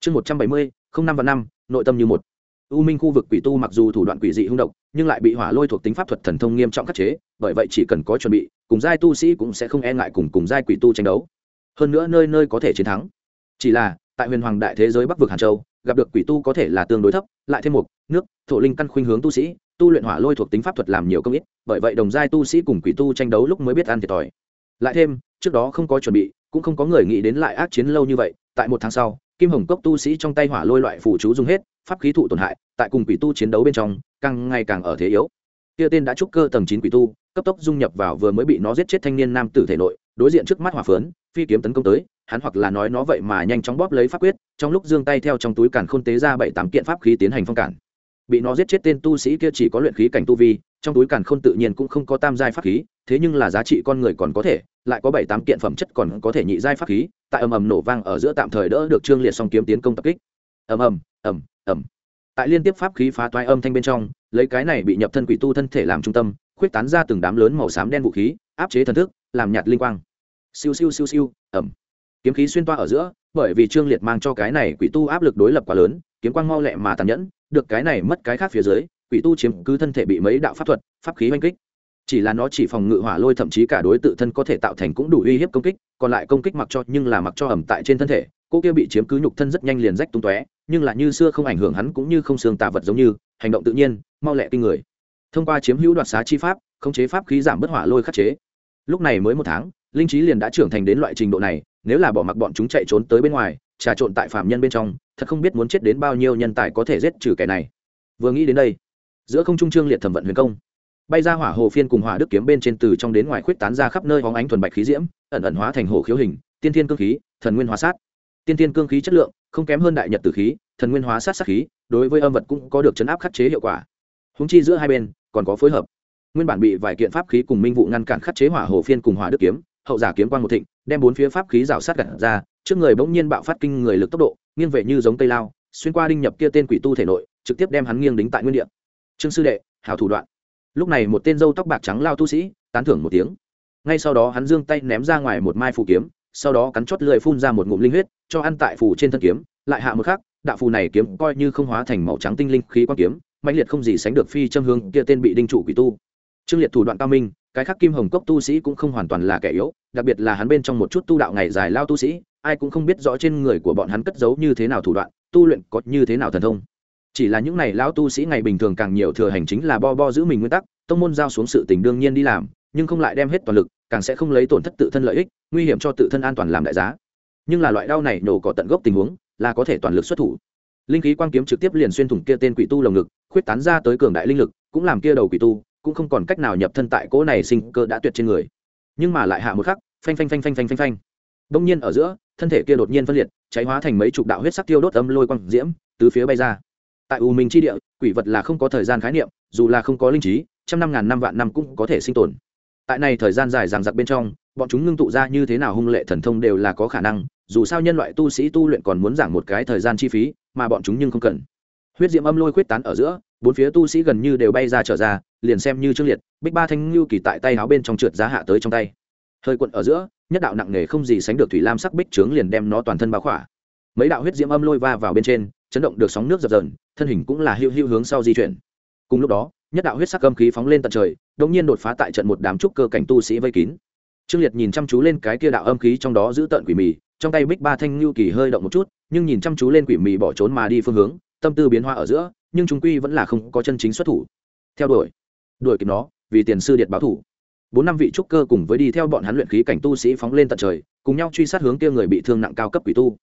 chương một trăm bảy mươi không năm và năm nội tâm như một. U minh khu vực quỷ tu mặc dù thủ đoạn quỷ dị hung độc nhưng lại bị hỏa lôi thuộc tính pháp thuật thần thông nghiêm trọng khắc chế bởi vậy chỉ cần có chuẩn bị cùng giai tu sĩ cũng sẽ không e ngại cùng cùng giai quỷ tu tranh đấu hơn nữa nơi nơi có thể chiến thắng. Chỉ là, tại huyền hoàng đại thế giới bắc vực hàn châu, gặp được quỷ tu có thể là tương đối thấp, lại thêm một nước, thổ linh căn khuynh hướng tu sĩ, tu luyện hỏa lôi thuộc tính pháp thuật làm nhiều công ít, bởi vậy đồng giai tu sĩ cùng quỷ tu tranh đấu lúc mới biết ăn thiệt thòi. Lại thêm, trước đó không có chuẩn bị, cũng không có người nghĩ đến lại ác chiến lâu như vậy, tại một tháng sau, kim hồng cốc tu sĩ trong tay hỏa lôi loại phủ chú dùng hết, pháp khí thụ tổn hại, tại cùng quỷ tu chiến đấu bên trong, càng ngày càng ở thế yếu. Kia tên đã trúc cơ tầng chín quỷ tu, cấp tốc dung nhập vào vừa mới bị nó giết chết thanh niên nam tử thể nội, đối diện trước mắt hỏa phớn phi kiếm tấn công tới, hắn hoặc là nói nó vậy mà nhanh chóng bóp lấy pháp quyết, trong lúc giương tay theo trong túi càn khôn tế ra bảy tám kiện pháp khí tiến hành phong cản. Bị nó giết chết tên tu sĩ kia chỉ có luyện khí cảnh tu vi, trong túi càn khôn tự nhiên cũng không có tam giai pháp khí, thế nhưng là giá trị con người còn có thể, lại có bảy tám kiện phẩm chất còn có thể nhị giai pháp khí, tại ầm ầm nổ vang ở giữa tạm thời đỡ được trương liệt song kiếm tiến công tập kích. Ầm ầm ầm ầm. Tại liên tiếp pháp khí phá toái âm thanh bên trong, lấy cái này bị nhập thân quỷ tu thân thể làm trung tâm, khuyết tán ra từng đám lớn màu xám đen vũ khí, áp chế thần thức, làm nhạt linh quang siêu siêu siêu siêu, ẩm. Kiếm khí xuyên toa ở giữa, bởi vì trương liệt mang cho cái này quỷ tu áp lực đối lập quá lớn, kiếm quang mau lẹ mà tàn nhẫn, được cái này mất cái khác phía dưới, quỷ tu chiếm cứ thân thể bị mấy đạo pháp thuật, pháp khí oanh kích. Chỉ là nó chỉ phòng ngự hỏa lôi thậm chí cả đối tự thân có thể tạo thành cũng đủ uy hiếp công kích, còn lại công kích mặc cho nhưng là mặc cho ẩm tại trên thân thể, cô kia bị chiếm cứ nhục thân rất nhanh liền rách tung tóe, nhưng là như xưa không ảnh hưởng hắn cũng như không xương tà vật giống như, hành động tự nhiên, mau lẹ kinh người. Thông qua chiếm hữu đoạt xá chi pháp, khống chế pháp khí giảm bất hỏa lôi khắc chế lúc này mới một tháng, linh trí liền đã trưởng thành đến loại trình độ này, nếu là bỏ mặc bọn chúng chạy trốn tới bên ngoài, trà trộn tại phạm nhân bên trong, thật không biết muốn chết đến bao nhiêu nhân tài có thể giết trừ kẻ này. Vừa nghĩ đến đây, giữa không trung trương liệt thẩm vận huyền công. Bay ra hỏa hồ phiên cùng hỏa đức kiếm bên trên từ trong đến ngoài khuyết tán ra khắp nơi hóng ánh thuần bạch khí diễm, ẩn ẩn hóa thành hồ khiếu hình, tiên thiên cương khí, thần nguyên hóa sát. Tiên thiên cương khí chất lượng, không kém hơn đại nhật tử khí, thần nguyên hóa sát sát khí, đối với âm vật cũng có được chấn áp khắc chế hiệu quả. Húng chi giữa hai bên, còn có phối hợp nguyên bản bị vài kiện pháp khí cùng minh vụ ngăn cản khắc chế hỏa hồ phiên cùng hỏa đức kiếm, hậu giả kiếm quang một thịnh, đem bốn phía pháp khí rào sát gặt ra, trước người bỗng nhiên bạo phát kinh người lực tốc độ, nghiêng về như giống tây lao, xuyên qua đinh nhập kia tên quỷ tu thể nội, trực tiếp đem hắn nghiêng đính tại nguyên địa. Trương sư đệ, hảo thủ đoạn. Lúc này một tên dâu tóc bạc trắng lao tu sĩ, tán thưởng một tiếng. Ngay sau đó hắn giương tay ném ra ngoài một mai phù kiếm, sau đó cắn chót lưỡi phun ra một ngụm linh huyết, cho ăn tại phù trên thân kiếm, lại hạ một khắc, đạo phù này kiếm coi như không hóa thành màu trắng tinh linh khí quan kiếm mạnh liệt không gì sánh được phi châm hương, kia tên bị đinh trụ quỷ tu trương liệt thủ đoạn cao minh, cái khác kim hồng cốc tu sĩ cũng không hoàn toàn là kẻ yếu, đặc biệt là hắn bên trong một chút tu đạo ngày dài lao tu sĩ, ai cũng không biết rõ trên người của bọn hắn cất giấu như thế nào thủ đoạn, tu luyện có như thế nào thần thông. Chỉ là những này lao tu sĩ ngày bình thường càng nhiều thừa hành chính là bo bo giữ mình nguyên tắc, tông môn giao xuống sự tình đương nhiên đi làm, nhưng không lại đem hết toàn lực, càng sẽ không lấy tổn thất tự thân lợi ích, nguy hiểm cho tự thân an toàn làm đại giá. Nhưng là loại đau này nổ cỏ tận gốc tình huống, là có thể toàn lực xuất thủ. Linh khí quang kiếm trực tiếp liền xuyên thủng kia tên quỷ tu lồng ngực, khuyết tán ra tới cường đại linh lực, cũng làm kia đầu quỷ tu cũng không còn cách nào nhập thân tại cỗ này sinh cơ đã tuyệt trên người. Nhưng mà lại hạ một khắc, phanh phanh phanh phanh phanh phanh phanh. Đông nhiên ở giữa, thân thể kia đột nhiên phân liệt, cháy hóa thành mấy chục đạo huyết sắc tiêu đốt âm lôi quang diễm, từ phía bay ra. Tại u minh chi địa, quỷ vật là không có thời gian khái niệm, dù là không có linh trí, trăm năm ngàn năm vạn năm cũng có thể sinh tồn. Tại này thời gian dài ràng giặc bên trong, bọn chúng ngưng tụ ra như thế nào hung lệ thần thông đều là có khả năng, dù sao nhân loại tu sĩ tu luyện còn muốn giảm một cái thời gian chi phí, mà bọn chúng nhưng không cần. Huyết diệm âm lôi quyết tán ở giữa bốn phía tu sĩ gần như đều bay ra trở ra, liền xem như trương liệt, bích ba thanh lưu kỳ tại tay áo bên trong trượt giá hạ tới trong tay. Hơi quận ở giữa, nhất đạo nặng nề không gì sánh được thủy lam sắc bích trướng liền đem nó toàn thân bao khỏa. Mấy đạo huyết diễm âm lôi va vào bên trên, chấn động được sóng nước dập dờn, thân hình cũng là hưu hưu hướng sau di chuyển. Cùng lúc đó, nhất đạo huyết sắc âm khí phóng lên tận trời, đột nhiên đột phá tại trận một đám trúc cơ cảnh tu sĩ vây kín. Trương liệt nhìn chăm chú lên cái kia đạo âm khí trong đó giữ tận quỷ mì, trong tay bích ba thanh lưu kỳ hơi động một chút, nhưng nhìn chăm chú lên quỷ mì bỏ trốn mà đi phương hướng, tâm tư biến hóa ở giữa nhưng chúng quy vẫn là không có chân chính xuất thủ. Theo đuổi. Đuổi kịp nó, vì tiền sư điện báo thủ. Bốn năm vị trúc cơ cùng với đi theo bọn hắn luyện khí cảnh tu sĩ phóng lên tận trời, cùng nhau truy sát hướng kia người bị thương nặng cao cấp quỷ tu.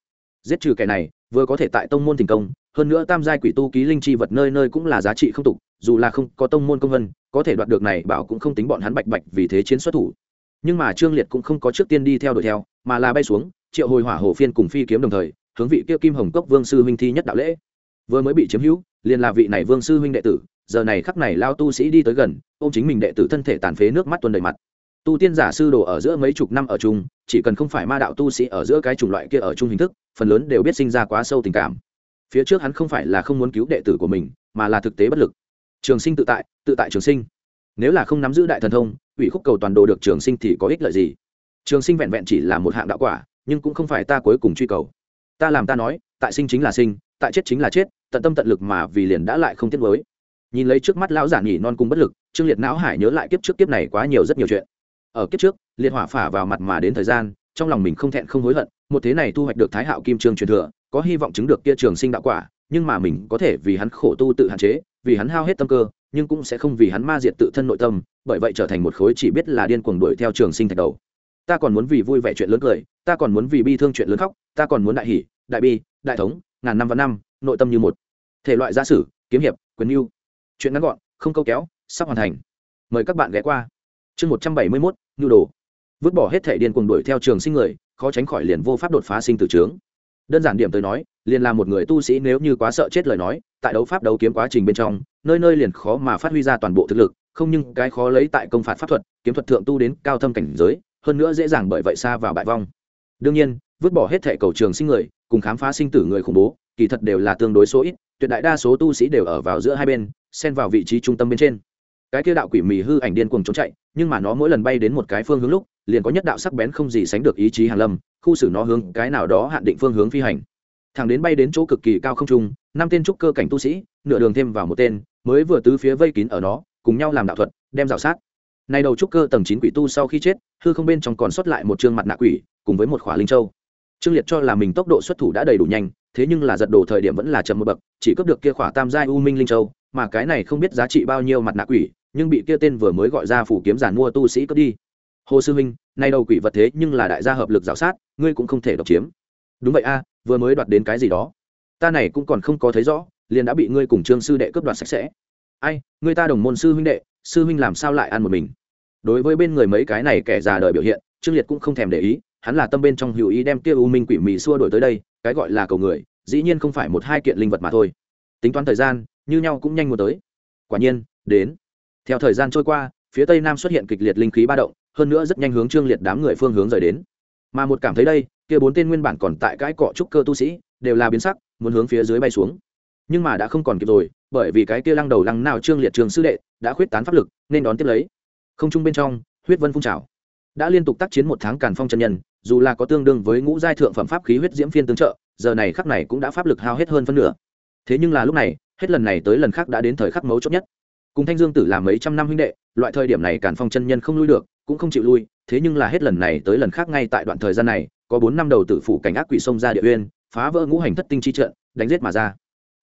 Giết trừ kẻ này, vừa có thể tại tông môn thành công, hơn nữa tam giai quỷ tu ký linh chi vật nơi nơi cũng là giá trị không tục, dù là không có tông môn công vân, có thể đoạt được này bảo cũng không tính bọn hắn bạch bạch vì thế chiến xuất thủ. Nhưng mà trương liệt cũng không có trước tiên đi theo đuổi theo, mà là bay xuống, triệu hồi hỏa hồ phiên cùng phi kiếm đồng thời, hướng vị kia kim hồng cốc vương sư huynh thi nhất đạo lễ. Vừa mới bị chiếm hữu liền là vị này vương sư huynh đệ tử, giờ này khắc này lao tu sĩ đi tới gần ô m chính mình đệ tử thân thể tàn phế nước mắt tuôn đầy mặt. Tu tiên giả sư đồ ở giữa mấy chục năm ở chung, chỉ cần không phải ma đạo tu sĩ ở giữa cái chủng loại kia ở chung hình thức, phần lớn đều biết sinh ra quá sâu tình cảm. Phía trước hắn không phải là không muốn cứu đệ tử của mình, mà là thực tế bất lực. Trường sinh tự tại tự tại trường sinh. Nếu là không nắm giữ đại thần thông, ủy khúc cầu toàn đồ được trường sinh thì có ích lợi gì? Trường sinh vẹn vẹn chỉ là một hạng đạo quả, nhưng cũng không phải ta cuối cùng truy cầu. Ta làm ta nói, tại sinh chính là sinh, tại chết chính là chết tận tâm tận lực mà vì liền đã lại không tiếc với nhìn lấy trước mắt lão giả nhỉ non cùng bất lực, trương liệt não hải nhớ lại kiếp trước kiếp này quá nhiều rất nhiều chuyện. Ở kiếp trước, liệt hỏa phả vào mặt mà đến thời gian, trong lòng mình không thẹn không hối hận, một thế này thu hoạch được thái hạo kim trương truyền thừa, có hy vọng chứng được kia trường sinh đạo quả, nhưng mà mình có thể vì hắn khổ tu tự hạn chế, vì hắn hao hết tâm cơ, nhưng cũng sẽ không vì hắn ma diệt tự thân nội tâm, bởi vậy trở thành một khối chỉ biết là điên cuồng đuổi theo trường sinh thạch đầu. Ta còn muốn vì vui vẻ chuyện lớn cười, ta còn muốn vì bi thương chuyện lớn khóc, ta còn muốn đại hỷ đại bi, đại thống, ngàn năm và năm, nội tâm như một thể loại gia sử, kiếm hiệp, quyền mưu chuyện ngắn gọn, không câu kéo, sắp hoàn thành. Mời các bạn ghé qua. Chương một trăm bảy mươi mốt, nhu đồ. Vứt bỏ hết thể điên cuồng đuổi theo trường sinh người, khó tránh khỏi liền vô pháp đột phá sinh tử trướng. Đơn giản điểm tới nói, liền là một người tu sĩ nếu như quá sợ chết lời nói, tại đấu pháp đấu kiếm quá trình bên trong, nơi nơi liền khó mà phát huy ra toàn bộ thực lực, không nhưng cái khó lấy tại công phạt pháp thuật, kiếm thuật thượng tu đến cao thâm cảnh giới, hơn nữa dễ dàng bởi vậy xa vào bại vong. Đương nhiên, vứt bỏ hết thể cầu trường sinh người, cùng khám phá sinh tử người khủng bố, kỳ thật đều là tương đối số ít tuyệt đại đa số tu sĩ đều ở vào giữa hai bên, xen vào vị trí trung tâm bên trên. Cái kia đạo quỷ mì hư ảnh điên cuồng trốn chạy, nhưng mà nó mỗi lần bay đến một cái phương hướng lúc, liền có nhất đạo sắc bén không gì sánh được ý chí hàn lâm, khu xử nó hướng cái nào đó hạn định phương hướng phi hành. Thằng đến bay đến chỗ cực kỳ cao không trung, năm tên trúc cơ cảnh tu sĩ, nửa đường thêm vào một tên, mới vừa tứ phía vây kín ở nó, cùng nhau làm đạo thuật, đem rào sát. Nay đầu trúc cơ tầng chín quỷ tu sau khi chết, hư không bên trong còn sót lại một chương mặt nạ quỷ, cùng với một khỏa linh châu trương liệt cho là mình tốc độ xuất thủ đã đầy đủ nhanh, thế nhưng là giật đồ thời điểm vẫn là chậm một bậc, chỉ cướp được kia khỏa tam giai u minh linh châu, mà cái này không biết giá trị bao nhiêu mặt nạ quỷ, nhưng bị kia tên vừa mới gọi ra phủ kiếm giàn mua tu sĩ cướp đi. Hồ sư minh, nay đầu quỷ vật thế nhưng là đại gia hợp lực g sát, ngươi cũng không thể độc chiếm. Đúng vậy a, vừa mới đoạt đến cái gì đó. Ta này cũng còn không có thấy rõ, liền đã bị ngươi cùng trương sư đệ cướp đoạt sạch sẽ. Ai, ngươi ta đồng môn sư huynh đệ, sư huynh làm sao lại ăn một mình? Đối với bên người mấy cái này kẻ già đời biểu hiện, trương liệt cũng không thèm để ý hắn là tâm bên trong hữu ý đem kia u minh quỷ mì xua đổi tới đây, cái gọi là cầu người, dĩ nhiên không phải một hai kiện linh vật mà thôi. Tính toán thời gian, như nhau cũng nhanh một tới. Quả nhiên, đến. Theo thời gian trôi qua, phía tây nam xuất hiện kịch liệt linh khí ba động, hơn nữa rất nhanh hướng trương liệt đám người phương hướng rời đến. Mà một cảm thấy đây, kia bốn tên nguyên bản còn tại cái cọ trúc cơ tu sĩ, đều là biến sắc, muốn hướng phía dưới bay xuống. Nhưng mà đã không còn kịp rồi, bởi vì cái kia lăng đầu lăng nào trương liệt trường sư đệ đã khuyết tán pháp lực, nên đón tiếp lấy. Không trung bên trong, huyết vân phun trào. Đã liên tục tác chiến một tháng càn phong chân nhân dù là có tương đương với ngũ giai thượng phẩm pháp khí huyết diễm phiên tương trợ, giờ này khắc này cũng đã pháp lực hao hết hơn phân nửa. Thế nhưng là lúc này, hết lần này tới lần khác đã đến thời khắc mấu chốt nhất. Cùng thanh dương tử làm mấy trăm năm huynh đệ, loại thời điểm này càn phong chân nhân không lui được, cũng không chịu lui, thế nhưng là hết lần này tới lần khác ngay tại đoạn thời gian này, có bốn năm đầu tử phủ cảnh ác quỷ xông ra địa uyên, phá vỡ ngũ hành thất tinh chi trận, đánh giết mà ra.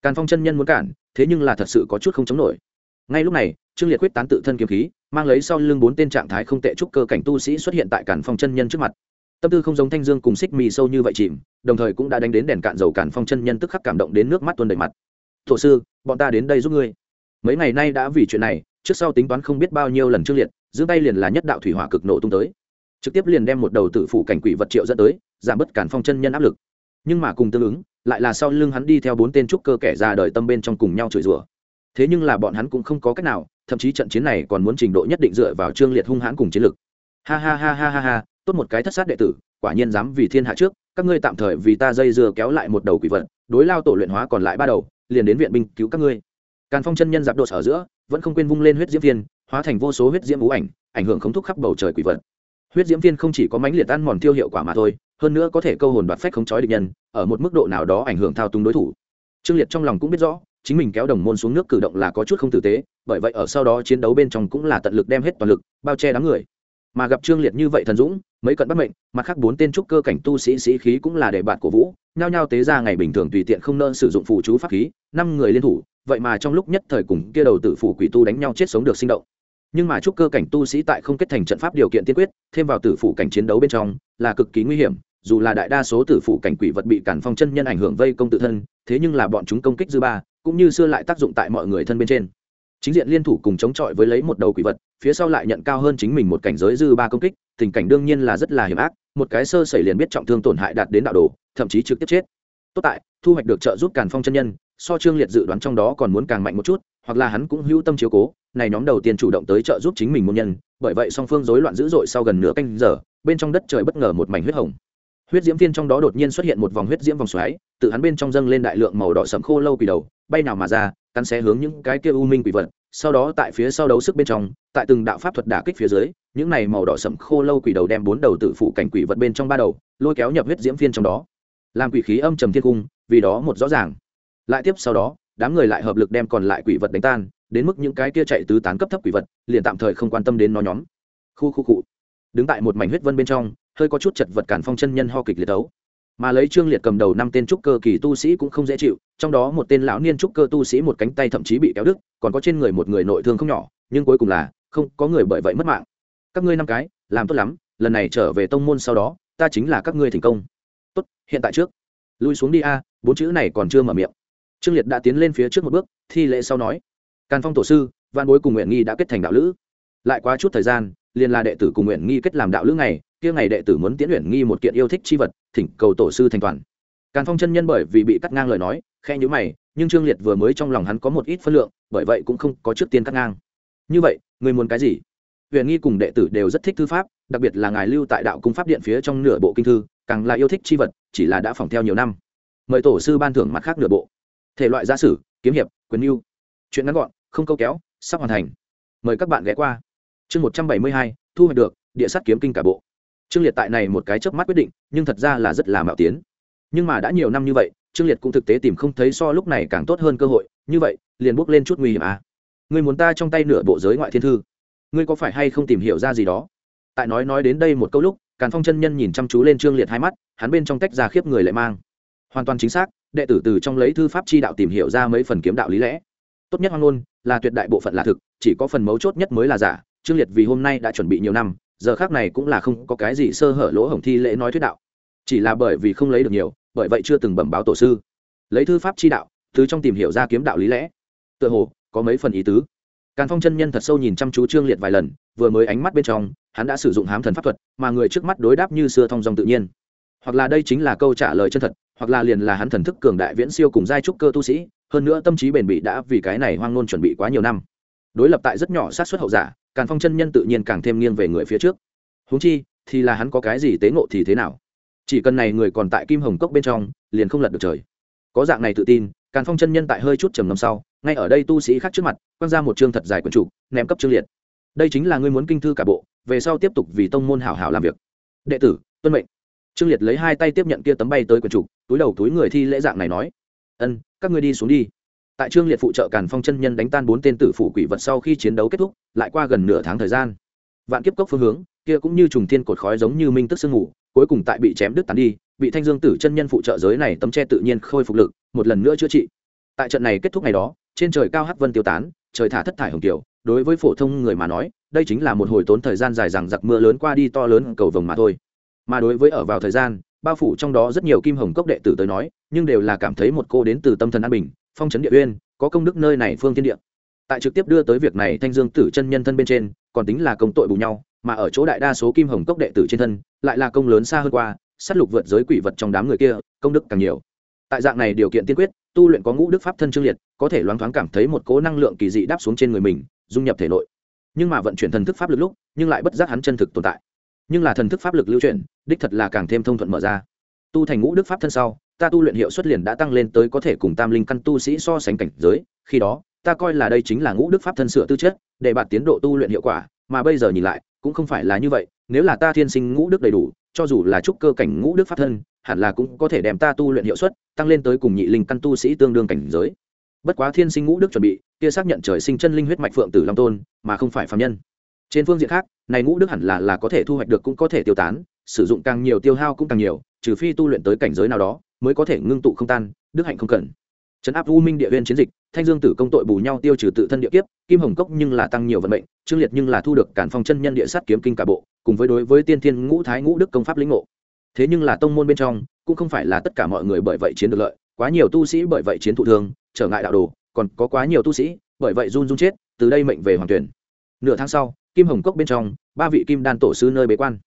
Càn phong chân nhân muốn cản, thế nhưng là thật sự có chút không chống nổi. Ngay lúc này, trương liệt quyết tán tự thân kiếm khí, mang lấy sau lưng bốn tên trạng thái không tệ trúc cơ cảnh tu sĩ xuất hiện tại cản phong chân nhân trước mặt tâm tư không giống thanh dương cùng xích mì sâu như vậy chìm, đồng thời cũng đã đánh đến đèn cạn dầu cản phong chân nhân tức khắc cảm động đến nước mắt tuôn đầy mặt. Thổ sư, bọn ta đến đây giúp ngươi. Mấy ngày nay đã vì chuyện này, trước sau tính toán không biết bao nhiêu lần trước liệt giữ tay liền là nhất đạo thủy hỏa cực nổ tung tới. Trực tiếp liền đem một đầu tự phủ cảnh quỷ vật triệu dẫn tới, giảm bớt cản phong chân nhân áp lực. Nhưng mà cùng tương ứng, lại là sau lưng hắn đi theo bốn tên trúc cơ kẻ ra đời tâm bên trong cùng nhau chửi rủa. Thế nhưng là bọn hắn cũng không có cách nào, thậm chí trận chiến này còn muốn trình độ nhất định dựa vào trương liệt hung hãn cùng chiến lực. Ha ha ha ha ha ha tốt một cái thất sát đệ tử, quả nhiên dám vì thiên hạ trước, các ngươi tạm thời vì ta dây dưa kéo lại một đầu quỷ vật, đối lao tổ luyện hóa còn lại ba đầu, liền đến viện binh cứu các ngươi. Càn phong chân nhân giặc đột ở giữa, vẫn không quên vung lên huyết diễm viên, hóa thành vô số huyết diễm ú ảnh ảnh hưởng không thúc khắp bầu trời quỷ vật. Huyết diễm viên không chỉ có mánh liệt ăn mòn tiêu hiệu quả mà thôi, hơn nữa có thể câu hồn đoạt phách không chói địch nhân, ở một mức độ nào đó ảnh hưởng thao túng đối thủ. Trương liệt trong lòng cũng biết rõ, chính mình kéo đồng môn xuống nước cử động là có chút không tử tế, bởi vậy ở sau đó chiến đấu bên trong cũng là tận lực đem hết toàn lực, bao che đám người mà gặp trương liệt như vậy thần dũng, mấy cận bắt mệnh, mặt khác bốn tên trúc cơ cảnh tu sĩ sĩ khí cũng là để bạn của vũ, nhao nhao tế ra ngày bình thường tùy tiện không nỡ sử dụng phụ chú pháp khí, năm người liên thủ, vậy mà trong lúc nhất thời cùng kia đầu tử phủ quỷ tu đánh nhau chết sống được sinh động. Nhưng mà trúc cơ cảnh tu sĩ tại không kết thành trận pháp điều kiện tiên quyết, thêm vào tử phủ cảnh chiến đấu bên trong, là cực kỳ nguy hiểm, dù là đại đa số tử phủ cảnh quỷ vật bị cản phong chân nhân ảnh hưởng vây công tự thân, thế nhưng là bọn chúng công kích dư ba, cũng như xưa lại tác dụng tại mọi người thân bên trên chính diện liên thủ cùng chống chọi với lấy một đầu quỷ vật, phía sau lại nhận cao hơn chính mình một cảnh giới dư ba công kích, tình cảnh đương nhiên là rất là hiểm ác, một cái sơ xảy liền biết trọng thương tổn hại đạt đến đạo đồ, thậm chí trực tiếp chết. Tốt tại, thu hoạch được trợ giúp càn phong chân nhân, so trương liệt dự đoán trong đó còn muốn càng mạnh một chút, hoặc là hắn cũng hữu tâm chiếu cố, này nhóm đầu tiên chủ động tới trợ giúp chính mình môn nhân, bởi vậy song phương rối loạn dữ dội sau gần nửa canh giờ, bên trong đất trời bất ngờ một mảnh huyết hồng. Huyết diễm viên trong đó đột nhiên xuất hiện một vòng huyết diễm vòng xoáy, tự hắn bên trong dâng lên đại lượng màu đỏ sẫm khô lâu quỷ đầu, bay nào mà ra cắn xé hướng những cái kia u minh quỷ vật, sau đó tại phía sau đấu sức bên trong, tại từng đạo pháp thuật đả kích phía dưới, những này màu đỏ sẫm khô lâu quỷ đầu đem bốn đầu tự phụ cảnh quỷ vật bên trong ba đầu, lôi kéo nhập huyết diễm viên trong đó. Làm quỷ khí âm trầm thiên cung, vì đó một rõ ràng. Lại tiếp sau đó, đám người lại hợp lực đem còn lại quỷ vật đánh tan, đến mức những cái kia chạy tứ tán cấp thấp quỷ vật, liền tạm thời không quan tâm đến nó nhóm. Khu khu cụ đứng tại một mảnh huyết vân bên trong, hơi có chút chật vật cản phong chân nhân ho kịch liệt đấu mà lấy trương liệt cầm đầu năm tên trúc cơ kỳ tu sĩ cũng không dễ chịu, trong đó một tên lão niên trúc cơ tu sĩ một cánh tay thậm chí bị kéo đứt, còn có trên người một người nội thương không nhỏ, nhưng cuối cùng là không có người bởi vậy mất mạng. Các ngươi năm cái, làm tốt lắm, lần này trở về tông môn sau đó, ta chính là các ngươi thành công. Tốt, hiện tại trước. Lui xuống đi a, bốn chữ này còn chưa mở miệng. Trương liệt đã tiến lên phía trước một bước, thi lễ sau nói, càn phong tổ sư văn bối cùng nguyện nghi đã kết thành đạo lữ. Lại quá chút thời gian, liền là đệ tử cùng nguyện nghi kết làm đạo lữ này kia ngày đệ tử muốn tiễn luyện nghi một kiện yêu thích chi vật, thỉnh cầu tổ sư thành toàn. Càn phong chân nhân bởi vì bị cắt ngang lời nói khe nhữ mày, nhưng trương liệt vừa mới trong lòng hắn có một ít phân lượng, bởi vậy cũng không có trước tiên cắt ngang. Như vậy, người muốn cái gì? Huyền nghi cùng đệ tử đều rất thích thư pháp, đặc biệt là ngài lưu tại đạo cung pháp điện phía trong nửa bộ kinh thư, càng là yêu thích chi vật, chỉ là đã phỏng theo nhiều năm. Mời tổ sư ban thưởng mặt khác nửa bộ. Thể loại gia sử, kiếm hiệp, quyền mưu chuyện ngắn gọn, không câu kéo, sắp hoàn thành. Mời các bạn ghé qua. Chương một trăm bảy mươi hai, thu hoạch được, địa sát kiếm kinh cả bộ trương liệt tại này một cái chớp mắt quyết định, nhưng thật ra là rất là mạo tiến. Nhưng mà đã nhiều năm như vậy, trương liệt cũng thực tế tìm không thấy so lúc này càng tốt hơn cơ hội, như vậy, liền bước lên chút nguy hiểm à. Ngươi muốn ta trong tay nửa bộ giới ngoại thiên thư, ngươi có phải hay không tìm hiểu ra gì đó? Tại nói nói đến đây một câu lúc, càn phong chân nhân nhìn chăm chú lên trương liệt hai mắt, hắn bên trong tách ra khiếp người lại mang. Hoàn toàn chính xác, đệ tử từ trong lấy thư pháp chi đạo tìm hiểu ra mấy phần kiếm đạo lý lẽ. Tốt nhất hoang ngôn, là tuyệt đại bộ phận là thực, chỉ có phần mấu chốt nhất mới là giả. Trương liệt vì hôm nay đã chuẩn bị nhiều năm giờ khác này cũng là không có cái gì sơ hở lỗ hổng thi lễ nói thuyết đạo. Chỉ là bởi vì không lấy được nhiều, bởi vậy chưa từng bẩm báo tổ sư. Lấy thư pháp chi đạo, thứ trong tìm hiểu ra kiếm đạo lý lẽ. Tựa hồ, có mấy phần ý tứ. Càn phong chân nhân thật sâu nhìn chăm chú trương liệt vài lần, vừa mới ánh mắt bên trong, hắn đã sử dụng hám thần pháp thuật, mà người trước mắt đối đáp như xưa thong dòng tự nhiên. Hoặc là đây chính là câu trả lời chân thật, hoặc là liền là hắn thần thức cường đại viễn siêu cùng giai trúc cơ tu sĩ, hơn nữa tâm trí bền bỉ đã vì cái này hoang nôn chuẩn bị quá nhiều năm. Đối lập tại rất nhỏ sát xuất hậu giả càn phong chân nhân tự nhiên càng thêm nghiêng về người phía trước. Huống chi, thì là hắn có cái gì tế ngộ thì thế nào? Chỉ cần này người còn tại kim hồng cốc bên trong, liền không lật được trời. Có dạng này tự tin, càn phong chân nhân tại hơi chút trầm ngầm sau, ngay ở đây tu sĩ khác trước mặt, quăng ra một chương thật dài quần chủ ném cấp trương liệt. Đây chính là ngươi muốn kinh thư cả bộ, về sau tiếp tục vì tông môn hảo hảo làm việc. Đệ tử, tuân mệnh. Trương liệt lấy hai tay tiếp nhận kia tấm bay tới quần chủ túi đầu túi người thi lễ dạng này nói. Ân, các ngươi đi xuống đi tại trương liệt phụ trợ càn phong chân nhân đánh tan bốn tên tử phủ quỷ vật sau khi chiến đấu kết thúc, lại qua gần nửa tháng thời gian. Vạn kiếp cốc phương hướng, kia cũng như trùng thiên cột khói giống như minh tức sương ngủ cuối cùng tại bị chém đứt tán đi, bị thanh dương tử chân nhân phụ trợ giới này tấm tre tự nhiên khôi phục lực, một lần nữa chữa trị. Tại trận này kết thúc ngày đó, trên trời cao hắc vân tiêu tán, trời thả thất thải hồng kiều đối với phổ thông người mà nói, đây chính là một hồi tốn thời gian dài rằng giặc mưa lớn qua đi to lớn cầu vồng mà thôi. Mà đối với ở vào thời gian, bao phủ trong đó rất nhiều kim hồng cốc đệ tử tới nói, nhưng đều là cảm thấy một cô đến từ tâm thần an bình phong trấn địa uyên, có công đức nơi này phương thiên địa. Tại trực tiếp đưa tới việc này, thanh dương tử chân nhân thân bên trên, còn tính là công tội bù nhau, mà ở chỗ đại đa số kim hồng cốc đệ tử trên thân, lại là công lớn xa hơn qua, sát lục vượt giới quỷ vật trong đám người kia, công đức càng nhiều. Tại dạng này điều kiện tiên quyết, tu luyện có ngũ đức pháp thân trương liệt, có thể loáng thoáng cảm thấy một cố năng lượng kỳ dị đáp xuống trên người mình, dung nhập thể nội. Nhưng mà vận chuyển thần thức pháp lực lúc, nhưng lại bất giác hắn chân thực tồn tại. Nhưng là thần thức pháp lực lưu chuyển, đích thật là càng thêm thông thuận mở ra. Tu thành ngũ đức pháp thân sau ta tu luyện hiệu suất liền đã tăng lên tới có thể cùng tam linh căn tu sĩ so sánh cảnh giới, khi đó, ta coi là đây chính là ngũ đức pháp thân sửa tư chất, để bạt tiến độ tu luyện hiệu quả, mà bây giờ nhìn lại, cũng không phải là như vậy, nếu là ta thiên sinh ngũ đức đầy đủ, cho dù là trúc cơ cảnh ngũ đức pháp thân, hẳn là cũng có thể đem ta tu luyện hiệu suất tăng lên tới cùng nhị linh căn tu sĩ tương đương cảnh giới. Bất quá thiên sinh ngũ đức chuẩn bị, kia xác nhận trời sinh chân linh huyết mạch phượng tử long tôn, mà không phải phạm nhân. Trên phương diện khác, này ngũ đức hẳn là là có thể thu hoạch được cũng có thể tiêu tán, sử dụng càng nhiều tiêu hao cũng càng nhiều, trừ phi tu luyện tới cảnh giới nào đó mới có thể ngưng tụ không tan, đức hạnh không cần. Trấn áp u minh địa viên chiến dịch, thanh dương tử công tội bù nhau tiêu trừ tự thân địa kiếp, kim hồng cốc nhưng là tăng nhiều vận mệnh, trương liệt nhưng là thu được cản phong chân nhân địa sát kiếm kinh cả bộ, cùng với đối với tiên thiên ngũ thái ngũ đức công pháp lĩnh ngộ. Thế nhưng là tông môn bên trong, cũng không phải là tất cả mọi người bởi vậy chiến được lợi, quá nhiều tu sĩ bởi vậy chiến thụ thương, trở ngại đạo đồ, còn có quá nhiều tu sĩ bởi vậy run run chết, từ đây mệnh về hoàng tuyển. Nửa tháng sau, kim hồng cốc bên trong, ba vị kim đan tổ sư nơi bế quan.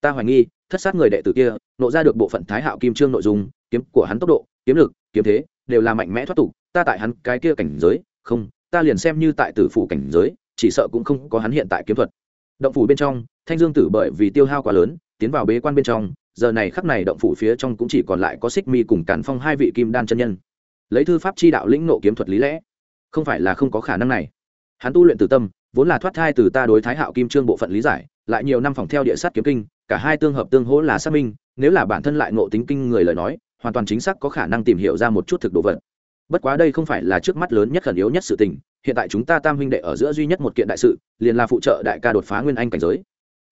Ta hoài nghi, thất sát người đệ tử kia, nộ ra được bộ phận thái hạo kim trương nội dung kiếm của hắn tốc độ, kiếm lực, kiếm thế đều là mạnh mẽ thoát tục, ta tại hắn cái kia cảnh giới, không, ta liền xem như tại tử phủ cảnh giới, chỉ sợ cũng không có hắn hiện tại kiếm thuật. Động phủ bên trong, thanh dương tử bởi vì tiêu hao quá lớn, tiến vào bế quan bên trong, giờ này khắp này động phủ phía trong cũng chỉ còn lại có xích mi cùng càn phong hai vị kim đan chân nhân. Lấy thư pháp chi đạo lĩnh nộ kiếm thuật lý lẽ, không phải là không có khả năng này. Hắn tu luyện từ tâm, vốn là thoát thai từ ta đối thái hạo kim trương bộ phận lý giải, lại nhiều năm phòng theo địa sát kiếm kinh, cả hai tương hợp tương hỗ là xác minh, nếu là bản thân lại ngộ tính kinh người lời nói hoàn toàn chính xác có khả năng tìm hiểu ra một chút thực đồ vật. Bất quá đây không phải là trước mắt lớn nhất khẩn yếu nhất sự tình, hiện tại chúng ta tam huynh đệ ở giữa duy nhất một kiện đại sự, liền là phụ trợ đại ca đột phá nguyên anh cảnh giới.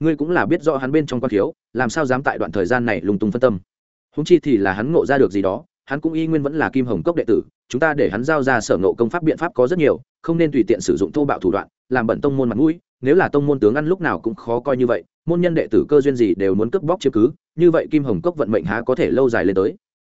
Ngươi cũng là biết rõ hắn bên trong quan thiếu, làm sao dám tại đoạn thời gian này lung tung phân tâm. Húng chi thì là hắn ngộ ra được gì đó, hắn cũng y nguyên vẫn là kim hồng cốc đệ tử, chúng ta để hắn giao ra sở ngộ công pháp biện pháp có rất nhiều, không nên tùy tiện sử dụng thô bạo thủ đoạn, làm bẩn tông môn mặt mũi, nếu là tông môn tướng ăn lúc nào cũng khó coi như vậy, môn nhân đệ tử cơ duyên gì đều muốn cướp bóc chiếm cứ, như vậy kim hồng cốc vận mệnh há có thể lâu dài lên tới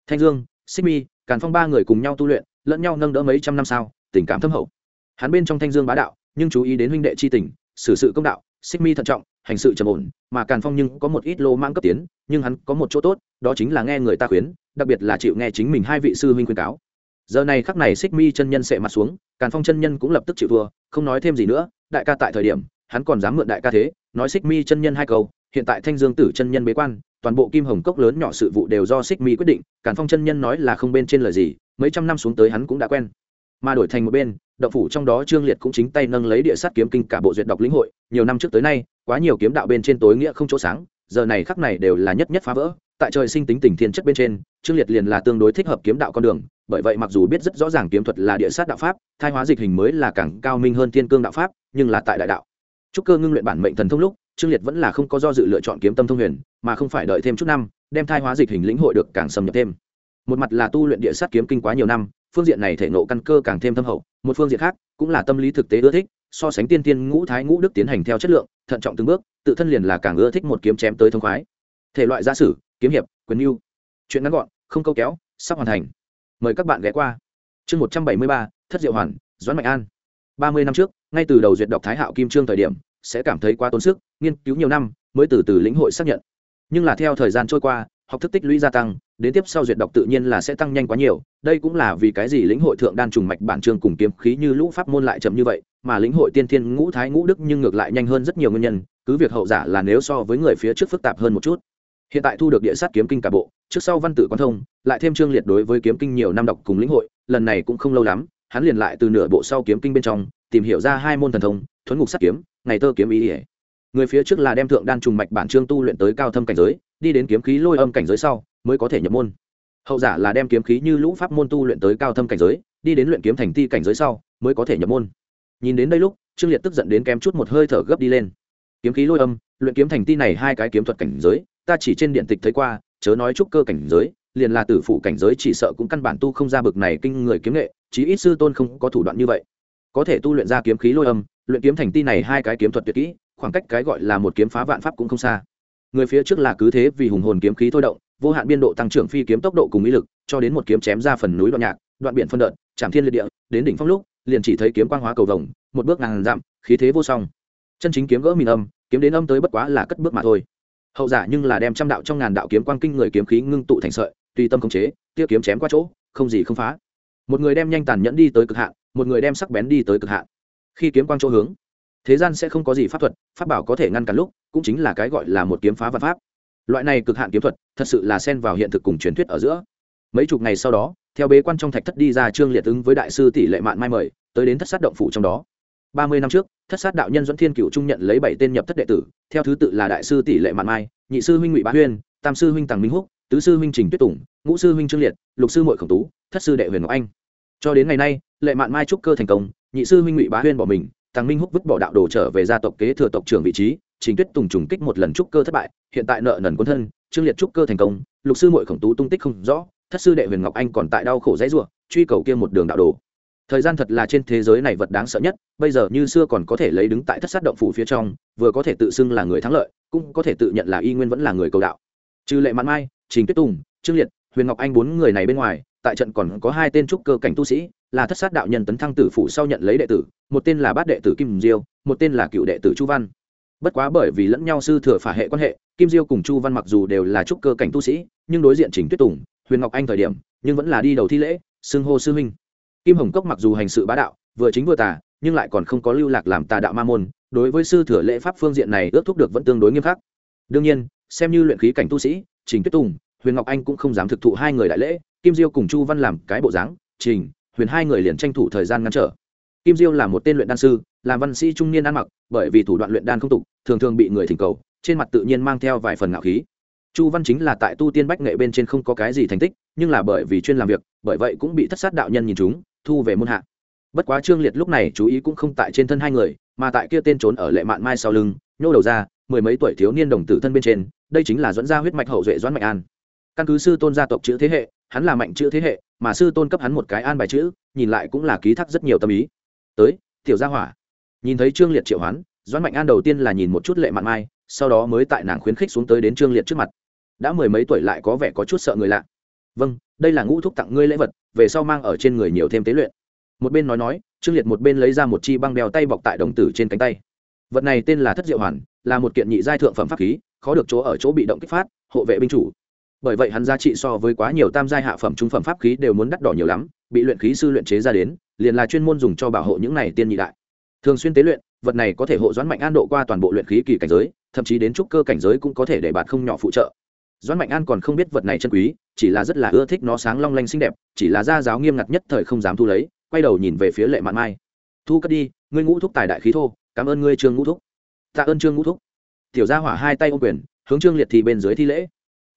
thanh dương, xích mi, càn phong ba người cùng nhau tu luyện, lẫn nhau nâng đỡ mấy trăm năm sau, tình cảm thâm hậu. Hắn bên trong thanh dương bá đạo, nhưng chú ý đến huynh đệ c h i tình, xử sự công đạo, xích mi thận trọng, hành sự trầm ổn, mà càn phong nhưng có một ít lô mang cấp tiến, nhưng hắn có một chỗ tốt, đó chính là nghe người ta khuyến, đặc biệt là chịu nghe chính mình hai vị sư huynh khuyên cáo. Giờ này khắc này xích mi chân nhân sệ mặt xuống, càn phong chân nhân cũng lập tức chịu thua, không nói thêm gì nữa, đại ca tại thời điểm, hắn còn dám mượn đại ca thế, nói xích mi chân nhân hai câu hiện tại thanh dương tử chân nhân bế quan, toàn bộ kim hồng cốc lớn nhỏ sự vụ đều do xích mi quyết định cản phong chân nhân nói là không bên trên lời gì, mấy trăm năm xuống tới hắn cũng đã quen. Mà đổi thành một bên, động phủ trong đó trương liệt cũng chính tay nâng lấy địa sát kiếm kinh cả bộ duyệt đọc lĩnh hội, nhiều năm trước tới nay, quá nhiều kiếm đạo bên trên tối nghĩa không chỗ sáng, giờ này khắc này đều là nhất nhất phá vỡ, tại trời sinh tính tình thiên chất bên trên, trương liệt liền là tương đối thích hợp kiếm đạo con đường, bởi vậy mặc dù biết rất rõ ràng kiếm thuật là địa sát đạo pháp, thai hóa dịch hình mới là càng cao minh hơn thiên cương đạo pháp, nhưng là tại đại đạo. Trúc cơ ngưng luyện bản mệnh thần thông lúc trương liệt vẫn là không có do dự lựa chọn kiếm tâm thông huyền, mà không phải đợi thêm chút năm, đem thai hóa dịch hình lĩnh hội được càng xâm nhập thêm. Một mặt là tu luyện địa sát kiếm kinh quá nhiều năm, phương diện này thể nộ căn cơ càng thêm thâm hậu, một phương diện khác, cũng là tâm lý thực tế ưa thích, so sánh tiên tiên ngũ thái ngũ đức tiến hành theo chất lượng, thận trọng từng bước, tự thân liền là càng ưa thích một kiếm chém tới thông khoái. Thể loại gia sử, kiếm hiệp, quyền mưu chuyện ngắn gọn, không câu kéo, sắp hoàn thành. Mời các bạn ghé qua. Chương một trăm bảy mươi ba, thất diệu hoàn, doãn mạnh an. Ba mươi năm trước, ngay từ đầu duyệt đọc thái hạo kim trương thời điểm sẽ cảm thấy quá tốn sức, nghiên cứu nhiều năm mới từ từ lĩnh hội xác nhận. Nhưng là theo thời gian trôi qua, học thức tích lũy gia tăng, đến tiếp sau duyệt đọc tự nhiên là sẽ tăng nhanh quá nhiều. Đây cũng là vì cái gì lĩnh hội thượng đan trùng mạch bản chương cùng kiếm khí như lũ pháp môn lại chậm như vậy, mà lĩnh hội tiên thiên ngũ thái ngũ đức nhưng ngược lại nhanh hơn rất nhiều nguyên nhân, cứ việc hậu giả là nếu so với người phía trước phức tạp hơn một chút. Hiện tại thu được địa sát kiếm kinh cả bộ, trước sau văn tự quan thông, lại thêm trương liệt đối với kiếm kinh nhiều năm đọc cùng lĩnh hội, lần này cũng không lâu lắm, hắn liền lại từ nửa bộ sau kiếm kinh bên trong, tìm hiểu ra hai môn thần thông, thuấn ngục sát kiếm ngày tơ kiếm ý ỉa. Người phía trước là đem thượng đan trùng mạch bản trương tu luyện tới cao thâm cảnh giới, đi đến kiếm khí lôi âm cảnh giới sau, mới có thể nhập môn. Hậu giả là đem kiếm khí như lũ pháp môn tu luyện tới cao thâm cảnh giới, đi đến luyện kiếm thành ti cảnh giới sau, mới có thể nhập môn. Nhìn đến đây lúc, trương liệt tức giận đến kém chút một hơi thở gấp đi lên. Kiếm khí lôi âm, luyện kiếm thành ti này hai cái kiếm thuật cảnh giới, ta chỉ trên điện tịch thấy qua, chớ nói trúc cơ cảnh giới, liền là tử phụ cảnh giới chỉ sợ cũng căn bản tu không ra bực này kinh người kiếm nghệ, chí ít sư tôn không có thủ đoạn như vậy. Có thể tu luyện ra kiếm khí lôi âm luyện kiếm thành ti này hai cái kiếm thuật tuyệt kỹ, khoảng cách cái gọi là một kiếm phá vạn pháp cũng không xa. Người phía trước là cứ thế vì hùng hồn kiếm khí thôi động, vô hạn biên độ tăng trưởng phi kiếm tốc độ cùng ý lực, cho đến một kiếm chém ra phần núi đoạn nhạc, đoạn biển phân đợt, chạm thiên liệt địa, đến đỉnh phong lúc, liền chỉ thấy kiếm quang hóa cầu vồng, một bước ngàn dặm, khí thế vô song. Chân chính kiếm gỡ mìn âm, kiếm đến âm tới bất quá là cất bước mà thôi. Hậu giả nhưng là đem trăm đạo trong ngàn đạo kiếm quang kinh người kiếm khí ngưng tụ thành sợi, tùy tâm khống chế tiêu kiếm chém qua chỗ, không gì không phá. Một người đem nhanh tàn nhẫn đi tới cực hạn, một người đem sắc bén đi tới cực hạn khi kiếm quang chỗ hướng, thế gian sẽ không có gì pháp thuật, pháp bảo có thể ngăn cản lúc, cũng chính là cái gọi là một kiếm phá văn pháp. Loại này cực hạn kiếm thuật, thật sự là xen vào hiện thực cùng truyền thuyết ở giữa. Mấy chục ngày sau đó, theo bế quan trong thạch thất đi ra trương liệt ứng với đại sư tỷ lệ mạn mai mời, tới đến thất sát động phủ trong đó. Ba mươi năm trước, thất sát đạo nhân dẫn thiên cựu trung nhận lấy bảy tên nhập thất đệ tử, theo thứ tự là đại sư tỷ lệ mạn mai, nhị sư huynh ngụy bá huyên, tam sư huynh tàng minh húc, tứ sư huynh trình tuyết tùng, ngũ sư huynh trương liệt, lục sư mội khổng tú, thất sư đệ huyền ngọc anh. Cho đến ngày nay, lệ mạn mai trúc cơ thành công nhị sư huynh ngụy bá huyên bỏ mình, tàng minh húc vứt bỏ đạo đồ trở về gia tộc kế thừa tộc trưởng vị trí, trình tuyết tùng trùng kích một lần trúc cơ thất bại, hiện tại nợ nần quân thân, trương liệt trúc cơ thành công, lục sư mội khổng tú tung tích không rõ, thất sư đệ huyền ngọc anh còn tại đau khổ dãy ruộng truy cầu kia một đường đạo đồ. Thời gian thật là trên thế giới này vật đáng sợ nhất, bây giờ như xưa còn có thể lấy đứng tại thất sát động phủ phía trong, vừa có thể tự xưng là người thắng lợi, cũng có thể tự nhận là y nguyên vẫn là người cầu đạo. Trừ lệ mãn mai, trình tuyết tùng, trương liệt, huyền ngọc anh bốn người này bên ngoài, tại trận còn có hai tên trúc cơ cảnh tu sĩ là thất sát đạo nhân tấn thăng tử phủ sau nhận lấy đệ tử, một tên là bát đệ tử kim diêu, một tên là cựu đệ tử chu văn. Bất quá bởi vì lẫn nhau sư thừa phả hệ quan hệ, kim diêu cùng chu văn mặc dù đều là trúc cơ cảnh tu sĩ, nhưng đối diện trình tuyết tùng, huyền ngọc anh thời điểm, nhưng vẫn là đi đầu thi lễ, xưng hô sư huynh. Kim hồng cốc mặc dù hành sự bá đạo, vừa chính vừa tà, nhưng lại còn không có lưu lạc làm tà đạo ma môn, đối với sư thừa lễ pháp phương diện này ước thúc được vẫn tương đối nghiêm khắc. Đương nhiên, xem như luyện khí cảnh tu sĩ, trình tuyết tùng, huyền ngọc anh cũng không dám thực thụ hai người đại lễ, kim diêu cùng chu văn làm cái bộ dáng, trình huyền hai người liền tranh thủ thời gian ngăn trở. Kim diêu là một tên luyện đan sư, làm văn sĩ trung niên ăn mặc, bởi vì thủ đoạn luyện đan không tục, thường thường bị người thỉnh cầu, trên mặt tự nhiên mang theo vài phần ngạo khí. Chu văn chính là tại tu tiên bách nghệ bên trên không có cái gì thành tích, nhưng là bởi vì chuyên làm việc, bởi vậy cũng bị thất sát đạo nhân nhìn chúng, thu về môn hạ. Bất quá trương liệt lúc này chú ý cũng không tại trên thân hai người, mà tại kia tên trốn ở lệ mạn mai sau lưng, nhô đầu ra, mười mấy tuổi thiếu niên đồng tử thân bên trên, đây chính là dẫn gia huyết mạch hậu duệ doãn mạnh an. Căn cứ sư tôn gia tộc chữ thế hệ hắn là mạnh chữ thế hệ, mà sư tôn cấp hắn một cái an bài chữ, nhìn lại cũng là ký thác rất nhiều tâm ý. Tới, tiểu gia hỏa. Nhìn thấy trương liệt triệu hoán, doãn mạnh an đầu tiên là nhìn một chút lệ mạn mai, sau đó mới tại nàng khuyến khích xuống tới đến trương liệt trước mặt. Đã mười mấy tuổi lại có vẻ có chút sợ người lạ. Vâng đây là ngũ thúc tặng ngươi lễ vật, về sau mang ở trên người nhiều thêm tế luyện. Một bên nói nói, trương liệt một bên lấy ra một chi băng đeo tay bọc tại đồng tử trên cánh tay. Vật này tên là thất diệu hoàn, là một kiện nhị giai thượng phẩm pháp khí, khó được chỗ ở chỗ bị động kích phát, hộ vệ binh chủ bởi vậy hắn giá trị so với quá nhiều tam giai hạ phẩm trung phẩm pháp khí đều muốn đắt đỏ nhiều lắm, bị luyện khí sư luyện chế ra đến, liền là chuyên môn dùng cho bảo hộ những này tiên nhị đại. Thường xuyên tế luyện, vật này có thể hộ doãn mạnh an độ qua toàn bộ luyện khí kỳ cảnh giới, thậm chí đến trúc cơ cảnh giới cũng có thể để bạn không nhỏ phụ trợ. Doãn mạnh an còn không biết vật này chân quý, chỉ là rất là ưa thích nó sáng long lanh xinh đẹp, chỉ là gia giáo nghiêm ngặt nhất thời không dám thu lấy, quay đầu nhìn về phía lệ mạn mai. Thu cất đi, ngươi ngũ thúc tài đại khí thô, cảm ơn ngươi trương ngũ thúc. Tạ ơn trương ngũ thúc. Tiểu gia hỏa hai tay ô quyền, hướng trương liệt thì bên dưới thi lễ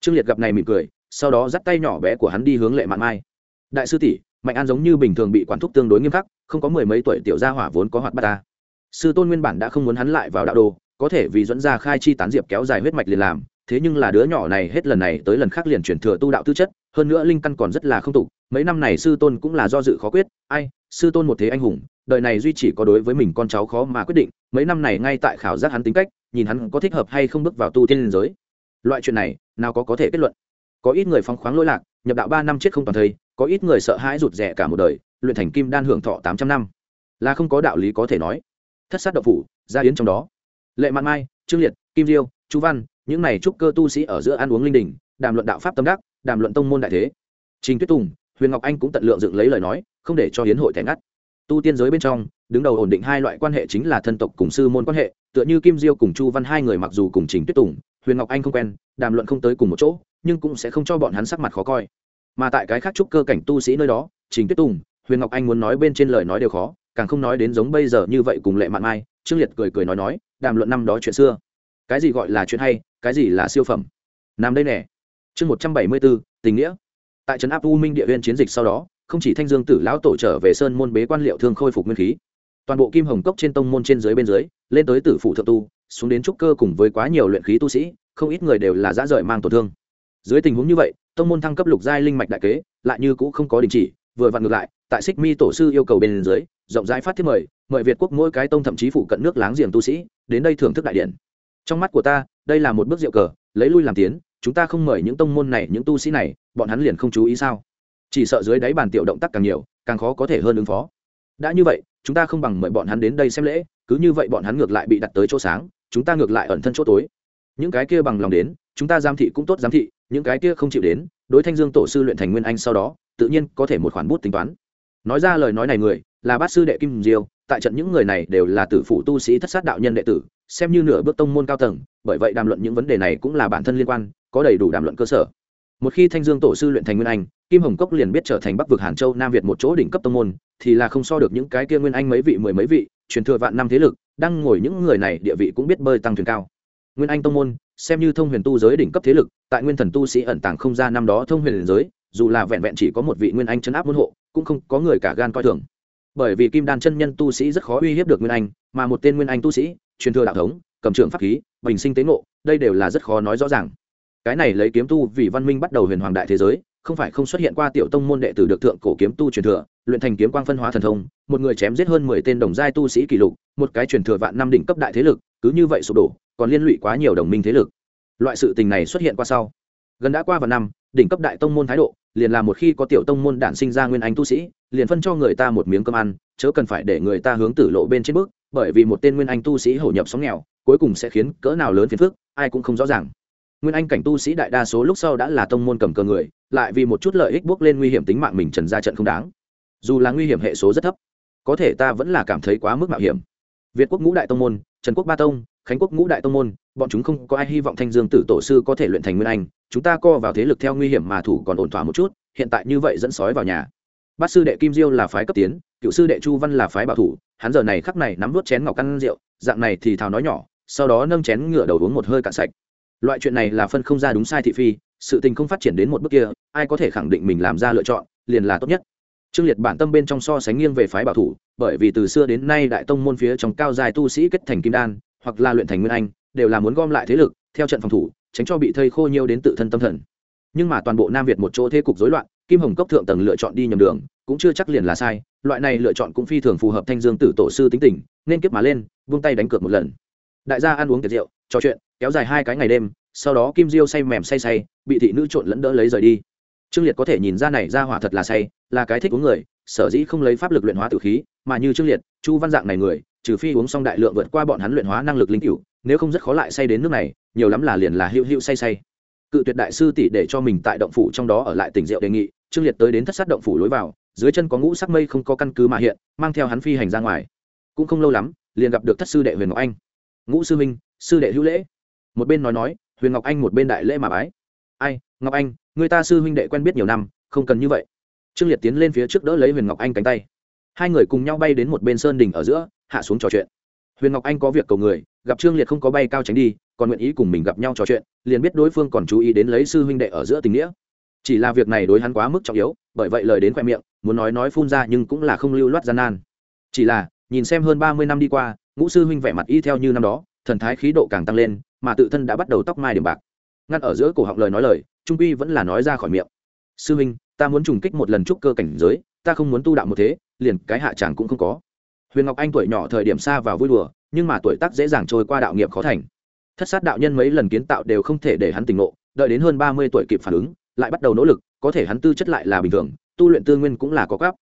trương liệt gặp này mỉm cười, sau đó dắt tay nhỏ bé của hắn đi hướng lệ mạn mai. Đại sư tỷ, mạnh an giống như bình thường bị quản thúc tương đối nghiêm khắc, không có mười mấy tuổi tiểu gia hỏa vốn có hoạt bát ta. Sư tôn nguyên bản đã không muốn hắn lại vào đạo đồ, có thể vì dẫn ra khai chi tán diệp kéo dài huyết mạch liền làm, thế nhưng là đứa nhỏ này hết lần này tới lần khác liền chuyển thừa tu đạo tư chất, hơn nữa linh căn còn rất là không tục, mấy năm này sư tôn cũng là do dự khó quyết, ai, sư tôn một thế anh hùng, đời này duy chỉ có đối với mình con cháu khó mà quyết định, mấy năm này ngay tại khảo giác hắn tính cách, nhìn hắn có thích hợp hay không bước vào tu tiên giới. Loại chuyện này nào có có thể kết luận. Có ít người phóng khoáng lỗi lạc, nhập đạo ba năm chết không toàn thây có ít người sợ hãi rụt rẻ cả một đời, luyện thành kim đan hưởng thọ tám trăm năm. Là không có đạo lý có thể nói. Thất sát độc phủ, gia yến trong đó. Lệ mạn mai, trương liệt, kim diêu chu văn, những này trúc cơ tu sĩ ở giữa ăn uống linh đình, đàm luận đạo pháp tâm đắc, đàm luận tông môn đại thế. Trình tuyết tùng, huyền ngọc anh cũng tận lượng dựng lấy lời nói, không để cho hiến hội thẻ ngắt. Tu tiên giới bên trong, đứng đầu ổn định hai loại quan hệ chính là thân tộc cùng sư môn quan hệ, tựa như kim diêu cùng chu văn hai người mặc dù cùng trình tuyết tùng huyền ngọc anh không quen, đàm luận không tới cùng một chỗ, nhưng cũng sẽ không cho bọn hắn sắc mặt khó coi. Mà tại cái khác trúc cơ cảnh tu sĩ nơi đó, trình tuyết tùng, huyền ngọc anh muốn nói bên trên lời nói đều khó, càng không nói đến giống bây giờ như vậy cùng lệ mạn mai, trương liệt cười cười nói nói, đàm luận năm đó chuyện xưa. Cái gì gọi là chuyện hay, cái gì là siêu phẩm? Nằm đây nè. Chương một trăm bảy mươi bốn, tình nghĩa. Tại trấn áp u minh địa huyên chiến dịch sau đó, không chỉ thanh dương tử lão tổ trở về sơn môn bế quan liệu thương khôi phục nguyên khí, toàn bộ kim hồng cốc trên tông môn trên dưới bên dưới, lên tới tử phụ thượng tu xuống đến trúc cơ cùng với quá nhiều luyện khí tu sĩ, không ít người đều là dã rời mang tổn thương. Dưới tình huống như vậy, tông môn thăng cấp lục giai linh mạch đại kế, lại như cũng không có đình chỉ, vừa vặn ngược lại, tại xích mi tổ sư yêu cầu bên dưới, rộng rãi phát thiết mời mời việt quốc mỗi cái tông thậm chí phụ cận nước láng giềng tu sĩ, đến đây thưởng thức đại điển. trong mắt của ta, đây là một bước rượu cờ, lấy lui làm tiến, chúng ta không mời những tông môn này, những tu sĩ này, bọn hắn liền không chú ý sao? Chỉ sợ dưới đáy bàn tiểu động tác càng nhiều, càng khó có thể hơn ứng phó. Đã như vậy, chúng ta không bằng mời bọn hắn đến đây xem lễ cứ như vậy bọn hắn ngược lại bị đặt tới chỗ sáng, chúng ta ngược lại ẩn thân chỗ tối. Những cái kia bằng lòng đến, chúng ta giám thị cũng tốt giám thị, những cái kia không chịu đến, đối thanh dương tổ sư luyện thành nguyên anh sau đó, tự nhiên có thể một khoản bút tính toán. Nói ra lời nói này người, là bát sư đệ kim diêu, tại trận những người này đều là tử phụ tu sĩ thất sát đạo nhân đệ tử, xem như nửa bước tông môn cao tầng, bởi vậy đàm luận những vấn đề này cũng là bản thân liên quan, có đầy đủ đàm luận cơ sở một khi thanh dương tổ sư luyện thành nguyên anh, kim hồng cốc liền biết trở thành bắc vực hàn châu, nam việt một chỗ đỉnh cấp tông môn, thì là không so được những cái kia nguyên anh mấy vị, mười mấy vị, truyền thừa vạn năm thế lực, đang ngồi những người này địa vị cũng biết bơi tăng thuyền cao. Nguyên anh tông môn, xem như thông huyền tu giới đỉnh cấp thế lực, tại nguyên thần tu sĩ ẩn tàng không ra năm đó thông huyền giới, dù là vẹn vẹn chỉ có một vị nguyên anh chấn áp môn hộ, cũng không có người cả gan coi thường. Bởi vì kim đan chân nhân tu sĩ rất khó uy hiếp được nguyên anh, mà một tên nguyên anh tu sĩ, truyền thừa đạo thống, cầm trường pháp khí, bình sinh tế ngộ, đây đều là rất khó nói rõ ràng cái này lấy kiếm tu vì văn minh bắt đầu huyền hoàng đại thế giới, không phải không xuất hiện qua tiểu tông môn đệ tử được thượng cổ kiếm tu truyền thừa, luyện thành kiếm quang phân hóa thần thông, một người chém giết hơn mười tên đồng giai tu sĩ kỷ lục, một cái truyền thừa vạn năm đỉnh cấp đại thế lực, cứ như vậy sụp đổ, còn liên lụy quá nhiều đồng minh thế lực. Loại sự tình này xuất hiện qua sau. Gần đã qua vài năm, đỉnh cấp đại tông môn thái độ, liền là một khi có tiểu tông môn đản sinh ra nguyên anh tu sĩ, liền phân cho người ta một miếng cơm ăn, chớ cần phải để người ta hướng tử lộ bên trên bước, bởi vì một tên nguyên anh tu sĩ hổ nhập sóng nghèo, cuối cùng sẽ khiến cỡ nào lớn phiền phức, ai cũng không rõ ràng nguyên anh cảnh tu sĩ đại đa số lúc sau đã là tông môn cầm cờ người, lại vì một chút lợi ích bước lên nguy hiểm tính mạng mình trần ra trận không đáng. Dù là nguy hiểm hệ số rất thấp, có thể ta vẫn là cảm thấy quá mức mạo hiểm. Việt quốc ngũ đại tông môn, trần quốc ba tông, khánh quốc ngũ đại tông môn, bọn chúng không có ai hy vọng thanh dương tử tổ sư có thể luyện thành nguyên anh, chúng ta co vào thế lực theo nguy hiểm mà thủ còn ổn thỏa một chút, hiện tại như vậy dẫn sói vào nhà. Bát sư đệ kim diêu là phái cấp tiến, cựu sư đệ chu văn là phái bảo thủ, hắn giờ này khắc này nắm vút chén ngọc ăn rượu, dạng này thì thào nói nhỏ, sau đó nâng chén ngửa đầu uống một hơi cạn sạch loại chuyện này là phân không ra đúng sai thị phi, sự tình không phát triển đến một bước kia, ai có thể khẳng định mình làm ra lựa chọn, liền là tốt nhất. Trương liệt bản tâm bên trong so sánh nghiêng về phái bảo thủ, bởi vì từ xưa đến nay đại tông môn phía trong cao dài tu sĩ kết thành kim đan, hoặc là luyện thành nguyên anh, đều là muốn gom lại thế lực, theo trận phòng thủ, tránh cho bị thây khô nhiều đến tự thân tâm thần. Nhưng mà toàn bộ nam việt một chỗ thế cục rối loạn, kim hồng cốc thượng tầng lựa chọn đi nhầm đường, cũng chưa chắc liền là sai, loại này lựa chọn cũng phi thường phù hợp thanh dương tử tổ sư tính tình, nên kiếp mà lên vung tay đánh cược một lần. Đại gia ăn uống tiệc rượu, trò chuyện kéo dài hai cái ngày đêm, sau đó kim diêu say mềm say say, bị thị nữ trộn lẫn đỡ lấy rời đi. Trương liệt có thể nhìn ra này ra hỏa thật là say, là cái thích uống người, sở dĩ không lấy pháp lực luyện hóa tử khí, mà như trương liệt, chu văn dạng này người, trừ phi uống xong đại lượng vượt qua bọn hắn luyện hóa năng lực linh cửu, nếu không rất khó lại say đến nước này, nhiều lắm là liền là hữu hữu say say. Cự tuyệt đại sư tỷ để cho mình tại động phủ trong đó ở lại tỉnh rượu đề nghị, trương liệt tới đến thất sát động phủ lối vào, dưới chân có ngũ sắc mây không có căn cứ mà hiện, mang theo hắn phi hành ra ngoài. Cũng không lâu lắm, liền gặp được thất sư đệ huyền ngọc anh. Ngũ sư minh sư đệ hữu lễ một bên nói nói, huyền ngọc anh một bên đại lễ mà bái. Ai, ngọc anh, người ta sư huynh đệ quen biết nhiều năm, không cần như vậy. Trương liệt tiến lên phía trước đỡ lấy huyền ngọc anh cánh tay. Hai người cùng nhau bay đến một bên sơn đình ở giữa, hạ xuống trò chuyện. Huyền ngọc anh có việc cầu người, gặp trương liệt không có bay cao tránh đi, còn nguyện ý cùng mình gặp nhau trò chuyện, liền biết đối phương còn chú ý đến lấy sư huynh đệ ở giữa tình nghĩa. Chỉ là việc này đối hắn quá mức trọng yếu, bởi vậy lời đến khoe miệng, muốn nói nói phun ra nhưng cũng là không lưu loát gian nan. Chỉ là, nhìn xem hơn ba mươi năm đi qua, ngũ sư huynh vẻ mặt y theo như năm đó, thần thái khí độ càng tăng lên mà tự thân đã bắt đầu tóc mai điểm bạc. Ngăn ở giữa cổ họng lời nói lời, trung quy vẫn là nói ra khỏi miệng. Sư huynh, ta muốn trùng kích một lần trúc cơ cảnh giới, ta không muốn tu đạo một thế, liền cái hạ tràng cũng không có. Huyền ngọc anh tuổi nhỏ thời điểm xa vào vui đùa, nhưng mà tuổi tác dễ dàng trôi qua đạo nghiệp khó thành. Thất sát đạo nhân mấy lần kiến tạo đều không thể để hắn tỉnh ngộ, đợi đến hơn ba mươi tuổi kịp phản ứng, lại bắt đầu nỗ lực, có thể hắn tư chất lại là bình thường, tu luyện tư nguyên cũng là có gáp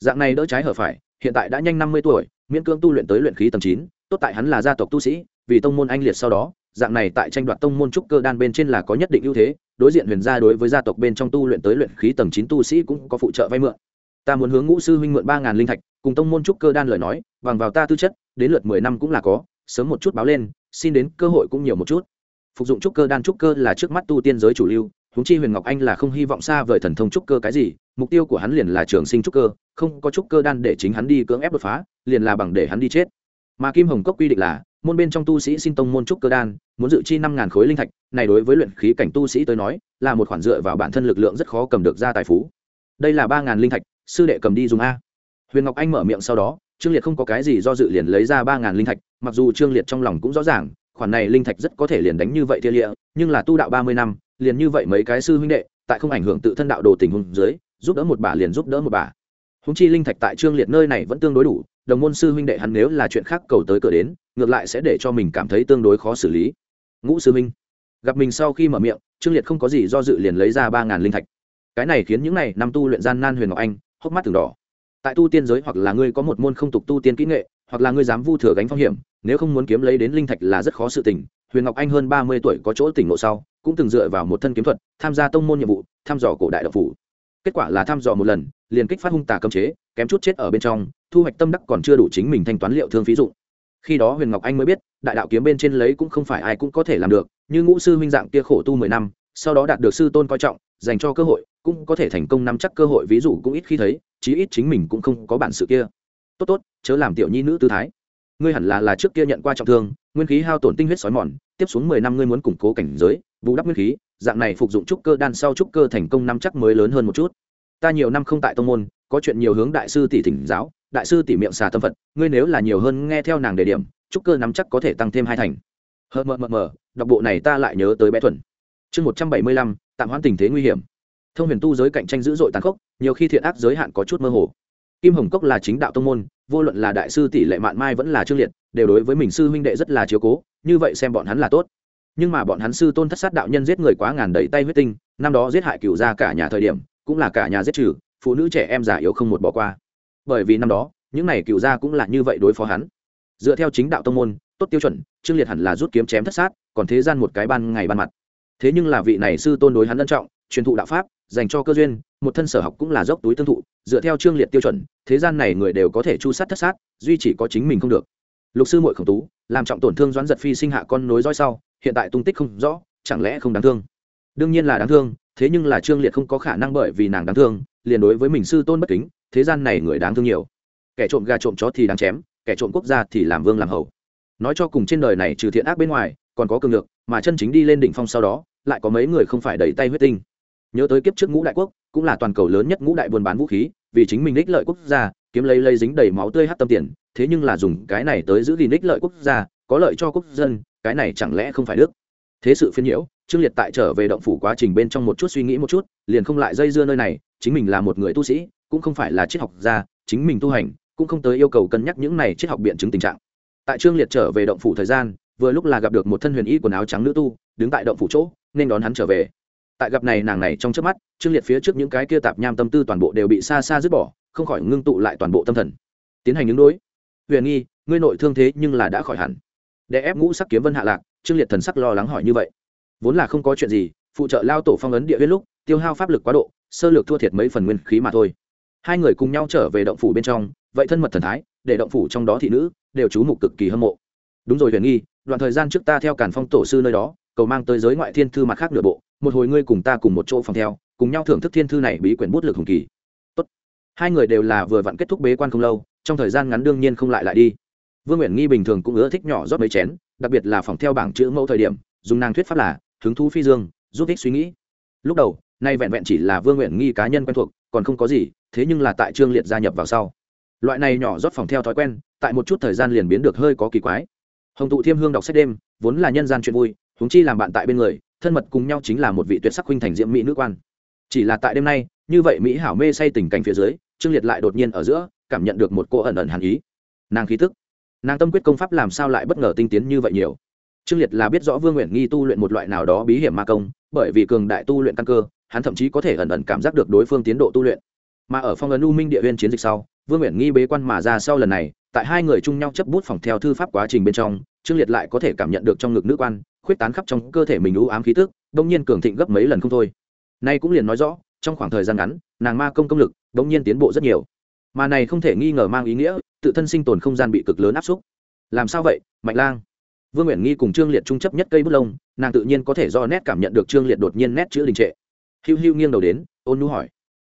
dạng này đỡ trái hở phải, hiện tại đã nhanh năm mươi tuổi, miễn cưỡng tu luyện tới luyện khí tầng chín, tốt tại hắn là gia tộc tu sĩ, vì tông môn anh liệt sau đó dạng này tại tranh đoạt tông môn trúc cơ đan bên trên là có nhất định ưu thế, đối diện huyền gia đối với gia tộc bên trong tu luyện tới luyện khí tầng chín tu sĩ cũng có phụ trợ vay mượn. Ta muốn hướng ngũ sư huynh mượn ba ngàn linh thạch, cùng tông môn trúc cơ đan lời nói, bằng vào ta tư chất, đến lượt mười năm cũng là có, sớm một chút báo lên, xin đến cơ hội cũng nhiều một chút. Phục dụng trúc cơ đan trúc cơ là trước mắt tu tiên giới chủ lưu, huống chi huyền ngọc anh là không hy vọng xa vời thần thông trúc cơ cái gì, mục tiêu của hắn liền là trường sinh trúc cơ, không có trúc cơ đan để chính hắn đi cưỡng ép đột phá, liền là bằng để hắn đi chết. Mà kim hồng cốc quy định là môn bên trong tu sĩ xin tông môn trúc cơ đan, muốn dự chi năm ngàn khối linh thạch, này đối với luyện khí cảnh tu sĩ tới nói, là một khoản dựa vào bản thân lực lượng rất khó cầm được ra tài phú. Đây là ba ngàn linh thạch, sư đệ cầm đi dùng a. Huyền ngọc anh mở miệng sau đó, trương liệt không có cái gì do dự liền lấy ra ba ngàn linh thạch, mặc dù trương liệt trong lòng cũng rõ ràng, khoản này linh thạch rất có thể liền đánh như vậy thiên địa nhưng là tu đạo ba mươi năm, liền như vậy mấy cái sư huynh đệ, tại không ảnh hưởng tự thân đạo đồ tình huống dưới, giúp đỡ một bà liền giúp đỡ một bà húng chi linh thạch tại trương liệt nơi này vẫn tương đối đủ, đồng môn sư huynh đệ hắn nếu là chuyện khác cầu tới cửa đến, ngược lại sẽ để cho mình cảm thấy tương đối khó xử lý. Ngũ sư huynh, gặp mình sau khi mở miệng, trương liệt không có gì do dự liền lấy ra ba ngàn linh thạch. Cái này khiến những n à y năm tu luyện gian nan huyền ngọc anh, hốc mắt từng đỏ. Tại tu tiên giới hoặc là ngươi có một môn không tục tu tiên kỹ nghệ, hoặc là ngươi dám vu thừa gánh phong hiểm, nếu không muốn kiếm lấy đến linh thạch là rất khó sự tình. Huyền ngọc anh hơn ba mươi tuổi có chỗ tỉnh ngộ sau, cũng từng dựa vào một thân kiếm thuật, tham gia tông môn nhiệm vụ, thăm dò cổ đại độc phủ kết quả là thăm dò một lần, liền kích phát hung tà cấm chế, kém chút chết ở bên trong, thu hoạch tâm đắc còn chưa đủ chính mình thanh toán liệu thương phí dụng. Khi đó huyền ngọc anh mới biết, đại đạo kiếm bên trên lấy cũng không phải ai cũng có thể làm được, như ngũ sư huynh dạng kia khổ tu mười năm, sau đó đạt được sư tôn coi trọng, dành cho cơ hội, cũng có thể thành công nắm chắc cơ hội, ví dụ cũng ít khi thấy, chí ít chính mình cũng không có bản sự kia. Tốt tốt, chớ làm tiểu nhi nữ tư thái. Ngươi hẳn là là trước kia nhận qua trọng thương, nguyên khí hao tổn tinh huyết sói mòn, tiếp xuống mười năm ngươi muốn củng cố cảnh giới, bù đắp nguyên khí dạng này phục dụng trúc cơ đan sau trúc cơ thành công năm chắc mới lớn hơn một chút. Ta nhiều năm không tại tông môn, có chuyện nhiều hướng đại sư tỷ thỉnh giáo, đại sư tỷ miệng xà tâm phật, ngươi nếu là nhiều hơn nghe theo nàng đề điểm, trúc cơ nắm chắc có thể tăng thêm hai thành. Hờ, mờ mờ mờ, đọc bộ này ta lại nhớ tới bé thuần. Chương một trăm bảy mươi lăm, tạm hoãn tình thế nguy hiểm. Thông huyền tu giới cạnh tranh dữ dội tàn khốc, nhiều khi thiện ác giới hạn có chút mơ hồ. Kim hồng cốc là chính đạo tông môn, vô luận là đại sư tỷ lệ mạn mai vẫn là trương liệt, đều đối với mình sư huynh đệ rất là chiếu cố, như vậy xem bọn hắn là tốt nhưng mà bọn hắn sư tôn thất sát đạo nhân giết người quá ngàn đầy tay huyết tinh, năm đó giết hại cựu ra cả nhà thời điểm, cũng là cả nhà giết trừ, phụ nữ trẻ em già yếu không một bỏ qua. Bởi vì năm đó, những này cựu gia cũng là như vậy đối phó hắn. Dựa theo chính đạo tông môn, tốt tiêu chuẩn, trương liệt hẳn là rút kiếm chém thất sát, còn thế gian một cái ban ngày ban mặt. Thế nhưng là vị này sư tôn đối hắn ân trọng, truyền thụ đạo pháp, dành cho cơ duyên, một thân sở học cũng là dốc túi tương thụ, dựa theo trương liệt tiêu chuẩn, thế gian này người đều có thể chu sát thất sát, duy chỉ có chính mình không được lục sư mội khổng tú, làm trọng tổn thương doãn giật phi sinh hạ con nối dõi sau, hiện tại tung tích không rõ, chẳng lẽ không đáng thương? Đương nhiên là đáng thương, thế nhưng là trương liệt không có khả năng bởi vì nàng đáng thương, liền đối với mình sư tôn bất kính, thế gian này người đáng thương nhiều. Kẻ trộm gà trộm chó thì đáng chém, kẻ trộm quốc gia thì làm vương làm hầu. Nói cho cùng trên đời này trừ thiện ác bên ngoài, còn có cường lực mà chân chính đi lên đỉnh phong sau đó, lại có mấy người không phải đẩy tay huyết tinh. Nhớ tới kiếp trước ngũ đại quốc, cũng là toàn cầu lớn nhất ngũ đại buôn bán vũ khí, vì chính mình đích lợi quốc gia, kiếm lấy lấy dính đầy máu tươi hát tâm tiền thế nhưng là dùng cái này tới giữ gìn ích lợi quốc gia, có lợi cho quốc dân, cái này chẳng lẽ không phải đức? Thế sự phiên nhiễu, trương liệt tại trở về động phủ quá trình bên trong một chút suy nghĩ một chút, liền không lại dây dưa nơi này, chính mình là một người tu sĩ, cũng không phải là triết học gia, chính mình tu hành, cũng không tới yêu cầu cân nhắc những này triết học biện chứng tình trạng. Tại trương liệt trở về động phủ thời gian, vừa lúc là gặp được một thân huyền y quần áo trắng nữ tu, đứng tại động phủ chỗ, nên đón hắn trở về. Tại gặp này nàng này trong trước mắt, trương liệt phía trước những cái kia tạp nham tâm tư toàn bộ đều bị xa xa dứt bỏ, không khỏi ngưng tụ lại toàn bộ tâm thần. Tiến hành những đối huyền nghi, ngươi nội thương thế nhưng là đã khỏi hẳn. Để ép ngũ sắc kiếm vân hạ lạc, trương liệt thần sắc lo lắng hỏi như vậy. Vốn là không có chuyện gì, phụ trợ lao tổ phong ấn địa huyết lúc, tiêu hao pháp lực quá độ, sơ lược thua thiệt mấy phần nguyên khí mà thôi. Hai người cùng nhau trở về động phủ bên trong, vậy thân mật thần thái, để động phủ trong đó thị nữ, đều chú mục cực kỳ hâm mộ. Đúng rồi huyền nghi, đoạn thời gian trước ta theo cản phong tổ sư nơi đó, cầu mang tới giới ngoại thiên thư mặt khác nửa bộ, một hồi ngươi cùng ta cùng một chỗ phòng theo, cùng nhau thưởng thức thiên thư này bí quyển bút lực hùng kỳ. Tốt. hai người đều là vừa vặn kết thúc bế quan không lâu trong thời gian ngắn đương nhiên không lại lại đi. Vương nguyện nghi bình thường cũng ưa thích nhỏ rót mấy chén, đặc biệt là phòng theo bảng chữ mẫu thời điểm, dùng nàng thuyết pháp là, hứng thú phi dương, giúp ích suy nghĩ. Lúc đầu, nay vẹn vẹn chỉ là vương nguyện nghi cá nhân quen thuộc, còn không có gì, thế nhưng là tại trương liệt gia nhập vào sau. Loại này nhỏ rót phòng theo thói quen, tại một chút thời gian liền biến được hơi có kỳ quái. Hồng tụ thiêm hương đọc sách đêm, vốn là nhân gian chuyện vui, huống chi làm bạn tại bên người, thân mật cùng nhau chính là một vị tuyệt sắc huynh thành diễm mỹ nữ quan. Chỉ là tại đêm nay, như vậy mỹ hảo mê say tình cảnh phía dưới, trương liệt lại đột nhiên ở giữa cảm nhận được một cô ẩn ẩn hàn ý. Nàng khí tức, nàng tâm quyết công pháp làm sao lại bất ngờ tinh tiến như vậy nhiều? Trương liệt là biết rõ vương nguyện nghi tu luyện một loại nào đó bí hiểm ma công, bởi vì cường đại tu luyện căn cơ, hắn thậm chí có thể ẩn ẩn cảm giác được đối phương tiến độ tu luyện. Mà ở phong ấn u minh địa huyên chiến dịch sau, vương nguyện nghi bế quan mà ra sau lần này, tại hai người chung nhau chấp bút phòng theo thư pháp quá trình bên trong, trương liệt lại có thể cảm nhận được trong ngực nữ quan, khuyết tán khắp trong cơ thể mình u ám khí tức đông nhiên cường thịnh gấp mấy lần không thôi. Nay cũng liền nói rõ, trong khoảng thời gian ngắn, nàng ma công công lực đông nhiên tiến bộ rất nhiều mà này không thể nghi ngờ mang ý nghĩa, tự thân sinh tồn không gian bị cực lớn áp xúc. Làm sao vậy, mạnh lang? Vương nguyện nghi cùng trương liệt trung chấp nhất cây bút lông, nàng tự nhiên có thể do nét cảm nhận được trương liệt đột nhiên nét chữ đình trệ. Hiu hiu nghiêng đầu đến, ôn nu hỏi.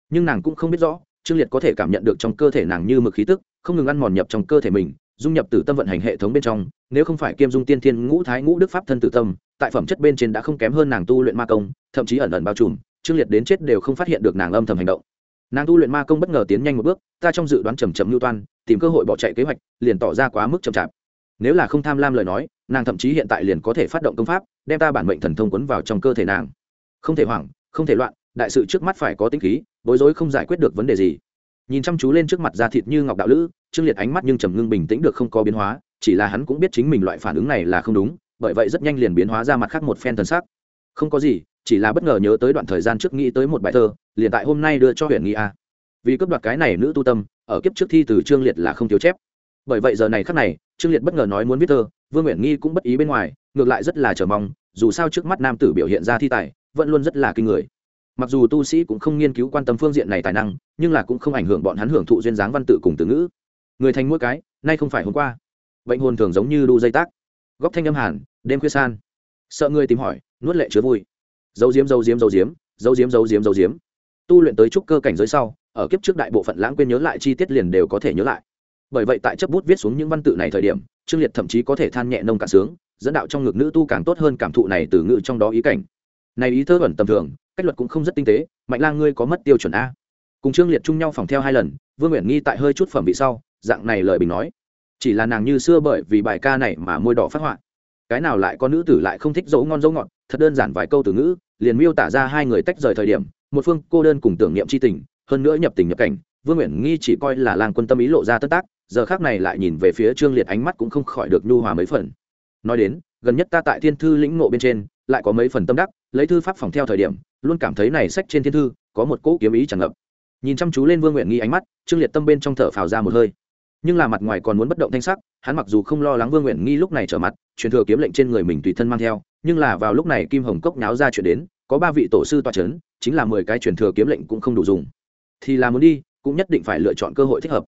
Nhưng nàng cũng không biết rõ, trương liệt có thể cảm nhận được trong cơ thể nàng như mực khí tức, không ngừng ăn mòn nhập trong cơ thể mình, dung nhập từ tâm vận hành hệ thống bên trong, nếu không phải kiêm dung tiên thiên ngũ thái ngũ đức pháp thân tử tâm, tại phẩm chất bên trên đã không kém hơn nàng tu luyện ma công, thậm chí ẩn ẩn bao trùm, trương liệt đến chết đều không phát hiện được nàng âm thầm hành động nàng tu luyện ma công bất ngờ tiến nhanh một bước, ta trong dự đoán chầm chầm lưu toan, tìm cơ hội bỏ chạy kế hoạch, liền tỏ ra quá mức chậm chạp. Nếu là không tham lam lời nói, nàng thậm chí hiện tại liền có thể phát động công pháp, đem ta bản mệnh thần thông quấn vào trong cơ thể nàng. Không thể hoảng, không thể loạn, đại sự trước mắt phải có tinh khí, bối rối không giải quyết được vấn đề gì. Nhìn chăm chú lên trước mặt da thịt như ngọc đạo lữ, trương liệt ánh mắt nhưng trầm ngưng bình tĩnh được không có biến hóa, chỉ là hắn cũng biết chính mình loại phản ứng này là không đúng, bởi vậy rất nhanh liền biến hóa ra mặt khác một phen thần sắc. Không có gì chỉ là bất ngờ nhớ tới đoạn thời gian trước nghĩ tới một bài thơ, liền tại hôm nay đưa cho huyện nghi a. Vì cướp đoạt cái này nữ tu tâm, ở kiếp trước thi từ trương liệt là không thiếu chép. Bởi vậy giờ này khắc này, trương liệt bất ngờ nói muốn viết thơ, vương nguyện nghi cũng bất ý bên ngoài, ngược lại rất là chờ mong, dù sao trước mắt nam tử biểu hiện ra thi tài, vẫn luôn rất là kinh người. Mặc dù tu sĩ cũng không nghiên cứu quan tâm phương diện này tài năng, nhưng là cũng không ảnh hưởng bọn hắn hưởng thụ duyên dáng văn tự cùng từ ngữ. Người thành mỗi cái, nay không phải hôm qua. Bệnh hồn thường giống như đu dây tác. Góc thanh âm hàn, đêm khuya san. Sợ người tìm hỏi, nuốt lệ chứa vui dấu diếm dấu diếm dấu diếm dấu diếm dấu diếm dấu diếm. Tu luyện tới trúc cơ cảnh giới sau, ở kiếp trước đại bộ phận lãng quên nhớ lại chi tiết liền đều có thể nhớ lại. Bởi vậy tại chấp bút viết xuống những văn tự này thời điểm, trương liệt thậm chí có thể than nhẹ nông cả sướng, dẫn đạo trong ngực nữ tu càng tốt hơn cảm thụ này từ ngữ trong đó ý cảnh. Này ý thơ ẩn tầm thường, cách luật cũng không rất tinh tế, mạnh lang ngươi có mất tiêu chuẩn a? Cùng trương liệt chung nhau phòng theo hai lần, vương nguyện nghi tại hơi chút phẩm vị sau, dạng này lời bình nói. Chỉ là nàng như xưa bởi vì bài ca này mà môi đỏ phát họa cái nào lại có nữ tử lại không thích dấu ngon dấu ngọt, thật đơn giản vài câu từ ngữ, liền miêu tả ra hai người tách rời thời điểm, một phương cô đơn cùng tưởng niệm c h i tình, hơn nữa nhập tình nhập cảnh, vương nguyện nghi chỉ coi là làng quân tâm ý lộ ra tất tác, giờ khác này lại nhìn về phía trương liệt ánh mắt cũng không khỏi được nhu hòa mấy phần. Nói đến, gần nhất ta tại thiên thư lĩnh ngộ bên trên, lại có mấy phần tâm đắc, lấy thư pháp phòng theo thời điểm, luôn cảm thấy này sách trên thiên thư, có một cỗ kiếm ý tràn ngập. Nhìn chăm chú lên vương nguyện nghi ánh mắt, trương liệt tâm bên trong thở phào ra một hơi. Nhưng là mặt ngoài còn muốn bất động thanh sắc hắn mặc dù không lo lắng vương nguyện nghi lúc này trở mặt, truyền thừa kiếm lệnh trên người mình tùy thân mang theo, nhưng là vào lúc này kim hồng cốc náo ra chuyện đến, có ba vị tổ sư toa c h ấ n chính là mười cái truyền thừa kiếm lệnh cũng không đủ dùng. Thì là muốn đi, cũng nhất định phải lựa chọn cơ hội thích hợp.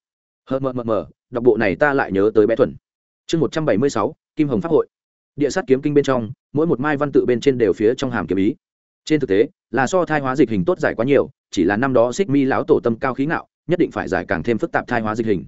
Hờ, mờ mờ mờ, đọc bộ này ta lại nhớ tới bé thuần. Chương một trăm bảy mươi sáu, kim hồng pháp hội. Địa sát kiếm kinh bên trong, mỗi một mai văn tự bên trên đều phía trong hàm kiếm ý. Trên thực tế, là so thai hóa dịch hình tốt giải quá nhiều, chỉ là năm đó xích mi lão tổ tâm cao khí ngạo, nhất định phải giải càng thêm phức tạp thai hóa dịch hình.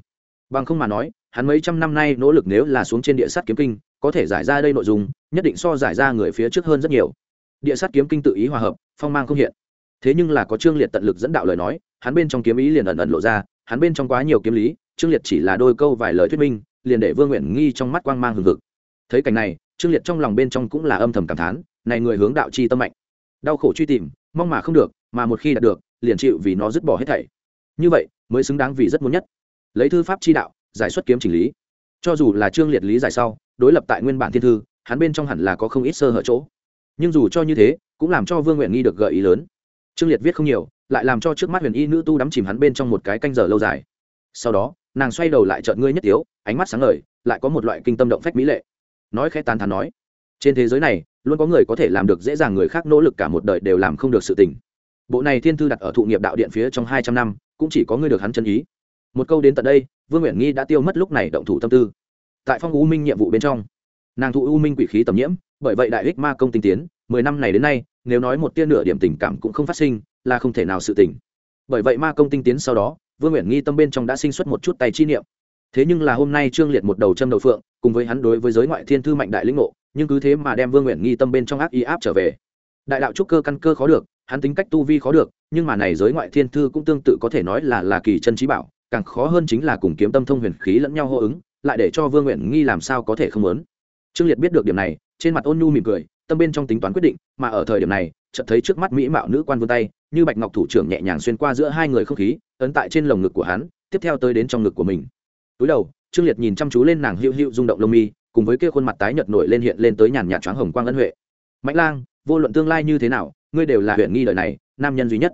Bằng không mà nói hắn mấy trăm năm nay nỗ lực nếu là xuống trên địa sát kiếm kinh, có thể giải ra đây nội dung, nhất định so giải ra người phía trước hơn rất nhiều. Địa sát kiếm kinh tự ý hòa hợp, phong mang không hiện. Thế nhưng là có trương liệt tận lực dẫn đạo lời nói, hắn bên trong kiếm ý liền ẩn ẩn lộ ra, hắn bên trong quá nhiều kiếm lý, trương liệt chỉ là đôi câu vài lời thuyết minh, liền để vương nguyện nghi trong mắt quang mang hừng hực. Thấy cảnh này, trương liệt trong lòng bên trong cũng là âm thầm cảm thán, này người hướng đạo chi tâm mạnh. Đau khổ truy tìm, mong mà không được, mà một khi đạt được, liền chịu vì nó dứt bỏ hết thảy. Như vậy, mới xứng đáng vì rất muốn nhất. Lấy thư pháp chi đạo giải xuất kiếm chỉnh lý. Cho dù là trương liệt lý giải sau, đối lập tại nguyên bản thiên thư, hắn bên trong hẳn là có không ít sơ hở chỗ. Nhưng dù cho như thế, cũng làm cho vương nguyện nghi được gợi ý lớn. Trương liệt viết không nhiều, lại làm cho trước mắt huyền y nữ tu đắm chìm hắn bên trong một cái canh giờ lâu dài. Sau đó, nàng xoay đầu lại trợn ngươi nhất tiếu, ánh mắt sáng ngời, lại có một loại kinh tâm động phách mỹ lệ. Nói khẽ tàn thán nói, trên thế giới này, luôn có người có thể làm được dễ dàng người khác nỗ lực cả một đời đều làm không được sự tình. Bộ này thiên thư đặt ở thụ nghiệp đạo điện phía trong hai trăm năm, cũng chỉ có ngươi được hắn chân ý. Một câu đến tận đây vương nguyện nghi đã tiêu mất lúc này động thủ tâm tư tại phong u minh nhiệm vụ bên trong nàng thụ u minh quỷ khí tầm nhiễm bởi vậy đại ích ma công tinh tiến mười năm này đến nay nếu nói một tia nửa điểm tình cảm cũng không phát sinh là không thể nào sự tỉnh bởi vậy ma công tinh tiến sau đó vương nguyện nghi tâm bên trong đã sinh xuất một chút tay chi niệm thế nhưng là hôm nay trương liệt một đầu châm đầu phượng cùng với hắn đối với giới ngoại thiên thư mạnh đại lĩnh ngộ nhưng cứ thế mà đem vương nguyện nghi tâm bên trong ác ý áp trở về đại đạo trúc cơ căn cơ khó được hắn tính cách tu vi khó được nhưng mà này giới ngoại thiên thư cũng tương tự có thể nói là là kỳ chân trí bảo càng khó hơn chính là cùng kiếm tâm thông huyền khí lẫn nhau hô ứng, lại để cho vương nguyện nghi làm sao có thể không lớn? trương liệt biết được điểm này, trên mặt ôn nhu mỉm cười, tâm bên trong tính toán quyết định, mà ở thời điểm này, chợt thấy trước mắt mỹ mạo nữ quan vươn tay, như bạch ngọc thủ trưởng nhẹ nhàng xuyên qua giữa hai người không khí, ấn tại trên lồng ngực của hắn, tiếp theo tới đến trong ngực của mình. Túi đầu, trương liệt nhìn chăm chú lên nàng hữu hữu rung động lông mi, cùng với kia khuôn mặt tái nhợt nổi lên hiện lên tới nhàn nhạt choáng hồng quang ân huệ. Mạnh lang, vô luận tương lai như thế nào, ngươi đều là huyện nghi đời này, nam nhân duy nhất.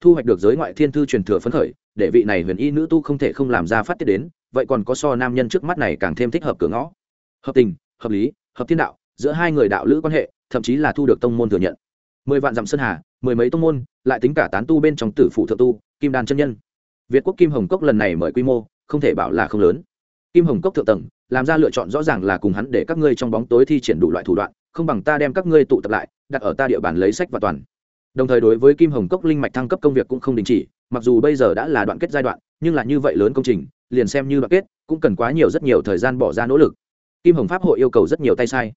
Thu hoạch được giới ngoại thiên thư truyền thừa phấn khởi để vị này huyền y nữ tu không thể không làm ra phát tiết đến, vậy còn có so nam nhân trước mắt này càng thêm thích hợp cửa ngõ. Hợp tình, hợp lý, hợp thiên đạo, giữa hai người đạo lữ quan hệ, thậm chí là thu được tông môn thừa nhận. Mười vạn dặm sơn hà, mười mấy tông môn, lại tính cả tán tu bên trong tử phụ thượng tu, kim đan chân nhân. Việt quốc kim hồng cốc lần này mời quy mô, không thể bảo là không lớn. Kim hồng cốc thượng tầng, làm ra lựa chọn rõ ràng là cùng hắn để các ngươi trong bóng tối thi triển đủ loại thủ đoạn, không bằng ta đem các ngươi tụ tập lại, đặt ở ta địa bàn lấy sách và toàn đồng thời đối với kim hồng cốc linh mạch thăng cấp công việc cũng không đình chỉ, mặc dù bây giờ đã là đoạn kết giai đoạn, nhưng là như vậy lớn công trình, liền xem như đoạn kết, cũng cần quá nhiều rất nhiều thời gian bỏ ra nỗ lực. Kim hồng pháp hội yêu cầu rất nhiều tay sai.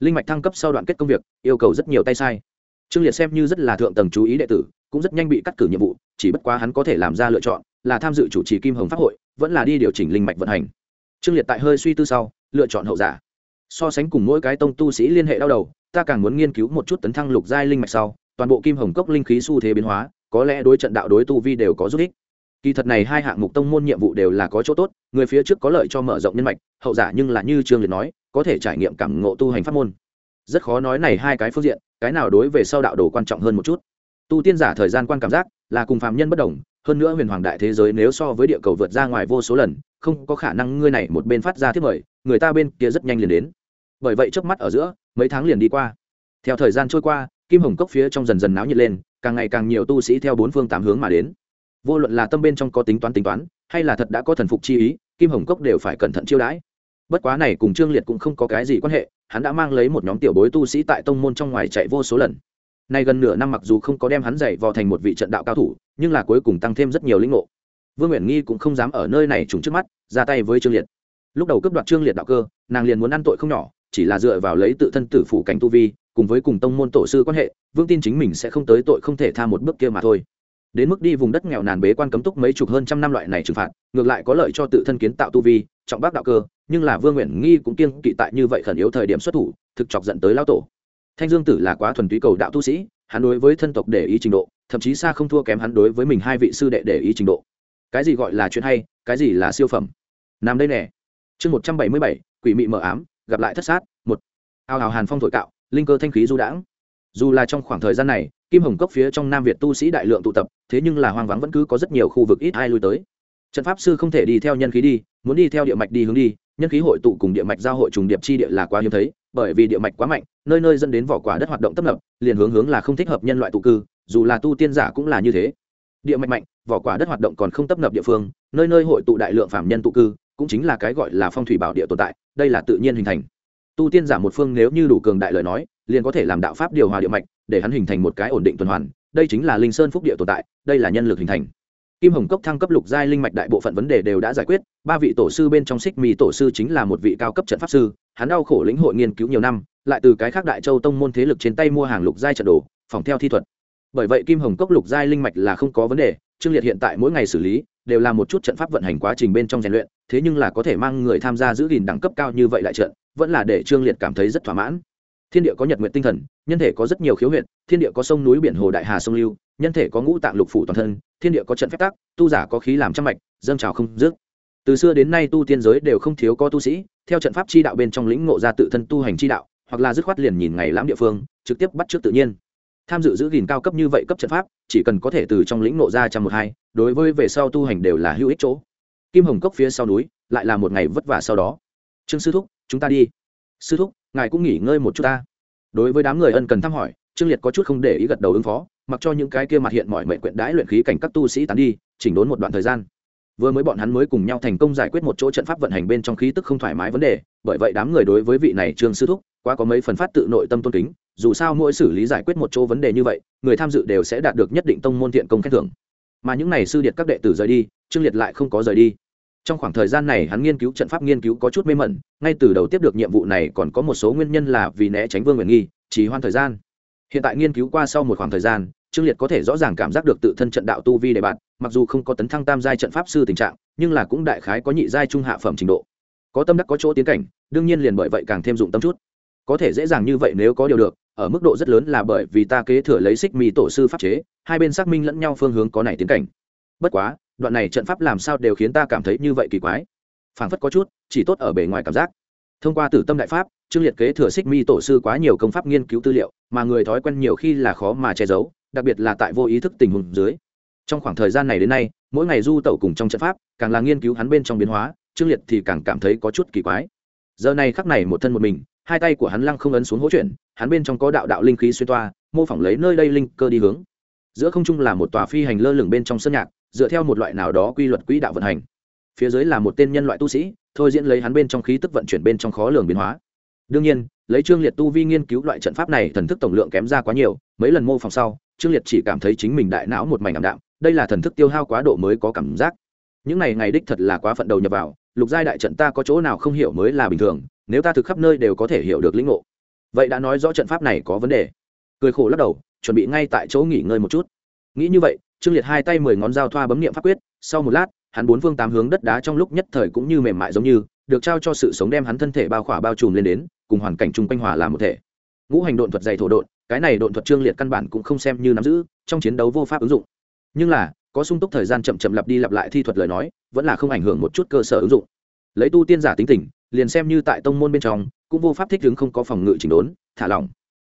Linh mạch thăng cấp sau đoạn kết công việc, yêu cầu rất nhiều tay sai. Trương liệt xem như rất là thượng tầng chú ý đệ tử, cũng rất nhanh bị cắt cử nhiệm vụ, chỉ bất quá hắn có thể làm ra lựa chọn, là tham dự chủ trì kim hồng pháp hội, vẫn là đi điều chỉnh linh mạch vận hành. Trương liệt tại hơi suy tư sau, lựa chọn hậu giả. So sánh cùng mỗi cái tông tu sĩ liên hệ đau đầu, ta càng muốn nghiên cứu một chút tấn thăng lục giai linh mạch sau toàn bộ kim hồng cốc linh khí xu thế biến hóa, có lẽ đối trận đạo đối tu vi đều có giúp ích. Kỳ thật này hai hạng mục tông môn nhiệm vụ đều là có chỗ tốt, người phía trước có lợi cho mở rộng nhân mạch, hậu giả nhưng là như trương liệt nói, có thể trải nghiệm cảm ngộ tu hành pháp môn. Rất khó nói này hai cái phương diện, cái nào đối về sau đạo đồ quan trọng hơn một chút. Tu tiên giả thời gian quan cảm giác là cùng phạm nhân bất đồng, hơn nữa huyền hoàng đại thế giới nếu so với địa cầu vượt ra ngoài vô số lần, không có khả năng ngươi này một bên phát ra thiết mời, người ta bên kia rất nhanh liền đến. Bởi vậy trước mắt ở giữa, mấy tháng liền đi qua. Theo thời gian trôi qua kim hồng cốc phía trong dần dần náo nhiệt lên, càng ngày càng nhiều tu sĩ theo bốn phương tám hướng mà đến. Vô luận là tâm bên trong có tính toán tính toán, hay là thật đã có thần phục chi ý, kim hồng cốc đều phải cẩn thận chiêu đãi. Bất quá này cùng trương liệt cũng không có cái gì quan hệ, hắn đã mang lấy một nhóm tiểu bối tu sĩ tại tông môn trong ngoài chạy vô số lần. Nay gần nửa năm mặc dù không có đem hắn dạy vào thành một vị trận đạo cao thủ, nhưng là cuối cùng tăng thêm rất nhiều lĩnh ngộ. Vương nguyện nghi cũng không dám ở nơi này trùng trước mắt, ra tay với trương liệt. Lúc đầu cướp đoạt trương liệt đạo cơ, nàng liền muốn ăn tội không nhỏ, chỉ là dựa vào lấy tự thân tử phủ cảnh tu vi cùng với cùng tông môn tổ sư quan hệ vương tin chính mình sẽ không tới tội không thể tha một bước kia mà thôi. Đến mức đi vùng đất nghèo nàn bế quan cấm túc mấy chục hơn trăm năm loại này trừng phạt, ngược lại có lợi cho tự thân kiến tạo tu vi, trọng bác đạo cơ, nhưng là vương nguyện nghi cũng kiêng kỵ tại như vậy khẩn yếu thời điểm xuất thủ, thực chọc dẫn tới lao tổ. Thanh dương tử là quá thuần túy cầu đạo tu sĩ, hắn đối với thân tộc để ý trình độ, thậm chí xa không thua kém hắn đối với mình hai vị sư đệ để ý trình độ. Cái gì gọi là chuyện hay, cái gì là siêu phẩm? Nằm đây nè. Chương một trăm bảy mươi bảy, quỷ mị mờ ám, gặp lại thất sát, một. Ao hào hàn phong thổi cạo linh cơ thanh khí du đãng. Dù là trong khoảng thời gian này, kim hồng cốc phía trong nam việt tu sĩ đại lượng tụ tập, thế nhưng là hoang vắng vẫn cứ có rất nhiều khu vực ít ai lui tới. Trận pháp sư không thể đi theo nhân khí đi, muốn đi theo địa mạch đi hướng đi, nhân khí hội tụ cùng địa mạch giao hội trùng điệp chi địa là quá hiếm thấy, bởi vì địa mạch quá mạnh, nơi nơi dẫn đến vỏ quả đất hoạt động tấp nập, liền hướng hướng là không thích hợp nhân loại tụ cư, dù là tu tiên giả cũng là như thế. Địa mạch mạnh, vỏ quả đất hoạt động còn không tấp nập địa phương, nơi nơi hội tụ đại lượng phạm nhân tụ cư, cũng chính là cái gọi là phong thủy bảo địa tồn tại, đây là tự nhiên hình thành tu tiên giả một phương nếu như đủ cường đại lời nói, liền có thể làm đạo pháp điều hòa địa mạch, để hắn hình thành một cái ổn định tuần hoàn. Đây chính là linh sơn phúc địa tồn tại, đây là nhân lực hình thành. Kim hồng cốc thăng cấp lục giai linh mạch đại bộ phận vấn đề đều đã giải quyết, ba vị tổ sư bên trong xích mì tổ sư chính là một vị cao cấp trận pháp sư, hắn đau khổ lĩnh hội nghiên cứu nhiều năm, lại từ cái khác đại châu tông môn thế lực trên tay mua hàng lục giai trận đồ, phòng theo thi thuật. Bởi vậy kim hồng cốc lục giai linh mạch là không có vấn đề, trương liệt hiện tại mỗi ngày xử lý đều là một chút trận pháp vận hành quá trình bên trong rèn luyện, thế nhưng là có thể mang người tham gia giữ gìn đẳng cấp cao như vậy lại trận, vẫn là để trương liệt cảm thấy rất thỏa mãn. Thiên địa có nhật nguyện tinh thần, nhân thể có rất nhiều khiếu huyện thiên địa có sông núi biển hồ đại hà sông lưu, nhân thể có ngũ tạng lục phủ toàn thân, thiên địa có trận phép tắc, tu giả có khí làm trăm mạch, dâng trào không dứt. Từ xưa đến nay tu tiên giới đều không thiếu có tu sĩ, theo trận pháp chi đạo bên trong lĩnh ngộ ra tự thân tu hành chi đạo, hoặc là dứt khoát liền nhìn ngày lãm địa phương, trực tiếp bắt trước tự nhiên tham dự giữ gìn cao cấp như vậy cấp trận pháp, chỉ cần có thể từ trong lĩnh nộ ra trăm một hai, đối với về sau tu hành đều là hữu ích chỗ. Kim hồng cốc phía sau núi, lại là một ngày vất vả sau đó. Trương sư thúc, chúng ta đi. Sư thúc, ngài cũng nghỉ ngơi một chút ta. Đối với đám người ân cần thăm hỏi, trương liệt có chút không để ý gật đầu ứng phó, mặc cho những cái kia mặt hiện mọi mệnh quyện đãi luyện khí cảnh các tu sĩ tán đi, chỉnh đốn một đoạn thời gian. Vừa mới bọn hắn mới cùng nhau thành công giải quyết một chỗ trận pháp vận hành bên trong khí tức không thoải mái vấn đề, bởi vậy đám người đối với vị này trương sư thúc, quá có mấy phần phát tự nội tâm tôn kính dù sao mỗi xử lý giải quyết một chỗ vấn đề như vậy, người tham dự đều sẽ đạt được nhất định tông môn thiện công khen thưởng. Mà những này sư điệt các đệ tử rời đi, trương liệt lại không có rời đi. Trong khoảng thời gian này hắn nghiên cứu trận pháp nghiên cứu có chút mê mẩn, ngay từ đầu tiếp được nhiệm vụ này còn có một số nguyên nhân là vì né tránh vương nguyện nghi, trì hoãn thời gian. Hiện tại nghiên cứu qua sau một khoảng thời gian, trương liệt có thể rõ ràng cảm giác được tự thân trận đạo tu vi đề bạt, mặc dù không có tấn thăng tam giai trận pháp sư tình trạng, nhưng là cũng đại khái có nhị giai trung hạ phẩm trình độ. Có tâm đắc có chỗ tiến cảnh, đương nhiên liền bởi vậy càng thêm dụng tâm chút. Có thể dễ dàng như vậy nếu có điều được ở mức độ rất lớn là bởi vì ta kế thừa lấy xích mi tổ sư pháp chế, hai bên xác minh lẫn nhau phương hướng có này tiến cảnh. Bất quá, đoạn này trận pháp làm sao đều khiến ta cảm thấy như vậy kỳ quái. Phảng phất có chút, chỉ tốt ở bề ngoài cảm giác. Thông qua tử tâm đại pháp, trương liệt kế thừa xích mi tổ sư quá nhiều công pháp nghiên cứu tư liệu, mà người thói quen nhiều khi là khó mà che giấu, đặc biệt là tại vô ý thức tình huống dưới. Trong khoảng thời gian này đến nay, mỗi ngày du tẩu cùng trong trận pháp, càng là nghiên cứu hắn bên trong biến hóa, trương liệt thì càng cảm thấy có chút kỳ quái. Giờ này khắc này một thân một mình, hai tay của hắn lăng không ấn xuống hỗ chuyển hắn bên trong có đạo đạo linh khí xuyên toa, mô phỏng lấy nơi đây linh cơ đi hướng. Giữa không trung là một tòa phi hành lơ lửng bên trong sân nhạc, dựa theo một loại nào đó quy luật quỹ đạo vận hành. Phía dưới là một tên nhân loại tu sĩ, thôi diễn lấy hắn bên trong khí tức vận chuyển bên trong khó lường biến hóa. Đương nhiên, lấy trương liệt tu vi nghiên cứu loại trận pháp này, thần thức tổng lượng kém ra quá nhiều, mấy lần mô phỏng sau, trương liệt chỉ cảm thấy chính mình đại não một mảnh ảm đạm, đây là thần thức tiêu hao quá độ mới có cảm giác. Những này ngày đích thật là quá phận đầu nhập vào, lục giai đại trận ta có chỗ nào không hiểu mới là bình thường, nếu ta thực khắp nơi đều có thể hiểu được lĩnh ngộ vậy đã nói rõ trận pháp này có vấn đề. Cười khổ lắc đầu, chuẩn bị ngay tại chỗ nghỉ ngơi một chút. Nghĩ như vậy, trương liệt hai tay mười ngón dao thoa bấm nghiệm pháp quyết, sau một lát, hắn bốn phương tám hướng đất đá trong lúc nhất thời cũng như mềm mại giống như, được trao cho sự sống đem hắn thân thể bao khỏa bao trùm lên đến, cùng hoàn cảnh chung quanh hòa làm một thể. Ngũ hành độn thuật dày thổ độn, cái này độn thuật trương liệt căn bản cũng không xem như nắm giữ, trong chiến đấu vô pháp ứng dụng. Nhưng là, có sung túc thời gian chậm chậm lặp đi lặp lại thi thuật lời nói, vẫn là không ảnh hưởng một chút cơ sở ứng dụng. Lấy tu tiên giả tính tình, liền xem như tại tông môn bên trong cũng vô pháp thích ứng không có phòng ngự chỉnh đốn, thả lỏng.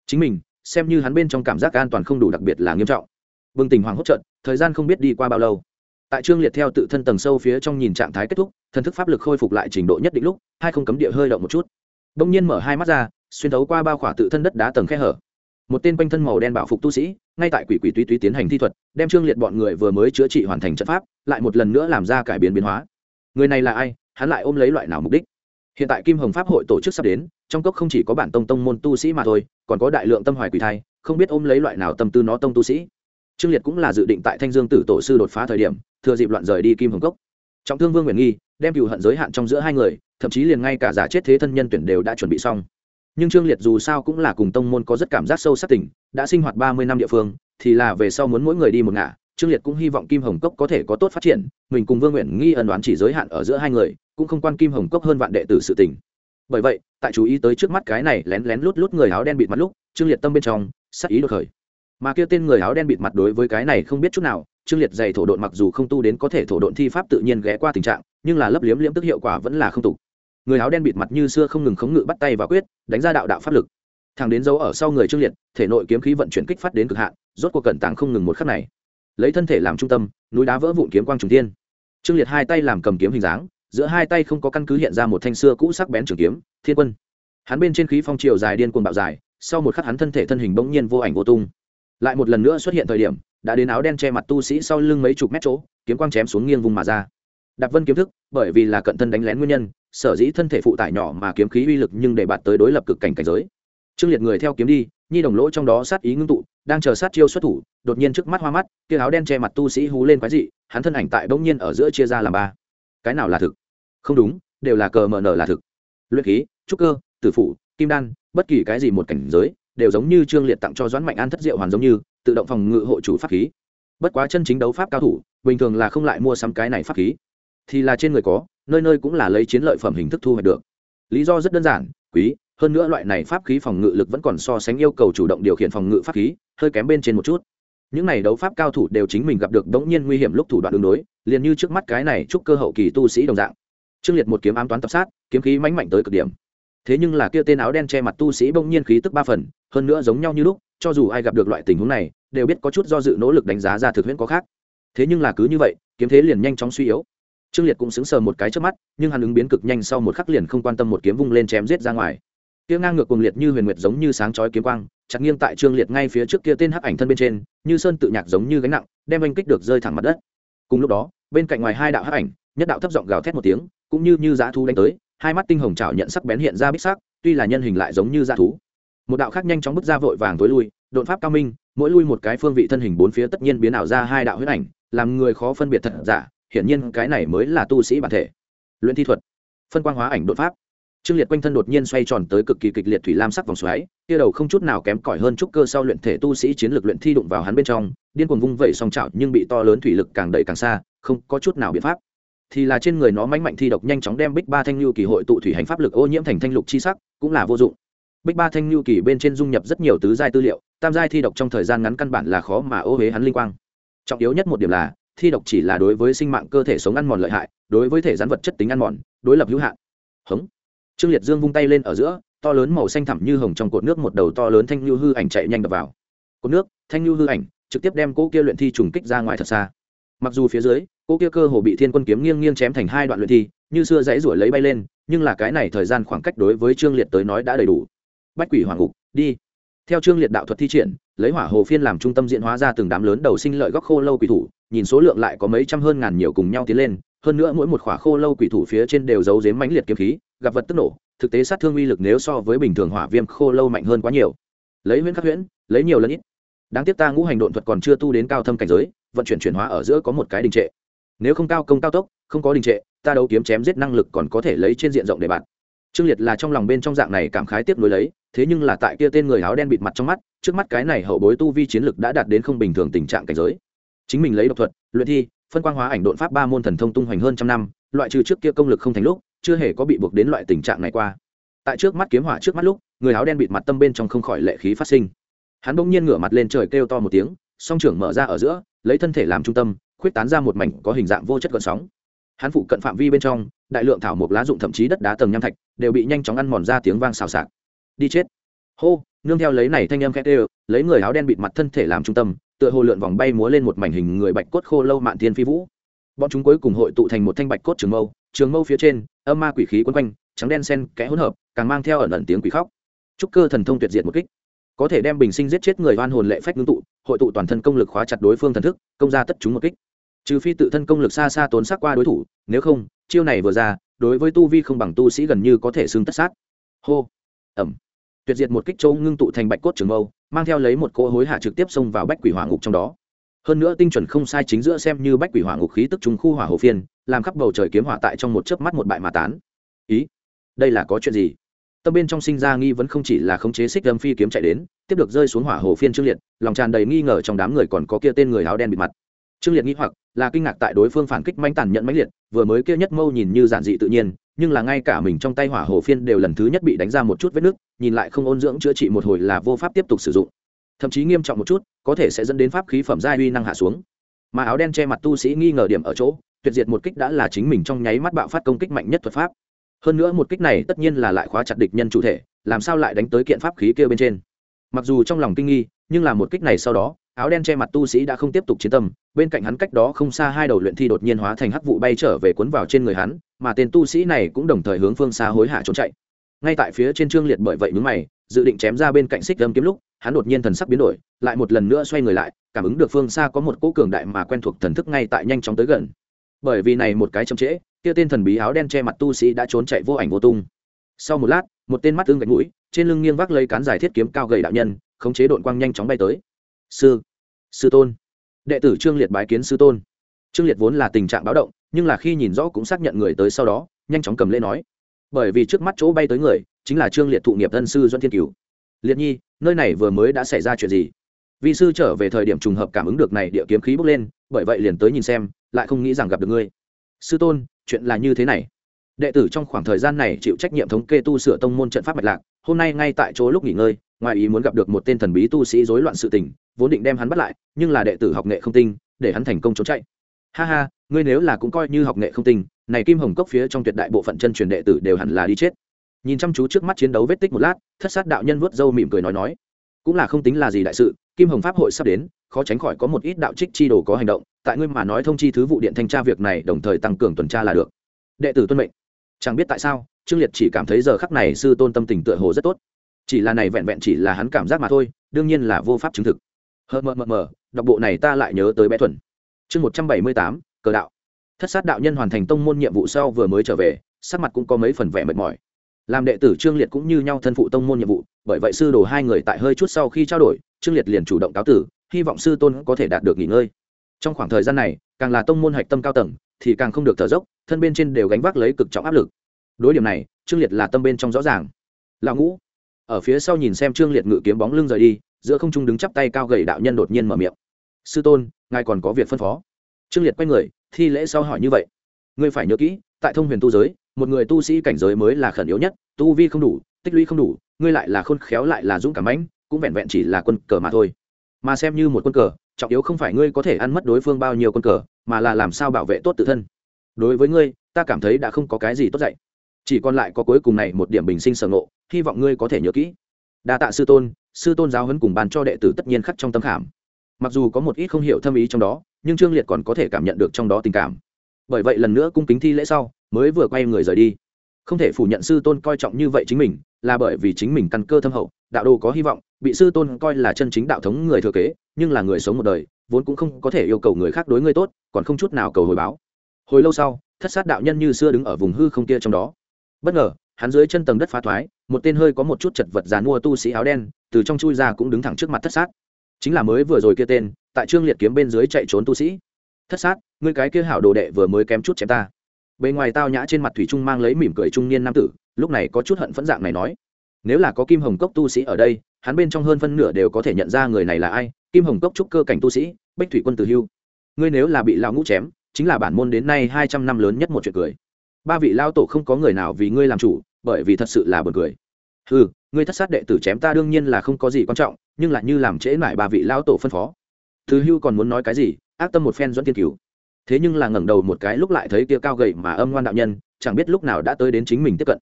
Chính mình, xem như hắn bên trong cảm giác an toàn không đủ đặc biệt là nghiêm trọng. Bừng tỉnh hoàng hốt trận thời gian không biết đi qua bao lâu. Tại trương liệt theo tự thân tầng sâu phía trong nhìn trạng thái kết thúc, thần thức pháp lực khôi phục lại trình độ nhất định lúc, hai không cấm địa hơi động một chút. Đông nhiên mở hai mắt ra, xuyên thấu qua bao khỏa tự thân đất đá tầng khe hở. Một tên quanh thân màu đen bảo phục tu sĩ, ngay tại quỷ quỷ túy túy tiến hành thi thuật, đem trương liệt bọn người vừa mới chữa trị hoàn thành trận pháp, lại một lần nữa làm ra cải biến biến hóa. Người này là ai? Hắn lại ôm lấy loại nào mục đích? Hiện tại kim hồng pháp hội tổ chức sắp đến, trong cốc không chỉ có bản tông tông môn tu sĩ mà thôi, còn có đại lượng tâm hoài quỷ thai, không biết ôm lấy loại nào tâm tư nó tông tu sĩ. Trương liệt cũng là dự định tại thanh dương tử tổ sư đột phá thời điểm, thừa dịp loạn rời đi kim hồng cốc. Trọng thương vương nguyện nghi, đem cựu hận giới hạn trong giữa hai người, thậm chí liền ngay cả giả chết thế thân nhân tuyển đều đã chuẩn bị xong. Nhưng trương liệt dù sao cũng là cùng tông môn có rất cảm giác sâu sắc tỉnh đã sinh hoạt ba mươi năm địa phương, thì là về sau muốn mỗi người đi một ngả, trương liệt cũng hy vọng kim hồng cốc có thể có tốt phát triển, mình cùng vương nguyện nghi ẩn đoán chỉ giới hạn ở giữa hai người cũng không quan kim hồng cốc hơn vạn đệ tử sự tình. Bởi vậy, tại chú ý tới trước mắt cái này lén lén lút lút người áo đen bịt mặt lúc, trương liệt tâm bên trong, sắc ý đột khởi. Mà kia tên người áo đen bịt mặt đối với cái này không biết chút nào, trương liệt dày thổ độn mặc dù không tu đến có thể thổ độn thi pháp tự nhiên ghé qua tình trạng, nhưng là lấp liếm liếm tức hiệu quả vẫn là không tục người áo đen bịt mặt như xưa không ngừng khống ngự bắt tay và quyết, đánh ra đạo đạo pháp lực. Thằng đến dấu ở sau người trương liệt, thể nội kiếm khí vận chuyển kích phát đến cực hạn, rốt cuộc cẩn tàng không ngừng một khắc này. Lấy thân thể làm trung tâm, núi đá vỡ vụn kiếm quang trùng thiên. Trương liệt hai tay làm cầm kiếm hình dáng giữa hai tay không có căn cứ hiện ra một thanh xưa cũ sắc bén trường kiếm, thiên quân. Hắn bên trên khí phong triều dài điên cuồng bạo dài, sau một khắc hắn thân thể thân hình bỗng nhiên vô ảnh vô tung. Lại một lần nữa xuất hiện thời điểm, đã đến áo đen che mặt tu sĩ sau lưng mấy chục mét chỗ, kiếm quang chém xuống nghiêng vùng mà ra. Đạp vân kiếm thức, bởi vì là cận thân đánh lén nguyên nhân, sở dĩ thân thể phụ tải nhỏ mà kiếm khí uy lực nhưng để bạt tới đối lập cực cảnh cảnh giới. Trương liệt người theo kiếm đi, nhi đồng lỗ trong đó sát ý ngưng tụ, đang chờ sát chiêu xuất thủ, đột nhiên trước mắt hoa mắt, kia áo đen che mặt tu sĩ hú lên quái dị, hắn thân ảnh tại bỗng nhiên ở giữa chia ra làm ba. Cái nào là thực? Không đúng, đều là cờ mờ nở là thực. Luyện khí, trúc cơ, tử phụ kim đan, bất kỳ cái gì một cảnh giới, đều giống như trương liệt tặng cho doãn mạnh an thất diệu hoàn giống như, tự động phòng ngự hộ chủ pháp khí. Bất quá chân chính đấu pháp cao thủ, bình thường là không lại mua sắm cái này pháp khí. Thì là trên người có, nơi nơi cũng là lấy chiến lợi phẩm hình thức thu hoạch được. Lý do rất đơn giản, quý, hơn nữa loại này pháp khí phòng ngự lực vẫn còn so sánh yêu cầu chủ động điều khiển phòng ngự pháp khí, hơi kém bên trên một chút. Những này đấu pháp cao thủ đều chính mình gặp được đống nhiên nguy hiểm lúc thủ đoạn đường đối, liền như trước mắt cái này chúc cơ hậu kỳ tu sĩ đồng dạng trương liệt một kiếm ám toán tập sát, kiếm khí mãnh mạnh tới cực điểm. Thế nhưng là kia tên áo đen che mặt tu sĩ bỗng nhiên khí tức ba phần, hơn nữa giống nhau như lúc, cho dù ai gặp được loại tình huống này, đều biết có chút do dự nỗ lực đánh giá ra thực huyễn có khác. Thế nhưng là cứ như vậy, kiếm thế liền nhanh chóng suy yếu. Trương liệt cũng sững sờ một cái trước mắt, nhưng hắn ứng biến cực nhanh sau một khắc liền không quan tâm một kiếm vung lên chém giết ra ngoài. Kia ngang ngược cuồng liệt như huyền nguyệt giống như sáng chói kiếm quang, chặt nghiêng tại trương liệt ngay phía trước kia tên hắc ảnh thân bên trên, như sơn tự nhạc giống như gánh nặng, đem anh kích được rơi thẳng mặt đất. Cùng lúc đó, bên cạnh ngoài hai đạo hắc ảnh nhất đạo thấp giọng gào thét một tiếng, cũng như như dã thú đánh tới, hai mắt tinh hồng chảo nhận sắc bén hiện ra bích sắc, tuy là nhân hình lại giống như dã thú. Một đạo khác nhanh chóng bước ra vội vàng tối lui, đột pháp cao minh, mỗi lui một cái phương vị thân hình bốn phía tất nhiên biến ảo ra hai đạo huyết ảnh, làm người khó phân biệt thật giả, hiển nhiên cái này mới là tu sĩ bản thể. Luyện thi thuật, phân quang hóa ảnh đột pháp. Trương liệt quanh thân đột nhiên xoay tròn tới cực kỳ kịch liệt thủy lam sắc vòng xoáy, kia đầu không chút nào kém cỏi hơn trúc cơ sau luyện thể tu sĩ chiến lược luyện thi đụng vào hắn bên trong, điên cuồng vung vẩy song chảo nhưng bị to lớn thủy lực càng đẩy càng xa, không có chút nào biện pháp thì là trên người nó mãnh mạnh thi độc nhanh chóng đem bích ba thanh lưu kỳ hội tụ thủy hành pháp lực ô nhiễm thành thanh lục chi sắc, cũng là vô dụng. Bích ba thanh lưu kỳ bên trên dung nhập rất nhiều tứ giai tư liệu, tam giai thi độc trong thời gian ngắn căn bản là khó mà ô huế hắn linh quang. Trọng yếu nhất một điểm là, thi độc chỉ là đối với sinh mạng cơ thể sống ăn mòn lợi hại, đối với thể rắn vật chất tính ăn mòn, đối lập hữu hạn. Hống. Trương liệt dương vung tay lên ở giữa, to lớn màu xanh thẳm như hồng trong cột nước một đầu to lớn thanh lưu hư ảnh chạy nhanh đập vào. Cột nước, thanh lưu hư ảnh, trực tiếp đem cỗ kia luyện thi trùng kích ra ngoài thật xa. Mặc dù phía dưới cỗ kia cơ hồ bị thiên quân kiếm nghiêng nghiêng chém thành hai đoạn luyện thi, như xưa dãy ruổi lấy bay lên, nhưng là cái này thời gian khoảng cách đối với trương liệt tới nói đã đầy đủ. Bách quỷ hoàng ngục, đi. Theo trương liệt đạo thuật thi triển, lấy hỏa hồ phiên làm trung tâm diễn hóa ra từng đám lớn đầu sinh lợi góc khô lâu quỷ thủ, nhìn số lượng lại có mấy trăm hơn ngàn nhiều cùng nhau tiến lên, hơn nữa mỗi một khỏa khô lâu quỷ thủ phía trên đều giấu dếm mãnh liệt kiếm khí, gặp vật tức nổ, thực tế sát thương uy lực nếu so với bình thường hỏa viêm khô lâu mạnh hơn quá nhiều. Lấy huyễn khắc huyễn, lấy nhiều lần ít. Đáng tiếc ta ngũ hành độn thuật còn chưa tu đến cao thâm cảnh giới, vận chuyển chuyển hóa ở giữa có một cái đình trệ nếu không cao công cao tốc, không có đình trệ, ta đấu kiếm chém giết năng lực còn có thể lấy trên diện rộng để bạn. Trương liệt là trong lòng bên trong dạng này cảm khái tiếp nối lấy, thế nhưng là tại kia tên người áo đen bịt mặt trong mắt, trước mắt cái này hậu bối tu vi chiến lực đã đạt đến không bình thường tình trạng cảnh giới. Chính mình lấy độc thuật, luyện thi, phân quang hóa ảnh độn pháp ba môn thần thông tung hoành hơn trăm năm, loại trừ trước kia công lực không thành lúc, chưa hề có bị buộc đến loại tình trạng này qua. Tại trước mắt kiếm hỏa trước mắt lúc, người áo đen bịt mặt tâm bên trong không khỏi lệ khí phát sinh. Hắn bỗng nhiên ngửa mặt lên trời kêu to một tiếng, song trưởng mở ra ở giữa, lấy thân thể làm trung tâm khuyết tán ra một mảnh có hình dạng vô chất gợn sóng. Hắn phụ cận phạm vi bên trong, đại lượng thảo mộc lá dụng thậm chí đất đá tầng nham thạch đều bị nhanh chóng ăn mòn ra tiếng vang xào xạc. Đi chết. Hô, nương theo lấy này thanh âm khét đều lấy người áo đen bịt mặt thân thể làm trung tâm, tựa hồ lượn vòng bay múa lên một mảnh hình người bạch cốt khô lâu mạn thiên phi vũ. Bọn chúng cuối cùng hội tụ thành một thanh bạch cốt trường mâu trường mâu phía trên, âm ma quỷ khí quấn quanh, trắng đen sen kẽ hỗn hợp, càng mang theo ẩn ẩn tiếng quỷ khóc. Trúc cơ thần thông tuyệt diệt một kích. Có thể đem bình sinh giết chết người oan hồn lệ phách ngưng tụ, hội tụ toàn thân công lực khóa chặt đối phương thần thức, công ra tất chúng một kích trừ phi tự thân công lực xa xa tốn sát qua đối thủ, nếu không, chiêu này vừa ra, đối với tu vi không bằng tu sĩ gần như có thể xương tất sát. Hô. Ẩm. Tuyệt diệt một kích châu ngưng tụ thành bạch cốt trường mâu, mang theo lấy một cỗ hối hạ trực tiếp xông vào bách quỷ hỏa ngục trong đó. Hơn nữa tinh chuẩn không sai chính giữa xem như bách quỷ hỏa ngục khí tức trùng khu hỏa hồ phiên, làm khắp bầu trời kiếm hỏa tại trong một chớp mắt một bại mà tán. Ý? Đây là có chuyện gì? Tâm bên trong sinh ra nghi vẫn không chỉ là khống chế xích âm phi kiếm chạy đến, tiếp được rơi xuống hỏa hồ phiên trương liệt, lòng tràn đầy nghi ngờ trong đám người còn có kia tên người áo đen bịt mặt. Trương liệt nghĩ hoặc là kinh ngạc tại đối phương phản kích manh tàn nhận mãnh liệt, vừa mới kia nhất mâu nhìn như giản dị tự nhiên, nhưng là ngay cả mình trong tay hỏa hồ phiên đều lần thứ nhất bị đánh ra một chút vết nước, nhìn lại không ôn dưỡng chữa trị một hồi là vô pháp tiếp tục sử dụng. Thậm chí nghiêm trọng một chút, có thể sẽ dẫn đến pháp khí phẩm giai uy năng hạ xuống. Mà áo đen che mặt tu sĩ nghi ngờ điểm ở chỗ, tuyệt diệt một kích đã là chính mình trong nháy mắt bạo phát công kích mạnh nhất thuật pháp. Hơn nữa một kích này tất nhiên là lại khóa chặt địch nhân chủ thể, làm sao lại đánh tới kiện pháp khí kia bên trên. Mặc dù trong lòng kinh nghi, nhưng là một kích này sau đó áo đen che mặt tu sĩ đã không tiếp tục chiến tâm, bên cạnh hắn cách đó không xa hai đầu luyện thi đột nhiên hóa thành hắc vụ bay trở về cuốn vào trên người hắn, mà tên tu sĩ này cũng đồng thời hướng phương xa hối hả trốn chạy. Ngay tại phía trên trương liệt bởi vậy mướn mày, dự định chém ra bên cạnh xích đâm kiếm lúc, hắn đột nhiên thần sắc biến đổi, lại một lần nữa xoay người lại, cảm ứng được phương xa có một cỗ cường đại mà quen thuộc thần thức ngay tại nhanh chóng tới gần. Bởi vì này một cái chậm trễ, kia tên thần bí áo đen che mặt tu sĩ đã trốn chạy vô ảnh vô tung. Sau một lát, một tên mắt tương gạch mũi, trên lưng nghiêng vác lấy cán dài thiết kiếm cao gầy đạo nhân, khống chế đội quang nhanh chóng bay tới sư sư tôn. Đệ tử trương liệt bái kiến sư tôn. Trương liệt vốn là tình trạng báo động, nhưng là khi nhìn rõ cũng xác nhận người tới sau đó, nhanh chóng cầm lễ nói. Bởi vì trước mắt chỗ bay tới người, chính là trương liệt thụ nghiệp thân sư doãn thiên cửu. Liệt nhi, nơi này vừa mới đã xảy ra chuyện gì? Vị sư trở về thời điểm trùng hợp cảm ứng được này địa kiếm khí bốc lên, bởi vậy liền tới nhìn xem, lại không nghĩ rằng gặp được ngươi. Sư tôn, chuyện là như thế này. Đệ tử trong khoảng thời gian này chịu trách nhiệm thống kê tu sửa tông môn trận pháp mạch lạc hôm nay ngay tại chỗ lúc nghỉ ngơi, ngoài ý muốn gặp được một tên thần bí tu sĩ rối loạn sự tình, vốn định đem hắn bắt lại, nhưng là đệ tử học nghệ không tinh, để hắn thành công trốn chạy. Ha ha, ngươi nếu là cũng coi như học nghệ không tinh, này kim hồng cốc phía trong tuyệt đại bộ phận chân truyền đệ tử đều hẳn là đi chết. Nhìn chăm chú trước mắt chiến đấu vết tích một lát, thất sát đạo nhân vuốt râu mỉm cười nói nói. Cũng là không tính là gì đại sự, kim hồng pháp hội sắp đến, khó tránh khỏi có một ít đạo trích chi đồ có hành động, tại ngươi mà nói thông chi thứ vụ điện thanh tra việc này đồng thời tăng cường tuần tra là được. Đệ tử tuân mệnh. Chẳng biết tại sao trương liệt chỉ cảm thấy giờ khắc này sư tôn tâm tình tựa hồ rất tốt. Chỉ là này vẹn vẹn chỉ là hắn cảm giác mà thôi, đương nhiên là vô pháp chứng thực. Hờ, mờ mờ mờ, đọc bộ này ta lại nhớ tới bé thuần. Chương một trăm bảy mươi tám, cờ đạo. Thất sát đạo nhân hoàn thành tông môn nhiệm vụ sau vừa mới trở về, sắc mặt cũng có mấy phần vẻ mệt mỏi. Làm đệ tử trương liệt cũng như nhau thân phụ tông môn nhiệm vụ, bởi vậy sư đồ hai người tại hơi chút sau khi trao đổi, trương liệt liền chủ động cáo tử, hy vọng sư tôn có thể đạt được nghỉ ngơi. Trong khoảng thời gian này, càng là tông môn hạch tâm cao tầng, thì càng không được thở dốc, thân bên trên đều gánh vác lấy cực trọng áp lực đối điểm này, trương liệt là tâm bên trong rõ ràng. Lão ngũ, ở phía sau nhìn xem trương liệt ngự kiếm bóng lưng rời đi, giữa không trung đứng chắp tay cao gầy đạo nhân đột nhiên mở miệng. Sư tôn, ngài còn có việc phân phó. Trương liệt quay người, thi lễ sau hỏi như vậy. Ngươi phải nhớ kỹ, tại thông huyền tu giới, một người tu sĩ cảnh giới mới là khẩn yếu nhất, tu vi không đủ, tích lũy không đủ, ngươi lại là khôn khéo lại là dũng cảm mãnh, cũng vẹn vẹn chỉ là quân cờ mà thôi. Mà xem như một quân cờ, trọng yếu không phải ngươi có thể ăn mất đối phương bao nhiêu quân cờ, mà là làm sao bảo vệ tốt tự thân. Đối với ngươi, ta cảm thấy đã không có cái gì tốt dạy chỉ còn lại có cuối cùng này một điểm bình sinh sở ngộ, hy vọng ngươi có thể nhớ kỹ. Đa tạ sư tôn sư tôn giáo huấn cùng bàn cho đệ tử tất nhiên khắc trong tâm khảm. Mặc dù có một ít không hiểu thâm ý trong đó, nhưng trương liệt còn có thể cảm nhận được trong đó tình cảm. Bởi vậy lần nữa cung kính thi lễ sau, mới vừa quay người rời đi. Không thể phủ nhận sư tôn coi trọng như vậy chính mình, là bởi vì chính mình căn cơ thâm hậu, đạo đồ có hy vọng, bị sư tôn coi là chân chính đạo thống người thừa kế, nhưng là người sống một đời, vốn cũng không có thể yêu cầu người khác đối ngươi tốt, còn không chút nào cầu hồi báo. Hồi lâu sau, thất sát đạo nhân như xưa đứng ở vùng hư không kia trong đó bất ngờ, hắn dưới chân tầng đất phá thoái, một tên hơi có một chút chật vật dàn mua tu sĩ áo đen, từ trong chui ra cũng đứng thẳng trước mặt thất sát. Chính là mới vừa rồi kia tên, tại trương liệt kiếm bên dưới chạy trốn tu sĩ. Thất sát, ngươi cái kia hảo đồ đệ vừa mới kém chút chém ta. Bề ngoài tao nhã trên mặt thủy trung mang lấy mỉm cười trung niên nam tử, lúc này có chút hận phẫn dạng này nói. Nếu là có kim hồng cốc tu sĩ ở đây, hắn bên trong hơn phân nửa đều có thể nhận ra người này là ai, kim hồng cốc trúc cơ cảnh tu sĩ, bách thủy quân từ hưu. Ngươi nếu là bị lão ngũ chém, chính là bản môn đến nay hai trăm năm lớn nhất một chuyện cười ba vị lao tổ không có người nào vì ngươi làm chủ, bởi vì thật sự là buồn cười. Ừ ngươi thất sát đệ tử chém ta đương nhiên là không có gì quan trọng, nhưng lại như làm trễ mãi ba vị lao tổ phân phó. Thứ hưu còn muốn nói cái gì? Ác tâm một phen dẫn tiên cứu thế nhưng là ngẩng đầu một cái lúc lại thấy kia cao gậy mà âm ngoan đạo nhân, chẳng biết lúc nào đã tới đến chính mình tiếp cận.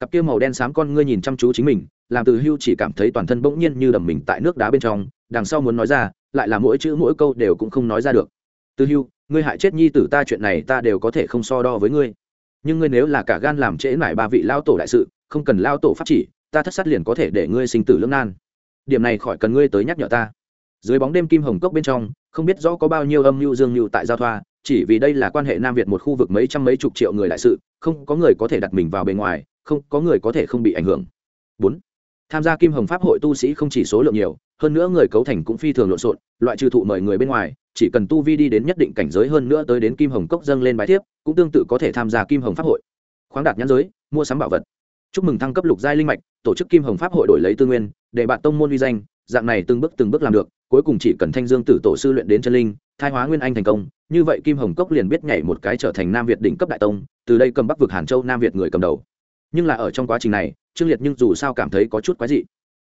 Cặp kia màu đen xám con ngươi nhìn chăm chú chính mình, làm từ hưu chỉ cảm thấy toàn thân bỗng nhiên như đầm mình tại nước đá bên trong, đằng sau muốn nói ra, lại là mỗi chữ mỗi câu đều cũng không nói ra được. Từ hưu, ngươi hại chết nhi tử ta, chuyện này ta đều có thể không so đo với ngươi nhưng ngươi nếu là cả gan làm trễ mải ba vị lao tổ đại sự, không cần lao tổ pháp chỉ, ta thất sát liền có thể để ngươi sinh tử lưỡng nan. Điểm này khỏi cần ngươi tới nhắc nhở ta. Dưới bóng đêm kim hồng cốc bên trong, không biết rõ có bao nhiêu âm mưu dương mưu tại giao thoa, chỉ vì đây là quan hệ nam việt một khu vực mấy trăm mấy chục triệu người đại sự, không có người có thể đặt mình vào bề ngoài, không có người có thể không bị ảnh hưởng. Bốn. Tham gia kim hồng pháp hội tu sĩ không chỉ số lượng nhiều hơn nữa người cấu thành cũng phi thường lộn xộn, loại trừ thụ mời người bên ngoài, chỉ cần tu vi đi đến nhất định cảnh giới hơn nữa tới đến kim hồng cốc dâng lên bài thiếp, cũng tương tự có thể tham gia kim hồng pháp hội. Khoáng đạt nhãn giới, mua sắm bảo vật. Chúc mừng thăng cấp lục giai linh mạch, tổ chức kim hồng pháp hội đổi lấy tư nguyên, để bạn tông môn uy danh, dạng này từng bước từng bước làm được, cuối cùng chỉ cần thanh dương tử tổ sư luyện đến chân linh thai hóa nguyên anh thành công, như vậy kim hồng cốc liền biết nhảy một cái trở thành nam việt đỉnh cấp đại tông, từ đây cầm bắc vực hàn châu nam việt người cầm đầu. Nhưng là ở trong quá trình này, trương liệt nhưng dù sao cảm thấy có chút quái dị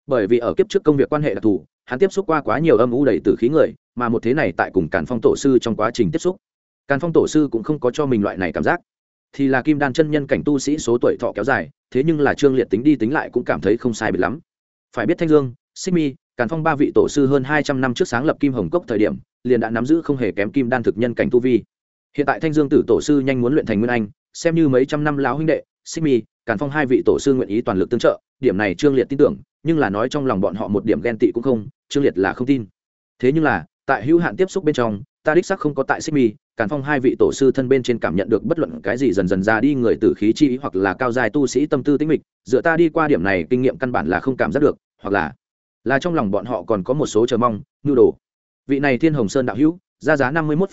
bởi vì ở kiếp trước công việc quan hệ đặc thù, hắn tiếp xúc qua quá nhiều âm u đầy từ khí người, mà một thế này tại cùng càn phong tổ sư trong quá trình tiếp xúc. Càn phong tổ sư cũng không có cho mình loại này cảm giác. Thì là kim đan chân nhân cảnh tu sĩ số tuổi thọ kéo dài, thế nhưng là trương liệt tính đi tính lại cũng cảm thấy không sai biệt lắm. Phải biết thanh dương, xích mi, càn phong ba vị tổ sư hơn hai trăm năm trước sáng lập kim hồng cốc thời điểm, liền đã nắm giữ không hề kém kim đan thực nhân cảnh tu vi. Hiện tại thanh dương tử tổ sư nhanh muốn luyện thành nguyên anh, xem như mấy trăm năm lão huynh đệ, xích mi, càn phong hai vị tổ sư nguyện ý toàn lực tương trợ, điểm này trương liệt tin tưởng nhưng là nói trong lòng bọn họ một điểm ghen tị cũng không, trương liệt là không tin. Thế nhưng là, tại hữu hạn tiếp xúc bên trong, ta đích sắc không có tại xích mi càn phong hai vị tổ sư thân bên trên cảm nhận được bất luận cái gì dần dần ra đi người tử khí chi ý hoặc là cao dài tu sĩ tâm tư tĩnh mịch, dựa ta đi qua điểm này kinh nghiệm căn bản là không cảm giác được, hoặc là là trong lòng bọn họ còn có một số chờ mong, nhu đồ. Vị này thiên hồng sơn đạo hữu, ra giá năm mươi một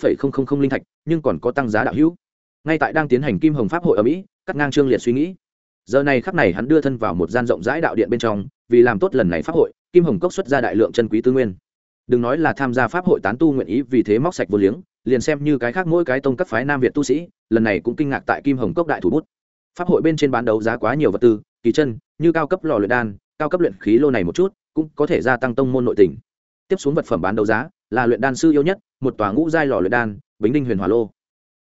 linh thạch, nhưng còn có tăng giá đạo hữu. Ngay tại đang tiến hành kim hồng pháp hội ở mỹ, cắt ngang trương liệt suy nghĩ giờ này khắc này hắn đưa thân vào một gian rộng rãi đạo điện bên trong, vì làm tốt lần này pháp hội, kim hồng cốc xuất ra đại lượng chân quý tư nguyên. Đừng nói là tham gia pháp hội tán tu nguyện ý vì thế móc sạch vô liếng, liền xem như cái khác mỗi cái tông cấp phái nam việt tu sĩ, lần này cũng kinh ngạc tại kim hồng cốc đại thủ bút. Pháp hội bên trên bán đấu giá quá nhiều vật tư, kỳ chân, như cao cấp lò luyện đan, cao cấp luyện khí lô này một chút, cũng có thể gia tăng tông môn nội tình. Tiếp xuống vật phẩm bán đấu giá là luyện đan sư yêu nhất, một tòa ngũ giai lò luyện đan, bính đinh huyền hỏa lô.